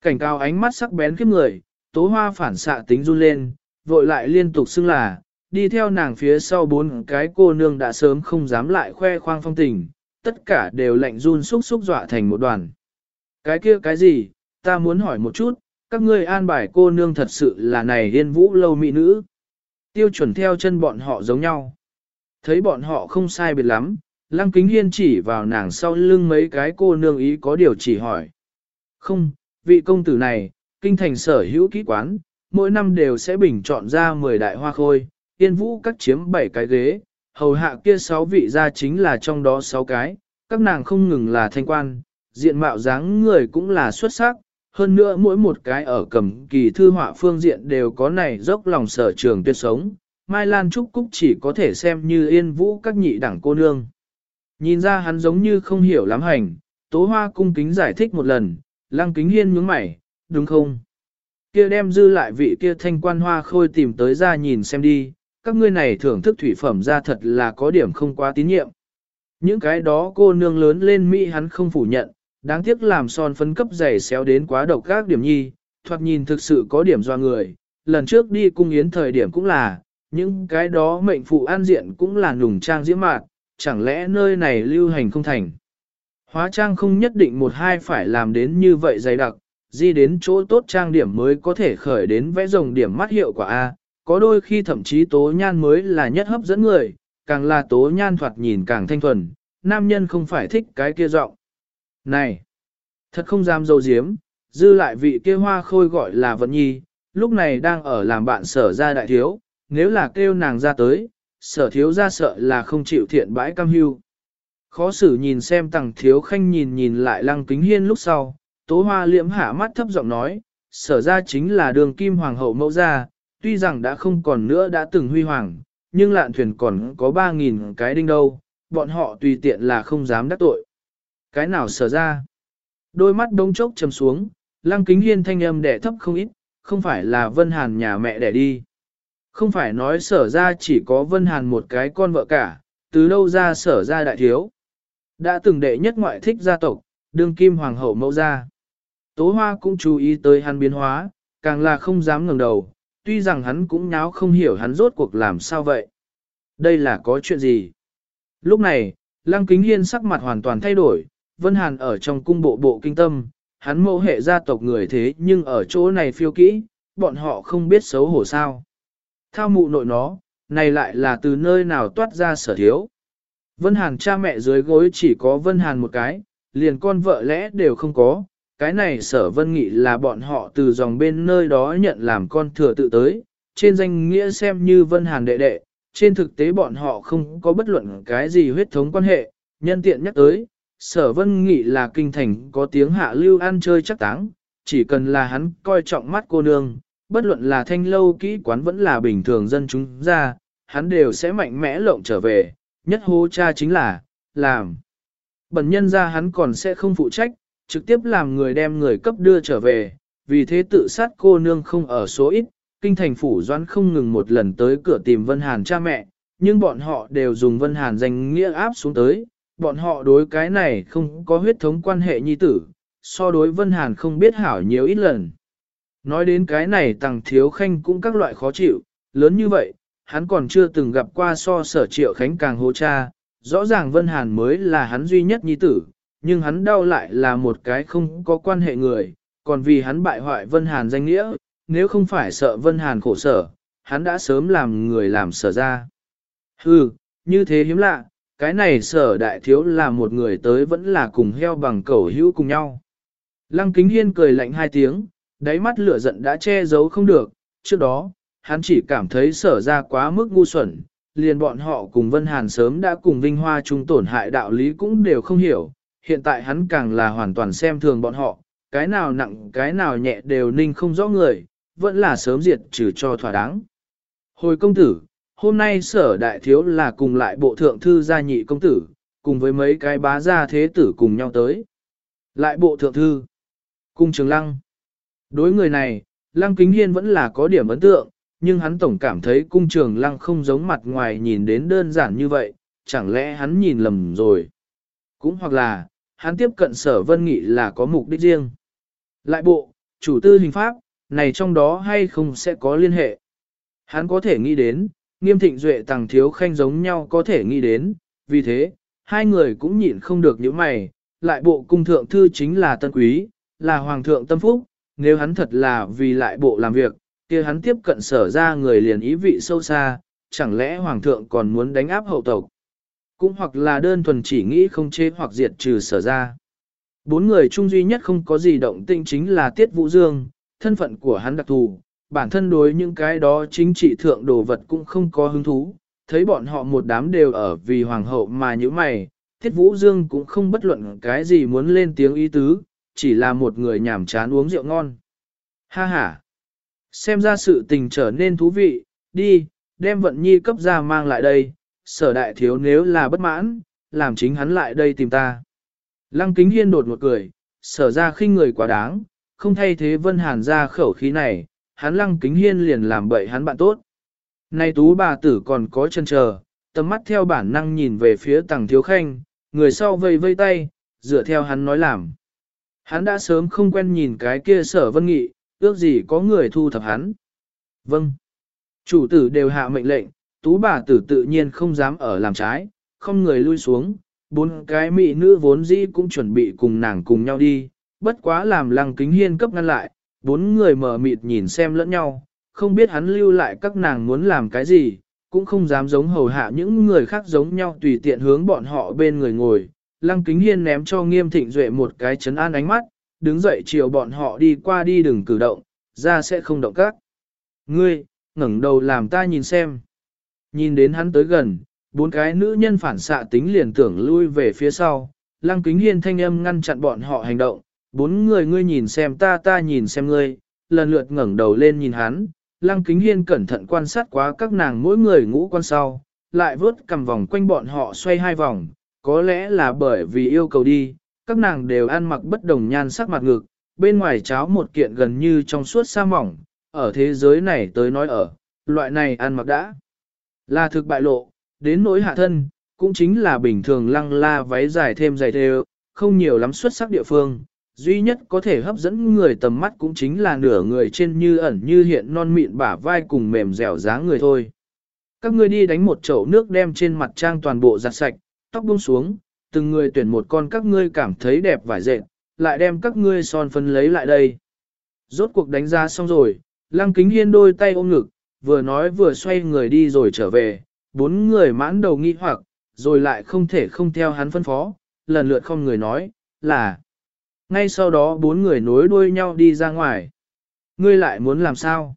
Cảnh cao ánh mắt sắc bén khiếp người, tố hoa phản xạ tính run lên, vội lại liên tục xưng là, đi theo nàng phía sau bốn cái cô nương đã sớm không dám lại khoe khoang phong tình, tất cả đều lạnh run xúc xúc dọa thành một đoàn. Cái kia cái gì, ta muốn hỏi một chút, các ngươi an bài cô nương thật sự là này yên vũ lâu mỹ nữ. Tiêu chuẩn theo chân bọn họ giống nhau. Thấy bọn họ không sai biệt lắm, lăng kính hiên chỉ vào nàng sau lưng mấy cái cô nương ý có điều chỉ hỏi. Không, vị công tử này, kinh thành sở hữu kỹ quán, mỗi năm đều sẽ bình chọn ra 10 đại hoa khôi, yên vũ các chiếm 7 cái ghế, hầu hạ kia 6 vị ra chính là trong đó 6 cái, các nàng không ngừng là thanh quan, diện mạo dáng người cũng là xuất sắc, hơn nữa mỗi một cái ở cầm kỳ thư họa phương diện đều có này dốc lòng sở trường tuyệt sống, Mai Lan Trúc Cúc chỉ có thể xem như yên vũ các nhị đẳng cô nương. Nhìn ra hắn giống như không hiểu lắm hành, Tố Hoa cung kính giải thích một lần, Lăng Kính Hiên nhướng mày, đúng không? Kia đem dư lại vị kia thanh quan hoa khôi tìm tới ra nhìn xem đi, các ngươi này thưởng thức thủy phẩm ra thật là có điểm không quá tín nhiệm. Những cái đó cô nương lớn lên Mỹ hắn không phủ nhận, đáng tiếc làm son phấn cấp dày xéo đến quá độc các điểm nhi, thoạt nhìn thực sự có điểm do người. Lần trước đi cung yến thời điểm cũng là, những cái đó mệnh phụ an diện cũng là nùng trang diễm mạn, chẳng lẽ nơi này lưu hành không thành. Hóa trang không nhất định một hai phải làm đến như vậy dày đặc, di đến chỗ tốt trang điểm mới có thể khởi đến vẽ rồng điểm mắt hiệu quả A, có đôi khi thậm chí tố nhan mới là nhất hấp dẫn người, càng là tố nhan thoạt nhìn càng thanh thuần, nam nhân không phải thích cái kia giọng. Này, thật không dám dâu diếm, dư lại vị kia hoa khôi gọi là vận nhi, lúc này đang ở làm bạn sở ra đại thiếu, nếu là kêu nàng ra tới, sở thiếu ra sợ là không chịu thiện bãi cam hưu. Khó xử nhìn xem tàng thiếu khanh nhìn nhìn lại lăng kính hiên lúc sau, tố hoa liễm hạ mắt thấp giọng nói, sở ra chính là đường kim hoàng hậu mẫu gia, tuy rằng đã không còn nữa đã từng huy hoàng, nhưng lạn thuyền còn có 3.000 cái đinh đâu, bọn họ tùy tiện là không dám đắc tội. Cái nào sở ra? Đôi mắt đông chốc chầm xuống, lăng kính hiên thanh âm đẻ thấp không ít, không phải là Vân Hàn nhà mẹ đẻ đi. Không phải nói sở ra chỉ có Vân Hàn một cái con vợ cả, từ đâu ra sở ra đại thiếu. Đã từng đệ nhất ngoại thích gia tộc, đương kim hoàng hậu mẫu gia. Tố hoa cũng chú ý tới hắn biến hóa, càng là không dám ngẩng đầu, tuy rằng hắn cũng nháo không hiểu hắn rốt cuộc làm sao vậy. Đây là có chuyện gì? Lúc này, Lăng Kính Hiên sắc mặt hoàn toàn thay đổi, Vân Hàn ở trong cung bộ bộ kinh tâm, hắn mẫu hệ gia tộc người thế nhưng ở chỗ này phiêu kỹ, bọn họ không biết xấu hổ sao. Thao mụ nội nó, này lại là từ nơi nào toát ra sở thiếu. Vân Hàn cha mẹ dưới gối chỉ có Vân Hàn một cái, liền con vợ lẽ đều không có, cái này sở Vân Nghị là bọn họ từ dòng bên nơi đó nhận làm con thừa tự tới, trên danh nghĩa xem như Vân Hàn đệ đệ, trên thực tế bọn họ không có bất luận cái gì huyết thống quan hệ, nhân tiện nhắc tới, sở Vân Nghị là kinh thành có tiếng hạ lưu ăn chơi chắc táng, chỉ cần là hắn coi trọng mắt cô nương, bất luận là thanh lâu kỹ quán vẫn là bình thường dân chúng ra, hắn đều sẽ mạnh mẽ lộng trở về, nhất hô cha chính là, làm. Bẩn nhân ra hắn còn sẽ không phụ trách, trực tiếp làm người đem người cấp đưa trở về, vì thế tự sát cô nương không ở số ít, kinh thành phủ doãn không ngừng một lần tới cửa tìm Vân Hàn cha mẹ, nhưng bọn họ đều dùng Vân Hàn danh nghĩa áp xuống tới, bọn họ đối cái này không có huyết thống quan hệ nhi tử, so đối Vân Hàn không biết hảo nhiều ít lần. Nói đến cái này tàng thiếu khanh cũng các loại khó chịu, lớn như vậy, hắn còn chưa từng gặp qua so sở triệu khánh càng hô cha, rõ ràng Vân Hàn mới là hắn duy nhất nhi tử, nhưng hắn đau lại là một cái không có quan hệ người, còn vì hắn bại hoại Vân Hàn danh nghĩa, nếu không phải sợ Vân Hàn khổ sở, hắn đã sớm làm người làm sở ra. Hừ, như thế hiếm lạ, cái này sở đại thiếu là một người tới vẫn là cùng heo bằng cẩu hữu cùng nhau. Lăng kính hiên cười lạnh hai tiếng, đáy mắt lửa giận đã che giấu không được, trước đó, hắn chỉ cảm thấy sở ra quá mức ngu xuẩn, liền bọn họ cùng Vân Hàn sớm đã cùng Vinh Hoa chung tổn hại đạo lý cũng đều không hiểu, hiện tại hắn càng là hoàn toàn xem thường bọn họ, cái nào nặng cái nào nhẹ đều ninh không rõ người, vẫn là sớm diệt trừ cho thỏa đáng. Hồi công tử, hôm nay sở đại thiếu là cùng lại bộ thượng thư gia nhị công tử, cùng với mấy cái bá gia thế tử cùng nhau tới. Lại bộ thượng thư, cung trường lăng. Đối người này, lăng kính hiên vẫn là có điểm ấn tượng, nhưng hắn tổng cảm thấy cung trường lăng không giống mặt ngoài nhìn đến đơn giản như vậy, chẳng lẽ hắn nhìn lầm rồi. Cũng hoặc là, hắn tiếp cận sở vân nghị là có mục đích riêng. Lại bộ, chủ tư hình pháp, này trong đó hay không sẽ có liên hệ. Hắn có thể nghĩ đến, nghiêm thịnh duệ tàng thiếu khanh giống nhau có thể nghĩ đến, vì thế, hai người cũng nhịn không được những mày, lại bộ cung thượng thư chính là tân quý, là hoàng thượng tâm phúc, nếu hắn thật là vì lại bộ làm việc, kia hắn tiếp cận sở ra người liền ý vị sâu xa, chẳng lẽ hoàng thượng còn muốn đánh áp hậu tộc. Cũng hoặc là đơn thuần chỉ nghĩ không chế hoặc diệt trừ sở ra. Bốn người chung duy nhất không có gì động tĩnh chính là Tiết Vũ Dương, thân phận của hắn đặc thù, bản thân đối những cái đó chính trị thượng đồ vật cũng không có hứng thú, thấy bọn họ một đám đều ở vì hoàng hậu mà như mày, thiết Vũ Dương cũng không bất luận cái gì muốn lên tiếng ý tứ, chỉ là một người nhảm chán uống rượu ngon. Ha ha! Xem ra sự tình trở nên thú vị, đi, đem vận nhi cấp ra mang lại đây, sở đại thiếu nếu là bất mãn, làm chính hắn lại đây tìm ta. Lăng kính hiên đột một cười, sở ra khinh người quá đáng, không thay thế vân hàn ra khẩu khí này, hắn lăng kính hiên liền làm bậy hắn bạn tốt. Nay tú bà tử còn có chân chờ, tầm mắt theo bản năng nhìn về phía tàng thiếu khanh, người sau vây vây tay, dựa theo hắn nói làm. Hắn đã sớm không quen nhìn cái kia sở vân nghị, ước gì có người thu thập hắn. Vâng. Chủ tử đều hạ mệnh lệnh, tú bà tử tự nhiên không dám ở làm trái, không người lui xuống, bốn cái mỹ nữ vốn dĩ cũng chuẩn bị cùng nàng cùng nhau đi, bất quá làm lăng kính hiên cấp ngăn lại, bốn người mở mịt nhìn xem lẫn nhau, không biết hắn lưu lại các nàng muốn làm cái gì, cũng không dám giống hầu hạ những người khác giống nhau tùy tiện hướng bọn họ bên người ngồi. Lăng kính hiên ném cho nghiêm thịnh duệ một cái chấn an ánh mắt, đứng dậy chiều bọn họ đi qua đi đừng cử động, ra sẽ không động các. Ngươi, ngẩng đầu làm ta nhìn xem. Nhìn đến hắn tới gần, bốn cái nữ nhân phản xạ tính liền tưởng lui về phía sau, lăng kính hiên thanh âm ngăn chặn bọn họ hành động, bốn người ngươi nhìn xem ta ta nhìn xem ngươi, lần lượt ngẩng đầu lên nhìn hắn, lăng kính hiên cẩn thận quan sát quá các nàng mỗi người ngũ quan sau, lại vớt cầm vòng quanh bọn họ xoay hai vòng, có lẽ là bởi vì yêu cầu đi, các nàng đều ăn mặc bất đồng nhan sắc mặt ngực, bên ngoài cháo một kiện gần như trong suốt sa mỏng, ở thế giới này tới nói ở, loại này ăn mặc đã là thực bại lộ, đến nỗi hạ thân, cũng chính là bình thường lăng la váy dài thêm dày thêu, không nhiều lắm xuất sắc địa phương. Duy nhất có thể hấp dẫn người tầm mắt cũng chính là nửa người trên như ẩn như hiện non mịn bả vai cùng mềm dẻo dáng người thôi. Các ngươi đi đánh một chậu nước đem trên mặt trang toàn bộ giặt sạch, tóc buông xuống, từng người tuyển một con các ngươi cảm thấy đẹp vải dệt, lại đem các ngươi son phấn lấy lại đây. Rốt cuộc đánh ra xong rồi, lăng kính hiên đôi tay ôm ngực, vừa nói vừa xoay người đi rồi trở về, bốn người mãn đầu nghi hoặc, rồi lại không thể không theo hắn phân phó, lần lượt không người nói, là. Ngay sau đó bốn người nối đuôi nhau đi ra ngoài. Ngươi lại muốn làm sao?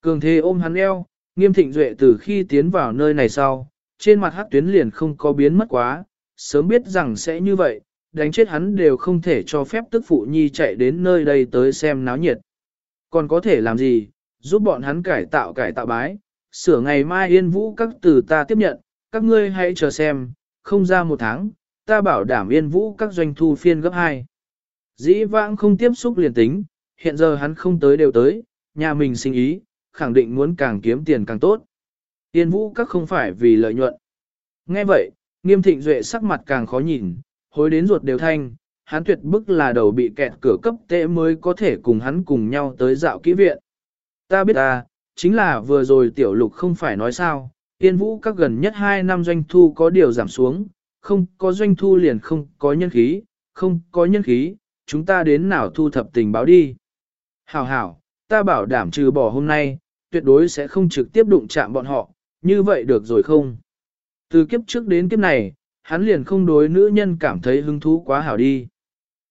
Cường thế ôm hắn eo, nghiêm thịnh duệ từ khi tiến vào nơi này sau, trên mặt hắc tuyến liền không có biến mất quá, sớm biết rằng sẽ như vậy, đánh chết hắn đều không thể cho phép tức phụ nhi chạy đến nơi đây tới xem náo nhiệt. Còn có thể làm gì, giúp bọn hắn cải tạo cải tạo bái, sửa ngày mai yên vũ các từ ta tiếp nhận, các ngươi hãy chờ xem, không ra một tháng, ta bảo đảm yên vũ các doanh thu phiên gấp 2. Dĩ vãng không tiếp xúc liền tính, hiện giờ hắn không tới đều tới, nhà mình sinh ý, khẳng định muốn càng kiếm tiền càng tốt. Tiên vũ các không phải vì lợi nhuận. Nghe vậy, nghiêm thịnh duệ sắc mặt càng khó nhìn, hối đến ruột đều thanh, hắn tuyệt bức là đầu bị kẹt cửa cấp tệ mới có thể cùng hắn cùng nhau tới dạo kỹ viện. Ta biết ta, chính là vừa rồi tiểu lục không phải nói sao, tiên vũ các gần nhất 2 năm doanh thu có điều giảm xuống, không có doanh thu liền không có nhân khí, không có nhân khí, chúng ta đến nào thu thập tình báo đi. Hảo hảo, ta bảo đảm trừ bỏ hôm nay, tuyệt đối sẽ không trực tiếp đụng chạm bọn họ, như vậy được rồi không? Từ kiếp trước đến kiếp này, hắn liền không đối nữ nhân cảm thấy hứng thú quá hảo đi.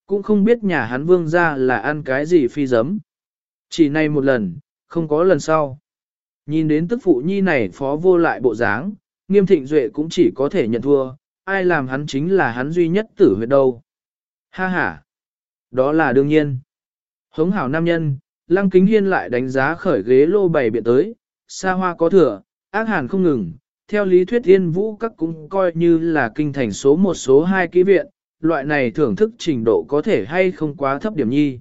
Cũng không biết nhà hắn vương ra là ăn cái gì phi giấm. Chỉ này một lần, không có lần sau. Nhìn đến tức phụ nhi này phó vô lại bộ dáng, nghiêm thịnh duệ cũng chỉ có thể nhận thua, ai làm hắn chính là hắn duy nhất tử huyệt đâu. Ha ha! Đó là đương nhiên. Hống hảo nam nhân, lăng kính hiên lại đánh giá khởi ghế lô bày biện tới, xa hoa có thừa, ác hàn không ngừng. Theo lý thuyết yên vũ các cũng coi như là kinh thành số một số hai kỹ viện, loại này thưởng thức trình độ có thể hay không quá thấp điểm nhi.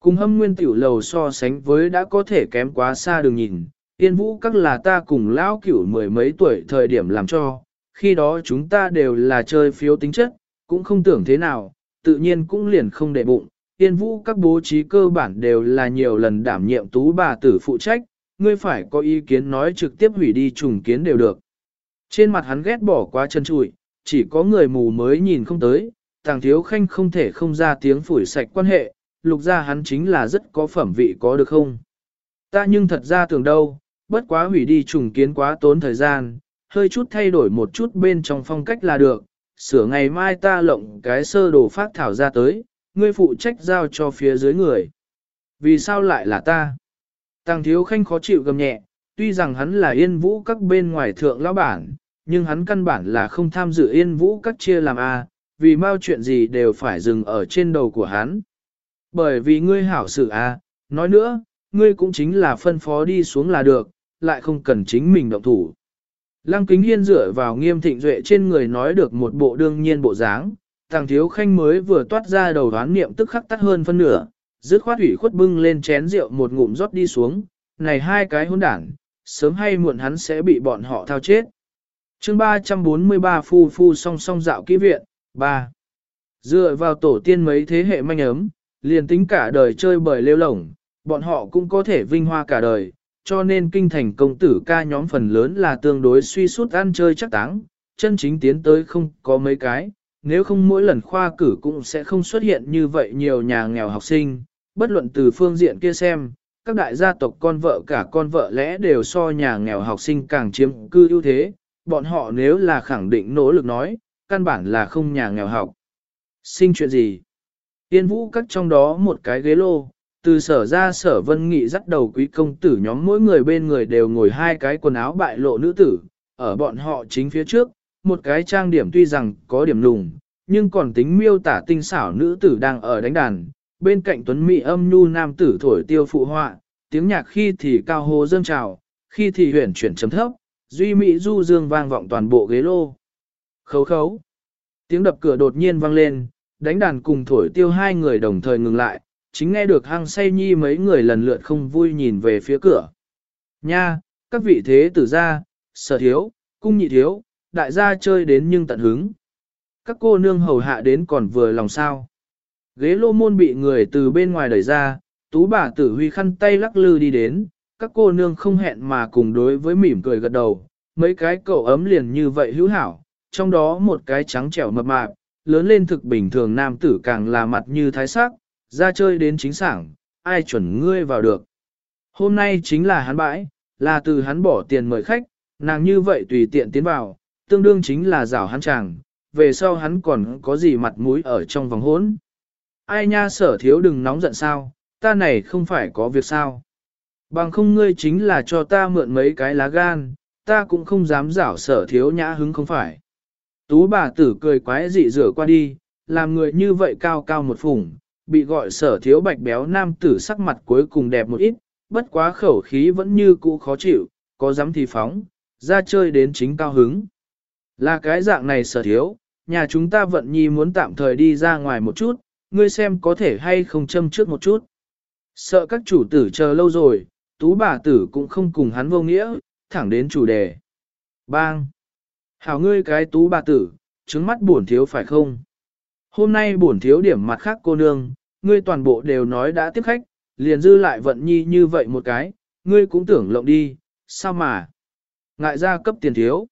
Cùng hâm nguyên tiểu lầu so sánh với đã có thể kém quá xa đường nhìn, yên vũ các là ta cùng lão cửu mười mấy tuổi thời điểm làm cho, khi đó chúng ta đều là chơi phiếu tính chất, cũng không tưởng thế nào, tự nhiên cũng liền không để bụng. Yên vũ các bố trí cơ bản đều là nhiều lần đảm nhiệm tú bà tử phụ trách, ngươi phải có ý kiến nói trực tiếp hủy đi trùng kiến đều được. Trên mặt hắn ghét bỏ quá chân trụi, chỉ có người mù mới nhìn không tới, tàng thiếu khanh không thể không ra tiếng phủi sạch quan hệ, lục ra hắn chính là rất có phẩm vị có được không. Ta nhưng thật ra tưởng đâu, bất quá hủy đi trùng kiến quá tốn thời gian, hơi chút thay đổi một chút bên trong phong cách là được, sửa ngày mai ta lộng cái sơ đồ phát thảo ra tới, ngươi phụ trách giao cho phía dưới người. Vì sao lại là ta? Tàng thiếu khanh khó chịu gầm nhẹ, tuy rằng hắn là yên vũ các bên ngoài thượng lão bản, nhưng hắn căn bản là không tham dự yên vũ các chia làm A, vì mau chuyện gì đều phải dừng ở trên đầu của hắn. Bởi vì ngươi hảo sự A, nói nữa, ngươi cũng chính là phân phó đi xuống là được, lại không cần chính mình động thủ. Lăng kính hiên dựa vào nghiêm thịnh duệ trên người nói được một bộ đương nhiên bộ dáng, thằng thiếu khanh mới vừa toát ra đầu đoán niệm tức khắc tắt hơn phân nửa, dứt khoát ủy khuất bưng lên chén rượu một ngụm rót đi xuống, này hai cái hôn đảng, sớm hay muộn hắn sẽ bị bọn họ thao chết. chương 343 phu phu song song dạo kỹ viện, 3. Dựa vào tổ tiên mấy thế hệ manh ấm, liền tính cả đời chơi bời lêu lổng, bọn họ cũng có thể vinh hoa cả đời, cho nên kinh thành công tử ca nhóm phần lớn là tương đối suy sút ăn chơi chắc táng, chân chính tiến tới không có mấy cái, nếu không mỗi lần khoa cử cũng sẽ không xuất hiện như vậy nhiều nhà nghèo học sinh, bất luận từ phương diện kia xem, các đại gia tộc con vợ cả con vợ lẽ đều so nhà nghèo học sinh càng chiếm cư ưu thế, bọn họ nếu là khẳng định nỗ lực nói, căn bản là không nhà nghèo học. Sinh chuyện gì? Yên vũ cắt trong đó một cái ghế lô, từ sở ra sở vân nghị dắt đầu quý công tử nhóm mỗi người bên người đều ngồi hai cái quần áo bại lộ nữ tử, ở bọn họ chính phía trước, một cái trang điểm tuy rằng có điểm lùng, nhưng còn tính miêu tả tinh xảo nữ tử đang ở đánh đàn, bên cạnh tuấn mỹ âm nhu nam tử thổi tiêu phụ họa, tiếng nhạc khi thì cao hồ dâng trào, khi thì huyền chuyển chấm thấp, duy mỹ du dương vang vọng toàn bộ ghế lô. Khấu khấu. Tiếng đập cửa đột nhiên vang lên, đánh đàn cùng thổi tiêu hai người đồng thời ngừng lại, chính nghe được hăng say nhi mấy người lần lượt không vui nhìn về phía cửa. Nha, các vị thế tử gia, sở thiếu, cung nhị thiếu, đại gia chơi đến nhưng tận hứng. Các cô nương hầu hạ đến còn vừa lòng sao. Ghế lô môn bị người từ bên ngoài đẩy ra, tú bà tử huy khăn tay lắc lư đi đến, các cô nương không hẹn mà cùng đối với mỉm cười gật đầu, mấy cái cậu ấm liền như vậy hữu hảo, trong đó một cái trắng trẻo mập mạp, lớn lên thực bình thường nam tử càng là mặt như thái sắc, ra chơi đến chính sảng, ai chuẩn ngươi vào được. Hôm nay chính là hắn bãi, là từ hắn bỏ tiền mời khách, nàng như vậy tùy tiện tiến vào, tương đương chính là rảo hắn chàng, về sau hắn còn có gì mặt mũi ở trong vòng hỗn. Ai nha sở thiếu đừng nóng giận sao, ta này không phải có việc sao. Bằng không ngươi chính là cho ta mượn mấy cái lá gan, ta cũng không dám rảo sở thiếu nhã hứng không phải. Tú bà tử cười quái dị rửa qua đi, làm người như vậy cao cao một phủng, bị gọi sở thiếu bạch béo nam tử sắc mặt cuối cùng đẹp một ít, bất quá khẩu khí vẫn như cũ khó chịu, có dám thì phóng, ra chơi đến chính cao hứng. Là cái dạng này sở thiếu, nhà chúng ta vận nhi muốn tạm thời đi ra ngoài một chút, ngươi xem có thể hay không châm trước một chút. Sợ các chủ tử chờ lâu rồi, tú bà tử cũng không cùng hắn vô nghĩa, thẳng đến chủ đề. Bang! Hảo ngươi cái tú bà tử, trứng mắt buồn thiếu phải không? Hôm nay buồn thiếu điểm mặt khác cô nương, ngươi toàn bộ đều nói đã tiếp khách, liền dư lại vận nhi như vậy một cái, ngươi cũng tưởng lộng đi, sao mà. Ngại ra cấp tiền thiếu.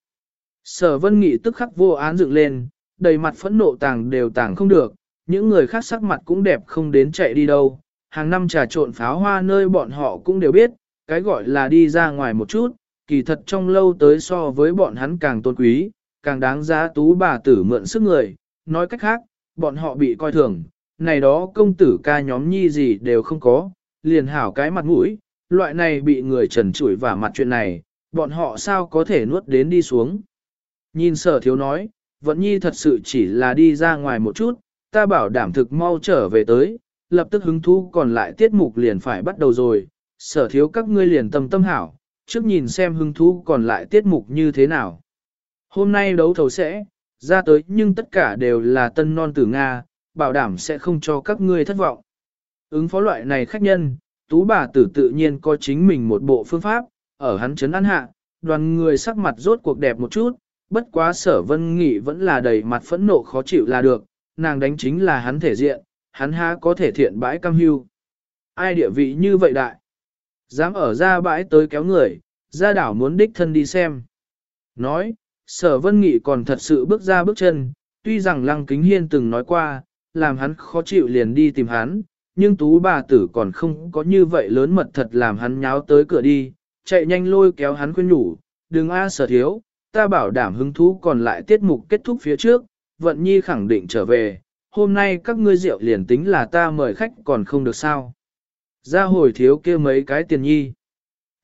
Sở vân nghị tức khắc vô án dựng lên, đầy mặt phẫn nộ tàng đều tàng không được, những người khác sắc mặt cũng đẹp không đến chạy đi đâu. Hàng năm trà trộn pháo hoa nơi bọn họ cũng đều biết, cái gọi là đi ra ngoài một chút, kỳ thật trong lâu tới so với bọn hắn càng tôn quý, càng đáng giá tú bà tử mượn sức người. Nói cách khác, bọn họ bị coi thường, này đó công tử ca nhóm nhi gì đều không có, liền hảo cái mặt mũi, loại này bị người trần chủi và mặt chuyện này, bọn họ sao có thể nuốt đến đi xuống. Nhìn sở thiếu nói, vận nhi thật sự chỉ là đi ra ngoài một chút, ta bảo đảm thực mau trở về tới, lập tức hứng thú còn lại tiết mục liền phải bắt đầu rồi, sở thiếu các ngươi liền tâm tâm hảo, trước nhìn xem hứng thú còn lại tiết mục như thế nào. Hôm nay đấu thầu sẽ, ra tới nhưng tất cả đều là tân non tử Nga, bảo đảm sẽ không cho các ngươi thất vọng. Ứng phó loại này khách nhân, tú bà tử tự nhiên có chính mình một bộ phương pháp, ở hắn chấn ăn hạ, đoàn người sắc mặt rốt cuộc đẹp một chút, bất quá sở vân nghị vẫn là đầy mặt phẫn nộ khó chịu là được, nàng đánh chính là hắn thể diện, hắn há có thể thiện bãi cam hưu. Ai địa vị như vậy đại? Dám ở ra bãi tới kéo người, ra đảo muốn đích thân đi xem. Nói, sở vân nghị còn thật sự bước ra bước chân, tuy rằng lăng kính hiên từng nói qua, làm hắn khó chịu liền đi tìm hắn, nhưng tú bà tử còn không có như vậy lớn mật thật làm hắn nháo tới cửa đi, chạy nhanh lôi kéo hắn khuyên nhủ, đừng a sở thiếu, ta bảo đảm hứng thú còn lại tiết mục kết thúc phía trước, vận nhi khẳng định trở về, hôm nay các ngươi rượu liền tính là ta mời khách còn không được sao. Ra hồi thiếu kia mấy cái tiền nhi.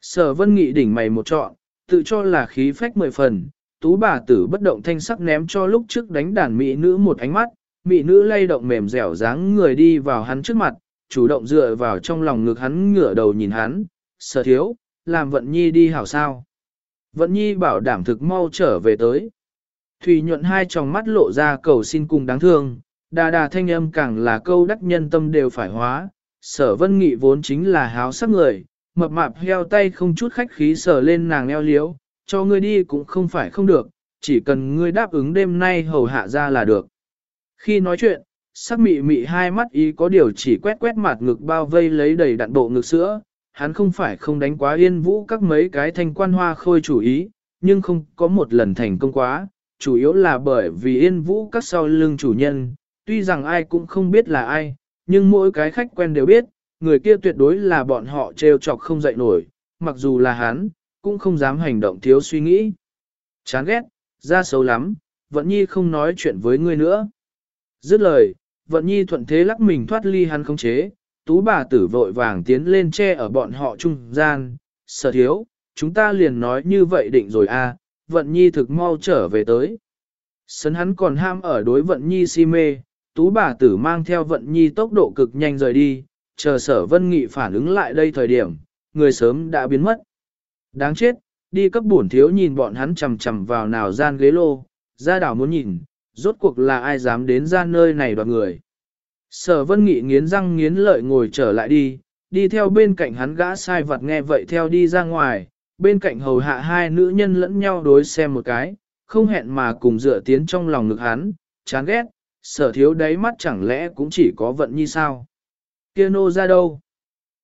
Sở vân nghị đỉnh mày một trọn, tự cho là khí phách mười phần, tú bà tử bất động thanh sắc ném cho lúc trước đánh đàn mỹ nữ một ánh mắt, Mị nữ lay động mềm dẻo dáng người đi vào hắn trước mặt, chủ động dựa vào trong lòng ngực hắn ngửa đầu nhìn hắn, sở thiếu, làm vận nhi đi hảo sao. Vận nhi bảo đảm thực mau trở về tới. Thủy nhuận hai tròng mắt lộ ra cầu xin cùng đáng thương, đà đà thanh âm càng là câu đắc nhân tâm đều phải hóa. Sở vân nghị vốn chính là háo sắc người, mập mạp heo tay không chút khách khí sở lên nàng eo liếu, cho ngươi đi cũng không phải không được, chỉ cần ngươi đáp ứng đêm nay hầu hạ ra là được. Khi nói chuyện, sắc mị mị hai mắt ý có điều chỉ quét quét mặt ngực bao vây lấy đầy đặn bộ ngực sữa, hắn không phải không đánh quá yên vũ các mấy cái thanh quan hoa khôi chủ ý, nhưng không có một lần thành công quá, chủ yếu là bởi vì yên vũ các sau lưng chủ nhân, tuy rằng ai cũng không biết là ai, nhưng mỗi cái khách quen đều biết, người kia tuyệt đối là bọn họ trêu chọc không dậy nổi, mặc dù là hắn, cũng không dám hành động thiếu suy nghĩ. Chán ghét, ra xấu lắm, vận nhi không nói chuyện với ngươi nữa. Dứt lời, vận nhi thuận thế lắc mình thoát ly hắn không chế, tú bà tử vội vàng tiến lên che ở bọn họ trung gian, sở thiếu, chúng ta liền nói như vậy định rồi a, à, vận nhi thực mau trở về tới. Sấn hắn còn ham ở đối vận nhi si mê, tú bà tử mang theo vận nhi tốc độ cực nhanh rời đi, chờ sở vân nghị phản ứng lại đây thời điểm, người sớm đã biến mất. Đáng chết, đi cấp bổn thiếu nhìn bọn hắn chầm chầm vào nào gian ghế lô, ra đảo muốn nhìn, rốt cuộc là ai dám đến ra nơi này đoạt người. Sở vân nghị nghiến răng nghiến lợi ngồi trở lại đi, đi theo bên cạnh hắn gã sai vật nghe vậy theo đi ra ngoài, bên cạnh hầu hạ hai nữ nhân lẫn nhau đối xem một cái, không hẹn mà cùng dựa tiến trong lòng ngực hắn, chán ghét, sở thiếu đáy mắt chẳng lẽ cũng chỉ có vận như sao. Kia nô ra đâu?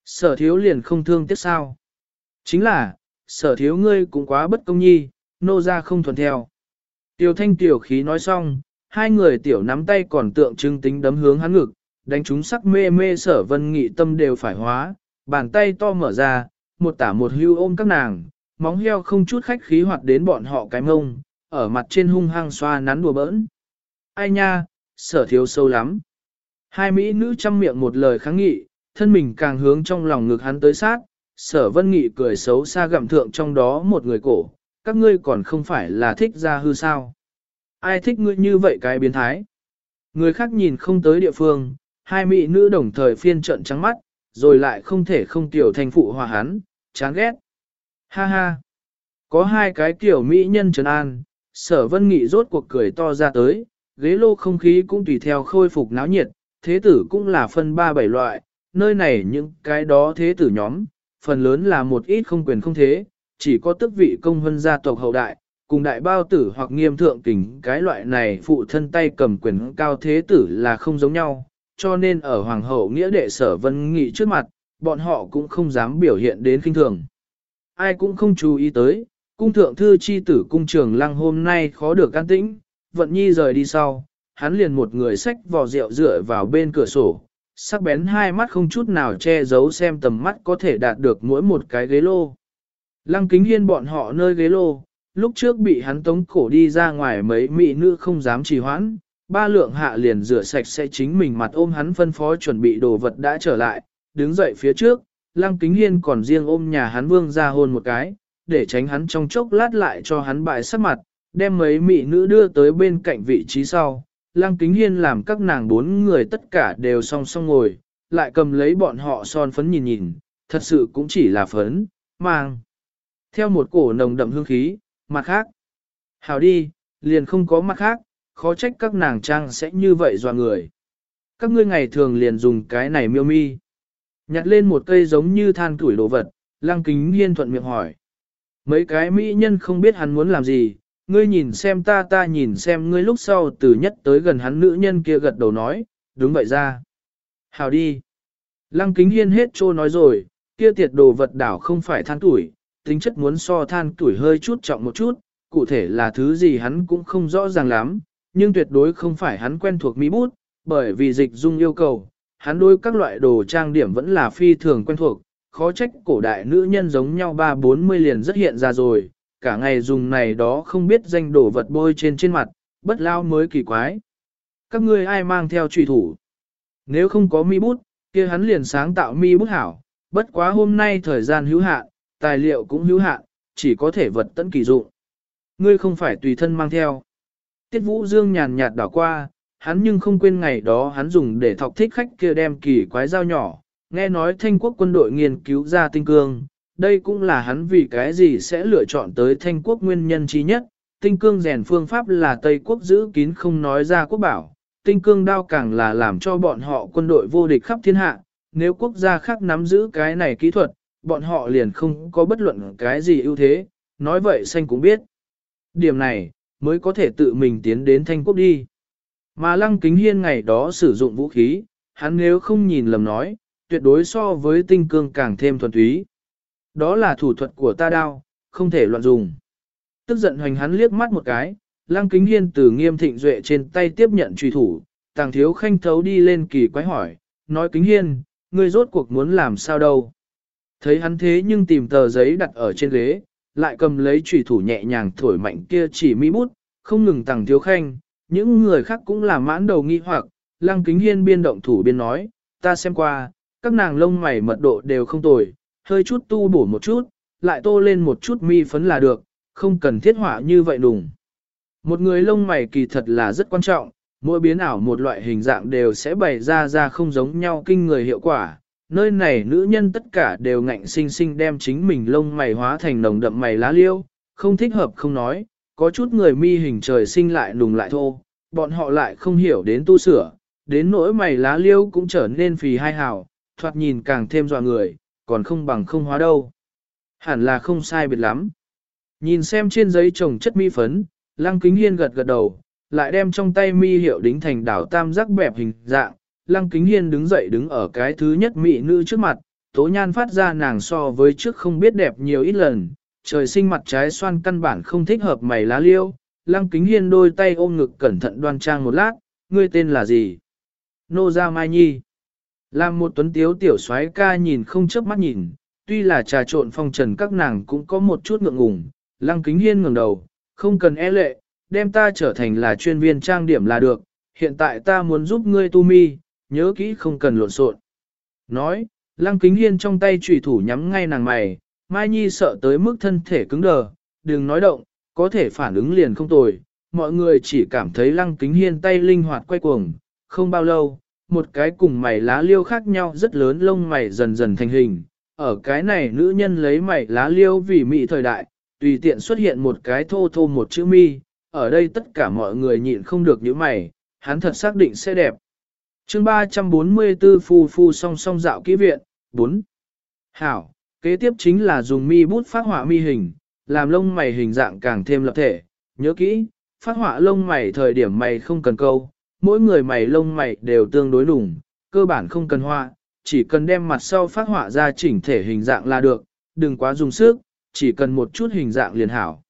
Sở thiếu liền không thương tiếc sao? Chính là, sở thiếu ngươi cũng quá bất công nhi, nô ra không thuần theo. Tiểu thanh tiểu khí nói xong, hai người tiểu nắm tay còn tượng trưng tính đấm hướng hắn ngực, đánh chúng sắc mê mê sở vân nghị tâm đều phải hóa, bàn tay to mở ra, một tả một hưu ôm các nàng, móng heo không chút khách khí hoạt đến bọn họ cái mông, ở mặt trên hung hăng xoa nắn đùa bỡn. Ai nha, sở thiếu sâu lắm. Hai mỹ nữ chăm miệng một lời kháng nghị, thân mình càng hướng trong lòng ngực hắn tới sát, sở vân nghị cười xấu xa gặm thượng trong đó một người cổ, các ngươi còn không phải là thích ra hư sao. Ai thích ngươi như vậy cái biến thái? Người khác nhìn không tới địa phương, hai mỹ nữ đồng thời phiên trận trắng mắt, rồi lại không thể không tiểu thành phụ hòa hắn, chán ghét. Ha ha! Có hai cái tiểu mỹ nhân trấn an, sở vân nghị rốt cuộc cười to ra tới, ghế lô không khí cũng tùy theo khôi phục náo nhiệt, thế tử cũng là phân ba bảy loại, nơi này những cái đó thế tử nhóm, phần lớn là một ít không quyền không thế, chỉ có tước vị công vân gia tộc hậu đại, cùng đại bao tử hoặc nghiêm thượng kình cái loại này phụ thân tay cầm quyền cao thế tử là không giống nhau, cho nên ở hoàng hậu nghĩa đệ sở vân nghị trước mặt, bọn họ cũng không dám biểu hiện đến kinh thường. Ai cũng không chú ý tới, cung thượng thư chi tử cung trường lăng hôm nay khó được can tĩnh, vận nhi rời đi sau, hắn liền một người xách vò rượu dựa vào bên cửa sổ, sắc bén hai mắt không chút nào che giấu xem tầm mắt có thể đạt được mỗi một cái ghế lô. Lăng kính hiên bọn họ nơi ghế lô, lúc trước bị hắn tống cổ đi ra ngoài mấy mỹ nữ không dám trì hoãn, ba lượng hạ liền rửa sạch sẽ chính mình mặt ôm hắn phân phó chuẩn bị đồ vật đã trở lại, đứng dậy phía trước, lăng kính hiên còn riêng ôm nhà hắn vương ra hôn một cái, để tránh hắn trong chốc lát lại cho hắn bại sắc mặt, đem mấy mỹ nữ đưa tới bên cạnh vị trí sau. Lăng kính hiên làm các nàng bốn người tất cả đều song song ngồi, lại cầm lấy bọn họ son phấn nhìn nhìn, thật sự cũng chỉ là phấn, mang. Theo một cổ nồng đậm hương khí, mặt khác. Hào đi, liền không có mặt khác, khó trách các nàng trang sẽ như vậy dò người. Các ngươi ngày thường liền dùng cái này miêu mi. Nhặt lên một cây giống như than tuổi đồ vật, lăng kính hiên thuận miệng hỏi. Mấy cái mỹ nhân không biết hắn muốn làm gì, ngươi nhìn xem ta ta nhìn xem ngươi lúc sau từ nhất tới gần hắn nữ nhân kia gật đầu nói, đúng vậy ra. Hào đi. Lăng kính hiên hết trô nói rồi, kia tiệt đồ vật đảo không phải than tuổi, tính chất muốn so than tuổi hơi chút trọng một chút, cụ thể là thứ gì hắn cũng không rõ ràng lắm, nhưng tuyệt đối không phải hắn quen thuộc mỹ bút, bởi vì dịch dung yêu cầu, hắn đối các loại đồ trang điểm vẫn là phi thường quen thuộc, khó trách cổ đại nữ nhân giống nhau ba bốn mươi liền rất hiện ra rồi, cả ngày dùng này đó không biết danh đồ vật bôi trên trên mặt, bất lao mới kỳ quái. Các ngươi ai mang theo trùy thủ? Nếu không có mi bút, kia hắn liền sáng tạo mi bút hảo, bất quá hôm nay thời gian hữu hạn, tài liệu cũng hữu hạn, chỉ có thể vật tận kỳ dụng. Ngươi không phải tùy thân mang theo. Tiết Vũ Dương nhàn nhạt đảo qua, hắn nhưng không quên ngày đó hắn dùng để thọc thích khách kia đem kỳ quái dao nhỏ, nghe nói thanh quốc quân đội nghiên cứu ra tinh cương, đây cũng là hắn vì cái gì sẽ lựa chọn tới thanh quốc nguyên nhân trí nhất, tinh cương rèn phương pháp là Tây quốc giữ kín không nói ra quốc bảo, tinh cương đao càng là làm cho bọn họ quân đội vô địch khắp thiên hạ, nếu quốc gia khác nắm giữ cái này kỹ thuật, bọn họ liền không có bất luận cái gì ưu thế, nói vậy xanh cũng biết. Điểm này, mới có thể tự mình tiến đến thanh quốc đi. Mà lăng kính hiên ngày đó sử dụng vũ khí, hắn nếu không nhìn lầm nói, tuyệt đối so với tinh cương càng thêm thuần túy. Đó là thủ thuật của ta đao, không thể loạn dùng. Tức giận hoành hắn liếc mắt một cái, lăng kính hiên từ nghiêm thịnh duệ trên tay tiếp nhận truy thủ, tàng thiếu khanh thấu đi lên kỳ quái hỏi, nói kính hiên, ngươi rốt cuộc muốn làm sao đâu. Thấy hắn thế nhưng tìm tờ giấy đặt ở trên ghế, lại cầm lấy chủy thủ nhẹ nhàng thổi mạnh kia chỉ mỹ bút, không ngừng tàng thiếu khanh, những người khác cũng là mãn đầu nghi hoặc, lăng kính hiên biên động thủ biên nói, ta xem qua, các nàng lông mày mật độ đều không tồi, hơi chút tu bổ một chút, lại tô lên một chút mi phấn là được, không cần thiết họa như vậy đùng. Một người lông mày kỳ thật là rất quan trọng, mỗi biến ảo một loại hình dạng đều sẽ bày ra ra không giống nhau kinh người hiệu quả. Nơi này nữ nhân tất cả đều ngạnh sinh sinh đem chính mình lông mày hóa thành nồng đậm mày lá liêu, không thích hợp không nói, có chút người mi hình trời sinh lại nùng lại thô, bọn họ lại không hiểu đến tu sửa, đến nỗi mày lá liêu cũng trở nên phì hai hào, thoạt nhìn càng thêm dọa người, còn không bằng không hóa đâu. Hẳn là không sai biệt lắm. Nhìn xem trên giấy trồng chất mi phấn, lăng kính hiên gật gật đầu, lại đem trong tay mi hiệu đính thành đảo tam giác bẹp hình dạng. Lăng kính hiên đứng dậy đứng ở cái thứ nhất mỹ nữ trước mặt, tố nhan phát ra nàng so với trước không biết đẹp nhiều ít lần, trời sinh mặt trái xoan căn bản không thích hợp mày lá liêu. Lăng kính hiên đôi tay ôm ngực cẩn thận đoan trang một lát, ngươi tên là gì? Nô Gia Mai Nhi. Làm một tuấn tiếu tiểu soái ca nhìn không chớp mắt nhìn, tuy là trà trộn phong trần các nàng cũng có một chút ngượng ngùng, lăng kính hiên ngẩng đầu, không cần e lệ, đem ta trở thành là chuyên viên trang điểm là được, hiện tại ta muốn giúp ngươi tu mi, nhớ kỹ không cần lộn xộn. Nói, lăng kính hiên trong tay trùy thủ nhắm ngay nàng mày, Mai Nhi sợ tới mức thân thể cứng đờ, đừng nói động, có thể phản ứng liền không tồi, mọi người chỉ cảm thấy lăng kính hiên tay linh hoạt quay cuồng, không bao lâu, một cái cùng mày lá liêu khác nhau rất lớn lông mày dần dần thành hình. Ở cái này nữ nhân lấy mày lá liêu vì mỹ thời đại, tùy tiện xuất hiện một cái thô thô một chữ mi, ở đây tất cả mọi người nhịn không được những mày, hắn thật xác định sẽ đẹp chương 344 phu phu song song dạo kỹ viện, 4. Hảo, kế tiếp chính là dùng mi bút phát họa mi hình, làm lông mày hình dạng càng thêm lập thể. Nhớ kỹ, phát họa lông mày thời điểm mày không cần câu, mỗi người mày lông mày đều tương đối đủng, cơ bản không cần họa, chỉ cần đem mặt sau phát họa ra chỉnh thể hình dạng là được, đừng quá dùng sức, chỉ cần một chút hình dạng liền hảo.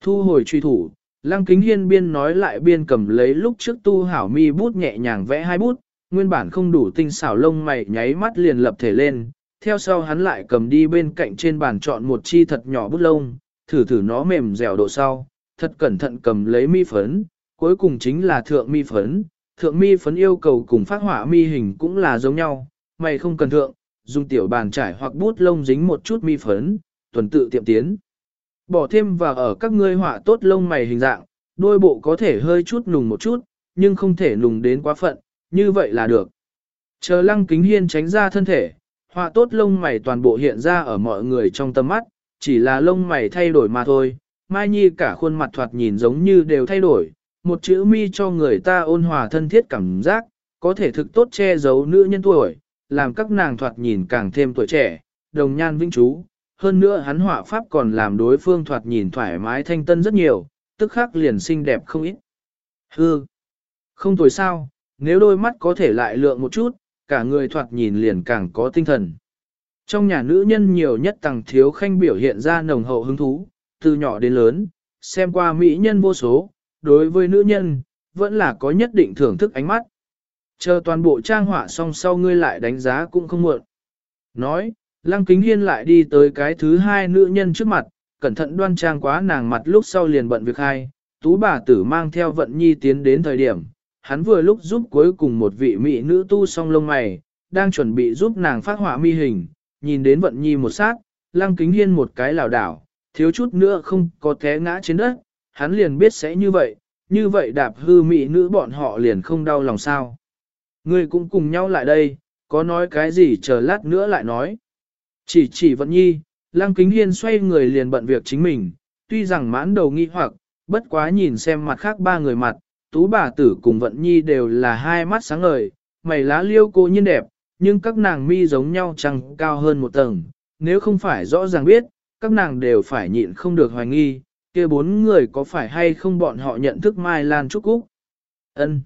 Thu hồi truy thủ, Lăng Kính Hiên biên nói lại biên cầm lấy lúc trước tu hảo mi bút nhẹ nhàng vẽ hai bút, nguyên bản không đủ tinh xảo lông mày nháy mắt liền lập thể lên, theo sau hắn lại cầm đi bên cạnh trên bàn chọn một chi thật nhỏ bút lông, thử thử nó mềm dẻo độ sau, thật cẩn thận cầm lấy mi phấn, cuối cùng chính là thượng mi phấn, thượng mi phấn yêu cầu cùng phát họa mi hình cũng là giống nhau, mày không cần thượng, dùng tiểu bàn trải hoặc bút lông dính một chút mi phấn, tuần tự tiệm tiến. Bỏ thêm vào ở các ngươi họa tốt lông mày hình dạng, đôi bộ có thể hơi chút nùng một chút, nhưng không thể nùng đến quá phận, như vậy là được. Chờ lăng kính hiên tránh ra thân thể, họa tốt lông mày toàn bộ hiện ra ở mọi người trong tâm mắt, chỉ là lông mày thay đổi mà thôi. Mai Nhi cả khuôn mặt thoạt nhìn giống như đều thay đổi, một chữ mi cho người ta ôn hòa thân thiết cảm giác, có thể thực tốt che giấu nữ nhân tuổi, làm các nàng thoạt nhìn càng thêm tuổi trẻ, đồng nhan vĩnh chú. Hơn nữa hắn họa pháp còn làm đối phương thoạt nhìn thoải mái thanh tân rất nhiều, tức khắc liền xinh đẹp không ít. Hư! Không tuổi sao, nếu đôi mắt có thể lại lượng một chút, cả người thoạt nhìn liền càng có tinh thần. Trong nhà nữ nhân nhiều nhất tầng thiếu khanh biểu hiện ra nồng hậu hứng thú, từ nhỏ đến lớn, xem qua mỹ nhân vô số, đối với nữ nhân, vẫn là có nhất định thưởng thức ánh mắt. Chờ toàn bộ trang họa xong sau ngươi lại đánh giá cũng không muộn. Nói, Lăng Kính Hiên lại đi tới cái thứ hai nữ nhân trước mặt, cẩn thận đoan trang quá nàng mặt lúc sau liền bận việc hai, tú bà tử mang theo vận nhi tiến đến thời điểm, hắn vừa lúc giúp cuối cùng một vị mỹ nữ tu song lông mày, đang chuẩn bị giúp nàng phát họa mi hình, nhìn đến vận nhi một sát, lăng kính hiên một cái lảo đảo, thiếu chút nữa không có té ngã trên đất, hắn liền biết sẽ như vậy, như vậy đạp hư mỹ nữ bọn họ liền không đau lòng sao. Người cũng cùng nhau lại đây, có nói cái gì chờ lát nữa lại nói. Chỉ chỉ vận nhi, lăng kính hiên xoay người liền bận việc chính mình, tuy rằng mãn đầu nghi hoặc, bất quá nhìn xem mặt khác ba người mặt, tú bà tử cùng vận nhi đều là hai mắt sáng ngời, mày lá liêu cô nhiên đẹp, nhưng các nàng mi giống nhau chẳng cao hơn một tầng, nếu không phải rõ ràng biết, các nàng đều phải nhịn không được hoài nghi, kia bốn người có phải hay không bọn họ nhận thức Mai Lan Trúc Cúc. Ân,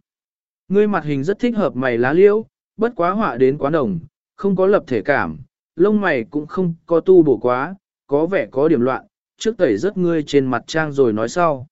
Ngươi mặt hình rất thích hợp mày lá liễu, bất quá họa đến quá đồng, không có lập thể cảm, lông mày cũng không có tu bổ quá, có vẻ có điểm loạn, trước tẩy rất ngươi trên mặt trang rồi nói sau.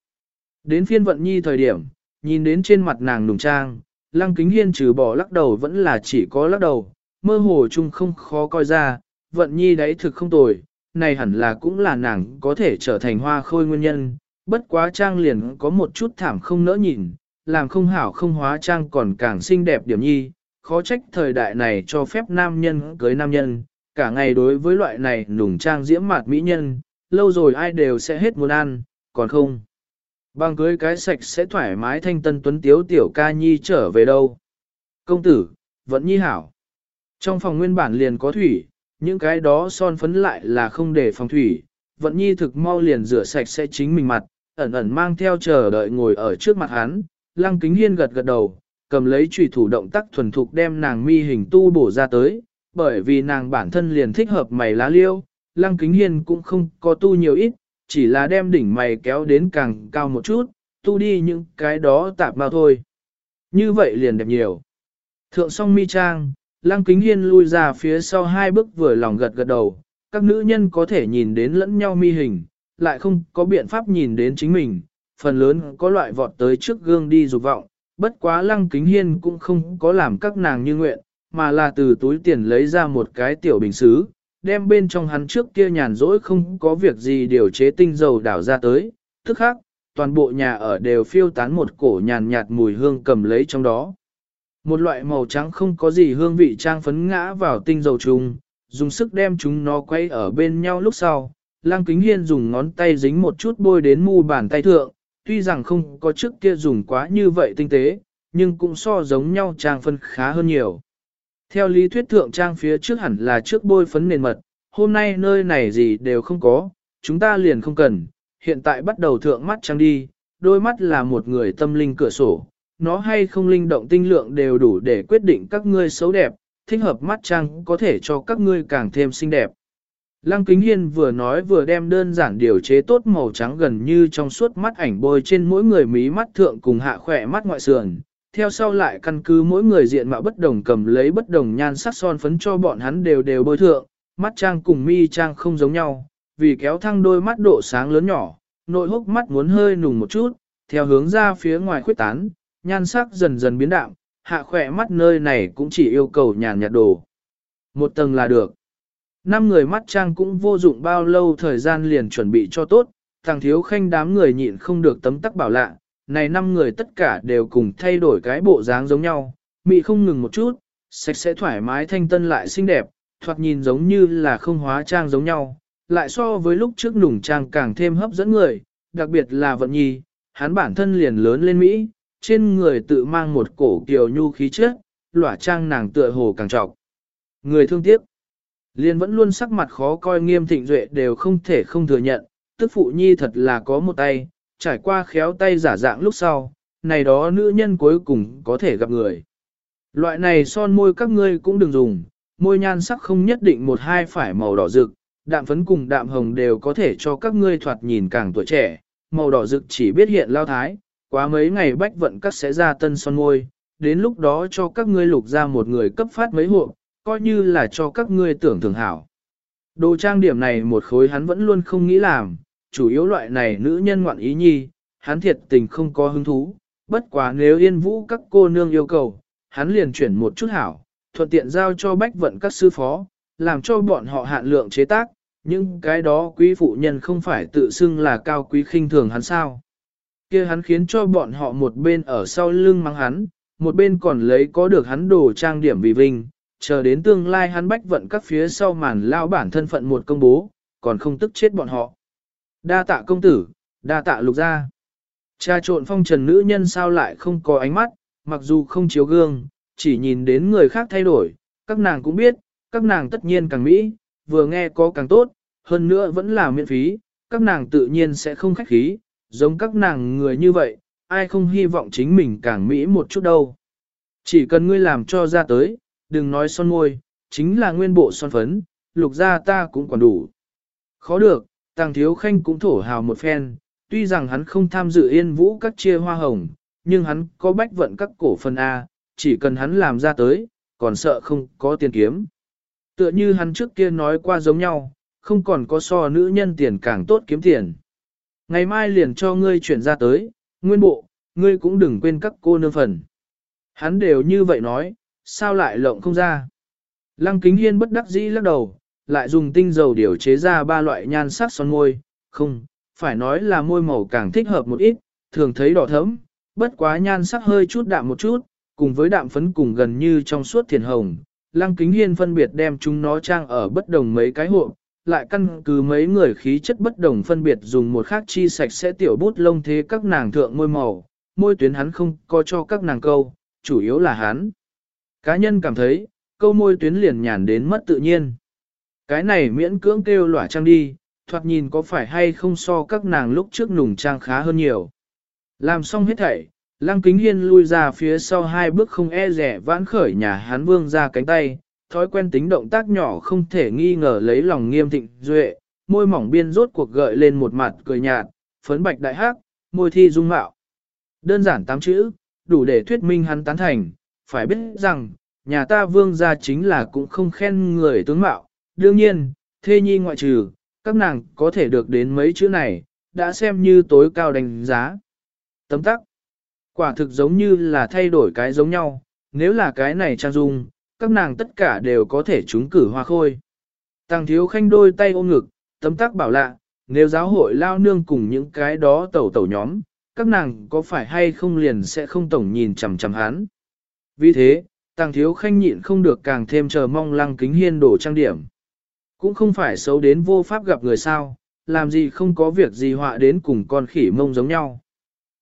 Đến phiên vận nhi thời điểm, nhìn đến trên mặt nàng nùng trang, lăng kính hiên trừ bỏ lắc đầu vẫn là chỉ có lắc đầu, mơ hồ chung không khó coi ra, vận nhi đấy thực không tồi, này hẳn là cũng là nàng có thể trở thành hoa khôi nguyên nhân, bất quá trang liền có một chút thảm không nỡ nhìn, làm không hảo không hóa trang còn càng xinh đẹp điểm nhi, khó trách thời đại này cho phép nam nhân cưới nam nhân, cả ngày đối với loại này nùng trang diễm mạt mỹ nhân, lâu rồi ai đều sẽ hết muốn ăn, còn không. Bằng cưới cái sạch sẽ thoải mái thanh tân tuấn tiếu tiểu ca nhi trở về đâu. Công tử, vẫn nhi hảo. Trong phòng nguyên bản liền có thủy, những cái đó son phấn lại là không để phòng thủy. Vận nhi thực mau liền rửa sạch sẽ chính mình mặt, ẩn ẩn mang theo chờ đợi ngồi ở trước mặt hắn. Lăng kính hiên gật gật đầu, cầm lấy trùy thủ động tác thuần thục đem nàng mi hình tu bổ ra tới, bởi vì nàng bản thân liền thích hợp mày lá liêu. Lăng kính hiên cũng không có tu nhiều ít, chỉ là đem đỉnh mày kéo đến càng cao một chút, tu đi những cái đó tạp bao thôi. Như vậy liền đẹp nhiều. Thượng song mi trang, lăng kính hiên lui ra phía sau hai bước vừa lòng gật gật đầu, các nữ nhân có thể nhìn đến lẫn nhau mi hình, lại không có biện pháp nhìn đến chính mình, phần lớn có loại vọt tới trước gương đi dục vọng, bất quá lăng kính hiên cũng không có làm các nàng như nguyện, mà là từ túi tiền lấy ra một cái tiểu bình xứ, đem bên trong hắn trước kia nhàn rỗi không có việc gì điều chế tinh dầu đảo ra tới, thức khác, toàn bộ nhà ở đều phiêu tán một cổ nhàn nhạt mùi hương cầm lấy trong đó. Một loại màu trắng không có gì hương vị trang phấn ngã vào tinh dầu trùng, dùng sức đem chúng nó quay ở bên nhau lúc sau. Lăng Kính Hiên dùng ngón tay dính một chút bôi đến mu bàn tay thượng, tuy rằng không có trước kia dùng quá như vậy tinh tế, nhưng cũng so giống nhau trang phân khá hơn nhiều. Theo lý thuyết thượng trang phía trước hẳn là trước bôi phấn nền mật, hôm nay nơi này gì đều không có, chúng ta liền không cần, hiện tại bắt đầu thượng mắt trang đi, đôi mắt là một người tâm linh cửa sổ, nó hay không linh động tinh lượng đều đủ để quyết định các ngươi xấu đẹp, thích hợp mắt trang có thể cho các ngươi càng thêm xinh đẹp. Lăng Kính Hiên vừa nói vừa đem đơn giản điều chế tốt màu trắng gần như trong suốt mắt ảnh bôi trên mỗi người mí mắt thượng cùng hạ khỏe mắt ngoại sườn. Theo sau lại căn cứ mỗi người diện mạo bất đồng cầm lấy bất đồng nhan sắc son phấn cho bọn hắn đều đều bôi thượng, mắt trang cùng mi trang không giống nhau, vì kéo thăng đôi mắt độ sáng lớn nhỏ, nội hốc mắt muốn hơi nùng một chút, theo hướng ra phía ngoài khuyết tán, nhan sắc dần dần biến đạm, hạ khỏe mắt nơi này cũng chỉ yêu cầu nhàn nhạt đồ. Một tầng là được. Năm người mắt trang cũng vô dụng bao lâu thời gian liền chuẩn bị cho tốt, thằng thiếu khanh đám người nhịn không được tấm tắc bảo lạ, này năm người tất cả đều cùng thay đổi cái bộ dáng giống nhau, mị không ngừng một chút, sạch sẽ thoải mái thanh tân lại xinh đẹp, thoạt nhìn giống như là không hóa trang giống nhau, lại so với lúc trước nùng trang càng thêm hấp dẫn người, đặc biệt là vận nhi, hắn bản thân liền lớn lên Mỹ, trên người tự mang một cổ kiều nhu khí chất, lỏa trang nàng tựa hồ càng trọc. Người thương tiếc, liền vẫn luôn sắc mặt khó coi nghiêm thịnh duệ đều không thể không thừa nhận, tức phụ nhi thật là có một tay, trải qua khéo tay giả dạng lúc sau, này đó nữ nhân cuối cùng có thể gặp người. Loại này son môi các ngươi cũng đừng dùng, môi nhan sắc không nhất định một hai phải màu đỏ rực, đạm phấn cùng đạm hồng đều có thể cho các ngươi thoạt nhìn càng tuổi trẻ, màu đỏ rực chỉ biết hiện lao thái, quá mấy ngày bách vận các sẽ ra tân son môi, đến lúc đó cho các ngươi lục ra một người cấp phát mấy hộp, coi như là cho các ngươi tưởng thường hảo. Đồ trang điểm này một khối hắn vẫn luôn không nghĩ làm, chủ yếu loại này nữ nhân ngoạn ý nhi, hắn thiệt tình không có hứng thú, bất quá nếu yên vũ các cô nương yêu cầu, hắn liền chuyển một chút hảo, thuận tiện giao cho bách vận các sư phó, làm cho bọn họ hạn lượng chế tác, nhưng cái đó quý phụ nhân không phải tự xưng là cao quý khinh thường hắn sao. kia hắn khiến cho bọn họ một bên ở sau lưng mắng hắn, một bên còn lấy có được hắn đồ trang điểm vì vinh, chờ đến tương lai hắn bách vận các phía sau màn lao bản thân phận một công bố, còn không tức chết bọn họ. Đa tạ công tử, đa tạ lục gia. Cha trộn phong trần nữ nhân sao lại không có ánh mắt, mặc dù không chiếu gương, chỉ nhìn đến người khác thay đổi, các nàng cũng biết, các nàng tất nhiên càng mỹ, vừa nghe có càng tốt, hơn nữa vẫn là miễn phí, các nàng tự nhiên sẽ không khách khí, giống các nàng người như vậy, ai không hy vọng chính mình càng mỹ một chút đâu. Chỉ cần ngươi làm cho ra tới, đừng nói son môi, chính là nguyên bộ son phấn, lục gia ta cũng còn đủ. Khó được, tàng thiếu khanh cũng thổ hào một phen, tuy rằng hắn không tham dự yên vũ các chia hoa hồng, nhưng hắn có bách vận các cổ phần A, chỉ cần hắn làm ra tới, còn sợ không có tiền kiếm. Tựa như hắn trước kia nói qua giống nhau, không còn có so nữ nhân tiền càng tốt kiếm tiền. Ngày mai liền cho ngươi chuyển ra tới, nguyên bộ, ngươi cũng đừng quên các cô nương phần. Hắn đều như vậy nói, sao lại lộng không ra. Lăng kính hiên bất đắc dĩ lắc đầu, lại dùng tinh dầu điều chế ra ba loại nhan sắc son môi, không, phải nói là môi màu càng thích hợp một ít, thường thấy đỏ thẫm, bất quá nhan sắc hơi chút đạm một chút, cùng với đạm phấn cùng gần như trong suốt thiền hồng, Lăng Kính Hiên phân biệt đem chúng nó trang ở bất đồng mấy cái hộp, lại căn cứ mấy người khí chất bất đồng phân biệt dùng một khác chi sạch sẽ tiểu bút lông thế các nàng thượng môi màu, môi tuyến hắn không có cho các nàng câu, chủ yếu là hắn. Cá nhân cảm thấy, câu môi tuyến liền nhàn đến mất tự nhiên. Cái này miễn cưỡng kêu lỏa trang đi, thoạt nhìn có phải hay không so các nàng lúc trước nùng trang khá hơn nhiều. Làm xong hết thảy, Lăng kính hiên lui ra phía sau hai bước không e rẻ vãn khởi nhà hán vương ra cánh tay, thói quen tính động tác nhỏ không thể nghi ngờ lấy lòng nghiêm thịnh duệ, môi mỏng biên rốt cuộc gợi lên một mặt cười nhạt, phấn bạch đại hắc, môi thi dung mạo. Đơn giản tám chữ, đủ để thuyết minh hắn tán thành, phải biết rằng, nhà ta vương gia chính là cũng không khen người tướng mạo, đương nhiên, thê nhi ngoại trừ, các nàng có thể được đến mấy chữ này, đã xem như tối cao đánh giá. Tấm tắc. Quả thực giống như là thay đổi cái giống nhau, nếu là cái này trang dung, các nàng tất cả đều có thể trúng cử hoa khôi. Tàng thiếu khanh đôi tay ôm ngực, tấm tắc bảo lạ, nếu giáo hội lao nương cùng những cái đó tẩu tẩu nhóm, các nàng có phải hay không liền sẽ không tổng nhìn chằm chằm hắn. Vì thế, tàng thiếu khanh nhịn không được càng thêm chờ mong lăng kính hiên đổ trang điểm. Cũng không phải xấu đến vô pháp gặp người sao, làm gì không có việc gì họa đến cùng con khỉ mông giống nhau.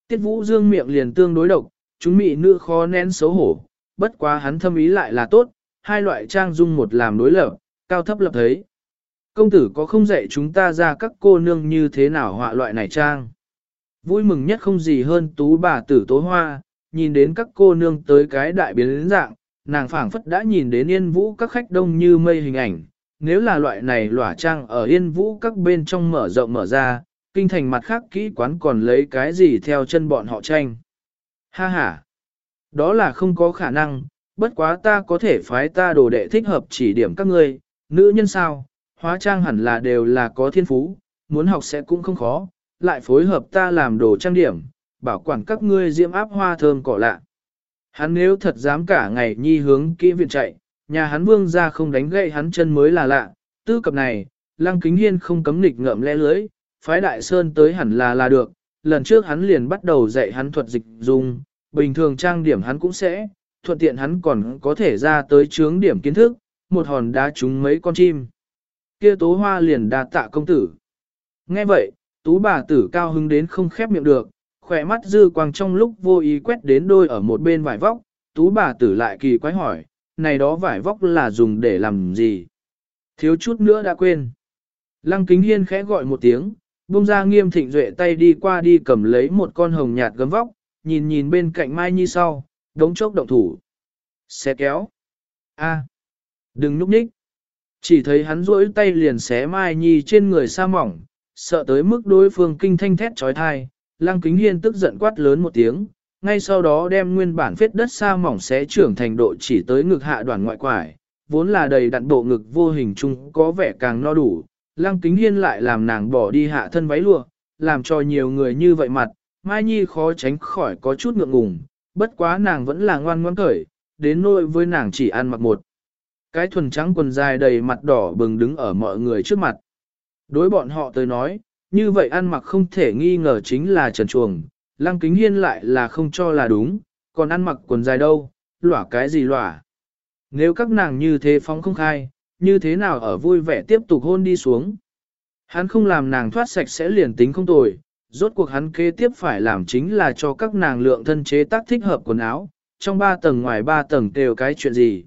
Tiết Vũ Dương miệng liền tương đối độc, chúng mị nữ khó nén xấu hổ, bất quá hắn thâm ý lại là tốt, hai loại trang dung một làm đối lập, cao thấp lập thấy. Công tử có không dạy chúng ta ra các cô nương như thế nào họa loại này trang. Vui mừng nhất không gì hơn tú bà tử tố hoa, nhìn đến các cô nương tới cái đại biến dạng, nàng phảng phất đã nhìn đến yên vũ các khách đông như mây hình ảnh, nếu là loại này lỏa trang ở yên vũ các bên trong mở rộng mở ra, kinh thành mặt khác kỹ quán còn lấy cái gì theo chân bọn họ tranh. Ha ha! Đó là không có khả năng, bất quá ta có thể phái ta đồ đệ thích hợp chỉ điểm các ngươi, nữ nhân sao, hóa trang hẳn là đều là có thiên phú, muốn học sẽ cũng không khó, lại phối hợp ta làm đồ trang điểm, bảo quản các ngươi diễm áp hoa thơm cỏ lạ. Hắn nếu thật dám cả ngày nhi hướng kỹ viện chạy, nhà hắn vương ra không đánh gậy hắn chân mới là lạ, tư cập này, lăng kính hiên không cấm nghịch ngợm lẽ lưới, phái đại sơn tới hẳn là là được, lần trước hắn liền bắt đầu dạy hắn thuật dịch dùng, bình thường trang điểm hắn cũng sẽ, thuận tiện hắn còn có thể ra tới chướng điểm kiến thức, một hòn đá trúng mấy con chim. Kia tố hoa liền đa tạ công tử. Nghe vậy, tú bà tử cao hứng đến không khép miệng được, khỏe mắt dư quang trong lúc vô ý quét đến đôi ở một bên vải vóc, tú bà tử lại kỳ quái hỏi, này đó vải vóc là dùng để làm gì? Thiếu chút nữa đã quên. Lăng kính hiên khẽ gọi một tiếng, bông ra nghiêm thịnh duệ tay đi qua đi cầm lấy một con hồng nhạt gấm vóc, nhìn nhìn bên cạnh Mai Nhi sau, đống chốc động thủ. Xé kéo. a đừng núp nhích. Chỉ thấy hắn duỗi tay liền xé Mai Nhi trên người sa mỏng, sợ tới mức đối phương kinh thanh thét trói thai, Lăng Kính Hiên tức giận quát lớn một tiếng, ngay sau đó đem nguyên bản phết đất sa mỏng xé trưởng thành độ chỉ tới ngực hạ đoàn ngoại quải, vốn là đầy đặn bộ ngực vô hình chung có vẻ càng no đủ. Lăng Kính Hiên lại làm nàng bỏ đi hạ thân váy lụa, làm cho nhiều người như vậy mặt, Mai Nhi khó tránh khỏi có chút ngượng ngùng, bất quá nàng vẫn là ngoan ngoãn cởi, đến nỗi với nàng chỉ ăn mặc một. Cái thuần trắng quần dài đầy mặt đỏ bừng đứng ở mọi người trước mặt. Đối bọn họ tới nói, như vậy ăn mặc không thể nghi ngờ chính là trần chuồng, lăng kính hiên lại là không cho là đúng, còn ăn mặc quần dài đâu, lỏa cái gì lỏa. Nếu các nàng như thế phóng không khai, như thế nào ở vui vẻ tiếp tục hôn đi xuống. Hắn không làm nàng thoát sạch sẽ liền tính không tồi, rốt cuộc hắn kế tiếp phải làm chính là cho các nàng lượng thân chế tác thích hợp quần áo, trong ba tầng ngoài ba tầng đều cái chuyện gì.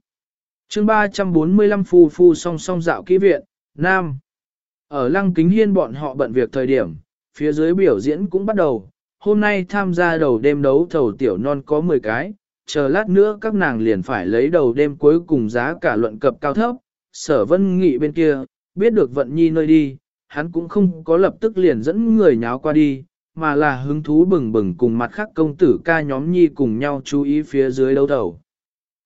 chương 345 phu phu song song dạo kỹ viện, Nam. Ở lăng kính hiên bọn họ bận việc thời điểm, phía dưới biểu diễn cũng bắt đầu, hôm nay tham gia đầu đêm đấu thầu tiểu non có 10 cái, chờ lát nữa các nàng liền phải lấy đầu đêm cuối cùng giá cả luận cập cao thấp, sở vân nghị bên kia, biết được vận nhi nơi đi, hắn cũng không có lập tức liền dẫn người nháo qua đi, mà là hứng thú bừng bừng cùng mặt khác công tử ca nhóm nhi cùng nhau chú ý phía dưới đấu thầu.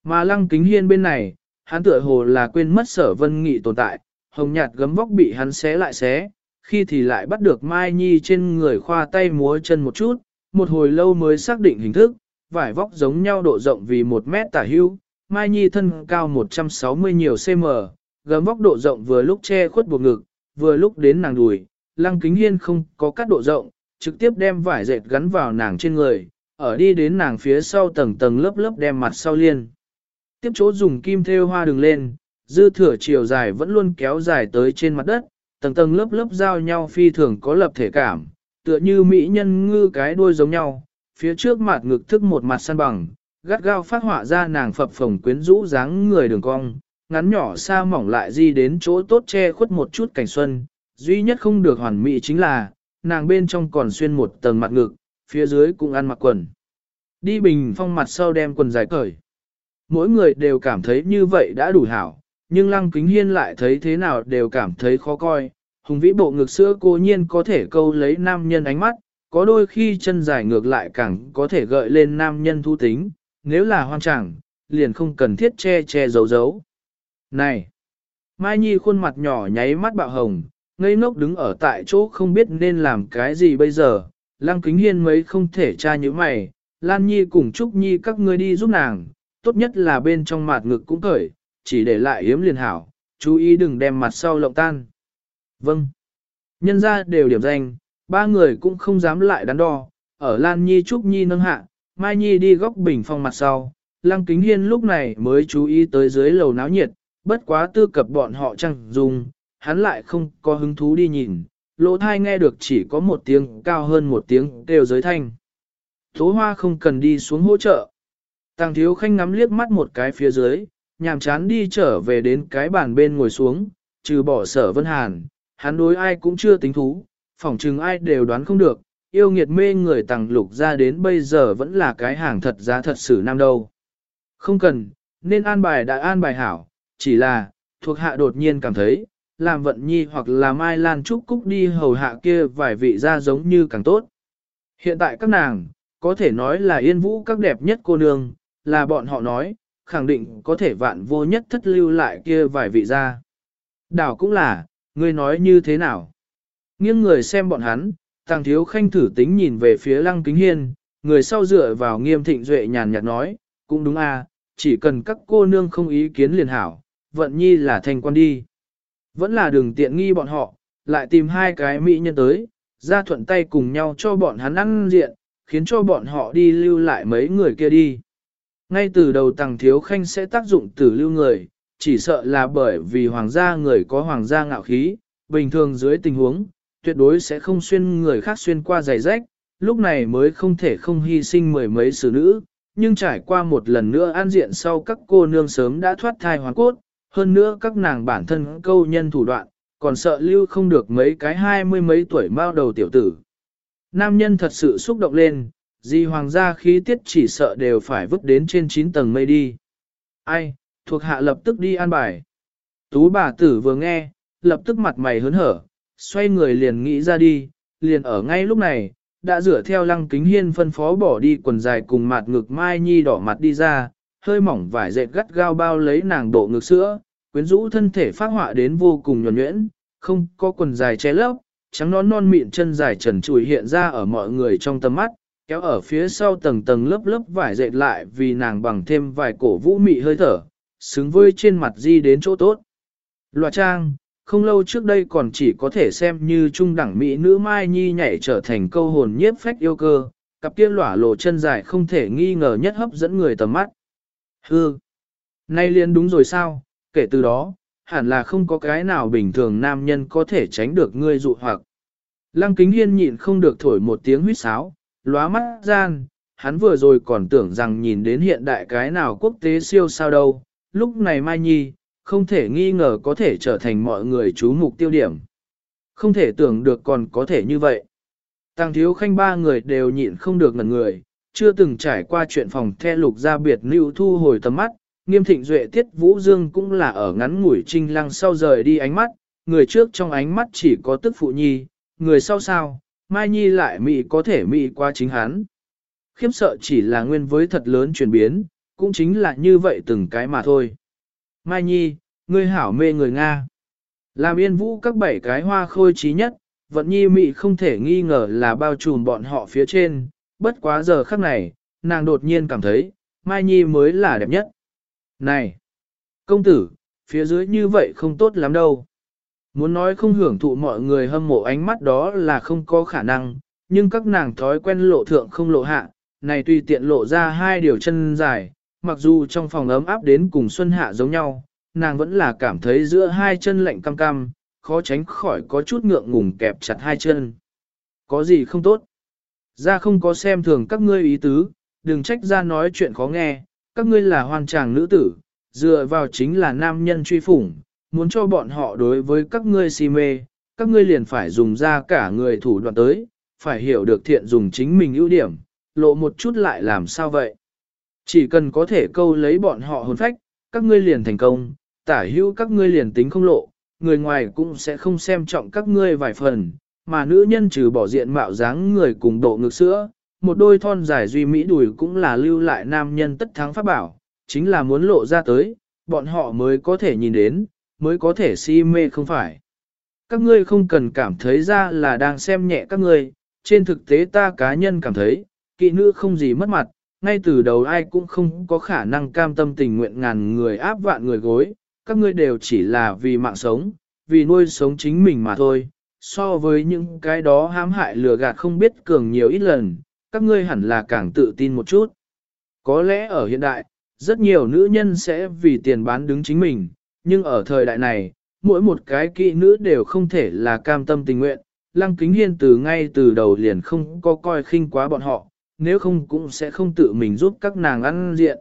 Mà lăng kính hiên bên này, hắn tựa hồ là quên mất sở vân nghị tồn tại, hồng nhạt gấm vóc bị hắn xé lại xé, khi thì lại bắt được Mai Nhi trên người khoa tay múa chân một chút, một hồi lâu mới xác định hình thức, vải vóc giống nhau độ rộng vì một mét tả hưu, Mai Nhi thân cao 160 nhiều cm, gấm vóc độ rộng vừa lúc che khuất buộc ngực, vừa lúc đến nàng đùi, lăng kính hiên không có cắt độ rộng, trực tiếp đem vải dệt gắn vào nàng trên người, ở đi đến nàng phía sau tầng tầng lớp lớp đem mặt sau liên. Tiếp chỗ dùng kim thêu hoa đường lên, dư thừa chiều dài vẫn luôn kéo dài tới trên mặt đất, tầng tầng lớp lớp giao nhau phi thường có lập thể cảm, tựa như mỹ nhân ngư cái đuôi giống nhau, phía trước mặt ngực thức một mặt săn bằng, gắt gao phát họa ra nàng phập phồng quyến rũ dáng người đường cong, ngắn nhỏ xa mỏng lại di đến chỗ tốt che khuất một chút cảnh xuân, duy nhất không được hoàn mỹ chính là, nàng bên trong còn xuyên một tầng mặt ngực, phía dưới cũng ăn mặc quần. Đi bình phong mặt sau đem quần dài cởi. Mỗi người đều cảm thấy như vậy đã đủ hảo, nhưng lăng kính hiên lại thấy thế nào đều cảm thấy khó coi. Hùng vĩ bộ ngực sữa cô nhiên có thể câu lấy nam nhân ánh mắt, có đôi khi chân dài ngược lại càng có thể gợi lên nam nhân thu tính, nếu là hoang chẳng, liền không cần thiết che che giấu giấu. Này! Mai Nhi khuôn mặt nhỏ nháy mắt bạo hồng, ngây ngốc đứng ở tại chỗ không biết nên làm cái gì bây giờ, lăng kính hiên mấy không thể tra như mày, Lan Nhi cùng Trúc Nhi các ngươi đi giúp nàng, tốt nhất là bên trong mặt ngực cũng cởi, chỉ để lại yếm liền hảo, chú ý đừng đem mặt sau lộng tan. Vâng. Nhân ra đều điểm danh, ba người cũng không dám lại đắn đo, ở Lan Nhi Trúc Nhi nâng hạ, Mai Nhi đi góc bình phong mặt sau, Lăng Kính Hiên lúc này mới chú ý tới dưới lầu náo nhiệt, bất quá tư cập bọn họ chẳng dùng, hắn lại không có hứng thú đi nhìn, lỗ thai nghe được chỉ có một tiếng cao hơn một tiếng đều giới thanh. Tố hoa không cần đi xuống hỗ trợ. Tàng thiếu khanh ngắm liếc mắt một cái phía dưới, nhàm chán đi trở về đến cái bàn bên ngồi xuống, trừ bỏ sở vân hàn, hắn đối ai cũng chưa tính thú, phỏng chừng ai đều đoán không được, yêu nghiệt mê người tàng lục ra đến bây giờ vẫn là cái hàng thật giá thật sự nam đâu. Không cần, nên an bài đã an bài hảo, chỉ là, thuộc hạ đột nhiên cảm thấy, làm vận nhi hoặc là mai lan trúc cúc đi hầu hạ kia vài vị ra giống như càng tốt. Hiện tại các nàng, có thể nói là yên vũ các đẹp nhất cô nương, là bọn họ nói, khẳng định có thể vạn vô nhất thất lưu lại kia vài vị ra. Đảo cũng là, ngươi nói như thế nào? Nghiêng người xem bọn hắn, tàng thiếu khanh thử tính nhìn về phía lăng kính hiên, người sau dựa vào nghiêm thịnh duệ nhàn nhạt nói, cũng đúng à, chỉ cần các cô nương không ý kiến liền hảo, vận nhi là thành quan đi. Vẫn là đường tiện nghi bọn họ, lại tìm hai cái mỹ nhân tới, ra thuận tay cùng nhau cho bọn hắn ăn diện, khiến cho bọn họ đi lưu lại mấy người kia đi. Ngay từ đầu tàng thiếu khanh sẽ tác dụng tử lưu người, chỉ sợ là bởi vì hoàng gia người có hoàng gia ngạo khí, bình thường dưới tình huống, tuyệt đối sẽ không xuyên người khác xuyên qua giày rách, lúc này mới không thể không hy sinh mười mấy xử nữ, nhưng trải qua một lần nữa an diện sau các cô nương sớm đã thoát thai hoàn cốt, hơn nữa các nàng bản thân câu nhân thủ đoạn, còn sợ lưu không được mấy cái hai mươi mấy tuổi mao đầu tiểu tử. Nam nhân thật sự xúc động lên, di hoàng gia khí tiết chỉ sợ đều phải vứt đến trên 9 tầng mây đi. Ai, thuộc hạ lập tức đi an bài. Tú bà tử vừa nghe, lập tức mặt mày hớn hở, xoay người liền nghĩ ra đi, liền ở ngay lúc này, đã rửa theo lăng kính hiên phân phó bỏ đi quần dài cùng mặt ngực Mai Nhi đỏ mặt đi ra, hơi mỏng vải dệt gắt gao bao lấy nàng độ ngực sữa, quyến rũ thân thể phát họa đến vô cùng nhuẩn nhuyễn, không có quần dài che lấp, trắng nón non mịn chân dài trần trùi hiện ra ở mọi người trong tầm mắt, kéo ở phía sau tầng tầng lớp lớp vải dệt lại vì nàng bằng thêm vài cổ vũ mị hơi thở, xứng với trên mặt di đến chỗ tốt. Loạt trang, không lâu trước đây còn chỉ có thể xem như trung đẳng mỹ nữ Mai Nhi nhảy trở thành câu hồn nhiếp phách yêu cơ, cặp kia lỏa lộ chân dài không thể nghi ngờ nhất hấp dẫn người tầm mắt. Hư! Nay liền đúng rồi sao, kể từ đó, hẳn là không có cái nào bình thường nam nhân có thể tránh được ngươi dụ hoặc. Lăng kính hiên nhịn không được thổi một tiếng huyết sáo, lóa mắt gian, hắn vừa rồi còn tưởng rằng nhìn đến hiện đại cái nào quốc tế siêu sao đâu, lúc này Mai Nhi, không thể nghi ngờ có thể trở thành mọi người chú mục tiêu điểm. Không thể tưởng được còn có thể như vậy. Tăng thiếu khanh ba người đều nhịn không được ngẩn người, chưa từng trải qua chuyện phòng the lục ra biệt lưu thu hồi tầm mắt, nghiêm thịnh duệ tiết vũ dương cũng là ở ngắn ngủi trinh lăng sau rời đi ánh mắt, người trước trong ánh mắt chỉ có tức phụ nhi, người sau sao, mai nhi lại mị có thể mị qua chính hắn. Khiếm sợ chỉ là nguyên với thật lớn chuyển biến, cũng chính là như vậy từng cái mà thôi. Mai Nhi, ngươi hảo mê người Nga. Làm yên vũ các bảy cái hoa khôi trí nhất, vận nhi mị không thể nghi ngờ là bao trùm bọn họ phía trên, bất quá giờ khắc này, nàng đột nhiên cảm thấy, Mai Nhi mới là đẹp nhất. Này, công tử, phía dưới như vậy không tốt lắm đâu. Muốn nói không hưởng thụ mọi người hâm mộ ánh mắt đó là không có khả năng, nhưng các nàng thói quen lộ thượng không lộ hạ, này tùy tiện lộ ra hai điều chân dài, mặc dù trong phòng ấm áp đến cùng xuân hạ giống nhau, nàng vẫn là cảm thấy giữa hai chân lạnh cam cam, khó tránh khỏi có chút ngượng ngùng kẹp chặt hai chân. Có gì không tốt? Ra không có xem thường các ngươi ý tứ, đừng trách ra nói chuyện khó nghe, các ngươi là hoàn chàng nữ tử, dựa vào chính là nam nhân truy phủng, muốn cho bọn họ đối với các ngươi si mê, các ngươi liền phải dùng ra cả người thủ đoạn tới, phải hiểu được thiện dùng chính mình ưu điểm, lộ một chút lại làm sao vậy. Chỉ cần có thể câu lấy bọn họ hồn phách, các ngươi liền thành công, tả hữu các ngươi liền tính không lộ, người ngoài cũng sẽ không xem trọng các ngươi vài phần, mà nữ nhân trừ bỏ diện mạo dáng người cùng độ ngực sữa, một đôi thon dài duy mỹ đùi cũng là lưu lại nam nhân tất thắng pháp bảo, chính là muốn lộ ra tới, bọn họ mới có thể nhìn đến, mới có thể si mê không phải. Các ngươi không cần cảm thấy ra là đang xem nhẹ các ngươi, trên thực tế ta cá nhân cảm thấy, kỵ nữ không gì mất mặt, ngay từ đầu ai cũng không có khả năng cam tâm tình nguyện ngàn người áp vạn người gối, các ngươi đều chỉ là vì mạng sống, vì nuôi sống chính mình mà thôi. So với những cái đó hãm hại lừa gạt không biết cường nhiều ít lần, các ngươi hẳn là càng tự tin một chút. Có lẽ ở hiện đại, rất nhiều nữ nhân sẽ vì tiền bán đứng chính mình, nhưng ở thời đại này, mỗi một cái kỵ nữ đều không thể là cam tâm tình nguyện. Lăng Kính Hiên từ ngay từ đầu liền không có coi khinh quá bọn họ, nếu không cũng sẽ không tự mình giúp các nàng ăn diện.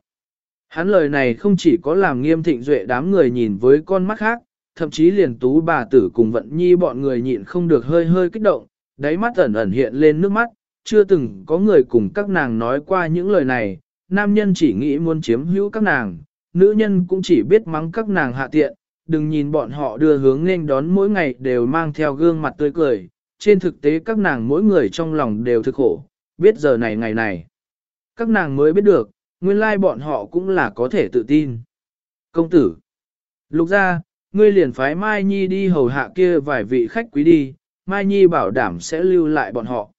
Hắn lời này không chỉ có làm nghiêm thịnh duệ đám người nhìn với con mắt khác, thậm chí liền tú bà tử cùng vận nhi bọn người nhịn không được hơi hơi kích động, đáy mắt ẩn ẩn hiện lên nước mắt, chưa từng có người cùng các nàng nói qua những lời này, nam nhân chỉ nghĩ muốn chiếm hữu các nàng, nữ nhân cũng chỉ biết mắng các nàng hạ tiện, đừng nhìn bọn họ đưa hướng nên đón mỗi ngày đều mang theo gương mặt tươi cười, trên thực tế các nàng mỗi người trong lòng đều thực khổ, biết giờ này ngày này. Các nàng mới biết được, nguyên lai bọn họ cũng là có thể tự tin. Công tử, lục ra, ngươi liền phái Mai Nhi đi hầu hạ kia vài vị khách quý đi, Mai Nhi bảo đảm sẽ lưu lại bọn họ.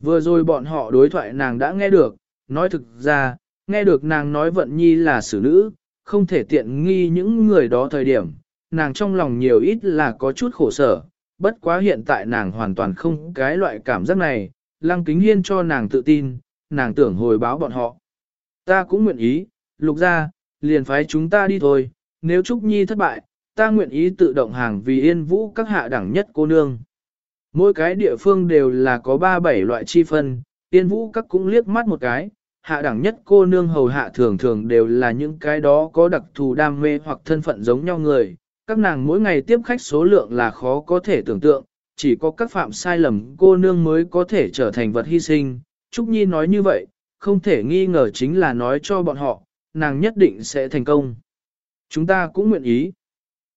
Vừa rồi bọn họ đối thoại nàng đã nghe được, nói thực ra, nghe được nàng nói vận nhi là xử nữ, không thể tiện nghi những người đó thời điểm, nàng trong lòng nhiều ít là có chút khổ sở, bất quá hiện tại nàng hoàn toàn không cái loại cảm giác này, lăng kính hiên cho nàng tự tin, nàng tưởng hồi báo bọn họ. Ta cũng nguyện ý, lục ra, liền phái chúng ta đi thôi, nếu Trúc Nhi thất bại, ta nguyện ý tự động hàng vì yên vũ các hạ đẳng nhất cô nương. Mỗi cái địa phương đều là có 3-7 loại chi phân, yên vũ các cũng liếc mắt một cái, hạ đẳng nhất cô nương hầu hạ thường thường đều là những cái đó có đặc thù đam mê hoặc thân phận giống nhau người. Các nàng mỗi ngày tiếp khách số lượng là khó có thể tưởng tượng, chỉ có các phạm sai lầm cô nương mới có thể trở thành vật hy sinh. Trúc Nhi nói như vậy, không thể nghi ngờ chính là nói cho bọn họ, nàng nhất định sẽ thành công. Chúng ta cũng nguyện ý.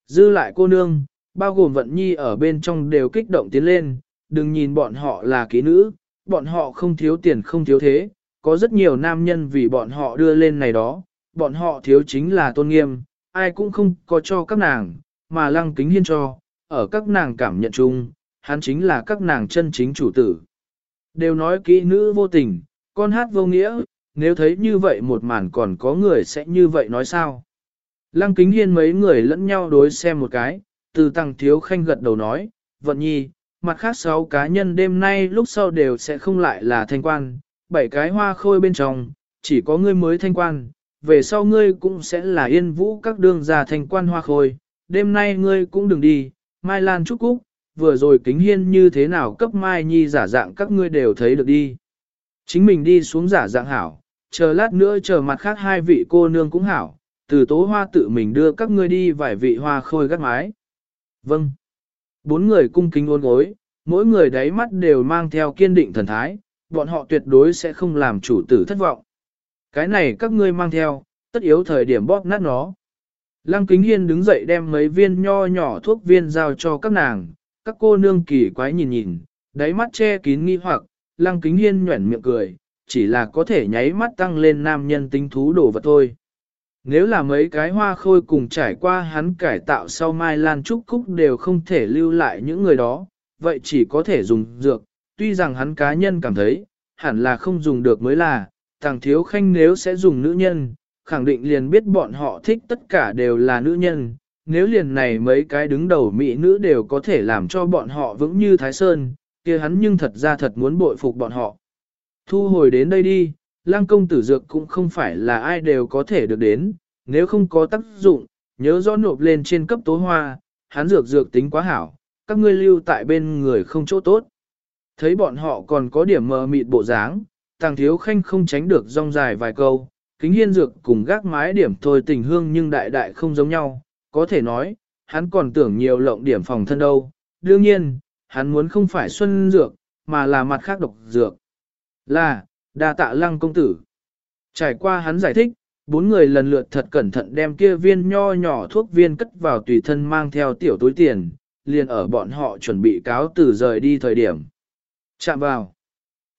Dư lại cô nương, bao gồm vận nhi ở bên trong đều kích động tiến lên, đừng nhìn bọn họ là ký nữ, bọn họ không thiếu tiền không thiếu thế, có rất nhiều nam nhân vì bọn họ đưa lên này đó, bọn họ thiếu chính là tôn nghiêm, ai cũng không có cho các nàng, mà lăng kính hiên cho, ở các nàng cảm nhận chung, hắn chính là các nàng chân chính chủ tử. Đều nói kỹ nữ vô tình, con hát vô nghĩa, nếu thấy như vậy một màn còn có người sẽ như vậy nói sao? Lăng kính hiên mấy người lẫn nhau đối xem một cái, từ tăng thiếu khanh gật đầu nói, vận nhi, mặt khác sáu cá nhân đêm nay lúc sau đều sẽ không lại là thanh quan, bảy cái hoa khôi bên trong, chỉ có ngươi mới thanh quan, về sau ngươi cũng sẽ là yên vũ các đương gia thanh quan hoa khôi, đêm nay ngươi cũng đừng đi, Mai Lan Trúc Cúc, vừa rồi kính hiên như thế nào cấp Mai Nhi giả dạng các ngươi đều thấy được đi. Chính mình đi xuống giả dạng hảo, chờ lát nữa chờ mặt khác hai vị cô nương cũng hảo, từ tố hoa tự mình đưa các ngươi đi vài vị hoa khôi gắt mái. Vâng. Bốn người cung kính ôn gối, mỗi người đáy mắt đều mang theo kiên định thần thái, bọn họ tuyệt đối sẽ không làm chủ tử thất vọng. Cái này các ngươi mang theo, tất yếu thời điểm bóp nát nó. Lăng Kính Hiên đứng dậy đem mấy viên nho nhỏ thuốc viên giao cho các nàng, các cô nương kỳ quái nhìn nhìn, đáy mắt che kín nghi hoặc, Lăng Kính Hiên nhuẩn miệng cười, chỉ là có thể nháy mắt tăng lên nam nhân tính thú đồ vật thôi. Nếu là mấy cái hoa khôi cùng trải qua hắn cải tạo sau Mai Lan Trúc Cúc đều không thể lưu lại những người đó, vậy chỉ có thể dùng dược, tuy rằng hắn cá nhân cảm thấy, hẳn là không dùng được mới là, thằng thiếu khanh nếu sẽ dùng nữ nhân, khẳng định liền biết bọn họ thích tất cả đều là nữ nhân, nếu liền này mấy cái đứng đầu mỹ nữ đều có thể làm cho bọn họ vững như Thái Sơn, kia hắn nhưng thật ra thật muốn bội phục bọn họ. Thu hồi đến đây đi, lang công tử dược cũng không phải là ai đều có thể được đến, nếu không có tác dụng, nhớ rõ nộp lên trên cấp tố hoa, hắn dược dược tính quá hảo, các ngươi lưu tại bên người không chỗ tốt. Thấy bọn họ còn có điểm mờ mịt bộ dáng, tàng thiếu khanh không tránh được rong dài vài câu, kính hiên dược cùng gác mái điểm thôi tình hương nhưng đại đại không giống nhau, có thể nói, hắn còn tưởng nhiều lộng điểm phòng thân đâu, đương nhiên, hắn muốn không phải xuân dược, mà là mặt khác độc dược. Là, đa tạ lăng công tử. Trải qua hắn giải thích, bốn người lần lượt thật cẩn thận đem kia viên nho nhỏ thuốc viên cất vào tùy thân mang theo tiểu túi tiền, liền ở bọn họ chuẩn bị cáo từ rời đi thời điểm. Chạm vào.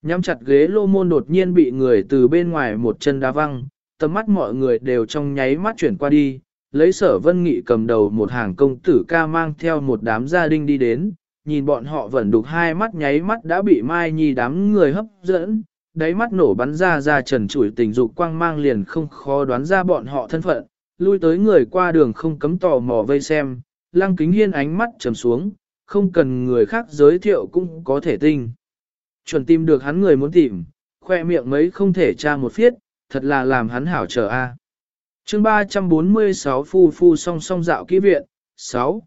Nhắm chặt ghế lô môn đột nhiên bị người từ bên ngoài một chân đá văng, tầm mắt mọi người đều trong nháy mắt chuyển qua đi, lấy sở vân nghị cầm đầu một hàng công tử ca mang theo một đám gia đình đi đến, nhìn bọn họ vẫn đục hai mắt nháy mắt đã bị Mai Nhi đám người hấp dẫn, đáy mắt nổ bắn ra ra trần trụi tình dục quang mang liền không khó đoán ra bọn họ thân phận, lui tới người qua đường không cấm tò mò vây xem, lăng kính hiên ánh mắt trầm xuống, không cần người khác giới thiệu cũng có thể tinh. Chuẩn tìm được hắn người muốn tìm, khoe miệng mấy không thể tra một phiết, thật là làm hắn hảo chờ a. À. Chương 346 phu phu song song dạo kỹ viện, 6.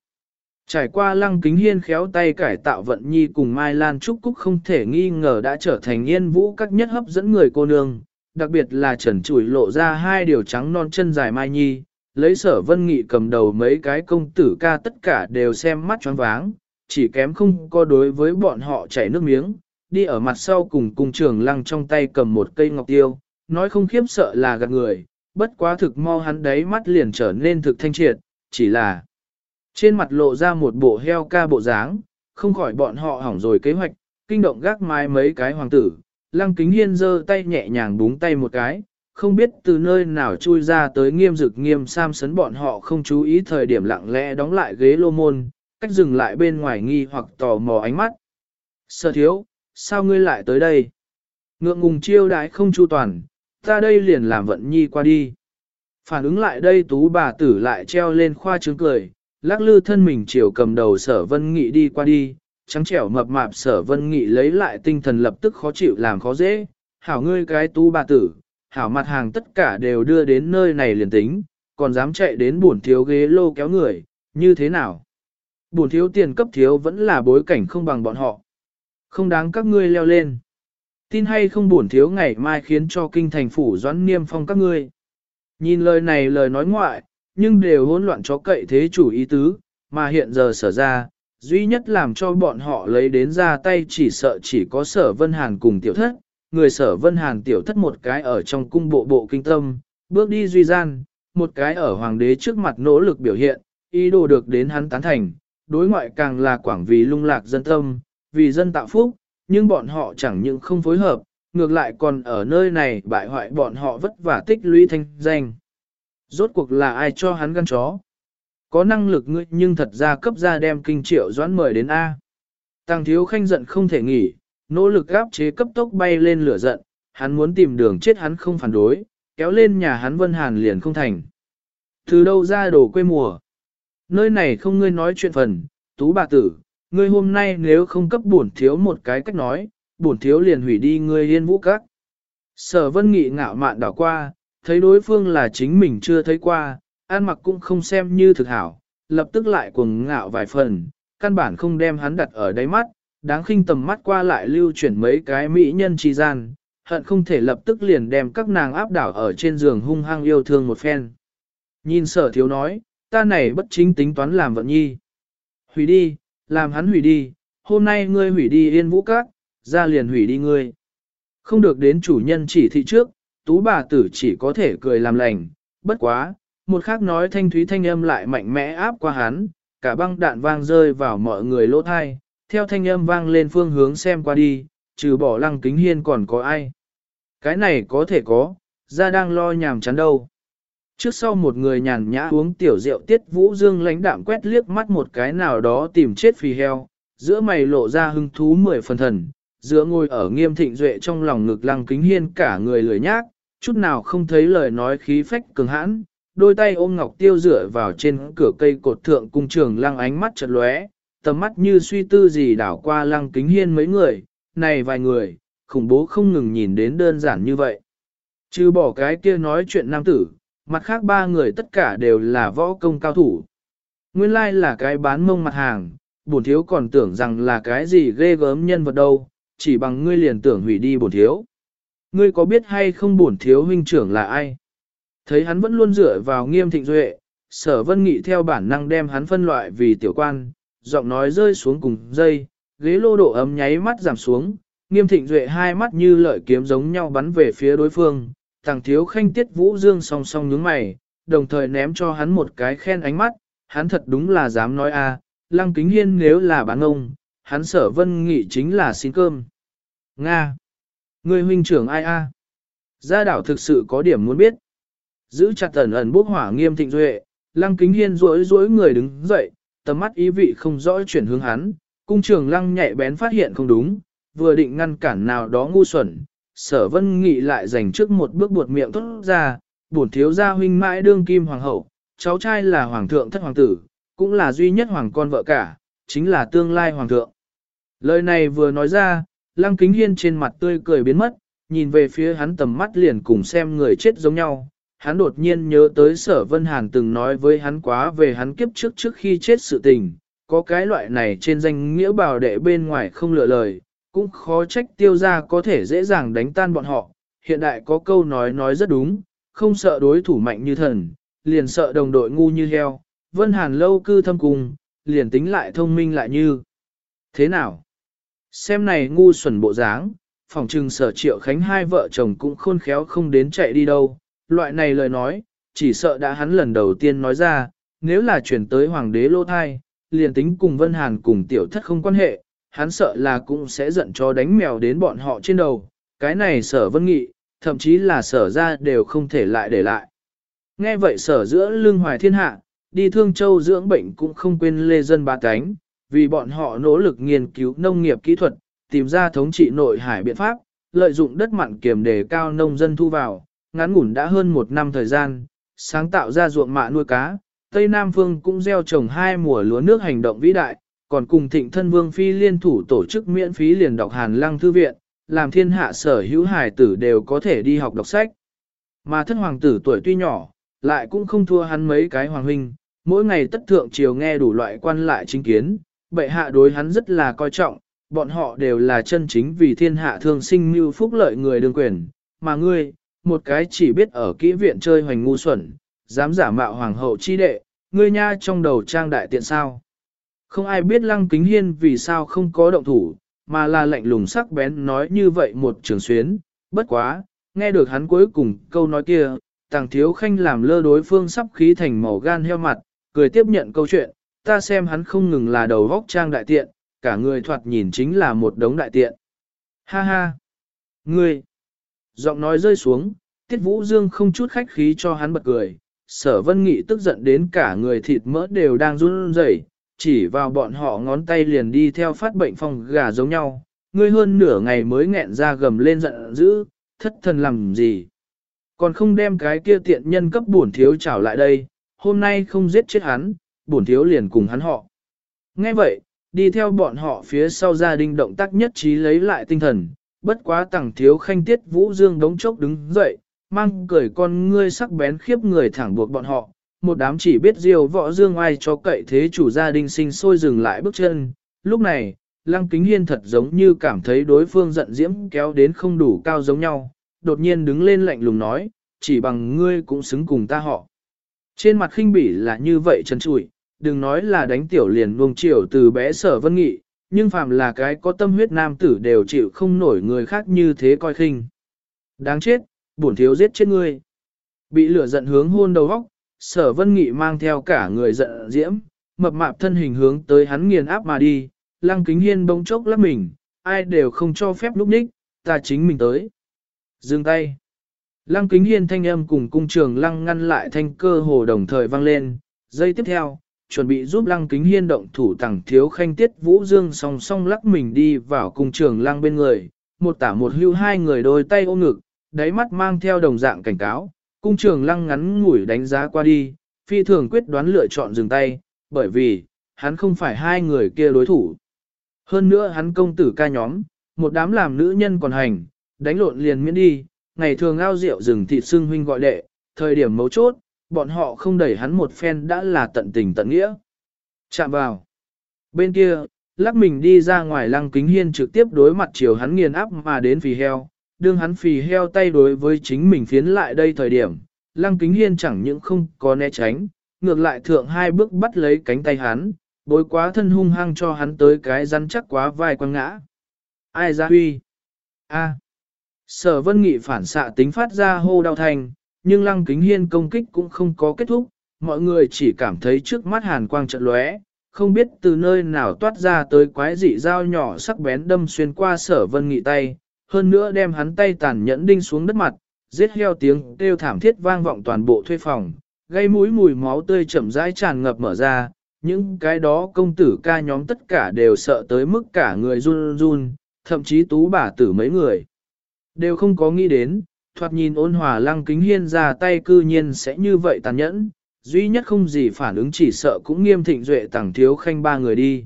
Trải qua lăng kính hiên khéo tay cải tạo vận nhi cùng Mai Lan Trúc Cúc không thể nghi ngờ đã trở thành yên vũ các nhất hấp dẫn người cô nương, đặc biệt là trần chủi lộ ra hai điều trắng non chân dài Mai Nhi, lấy sở vân nghị cầm đầu mấy cái công tử ca tất cả đều xem mắt choáng váng, chỉ kém không có đối với bọn họ chảy nước miếng, đi ở mặt sau cùng cùng trường lăng trong tay cầm một cây ngọc tiêu, nói không khiếp sợ là gạt người, bất quá thực mau hắn đấy mắt liền trở nên thực thanh triệt, chỉ là Trên mặt lộ ra một bộ heo ca bộ dáng, không khỏi bọn họ hỏng rồi kế hoạch, kinh động gác mai mấy cái hoàng tử. Lăng kính hiên giơ tay nhẹ nhàng búng tay một cái, không biết từ nơi nào chui ra tới nghiêm dực nghiêm sam sấn bọn họ không chú ý thời điểm lặng lẽ đóng lại ghế lô môn, cách dừng lại bên ngoài nghi hoặc tò mò ánh mắt. Sở thiếu, sao ngươi lại tới đây? Ngượng ngùng chiêu đãi không chu toàn, ta đây liền làm vận nhi qua đi. Phản ứng lại đây tú bà tử lại treo lên khoa trướng cười, lắc lư thân mình chiều cầm đầu sở vân nghị đi qua đi, trắng trẻo mập mạp sở vân nghị lấy lại tinh thần lập tức khó chịu làm khó dễ, hảo ngươi cái tú bà tử, hảo mặt hàng tất cả đều đưa đến nơi này liền tính, còn dám chạy đến buồn thiếu ghế lô kéo người, như thế nào? Buồn thiếu tiền cấp thiếu vẫn là bối cảnh không bằng bọn họ. Không đáng các ngươi leo lên. Tin hay không buồn thiếu ngày mai khiến cho kinh thành phủ doãn niêm phong các ngươi. Nhìn lời này lời nói ngoại, nhưng đều hỗn loạn cho cậy thế chủ ý tứ, mà hiện giờ sở ra, duy nhất làm cho bọn họ lấy đến ra tay chỉ sợ chỉ có sở vân hàn cùng tiểu thất, người sở vân hàn tiểu thất một cái ở trong cung bộ bộ kinh tâm, bước đi duy gian, một cái ở hoàng đế trước mặt nỗ lực biểu hiện, ý đồ được đến hắn tán thành, đối ngoại càng là quảng vì lung lạc dân tâm, vì dân tạo phúc, nhưng bọn họ chẳng những không phối hợp, ngược lại còn ở nơi này bại hoại bọn họ vất vả tích lũy thanh danh. Rốt cuộc là ai cho hắn gan chó? Có năng lực ngươi nhưng thật ra cấp ra đem kinh triệu doãn mời đến A. Tăng thiếu khanh giận không thể nghỉ, nỗ lực áp chế cấp tốc bay lên lửa giận, hắn muốn tìm đường chết hắn không phản đối, kéo lên nhà hắn Vân Hàn liền không thành. Từ đâu ra đồ quê mùa? Nơi này không ngươi nói chuyện phần, tú bà tử, ngươi hôm nay nếu không cấp bổn thiếu một cái cách nói, bổn thiếu liền hủy đi ngươi yên vũ các. Sở vân nghị ngạo mạn đảo qua, thấy đối phương là chính mình chưa thấy qua, an mặc cũng không xem như thực hảo, lập tức lại cuồng ngạo vài phần, căn bản không đem hắn đặt ở đáy mắt, đáng khinh tầm mắt qua lại lưu chuyển mấy cái mỹ nhân chi gian, hận không thể lập tức liền đem các nàng áp đảo ở trên giường hung hăng yêu thương một phen. Nhìn sở thiếu nói, ta này bất chính tính toán làm vận nhi. Hủy đi, làm hắn hủy đi, hôm nay ngươi hủy đi yên vũ các, ra liền hủy đi ngươi. Không được đến chủ nhân chỉ thị trước, tú bà tử chỉ có thể cười làm lành, bất quá, một khác nói thanh thúy thanh âm lại mạnh mẽ áp qua hắn, cả băng đạn vang rơi vào mọi người lỗ thai, theo thanh âm vang lên phương hướng xem qua đi, trừ bỏ lăng kính hiên còn có ai. Cái này có thể có, ra đang lo nhàm chán đâu. Trước sau một người nhàn nhã uống tiểu rượu tiết vũ dương lãnh đạm quét liếc mắt một cái nào đó tìm chết phì heo, giữa mày lộ ra hưng thú mười phần thần, giữa ngồi ở nghiêm thịnh duệ trong lòng ngực lăng kính hiên cả người lười nhác, chút nào không thấy lời nói khí phách cường hãn, đôi tay ôm ngọc tiêu dựa vào trên cửa cây cột thượng cung trường lăng ánh mắt chật lóe, tầm mắt như suy tư gì đảo qua lăng kính hiên mấy người, này vài người, khủng bố không ngừng nhìn đến đơn giản như vậy. Chứ bỏ cái kia nói chuyện nam tử, mặt khác ba người tất cả đều là võ công cao thủ. Nguyên lai là cái bán mông mặt hàng, bổn thiếu còn tưởng rằng là cái gì ghê gớm nhân vật đâu, chỉ bằng ngươi liền tưởng hủy đi bổn thiếu. Ngươi có biết hay không bổn thiếu huynh trưởng là ai? Thấy hắn vẫn luôn dựa vào nghiêm thịnh duệ, sở vân nghị theo bản năng đem hắn phân loại vì tiểu quan, giọng nói rơi xuống cùng dây, ghế lô độ ấm nháy mắt giảm xuống, nghiêm thịnh duệ hai mắt như lợi kiếm giống nhau bắn về phía đối phương, Tàng thiếu khanh tiết vũ dương song song nhướng mày, đồng thời ném cho hắn một cái khen ánh mắt, hắn thật đúng là dám nói a, lăng kính hiên nếu là bán ông, hắn sở vân nghị chính là xin cơm. Nga! Người huynh trưởng ai a? Gia đảo thực sự có điểm muốn biết. Giữ chặt ẩn ẩn bốc hỏa nghiêm thịnh duệ, lăng kính hiên rối rối người đứng dậy, tầm mắt ý vị không rõ chuyển hướng hắn, cung trường lăng nhạy bén phát hiện không đúng, vừa định ngăn cản nào đó ngu xuẩn, sở vân nghị lại dành trước một bước buột miệng thốt ra, bổn thiếu gia huynh mãi đương kim hoàng hậu, cháu trai là hoàng thượng thất hoàng tử, cũng là duy nhất hoàng con vợ cả, chính là tương lai hoàng thượng. Lời này vừa nói ra, lăng kính hiên trên mặt tươi cười biến mất, nhìn về phía hắn tầm mắt liền cùng xem người chết giống nhau. Hắn đột nhiên nhớ tới sở Vân Hàn từng nói với hắn quá về hắn kiếp trước trước khi chết sự tình, có cái loại này trên danh nghĩa bảo đệ bên ngoài không lựa lời, cũng khó trách tiêu gia có thể dễ dàng đánh tan bọn họ. Hiện đại có câu nói nói rất đúng, không sợ đối thủ mạnh như thần, liền sợ đồng đội ngu như heo. Vân Hàn lâu cư thâm cùng, liền tính lại thông minh lại như. Thế nào? Xem này ngu xuẩn bộ dáng, phòng trừng sở triệu khánh hai vợ chồng cũng khôn khéo không đến chạy đi đâu. Loại này lời nói, chỉ sợ đã hắn lần đầu tiên nói ra, nếu là chuyển tới hoàng đế lô thai, liền tính cùng Vân Hàn cùng tiểu thất không quan hệ, hắn sợ là cũng sẽ giận cho đánh mèo đến bọn họ trên đầu, cái này sở vân nghị, thậm chí là sở ra đều không thể lại để lại. Nghe vậy sở giữa lương hoài thiên hạ, đi thương châu dưỡng bệnh cũng không quên lê dân ba cánh, vì bọn họ nỗ lực nghiên cứu nông nghiệp kỹ thuật, tìm ra thống trị nội hải biện pháp, lợi dụng đất mặn kiềm đề cao nông dân thu vào, ngắn ngủn đã hơn một năm thời gian, sáng tạo ra ruộng mạ nuôi cá, Tây Nam Phương cũng gieo trồng hai mùa lúa nước hành động vĩ đại, còn cùng thịnh thân vương phi liên thủ tổ chức miễn phí liền đọc Hàn Lăng Thư Viện, làm thiên hạ sở hữu hải tử đều có thể đi học đọc sách. Mà thất hoàng tử tuổi tuy nhỏ, lại cũng không thua hắn mấy cái hoàng huynh, mỗi ngày tất thượng chiều nghe đủ loại quan lại chính kiến, bệ hạ đối hắn rất là coi trọng, bọn họ đều là chân chính vì thiên hạ thương sinh mưu phúc lợi người đương quyền, mà ngươi, một cái chỉ biết ở kỹ viện chơi hoành ngu xuẩn, dám giả mạo hoàng hậu chi đệ, ngươi nha trong đầu trang đại tiện sao. Không ai biết lăng kính hiên vì sao không có động thủ, mà là lạnh lùng sắc bén nói như vậy một trường xuyến, bất quá, nghe được hắn cuối cùng câu nói kia, tàng thiếu khanh làm lơ đối phương sắp khí thành màu gan heo mặt, cười tiếp nhận câu chuyện, ta xem hắn không ngừng là đầu vóc trang đại tiện, cả người thoạt nhìn chính là một đống đại tiện. Ha ha! Ngươi! Giọng nói rơi xuống, Tiết Vũ Dương không chút khách khí cho hắn bật cười, sở vân nghị tức giận đến cả người thịt mỡ đều đang run rẩy, chỉ vào bọn họ ngón tay liền đi theo phát bệnh phòng gà giống nhau. Ngươi hơn nửa ngày mới nghẹn ra gầm lên giận dữ, thất thần làm gì? Còn không đem cái kia tiện nhân cấp bổn thiếu trảo lại đây, hôm nay không giết chết hắn, bổn thiếu liền cùng hắn họ. Nghe vậy, đi theo bọn họ phía sau gia đình động tác nhất trí lấy lại tinh thần, bất quá tẳng thiếu khanh tiết vũ dương đống chốc đứng dậy, mang cười con ngươi sắc bén khiếp người thẳng buộc bọn họ, một đám chỉ biết diều võ dương ai cho cậy thế chủ gia đình sinh sôi dừng lại bước chân. Lúc này, Lăng Kính Hiên thật giống như cảm thấy đối phương giận diễm kéo đến không đủ cao giống nhau, đột nhiên đứng lên lạnh lùng nói, chỉ bằng ngươi cũng xứng cùng ta họ. Trên mặt khinh bỉ là như vậy trần trụi, đừng nói là đánh tiểu liền nuông chiều từ bé sở vân nghị, nhưng phàm là cái có tâm huyết nam tử đều chịu không nổi người khác như thế coi khinh. Đáng chết, bổn thiếu giết chết ngươi. Bị lửa giận hướng hôn đầu góc, sở vân nghị mang theo cả người giận diễm, mập mạp thân hình hướng tới hắn nghiền áp mà đi, lăng kính hiên bỗng chốc lắp mình, ai đều không cho phép lúc ních, ta chính mình tới. Dừng tay. Lăng kính hiên thanh âm cùng cung trường lăng ngăn lại thanh cơ hồ đồng thời vang lên, giây tiếp theo, chuẩn bị giúp lăng kính hiên động thủ tẳng thiếu khanh tiết vũ dương song song lắc mình đi vào cung trường lăng bên người, một tả một hưu hai người đôi tay ôm ngực, đáy mắt mang theo đồng dạng cảnh cáo, cung trường lăng ngắn ngủi đánh giá qua đi, phi thường quyết đoán lựa chọn dừng tay, bởi vì, hắn không phải hai người kia đối thủ. Hơn nữa hắn công tử ca nhóm, một đám làm nữ nhân còn hành, đánh lộn liền miễn đi, ngày thường ao rượu rừng thịt xương huynh gọi đệ, thời điểm mấu chốt, bọn họ không đẩy hắn một phen đã là tận tình tận nghĩa. Chạm vào. Bên kia, lắc mình đi ra ngoài lăng kính hiên trực tiếp đối mặt chiều hắn nghiền áp mà đến vì heo, đương hắn phì heo tay đối với chính mình phiến lại đây thời điểm, lăng kính hiên chẳng những không có né tránh, ngược lại thượng hai bước bắt lấy cánh tay hắn, bối quá thân hung hăng cho hắn tới cái rắn chắc quá vai quăng ngã. Ai ra huy? A. Sở vân nghị phản xạ tính phát ra hô đau thành, nhưng lăng kính hiên công kích cũng không có kết thúc, mọi người chỉ cảm thấy trước mắt hàn quang trận lóe, không biết từ nơi nào toát ra tới quái dị dao nhỏ sắc bén đâm xuyên qua sở vân nghị tay, hơn nữa đem hắn tay tàn nhẫn đinh xuống đất mặt, giết heo tiếng kêu thảm thiết vang vọng toàn bộ thuê phòng, gây mũi mùi máu tươi chậm rãi tràn ngập mở ra, những cái đó công tử ca nhóm tất cả đều sợ tới mức cả người run run, thậm chí tú bà tử mấy người. Đều không có nghĩ đến, thoạt nhìn ôn hòa lăng kính hiên ra tay cư nhiên sẽ như vậy tàn nhẫn, duy nhất không gì phản ứng chỉ sợ cũng nghiêm thịnh duệ tàng thiếu khanh ba người đi.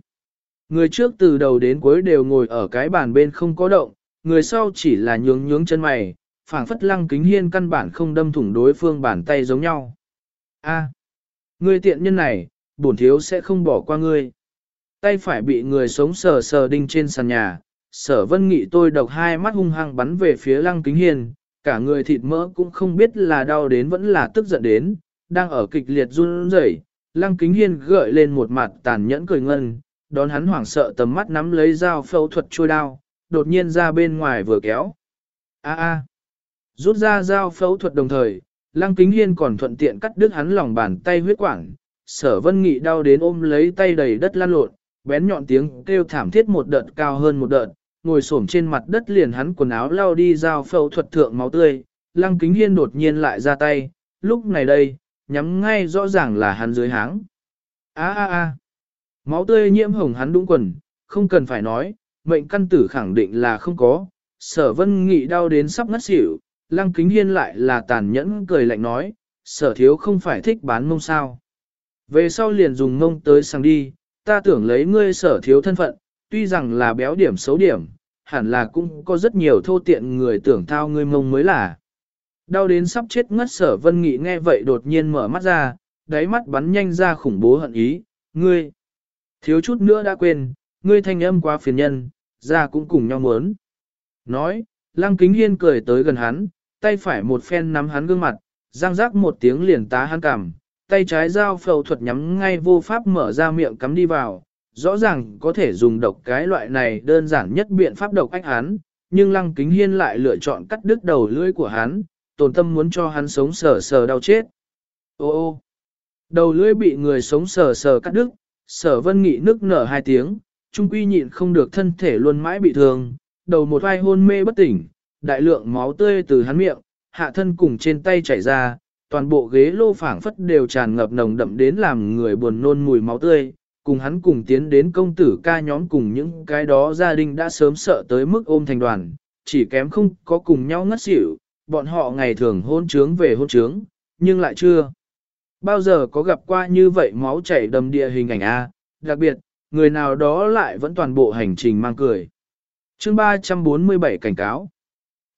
Người trước từ đầu đến cuối đều ngồi ở cái bàn bên không có động, người sau chỉ là nhướng nhướng chân mày, phảng phất lăng kính hiên căn bản không đâm thủng đối phương bàn tay giống nhau. A, người tiện nhân này, bổn thiếu sẽ không bỏ qua ngươi. Tay phải bị người sống sờ sờ đinh trên sàn nhà, sở vân nghị tôi độc hai mắt hung hăng bắn về phía lăng kính hiên, cả người thịt mỡ cũng không biết là đau đến vẫn là tức giận đến, đang ở kịch liệt run rẩy. Lăng kính hiên gợi lên một mặt tàn nhẫn cười ngân, đón hắn hoảng sợ tầm mắt nắm lấy dao phẫu thuật chui đao, đột nhiên ra bên ngoài vừa kéo. A a. Rút ra dao phẫu thuật đồng thời, Lăng Kính Hiên còn thuận tiện cắt đứt hắn lòng bàn tay huyết quản, sở vân nghị đau đến ôm lấy tay đầy đất lan lộn, bén nhọn tiếng kêu thảm thiết một đợt cao hơn một đợt, ngồi xổm trên mặt đất liền hắn quần áo lao đi dao phẫu thuật thượng máu tươi, lăng kính hiên đột nhiên lại ra tay, lúc này đây, nhắm ngay rõ ràng là hắn dưới háng. a a a máu tươi nhiễm hồng hắn đúng quần, không cần phải nói, mệnh căn tử khẳng định là không có, sở vân nghị đau đến sắp ngất xỉu, lăng kính hiên lại là tàn nhẫn cười lạnh nói, sở thiếu không phải thích bán mông sao. Về sau liền dùng mông tới sang đi, ta tưởng lấy ngươi sở thiếu thân phận, tuy rằng là béo điểm xấu điểm, hẳn là cũng có rất nhiều thô tiện người tưởng thao ngươi mông mới là. Đau đến sắp chết ngất sở vân nghị nghe vậy đột nhiên mở mắt ra, đáy mắt bắn nhanh ra khủng bố hận ý, ngươi. Thiếu chút nữa đã quên, ngươi thanh âm quá phiền nhân, ra cũng cùng nhau muốn. Nói, lăng kính hiên cười tới gần hắn, tay phải một phen nắm hắn gương mặt, răng rác một tiếng liền tá hắn cằm, tay trái dao phẫu thuật nhắm ngay vô pháp mở ra miệng cắm đi vào, rõ ràng có thể dùng độc cái loại này đơn giản nhất biện pháp độc ách hắn, nhưng lăng kính hiên lại lựa chọn cắt đứt đầu lưỡi của hắn, tồn tâm muốn cho hắn sống sờ sờ đau chết. Ô ô, đầu lưỡi bị người sống sờ sờ cắt đứt, sở vân nghị nức nở hai tiếng, trung quy nhịn không được thân thể luôn mãi bị thương, đầu một vai hôn mê bất tỉnh, đại lượng máu tươi từ hắn miệng, hạ thân cùng trên tay chảy ra, toàn bộ ghế lô phảng phất đều tràn ngập nồng đậm đến làm người buồn nôn mùi máu tươi, cùng hắn cùng tiến đến công tử ca nhóm cùng những cái đó gia đình đã sớm sợ tới mức ôm thành đoàn, chỉ kém không có cùng nhau ngất xỉu, bọn họ ngày thường hôn trướng về hôn trướng, nhưng lại chưa. Bao giờ có gặp qua như vậy máu chảy đầm địa hình ảnh A, đặc biệt, người nào đó lại vẫn toàn bộ hành trình mang cười. chương 347 cảnh cáo.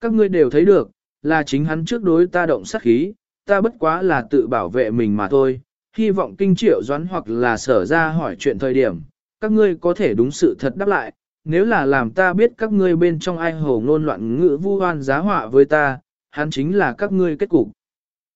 Các ngươi đều thấy được, là chính hắn trước đối ta động sát khí, ta bất quá là tự bảo vệ mình mà thôi, hy vọng kinh triệu doán hoặc là sở ra hỏi chuyện thời điểm, các ngươi có thể đúng sự thật đáp lại, nếu là làm ta biết các ngươi bên trong ai hồ ngôn loạn ngữ vu hoan giá họa với ta, hắn chính là các ngươi kết cục.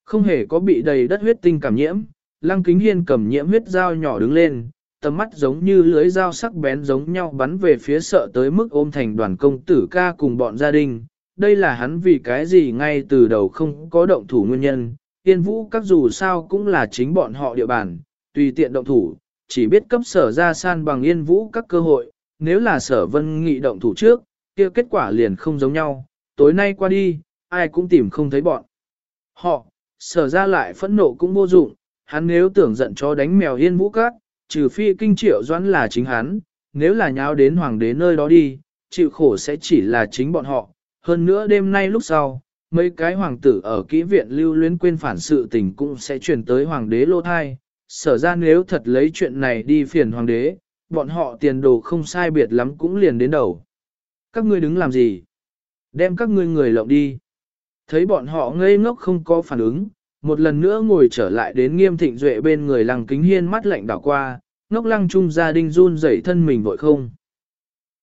Không hề có bị đầy đất huyết tinh cảm nhiễm, lăng kính hiên cầm nhiễm huyết dao nhỏ đứng lên, tầm mắt giống như lưới dao sắc bén giống nhau bắn về phía sợ tới mức ôm thành đoàn công tử ca cùng bọn gia đình. Đây là hắn vì cái gì ngay từ đầu không có động thủ nguyên nhân, yên vũ các dù sao cũng là chính bọn họ địa bàn, tùy tiện động thủ, chỉ biết cấp sở ra san bằng yên vũ các cơ hội, nếu là sở vân nghị động thủ trước, kia kết quả liền không giống nhau, tối nay qua đi, ai cũng tìm không thấy bọn. Họ, sở ra lại phẫn nộ cũng vô dụng, hắn nếu tưởng giận cho đánh mèo yên vũ các, trừ phi kinh triệu doãn là chính hắn, nếu là nháo đến hoàng đế nơi đó đi, chịu khổ sẽ chỉ là chính bọn họ. Hơn nữa đêm nay lúc sau, mấy cái hoàng tử ở kỹ viện lưu luyến quên phản sự tình cũng sẽ truyền tới hoàng đế lô thai. Sở ra nếu thật lấy chuyện này đi phiền hoàng đế, bọn họ tiền đồ không sai biệt lắm cũng liền đến đầu. Các ngươi đứng làm gì? Đem các ngươi người lộng đi. Thấy bọn họ ngây ngốc không có phản ứng, một lần nữa ngồi trở lại đến nghiêm thịnh duệ bên người lăng kính hiên mắt lạnh đảo qua, ngốc lăng trung gia đình run rẩy thân mình vội không.